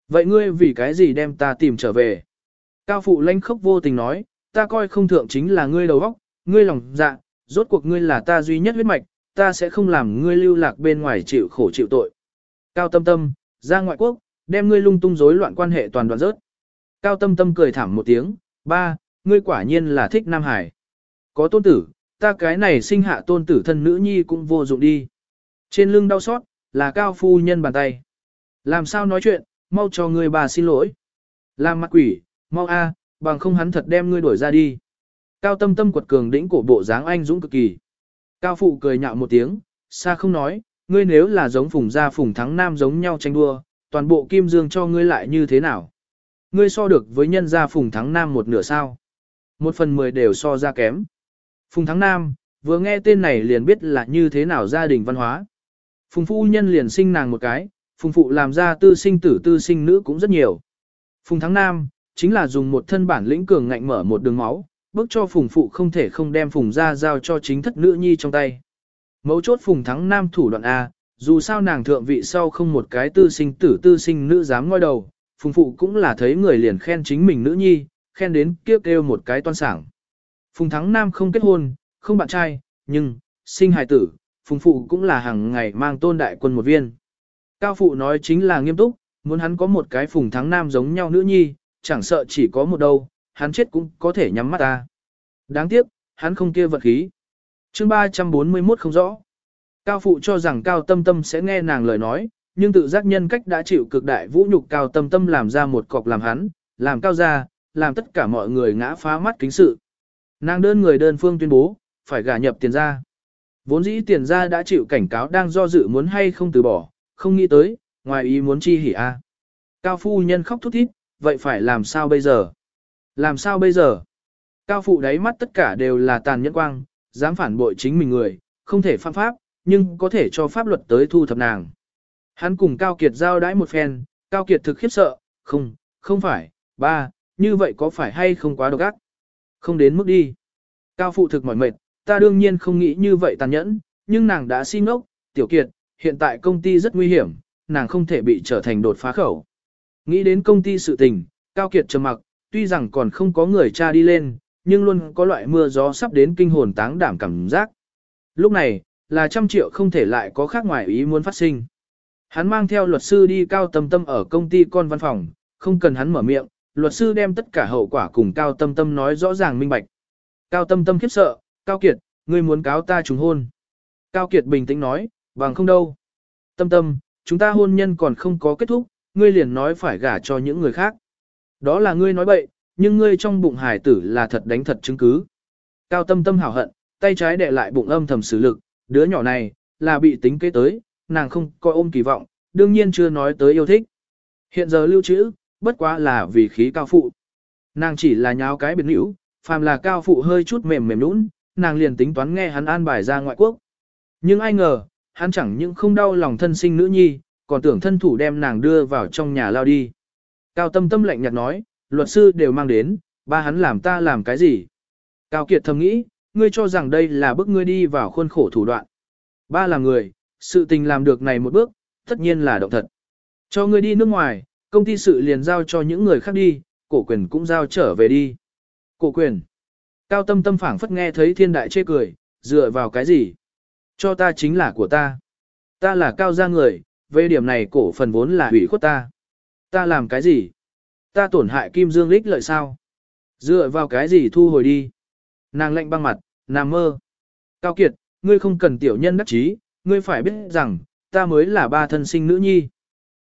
Speaker 1: Vậy ngươi vì cái gì đem ta tìm trở về? Cao phụ lãnh khốc vô tình nói, ta coi không thượng chính là ngươi đầu óc, ngươi lòng dạ, rốt cuộc ngươi là ta duy nhất huyết mạch, ta sẽ không làm ngươi lưu lạc bên ngoài chịu khổ chịu tội. Cao tâm tâm, ra ngoại quốc, đem ngươi lung tung rối loạn quan hệ toàn đoạn rớt. Cao tâm tâm cười thảm một tiếng, ba, ngươi quả nhiên là thích Nam Hải. Có tôn tử, ta cái này sinh hạ tôn tử thân nữ nhi cũng vô dụng đi. Trên lưng đau xót, là cao phu nhân bàn tay. Làm sao nói chuyện, mau cho ngươi bà xin lỗi. Làm mặt quỷ, mau a, bằng không hắn thật đem ngươi đuổi ra đi. Cao tâm tâm quật cường đĩnh cổ bộ dáng anh dũng cực kỳ. Cao phụ cười nhạo một tiếng, xa không nói, ngươi nếu là giống phùng gia phùng thắng nam giống nhau tranh đua, toàn bộ kim dương cho ngươi lại như thế nào? Ngươi so được với nhân gia phùng thắng nam một nửa sao? Một phần mười đều so ra kém. Phùng thắng nam, vừa nghe tên này liền biết là như thế nào gia đình văn hóa. Phùng phu nhân liền sinh nàng một cái, phùng phụ làm ra tư sinh tử tư sinh nữ cũng rất nhiều. Phùng thắng nam, chính là dùng một thân bản lĩnh cường ngạnh mở một đường máu, bước cho phùng phụ không thể không đem phùng ra giao cho chính thất nữ nhi trong tay. Mấu chốt phùng thắng nam thủ đoạn A, dù sao nàng thượng vị sau không một cái tư sinh tử tư sinh nữ dám ngoi đầu, phùng phụ cũng là thấy người liền khen chính mình nữ nhi, khen đến kiếp kêu một cái toan sảng. Phùng thắng nam không kết hôn, không bạn trai, nhưng, sinh hài tử, phùng phụ cũng là hàng ngày mang tôn đại quân một viên. Cao phụ nói chính là nghiêm túc, muốn hắn có một cái phùng thắng nam giống nhau nữ nhi, chẳng sợ chỉ có một đâu, hắn chết cũng có thể nhắm mắt ta. Đáng tiếc, hắn không kia vật khí. chương 341 không rõ. Cao phụ cho rằng Cao Tâm Tâm sẽ nghe nàng lời nói, nhưng tự giác nhân cách đã chịu cực đại vũ nhục Cao Tâm Tâm làm ra một cọc làm hắn, làm Cao gia, làm tất cả mọi người ngã phá mắt kính sự. Nàng đơn người đơn phương tuyên bố, phải gả nhập tiền gia. Vốn dĩ tiền gia đã chịu cảnh cáo đang do dự muốn hay không từ bỏ, không nghĩ tới, ngoài ý muốn chi hỉ a. Cao phu nhân khóc thút thít, vậy phải làm sao bây giờ? Làm sao bây giờ? Cao phụ đáy mắt tất cả đều là tàn nhẫn quang, dám phản bội chính mình người, không thể phạm pháp, nhưng có thể cho pháp luật tới thu thập nàng. Hắn cùng Cao Kiệt giao đãi một phen, Cao Kiệt thực khiếp sợ, không, không phải, ba, như vậy có phải hay không quá độc ác? Không đến mức đi. Cao phụ thực mỏi mệt, ta đương nhiên không nghĩ như vậy tàn nhẫn, nhưng nàng đã xin ngốc, tiểu kiệt, hiện tại công ty rất nguy hiểm, nàng không thể bị trở thành đột phá khẩu. Nghĩ đến công ty sự tình, Cao Kiệt trầm mặc, tuy rằng còn không có người cha đi lên, nhưng luôn có loại mưa gió sắp đến kinh hồn táng đảm cảm giác. Lúc này, là trăm triệu không thể lại có khác ngoài ý muốn phát sinh. Hắn mang theo luật sư đi cao tâm tâm ở công ty con văn phòng, không cần hắn mở miệng, luật sư đem tất cả hậu quả cùng cao tâm tâm nói rõ ràng minh bạch. Cao tâm tâm khiếp sợ, Cao Kiệt, ngươi muốn cáo ta trùng hôn. Cao Kiệt bình tĩnh nói, bằng không đâu. Tâm tâm, chúng ta hôn nhân còn không có kết thúc, ngươi liền nói phải gả cho những người khác. Đó là ngươi nói bậy, nhưng ngươi trong bụng hải tử là thật đánh thật chứng cứ. Cao tâm tâm hảo hận, tay trái đè lại bụng âm thầm xử lực, đứa nhỏ này, là bị tính kế tới, nàng không coi ôm kỳ vọng, đương nhiên chưa nói tới yêu thích. Hiện giờ lưu trữ, bất quá là vì khí cao phụ. Nàng chỉ là nháo cái biệt nữ, phàm là cao phụ hơi chút mềm mềm nũng, nàng liền tính toán nghe hắn an bài ra ngoại quốc. Nhưng ai ngờ, hắn chẳng những không đau lòng thân sinh nữ nhi, còn tưởng thân thủ đem nàng đưa vào trong nhà lao đi. Cao tâm tâm lạnh nhạt nói, luật sư đều mang đến, ba hắn làm ta làm cái gì? Cao Kiệt thầm nghĩ, ngươi cho rằng đây là bước ngươi đi vào khuôn khổ thủ đoạn. Ba là người, sự tình làm được này một bước, tất nhiên là động thật. Cho ngươi đi nước ngoài, công ty sự liền giao cho những người khác đi, cổ quyền cũng giao trở về đi. Cổ quyền. Cao tâm tâm phảng phất nghe thấy thiên đại chê cười, dựa vào cái gì? Cho ta chính là của ta. Ta là cao gia người, về điểm này cổ phần vốn là hủy khuất ta. Ta làm cái gì? Ta tổn hại kim dương lích lợi sao? Dựa vào cái gì thu hồi đi? Nàng lạnh băng mặt, nàng mơ. Cao Kiệt, ngươi không cần tiểu nhân đắc chí, ngươi phải biết rằng, ta mới là ba thân sinh nữ nhi.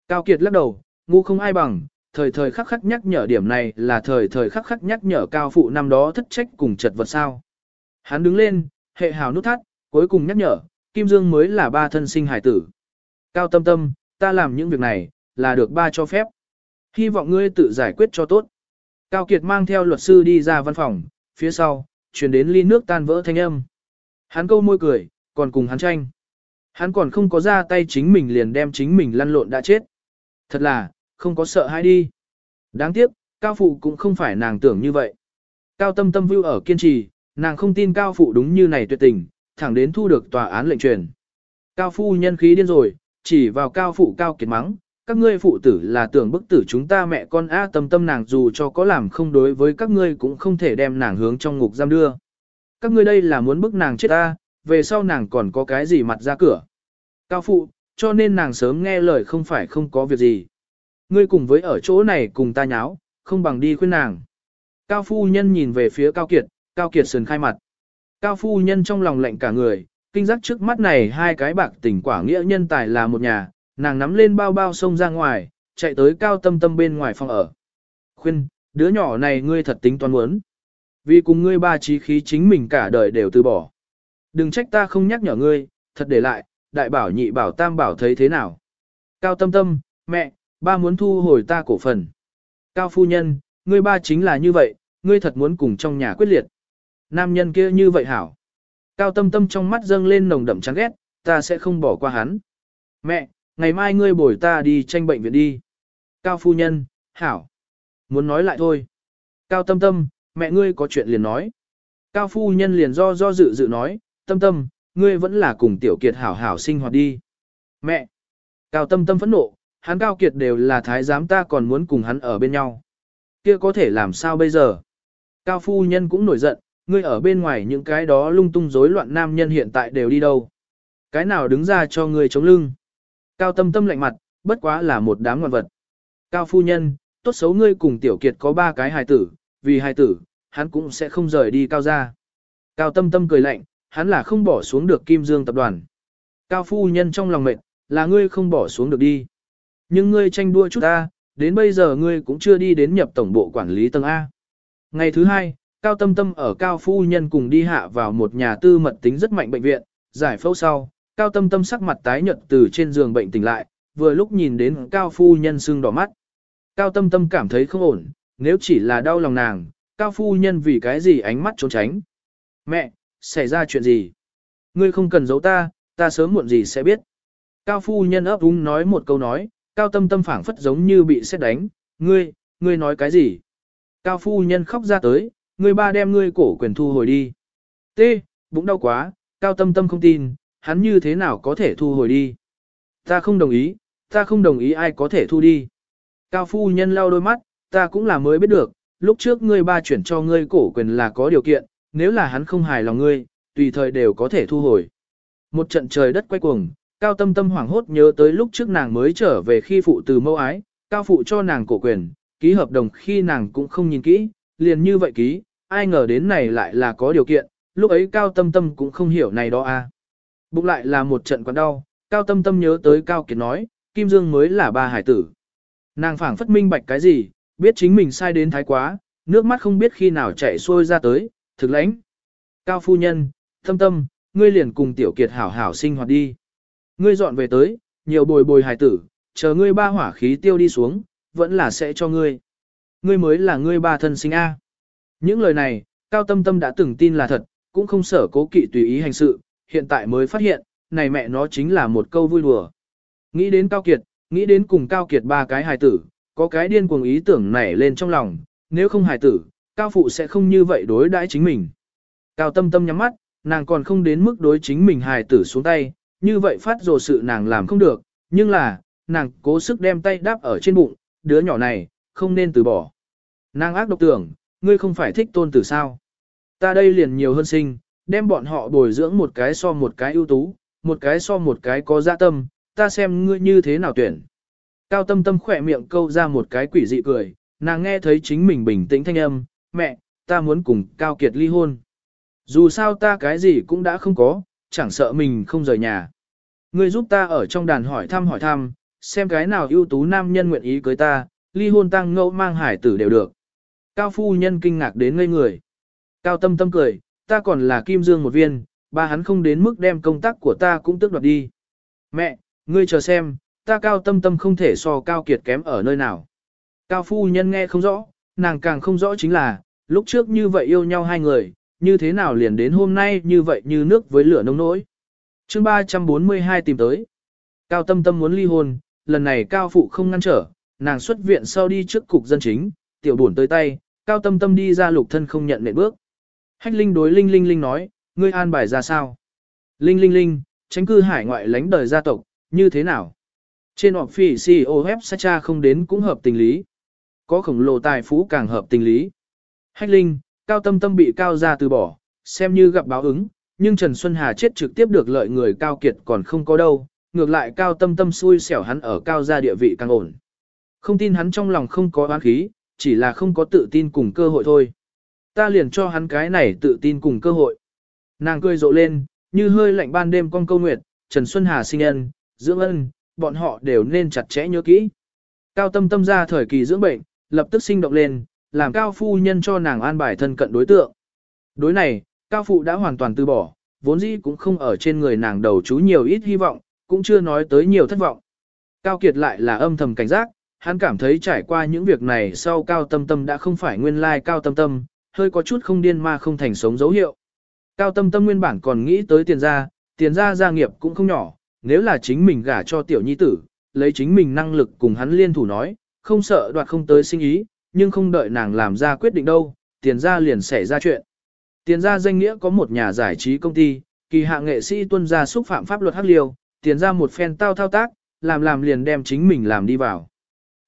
Speaker 1: Cao Kiệt lắc đầu, ngu không ai bằng, thời thời khắc khắc nhắc nhở điểm này là thời thời khắc khắc nhắc nhở cao phụ năm đó thất trách cùng chật vật sao. Hắn đứng lên, hệ hào nút thắt, cuối cùng nhắc nhở, Kim Dương mới là ba thân sinh hải tử. Cao tâm tâm, ta làm những việc này, là được ba cho phép. Hy vọng ngươi tự giải quyết cho tốt. Cao Kiệt mang theo luật sư đi ra văn phòng, phía sau, chuyển đến ly nước tan vỡ thanh âm. Hắn câu môi cười, còn cùng hắn tranh. Hắn còn không có ra tay chính mình liền đem chính mình lăn lộn đã chết. Thật là, không có sợ hãi đi. Đáng tiếc, Cao Phụ cũng không phải nàng tưởng như vậy. Cao Tâm Tâm view ở kiên trì, nàng không tin Cao Phụ đúng như này tuyệt tình, thẳng đến thu được tòa án lệnh truyền. Cao Phu nhân khí điên rồi, chỉ vào cao phụ cao kiệt mắng, các ngươi phụ tử là tưởng bức tử chúng ta mẹ con A tâm tâm nàng dù cho có làm không đối với các ngươi cũng không thể đem nàng hướng trong ngục giam đưa. Các ngươi đây là muốn bức nàng chết ta, về sau nàng còn có cái gì mặt ra cửa. Cao phụ, cho nên nàng sớm nghe lời không phải không có việc gì. Ngươi cùng với ở chỗ này cùng ta nháo, không bằng đi khuyên nàng. Cao phu nhân nhìn về phía Cao Kiệt, Cao Kiệt sườn khai mặt. Cao phu nhân trong lòng lạnh cả người, kinh giác trước mắt này hai cái bạc tỉnh quả nghĩa nhân tài là một nhà, nàng nắm lên bao bao sông ra ngoài, chạy tới Cao Tâm Tâm bên ngoài phòng ở. Khuyên, đứa nhỏ này ngươi thật tính toán muốn. Vì cùng ngươi ba trí khí chính mình cả đời đều từ bỏ. Đừng trách ta không nhắc nhở ngươi, thật để lại, đại bảo nhị bảo tam bảo thấy thế nào. Cao Tâm Tâm, mẹ, ba muốn thu hồi ta cổ phần. Cao phu nhân, ngươi ba chính là như vậy, ngươi thật muốn cùng trong nhà quyết liệt. Nam nhân kia như vậy hảo. Cao tâm tâm trong mắt dâng lên nồng đậm chán ghét, ta sẽ không bỏ qua hắn. Mẹ, ngày mai ngươi bồi ta đi tranh bệnh viện đi. Cao phu nhân, hảo. Muốn nói lại thôi. Cao tâm tâm, mẹ ngươi có chuyện liền nói. Cao phu nhân liền do do dự dự nói, tâm tâm, ngươi vẫn là cùng tiểu kiệt hảo hảo sinh hoạt đi. Mẹ! Cao tâm tâm phẫn nộ, hắn cao kiệt đều là thái giám ta còn muốn cùng hắn ở bên nhau. Kia có thể làm sao bây giờ? Cao phu nhân cũng nổi giận, ngươi ở bên ngoài những cái đó lung tung rối loạn nam nhân hiện tại đều đi đâu? Cái nào đứng ra cho ngươi chống lưng? Cao tâm tâm lạnh mặt, bất quá là một đám ngoạn vật. Cao phu nhân, tốt xấu ngươi cùng tiểu kiệt có ba cái hài tử, vì hài tử, hắn cũng sẽ không rời đi cao ra. Cao tâm tâm cười lạnh, hắn là không bỏ xuống được kim dương tập đoàn. Cao phu nhân trong lòng mệnh, là ngươi không bỏ xuống được đi. Nhưng ngươi tranh đua chút ta, đến bây giờ ngươi cũng chưa đi đến nhập tổng bộ quản lý tầng A. Ngày thứ hai, Cao Tâm Tâm ở Cao Phu Nhân cùng đi hạ vào một nhà tư mật tính rất mạnh bệnh viện, giải phẫu sau, Cao Tâm Tâm sắc mặt tái nhợt từ trên giường bệnh tỉnh lại, vừa lúc nhìn đến Cao Phu Nhân sưng đỏ mắt. Cao Tâm Tâm cảm thấy không ổn, nếu chỉ là đau lòng nàng, Cao Phu Nhân vì cái gì ánh mắt trốn tránh. Mẹ, xảy ra chuyện gì? Ngươi không cần giấu ta, ta sớm muộn gì sẽ biết. Cao Phu Nhân ấp úng nói một câu nói, Cao Tâm Tâm phảng phất giống như bị xét đánh, ngươi, ngươi nói cái gì? Cao Phu Nhân khóc ra tới, ngươi ba đem ngươi cổ quyền thu hồi đi. T, bụng đau quá, Cao Tâm Tâm không tin, hắn như thế nào có thể thu hồi đi. Ta không đồng ý, ta không đồng ý ai có thể thu đi. Cao Phu Nhân lau đôi mắt, ta cũng là mới biết được, lúc trước ngươi ba chuyển cho ngươi cổ quyền là có điều kiện, nếu là hắn không hài lòng ngươi, tùy thời đều có thể thu hồi. Một trận trời đất quay cuồng, Cao Tâm Tâm hoảng hốt nhớ tới lúc trước nàng mới trở về khi phụ từ mâu ái, Cao Phụ cho nàng cổ quyền, ký hợp đồng khi nàng cũng không nhìn kỹ, liền như vậy ký, ai ngờ đến này lại là có điều kiện, lúc ấy Cao Tâm Tâm cũng không hiểu này đó a. À. Bụng lại là một trận quặn đau, Cao Tâm Tâm nhớ tới Cao Kiệt nói, Kim Dương mới là ba hải tử. Nàng phảng phất minh bạch cái gì, biết chính mình sai đến thái quá, nước mắt không biết khi nào chảy xuôi ra tới, thực lãnh. Cao phu nhân, Tâm Tâm, ngươi liền cùng Tiểu Kiệt hảo hảo sinh hoạt đi. Ngươi dọn về tới, nhiều bồi bồi hải tử, chờ ngươi ba hỏa khí tiêu đi xuống, vẫn là sẽ cho ngươi. Ngươi mới là ngươi ba thân sinh A. Những lời này, Cao Tâm Tâm đã từng tin là thật, cũng không sở cố kỵ tùy ý hành sự, hiện tại mới phát hiện, này mẹ nó chính là một câu vui đùa. Nghĩ đến Cao Kiệt, nghĩ đến cùng Cao Kiệt ba cái hài tử, có cái điên cuồng ý tưởng nảy lên trong lòng, nếu không hài tử, Cao Phụ sẽ không như vậy đối đãi chính mình. Cao Tâm Tâm nhắm mắt, nàng còn không đến mức đối chính mình hài tử xuống tay, như vậy phát rồ sự nàng làm không được, nhưng là, nàng cố sức đem tay đáp ở trên bụng, đứa nhỏ này, không nên từ bỏ. Nàng ác độc tưởng, ngươi không phải thích tôn tử sao. Ta đây liền nhiều hơn sinh, đem bọn họ bồi dưỡng một cái so một cái ưu tú, một cái so một cái có dạ tâm, ta xem ngươi như thế nào tuyển. Cao tâm tâm khỏe miệng câu ra một cái quỷ dị cười, nàng nghe thấy chính mình bình tĩnh thanh âm, mẹ, ta muốn cùng Cao Kiệt ly hôn. Dù sao ta cái gì cũng đã không có, chẳng sợ mình không rời nhà. Ngươi giúp ta ở trong đàn hỏi thăm hỏi thăm, xem cái nào ưu tú nam nhân nguyện ý cưới ta, ly hôn tăng ngẫu mang hải tử đều được. Cao phu nhân kinh ngạc đến ngây người. Cao tâm tâm cười, ta còn là kim dương một viên, ba hắn không đến mức đem công tác của ta cũng tước đoạt đi. Mẹ, ngươi chờ xem, ta cao tâm tâm không thể so cao kiệt kém ở nơi nào. Cao phu nhân nghe không rõ, nàng càng không rõ chính là, lúc trước như vậy yêu nhau hai người, như thế nào liền đến hôm nay như vậy như nước với lửa nông nỗi. chương 342 tìm tới. Cao tâm tâm muốn ly hôn, lần này cao phụ không ngăn trở, nàng xuất viện sau đi trước cục dân chính, tiểu buồn tới tay, cao tâm tâm đi ra lục thân không nhận nệ bước. Hách Linh đối Linh Linh Linh nói, ngươi an bài ra sao? Linh Linh Linh, tránh cư hải ngoại lãnh đời gia tộc, như thế nào? Trên họp phỉ CEO web Sacha không đến cũng hợp tình lý. Có khổng lồ tài phú càng hợp tình lý. Hách Linh, Cao Tâm Tâm bị Cao gia từ bỏ, xem như gặp báo ứng, nhưng Trần Xuân Hà chết trực tiếp được lợi người Cao Kiệt còn không có đâu, ngược lại Cao Tâm Tâm xui xẻo hắn ở Cao gia địa vị càng ổn. Không tin hắn trong lòng không có oán khí, chỉ là không có tự tin cùng cơ hội thôi. Ta liền cho hắn cái này tự tin cùng cơ hội. Nàng cười rộ lên, như hơi lạnh ban đêm con câu nguyệt, Trần Xuân Hà sinh ân, dưỡng ân, bọn họ đều nên chặt chẽ nhớ kỹ. Cao tâm tâm ra thời kỳ dưỡng bệnh, lập tức sinh động lên, làm cao phu nhân cho nàng an bài thân cận đối tượng. Đối này, cao phụ đã hoàn toàn từ bỏ, vốn dĩ cũng không ở trên người nàng đầu chú nhiều ít hy vọng, cũng chưa nói tới nhiều thất vọng. Cao Kiệt lại là âm thầm cảnh giác, hắn cảm thấy trải qua những việc này sau cao tâm tâm đã không phải nguyên lai cao tâm tâm, hơi có chút không điên ma không thành sống dấu hiệu. Cao tâm tâm nguyên bản còn nghĩ tới tiền gia, tiền gia gia nghiệp cũng không nhỏ, nếu là chính mình gả cho tiểu nhi tử, lấy chính mình năng lực cùng hắn liên thủ nói, không sợ đoạt không tới sinh ý, nhưng không đợi nàng làm ra quyết định đâu, tiền gia liền xảy ra chuyện. Tiền gia danh nghĩa có một nhà giải trí công ty, kỳ hạ nghệ sĩ tuân gia xúc phạm pháp luật hắc liêu, tiền gia một phen tao thao tác, làm làm liền đem chính mình làm đi vào.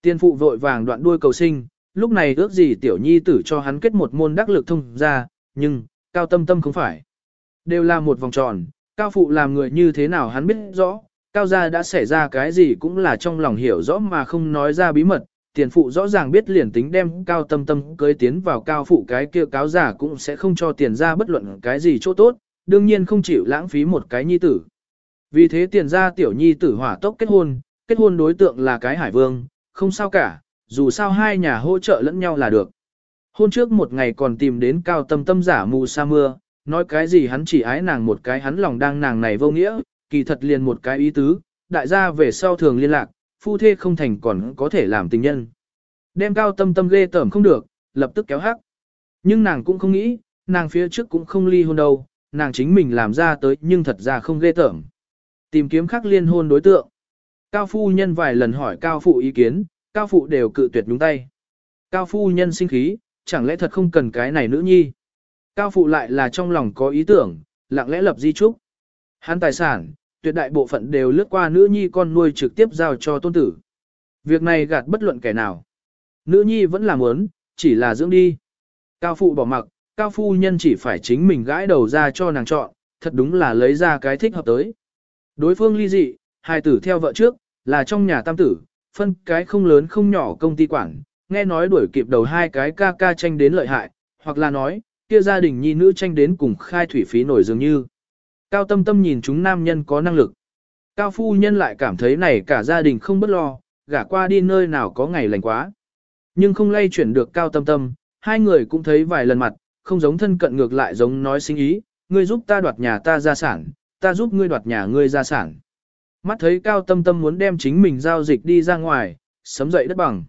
Speaker 1: Tiền phụ vội vàng đoạn đuôi cầu sinh, lúc này ước gì tiểu nhi tử cho hắn kết một môn đắc lực thông ra, nhưng, cao tâm tâm không phải. Đều là một vòng tròn, cao phụ làm người như thế nào hắn biết rõ, cao gia đã xảy ra cái gì cũng là trong lòng hiểu rõ mà không nói ra bí mật, tiền phụ rõ ràng biết liền tính đem cao tâm tâm cưới tiến vào cao phụ cái kia cáo giả cũng sẽ không cho tiền ra bất luận cái gì chỗ tốt, đương nhiên không chịu lãng phí một cái nhi tử. Vì thế tiền ra tiểu nhi tử hỏa tốc kết hôn, kết hôn đối tượng là cái hải vương, không sao cả, dù sao hai nhà hỗ trợ lẫn nhau là được. Hôn trước một ngày còn tìm đến cao tâm tâm giả mù sa mưa, nói cái gì hắn chỉ ái nàng một cái hắn lòng đang nàng này vô nghĩa, kỳ thật liền một cái ý tứ, đại gia về sau thường liên lạc, phu thê không thành còn có thể làm tình nhân. Đem cao tâm tâm ghê tởm không được, lập tức kéo hắc. Nhưng nàng cũng không nghĩ, nàng phía trước cũng không ly hôn đâu, nàng chính mình làm ra tới nhưng thật ra không ghê tởm. Tìm kiếm khắc liên hôn đối tượng. Cao phu nhân vài lần hỏi cao phụ ý kiến, cao phụ đều cự tuyệt nhúng tay. Cao phu nhân sinh khí, chẳng lẽ thật không cần cái này nữ nhi. Cao phụ lại là trong lòng có ý tưởng, lặng lẽ lập di trúc. Hắn tài sản, tuyệt đại bộ phận đều lướt qua nữ nhi con nuôi trực tiếp giao cho tôn tử. Việc này gạt bất luận kẻ nào. Nữ nhi vẫn làm muốn, chỉ là dưỡng đi. Cao phụ bỏ mặc, cao phu nhân chỉ phải chính mình gãi đầu ra cho nàng chọn, thật đúng là lấy ra cái thích hợp tới. Đối phương ly dị, hai tử theo vợ trước, là trong nhà tam tử, phân cái không lớn không nhỏ công ty quản, nghe nói đuổi kịp đầu hai cái ca ca tranh đến lợi hại, hoặc là nói, kia gia đình nhi nữ tranh đến cùng khai thủy phí nổi dường như. Cao tâm tâm nhìn chúng nam nhân có năng lực. Cao phu nhân lại cảm thấy này cả gia đình không bất lo, gả qua đi nơi nào có ngày lành quá. Nhưng không lay chuyển được cao tâm tâm, hai người cũng thấy vài lần mặt, không giống thân cận ngược lại giống nói sinh ý, ngươi giúp ta đoạt nhà ta gia sản, ta giúp ngươi đoạt nhà ngươi gia sản. Mắt thấy cao tâm tâm muốn đem chính mình giao dịch đi ra ngoài, sấm dậy đất bằng.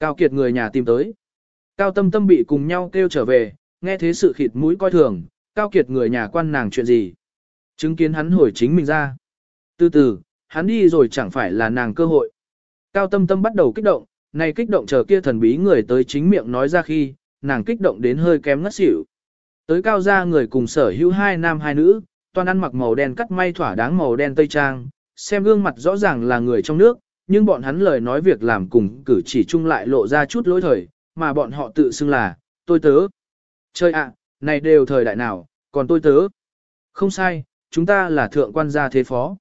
Speaker 1: Cao kiệt người nhà tìm tới. Cao tâm tâm bị cùng nhau kêu trở về, nghe thế sự khịt mũi coi thường, cao kiệt người nhà quan nàng chuyện gì. Chứng kiến hắn hồi chính mình ra. Từ từ, hắn đi rồi chẳng phải là nàng cơ hội. Cao tâm tâm bắt đầu kích động, này kích động chờ kia thần bí người tới chính miệng nói ra khi, nàng kích động đến hơi kém ngất xỉu. Tới cao ra người cùng sở hữu hai nam hai nữ, toàn ăn mặc màu đen cắt may thỏa đáng màu đen tây trang, xem gương mặt rõ ràng là người trong nước, nhưng bọn hắn lời nói việc làm cùng cử chỉ chung lại lộ ra chút lỗi thời, mà bọn họ tự xưng là, tôi tớ. Chơi ạ, này đều thời đại nào, còn tôi tớ. Không sai, chúng ta là thượng quan gia thế phó.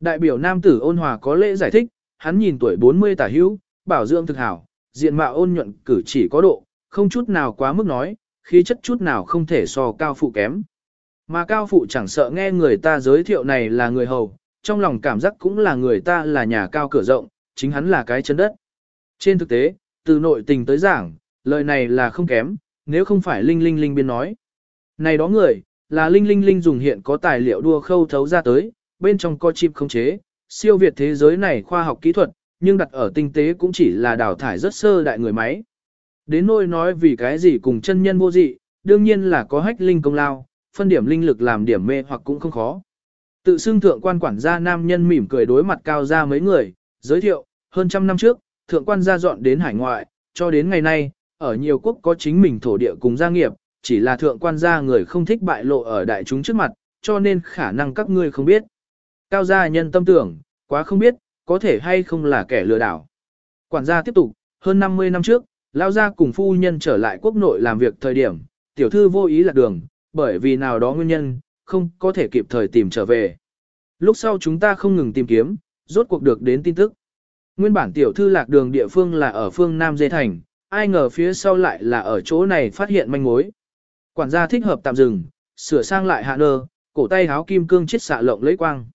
Speaker 1: Đại biểu nam tử ôn hòa có lễ giải thích, hắn nhìn tuổi 40 tả hữu, bảo dưỡng thực hảo, diện mạo ôn nhuận cử chỉ có độ, không chút nào quá mức nói, khí chất chút nào không thể so cao phụ kém. Mà cao phụ chẳng sợ nghe người ta giới thiệu này là người hầu, trong lòng cảm giác cũng là người ta là nhà cao cửa rộng, chính hắn là cái chân đất. Trên thực tế, từ nội tình tới giảng, lời này là không kém, nếu không phải Linh Linh Linh biên nói. Này đó người, là Linh Linh Linh dùng hiện có tài liệu đua khâu thấu ra tới, bên trong có chip không chế, siêu việt thế giới này khoa học kỹ thuật, nhưng đặt ở tinh tế cũng chỉ là đào thải rất sơ đại người máy. Đến nôi nói vì cái gì cùng chân nhân vô dị, đương nhiên là có hách linh công lao, phân điểm linh lực làm điểm mê hoặc cũng không khó. Tự xưng thượng quan quản gia nam nhân mỉm cười đối mặt cao ra mấy người, giới thiệu, hơn trăm năm trước, thượng quan gia dọn đến hải ngoại, cho đến ngày nay, ở nhiều quốc có chính mình thổ địa cùng gia nghiệp, chỉ là thượng quan gia người không thích bại lộ ở đại chúng trước mặt, cho nên khả năng các ngươi không biết. Cao gia nhân tâm tưởng, quá không biết, có thể hay không là kẻ lừa đảo. Quản gia tiếp tục, hơn 50 năm trước, lao gia cùng phu nhân trở lại quốc nội làm việc thời điểm, tiểu thư vô ý lạc đường, bởi vì nào đó nguyên nhân, không có thể kịp thời tìm trở về. Lúc sau chúng ta không ngừng tìm kiếm, rốt cuộc được đến tin tức. Nguyên bản tiểu thư lạc đường địa phương là ở phương Nam Dê Thành, ai ngờ phía sau lại là ở chỗ này phát hiện manh mối. Quản gia thích hợp tạm dừng, sửa sang lại hạ nơ, cổ tay háo kim cương chết xạ lộng lấy quang.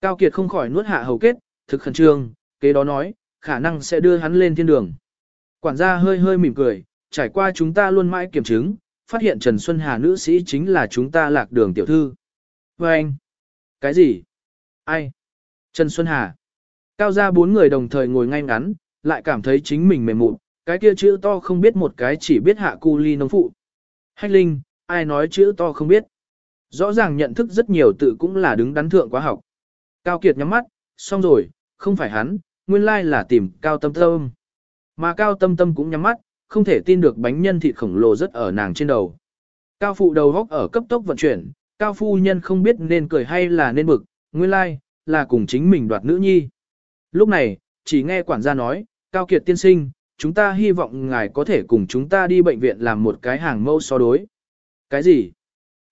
Speaker 1: Cao Kiệt không khỏi nuốt hạ hầu kết, thực khẩn trương, kế đó nói, khả năng sẽ đưa hắn lên thiên đường. Quản gia hơi hơi mỉm cười, trải qua chúng ta luôn mãi kiểm chứng, phát hiện Trần Xuân Hà nữ sĩ chính là chúng ta lạc đường tiểu thư. Và anh? Cái gì? Ai? Trần Xuân Hà. Cao gia bốn người đồng thời ngồi ngay ngắn, lại cảm thấy chính mình mềm mụn, cái kia chữ to không biết một cái chỉ biết hạ cu ly nông phụ. Hách Linh, ai nói chữ to không biết. Rõ ràng nhận thức rất nhiều tự cũng là đứng đắn thượng quá học. Cao Kiệt nhắm mắt, xong rồi, không phải hắn, nguyên lai là tìm Cao Tâm Tâm. Mà Cao Tâm Tâm cũng nhắm mắt, không thể tin được bánh nhân thịt khổng lồ rất ở nàng trên đầu. Cao phụ đầu góc ở cấp tốc vận chuyển, Cao phu nhân không biết nên cười hay là nên bực, nguyên lai, là cùng chính mình đoạt nữ nhi. Lúc này, chỉ nghe quản gia nói, Cao Kiệt tiên sinh, chúng ta hy vọng ngài có thể cùng chúng ta đi bệnh viện làm một cái hàng mẫu so đối. Cái gì?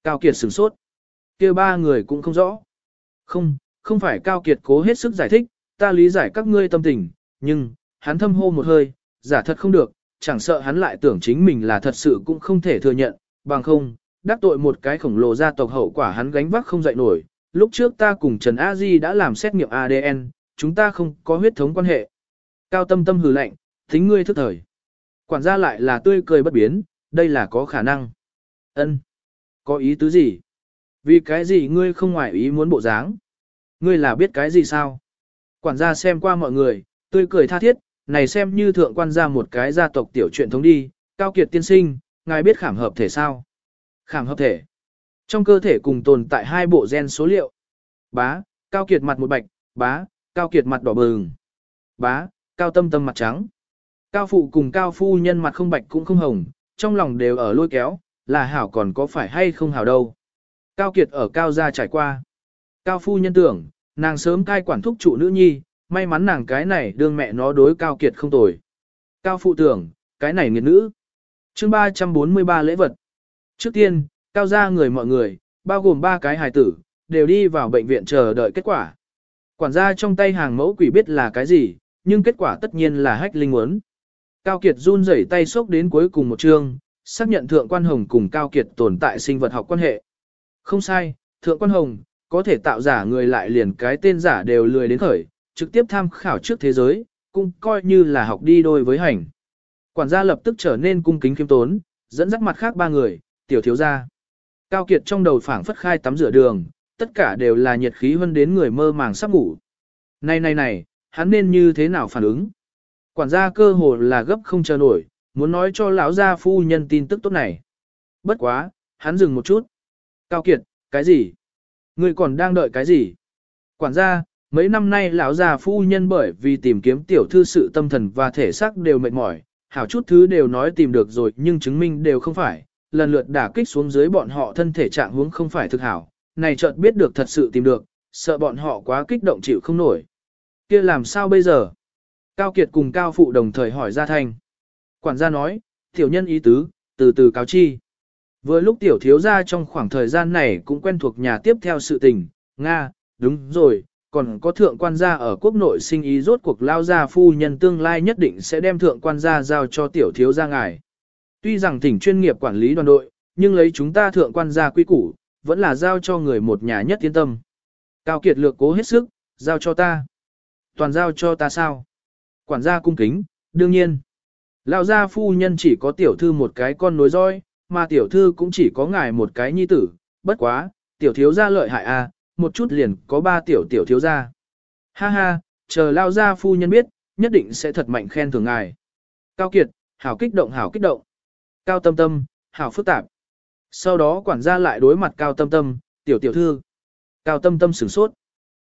Speaker 1: Cao Kiệt sửng sốt. kia ba người cũng không rõ. Không, không phải Cao Kiệt cố hết sức giải thích, ta lý giải các ngươi tâm tình, nhưng, hắn thâm hô một hơi, giả thật không được, chẳng sợ hắn lại tưởng chính mình là thật sự cũng không thể thừa nhận, bằng không, đắc tội một cái khổng lồ gia tộc hậu quả hắn gánh vác không dậy nổi. Lúc trước ta cùng Trần A Di đã làm xét nghiệm ADN, chúng ta không có huyết thống quan hệ. Cao tâm tâm hừ lạnh, tính ngươi thức thời. Quản gia lại là tươi cười bất biến, đây là có khả năng. Ân, Có ý tứ gì? Vì cái gì ngươi không ngoại ý muốn bộ dáng? Ngươi là biết cái gì sao? Quản gia xem qua mọi người, tươi cười tha thiết, này xem như thượng quan ra một cái gia tộc tiểu truyện thống đi, cao kiệt tiên sinh, ngài biết khảm hợp thể sao? Khảm hợp thể. Trong cơ thể cùng tồn tại hai bộ gen số liệu. Bá, cao kiệt mặt một bạch, bá, cao kiệt mặt đỏ bừng. Bá, cao tâm tâm mặt trắng. Cao phụ cùng cao phu nhân mặt không bạch cũng không hồng, trong lòng đều ở lôi kéo, là hảo còn có phải hay không hảo đâu. Cao kiệt ở cao gia trải qua. Cao phu nhân tưởng, nàng sớm cai quản thúc trụ nữ nhi, may mắn nàng cái này đương mẹ nó đối cao kiệt không tồi. Cao phụ tưởng, cái này nghiệt nữ. chương 343 lễ vật. Trước tiên, cao gia người mọi người, bao gồm ba cái hài tử, đều đi vào bệnh viện chờ đợi kết quả. Quản gia trong tay hàng mẫu quỷ biết là cái gì, nhưng kết quả tất nhiên là hách linh muốn. Cao Kiệt run rẩy tay xốc đến cuối cùng một chương, xác nhận Thượng Quan Hồng cùng Cao Kiệt tồn tại sinh vật học quan hệ. Không sai, Thượng Quan Hồng, có thể tạo giả người lại liền cái tên giả đều lười đến khởi, trực tiếp tham khảo trước thế giới, cũng coi như là học đi đôi với hành. Quản gia lập tức trở nên cung kính khiêm tốn, dẫn dắt mặt khác ba người, tiểu thiếu gia. Cao Kiệt trong đầu phảng phất khai tắm rửa đường, tất cả đều là nhiệt khí hơn đến người mơ màng sắp ngủ. Này này này, hắn nên như thế nào phản ứng? Quản gia cơ hồ là gấp không chờ nổi, muốn nói cho lão gia phu nhân tin tức tốt này. Bất quá, hắn dừng một chút. Cao Kiệt, cái gì? Ngươi còn đang đợi cái gì? Quản gia, mấy năm nay lão già phu nhân bởi vì tìm kiếm tiểu thư sự tâm thần và thể xác đều mệt mỏi, hảo chút thứ đều nói tìm được rồi nhưng chứng minh đều không phải, lần lượt đả kích xuống dưới bọn họ thân thể trạng huống không phải thực hảo, này chợt biết được thật sự tìm được, sợ bọn họ quá kích động chịu không nổi. kia làm sao bây giờ? Cao Kiệt cùng Cao Phụ đồng thời hỏi ra thanh. Quản gia nói, tiểu nhân ý tứ, từ từ cáo chi. Vừa lúc tiểu thiếu gia trong khoảng thời gian này cũng quen thuộc nhà tiếp theo sự tình, Nga, đúng rồi, còn có thượng quan gia ở quốc nội sinh ý rốt cuộc lao gia phu nhân tương lai nhất định sẽ đem thượng quan gia giao cho tiểu thiếu gia ngài. Tuy rằng thỉnh chuyên nghiệp quản lý đoàn đội, nhưng lấy chúng ta thượng quan gia quy củ, vẫn là giao cho người một nhà nhất yên tâm. Cao Kiệt lược cố hết sức, giao cho ta. Toàn giao cho ta sao? Quản gia cung kính, đương nhiên. Lão gia phu nhân chỉ có tiểu thư một cái con nối roi, mà tiểu thư cũng chỉ có ngài một cái nhi tử, bất quá, tiểu thiếu gia lợi hại à, một chút liền có ba tiểu tiểu thiếu gia. Ha ha, chờ lao gia phu nhân biết, nhất định sẽ thật mạnh khen thưởng ngài. Cao Kiệt, hảo kích động hảo kích động. Cao Tâm Tâm, hảo phức tạp. Sau đó quản gia lại đối mặt Cao Tâm Tâm, tiểu tiểu thư. Cao Tâm Tâm sửng sốt.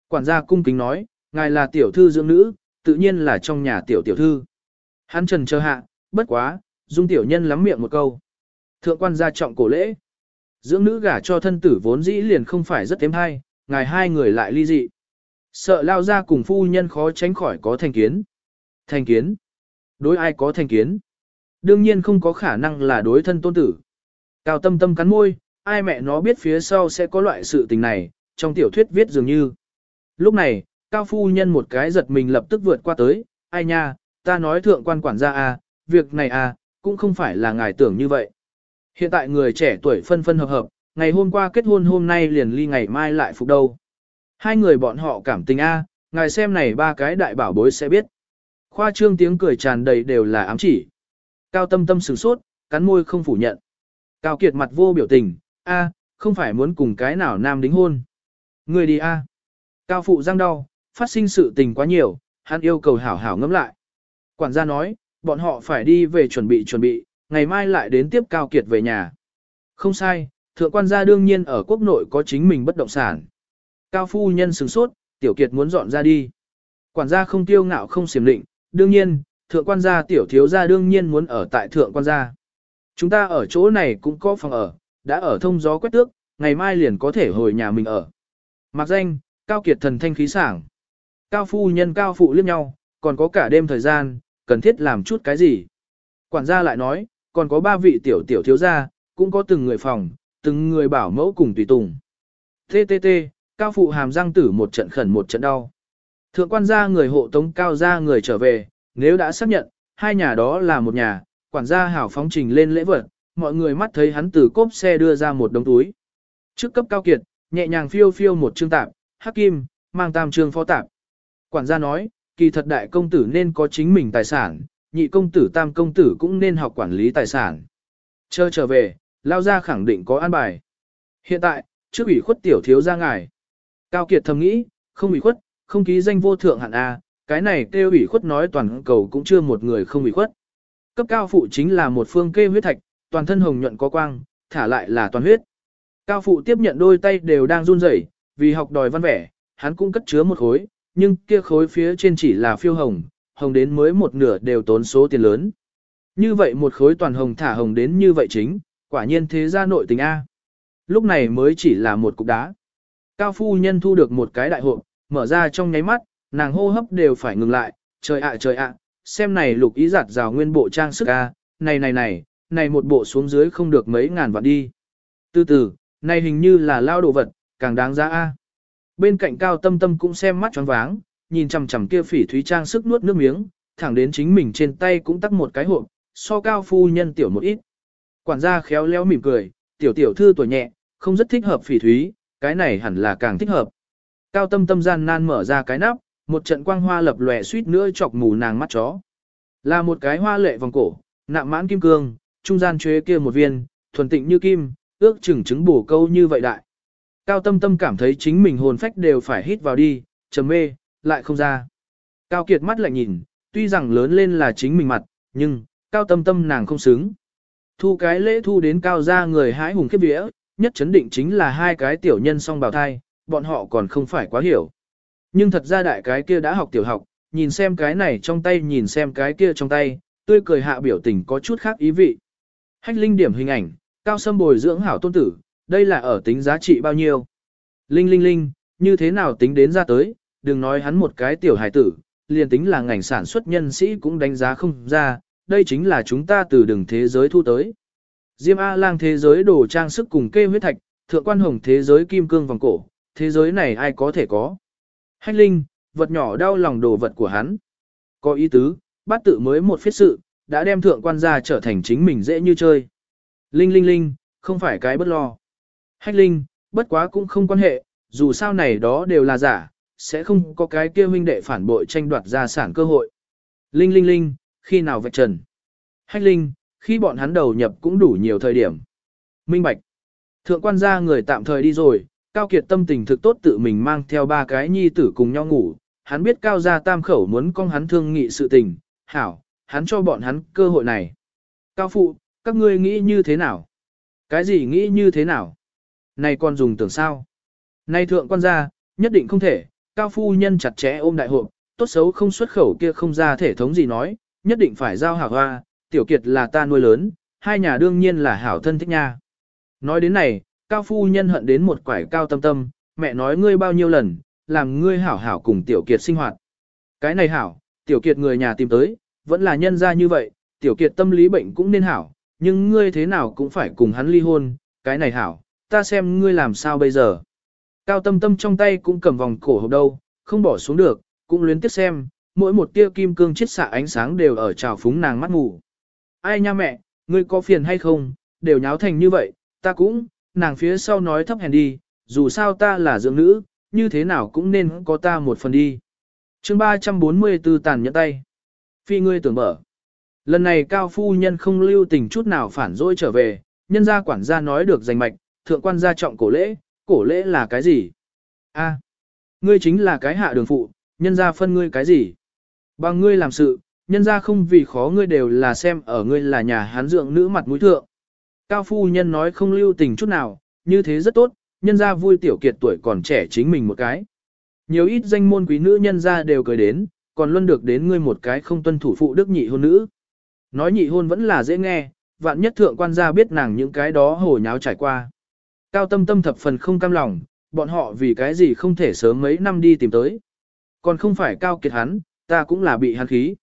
Speaker 1: Quản gia cung kính nói, ngài là tiểu thư dưỡng nữ, tự nhiên là trong nhà tiểu tiểu thư. Hắn trần chờ hạ, bất quá, dung tiểu nhân lắm miệng một câu. Thượng quan gia trọng cổ lễ. Dưỡng nữ gả cho thân tử vốn dĩ liền không phải rất thêm hay, ngài hai người lại ly dị. Sợ lao ra cùng phu nhân khó tránh khỏi có thành kiến. Thành kiến? Đối ai có thành kiến? Đương nhiên không có khả năng là đối thân tôn tử. Cao tâm tâm cắn môi, ai mẹ nó biết phía sau sẽ có loại sự tình này, trong tiểu thuyết viết dường như. Lúc này, cao phu nhân một cái giật mình lập tức vượt qua tới, ai nha, ta nói thượng quan quản gia à, việc này à, cũng không phải là ngài tưởng như vậy. Hiện tại người trẻ tuổi phân phân hợp hợp, ngày hôm qua kết hôn hôm nay liền ly ngày mai lại phục đâu. Hai người bọn họ cảm tình a, ngài xem này ba cái đại bảo bối sẽ biết. Khoa trương tiếng cười tràn đầy đều là ám chỉ. Cao tâm tâm sửng sốt, cắn môi không phủ nhận. Cao kiệt mặt vô biểu tình, a, không phải muốn cùng cái nào nam đính hôn. Người đi a. Cao phụ răng đau, phát sinh sự tình quá nhiều, hắn yêu cầu hảo hảo ngẫm lại. Quản gia nói, bọn họ phải đi về chuẩn bị chuẩn bị, ngày mai lại đến tiếp Cao Kiệt về nhà. Không sai, thượng quan gia đương nhiên ở quốc nội có chính mình bất động sản. Cao phu nhân sửng sốt, tiểu kiệt muốn dọn ra đi. Quản gia không tiêu ngạo không xiểm định, đương nhiên, thượng quan gia tiểu thiếu gia đương nhiên muốn ở tại thượng quan gia. Chúng ta ở chỗ này cũng có phòng ở, đã ở thông gió quét tước, ngày mai liền có thể hồi nhà mình ở. Mặc danh, Cao Kiệt thần thanh khí sảng. Cao phu nhân cao phụ liếc nhau, còn có cả đêm thời gian, cần thiết làm chút cái gì. Quản gia lại nói, còn có ba vị tiểu tiểu thiếu gia, cũng có từng người phòng, từng người bảo mẫu cùng tùy tùng. TTT, cao phụ hàm răng tử một trận khẩn một trận đau. Thượng quan gia người hộ tống cao gia người trở về, nếu đã xác nhận, hai nhà đó là một nhà, quản gia hảo phóng trình lên lễ vật, mọi người mắt thấy hắn từ cốp xe đưa ra một đống túi. Trước cấp cao kiệt, nhẹ nhàng phiêu phiêu một chương tạp, hắc kim, mang tam trương phó tạp. Quản gia nói, kỳ thật đại công tử nên có chính mình tài sản, nhị công tử tam công tử cũng nên học quản lý tài sản. Chờ trở về, lao ra khẳng định có an bài. Hiện tại, trước ủy khuất tiểu thiếu ra ngài. Cao Kiệt thầm nghĩ, không ủy khuất, không ký danh vô thượng hạn A, cái này kêu ủy khuất nói toàn cầu cũng chưa một người không ủy khuất. Cấp cao phụ chính là một phương kê huyết thạch, toàn thân hồng nhuận có quang, thả lại là toàn huyết. Cao phụ tiếp nhận đôi tay đều đang run rẩy, vì học đòi văn vẻ, hắn cũng cất chứa một khối, nhưng kia khối phía trên chỉ là phiêu hồng, hồng đến mới một nửa đều tốn số tiền lớn. Như vậy một khối toàn hồng thả hồng đến như vậy chính, quả nhiên thế gia nội tình A. Lúc này mới chỉ là một cục đá. Cao phu nhân thu được một cái đại hộp, mở ra trong nháy mắt, nàng hô hấp đều phải ngừng lại, trời ạ trời ạ, xem này lục ý giặt rào nguyên bộ trang sức A, này này này, này một bộ xuống dưới không được mấy ngàn vạn đi. Từ từ, này hình như là lao đồ vật, càng đáng giá A. Bên cạnh cao tâm tâm cũng xem mắt choáng váng, nhìn chằm chằm kia phỉ thúy trang sức nuốt nước miếng, thẳng đến chính mình trên tay cũng tắt một cái hộp, so cao phu nhân tiểu một ít. Quản gia khéo léo mỉm cười, tiểu tiểu thư tuổi nhẹ, không rất thích hợp phỉ thúy, cái này hẳn là càng thích hợp. Cao tâm tâm gian nan mở ra cái nắp, một trận quang hoa lập lòe suýt nữa chọc mù nàng mắt chó. Là một cái hoa lệ vòng cổ, nạm mãn kim cương, trung gian chế kia một viên, thuần tịnh như kim, ước chừng trứng bổ câu như vậy đại. Cao tâm tâm cảm thấy chính mình hồn phách đều phải hít vào đi, trầm mê, lại không ra. Cao kiệt mắt lại nhìn, tuy rằng lớn lên là chính mình mặt, nhưng, cao tâm tâm nàng không xứng. Thu cái lễ thu đến cao ra người hái hùng khiếp vía, nhất chấn định chính là hai cái tiểu nhân song bào thai, bọn họ còn không phải quá hiểu. Nhưng thật ra đại cái kia đã học tiểu học, nhìn xem cái này trong tay nhìn xem cái kia trong tay, tươi cười hạ biểu tình có chút khác ý vị. Hách linh điểm hình ảnh, cao sâm bồi dưỡng hảo tôn tử, đây là ở tính giá trị bao nhiêu. Linh linh linh, như thế nào tính đến ra tới, đừng nói hắn một cái tiểu hải tử, liền tính là ngành sản xuất nhân sĩ cũng đánh giá không ra, đây chính là chúng ta từ đường thế giới thu tới. Diêm A-lang thế giới đồ trang sức cùng kê huyết thạch, thượng quan hồng thế giới kim cương vòng cổ, thế giới này ai có thể có. Hách linh, vật nhỏ đau lòng đồ vật của hắn. Có ý tứ, bát tự mới một phiết sự, đã đem thượng quan gia trở thành chính mình dễ như chơi. Linh linh linh, không phải cái bất lo. Hách linh, bất quá cũng không quan hệ, dù sao này đó đều là giả, sẽ không có cái kia huynh đệ phản bội tranh đoạt gia sản cơ hội. Linh linh linh, khi nào vạch trần. Hách linh, khi bọn hắn đầu nhập cũng đủ nhiều thời điểm. Minh Bạch. Thượng quan gia người tạm thời đi rồi, Cao Kiệt tâm tình thực tốt tự mình mang theo ba cái nhi tử cùng nhau ngủ. Hắn biết Cao gia tam khẩu muốn con hắn thương nghị sự tình, hảo, hắn cho bọn hắn cơ hội này. Cao phụ, các ngươi nghĩ như thế nào? Cái gì nghĩ như thế nào? Này còn dùng tưởng sao? Này thượng quan gia, nhất định không thể, Cao phu nhân chặt chẽ ôm đại hộp, tốt xấu không xuất khẩu kia không ra thể thống gì nói, nhất định phải giao hảo hoa, tiểu kiệt là ta nuôi lớn, hai nhà đương nhiên là hảo thân thích nha. Nói đến này, cao phu nhân hận đến một quải cao tâm tâm, mẹ nói ngươi bao nhiêu lần, làm ngươi hảo hảo cùng tiểu kiệt sinh hoạt. Cái này hảo, tiểu kiệt người nhà tìm tới, vẫn là nhân ra như vậy, tiểu kiệt tâm lý bệnh cũng nên hảo, nhưng ngươi thế nào cũng phải cùng hắn ly hôn, cái này hảo, ta xem ngươi làm sao bây giờ. Cao tâm tâm trong tay cũng cầm vòng cổ hộp đâu, không bỏ xuống được, cũng luyến tiếc xem, mỗi một tia kim cương chiết xạ ánh sáng đều ở trào phúng nàng mắt ngủ. Ai nha mẹ, ngươi có phiền hay không, đều nháo thành như vậy, ta cũng, nàng phía sau nói thấp hèn đi, dù sao ta là dưỡng nữ, như thế nào cũng nên có ta một phần đi. chương 344 tàn nhẫn tay. Phi ngươi tưởng mở. Lần này cao phu nhân không lưu tình chút nào phản dỗi trở về, nhân gia quản gia nói được danh mạch, thượng quan gia trọng cổ lễ, cổ lễ là cái gì? A, ngươi chính là cái hạ đường phụ, nhân gia phân ngươi cái gì? Bằng ngươi làm sự, nhân gia không vì khó ngươi đều là xem ở ngươi là nhà hán dưỡng nữ mặt mũi thượng. Cao phu nhân nói không lưu tình chút nào, như thế rất tốt, nhân gia vui tiểu kiệt tuổi còn trẻ chính mình một cái. Nhiều ít danh môn quý nữ nhân gia đều cười đến, còn luôn được đến ngươi một cái không tuân thủ phụ đức nhị hôn nữ. Nói nhị hôn vẫn là dễ nghe, vạn nhất thượng quan gia biết nàng những cái đó hồ nháo trải qua. Cao tâm tâm thập phần không cam lòng, bọn họ vì cái gì không thể sớm mấy năm đi tìm tới. Còn không phải cao kiệt hắn, ta cũng là bị hắn khí.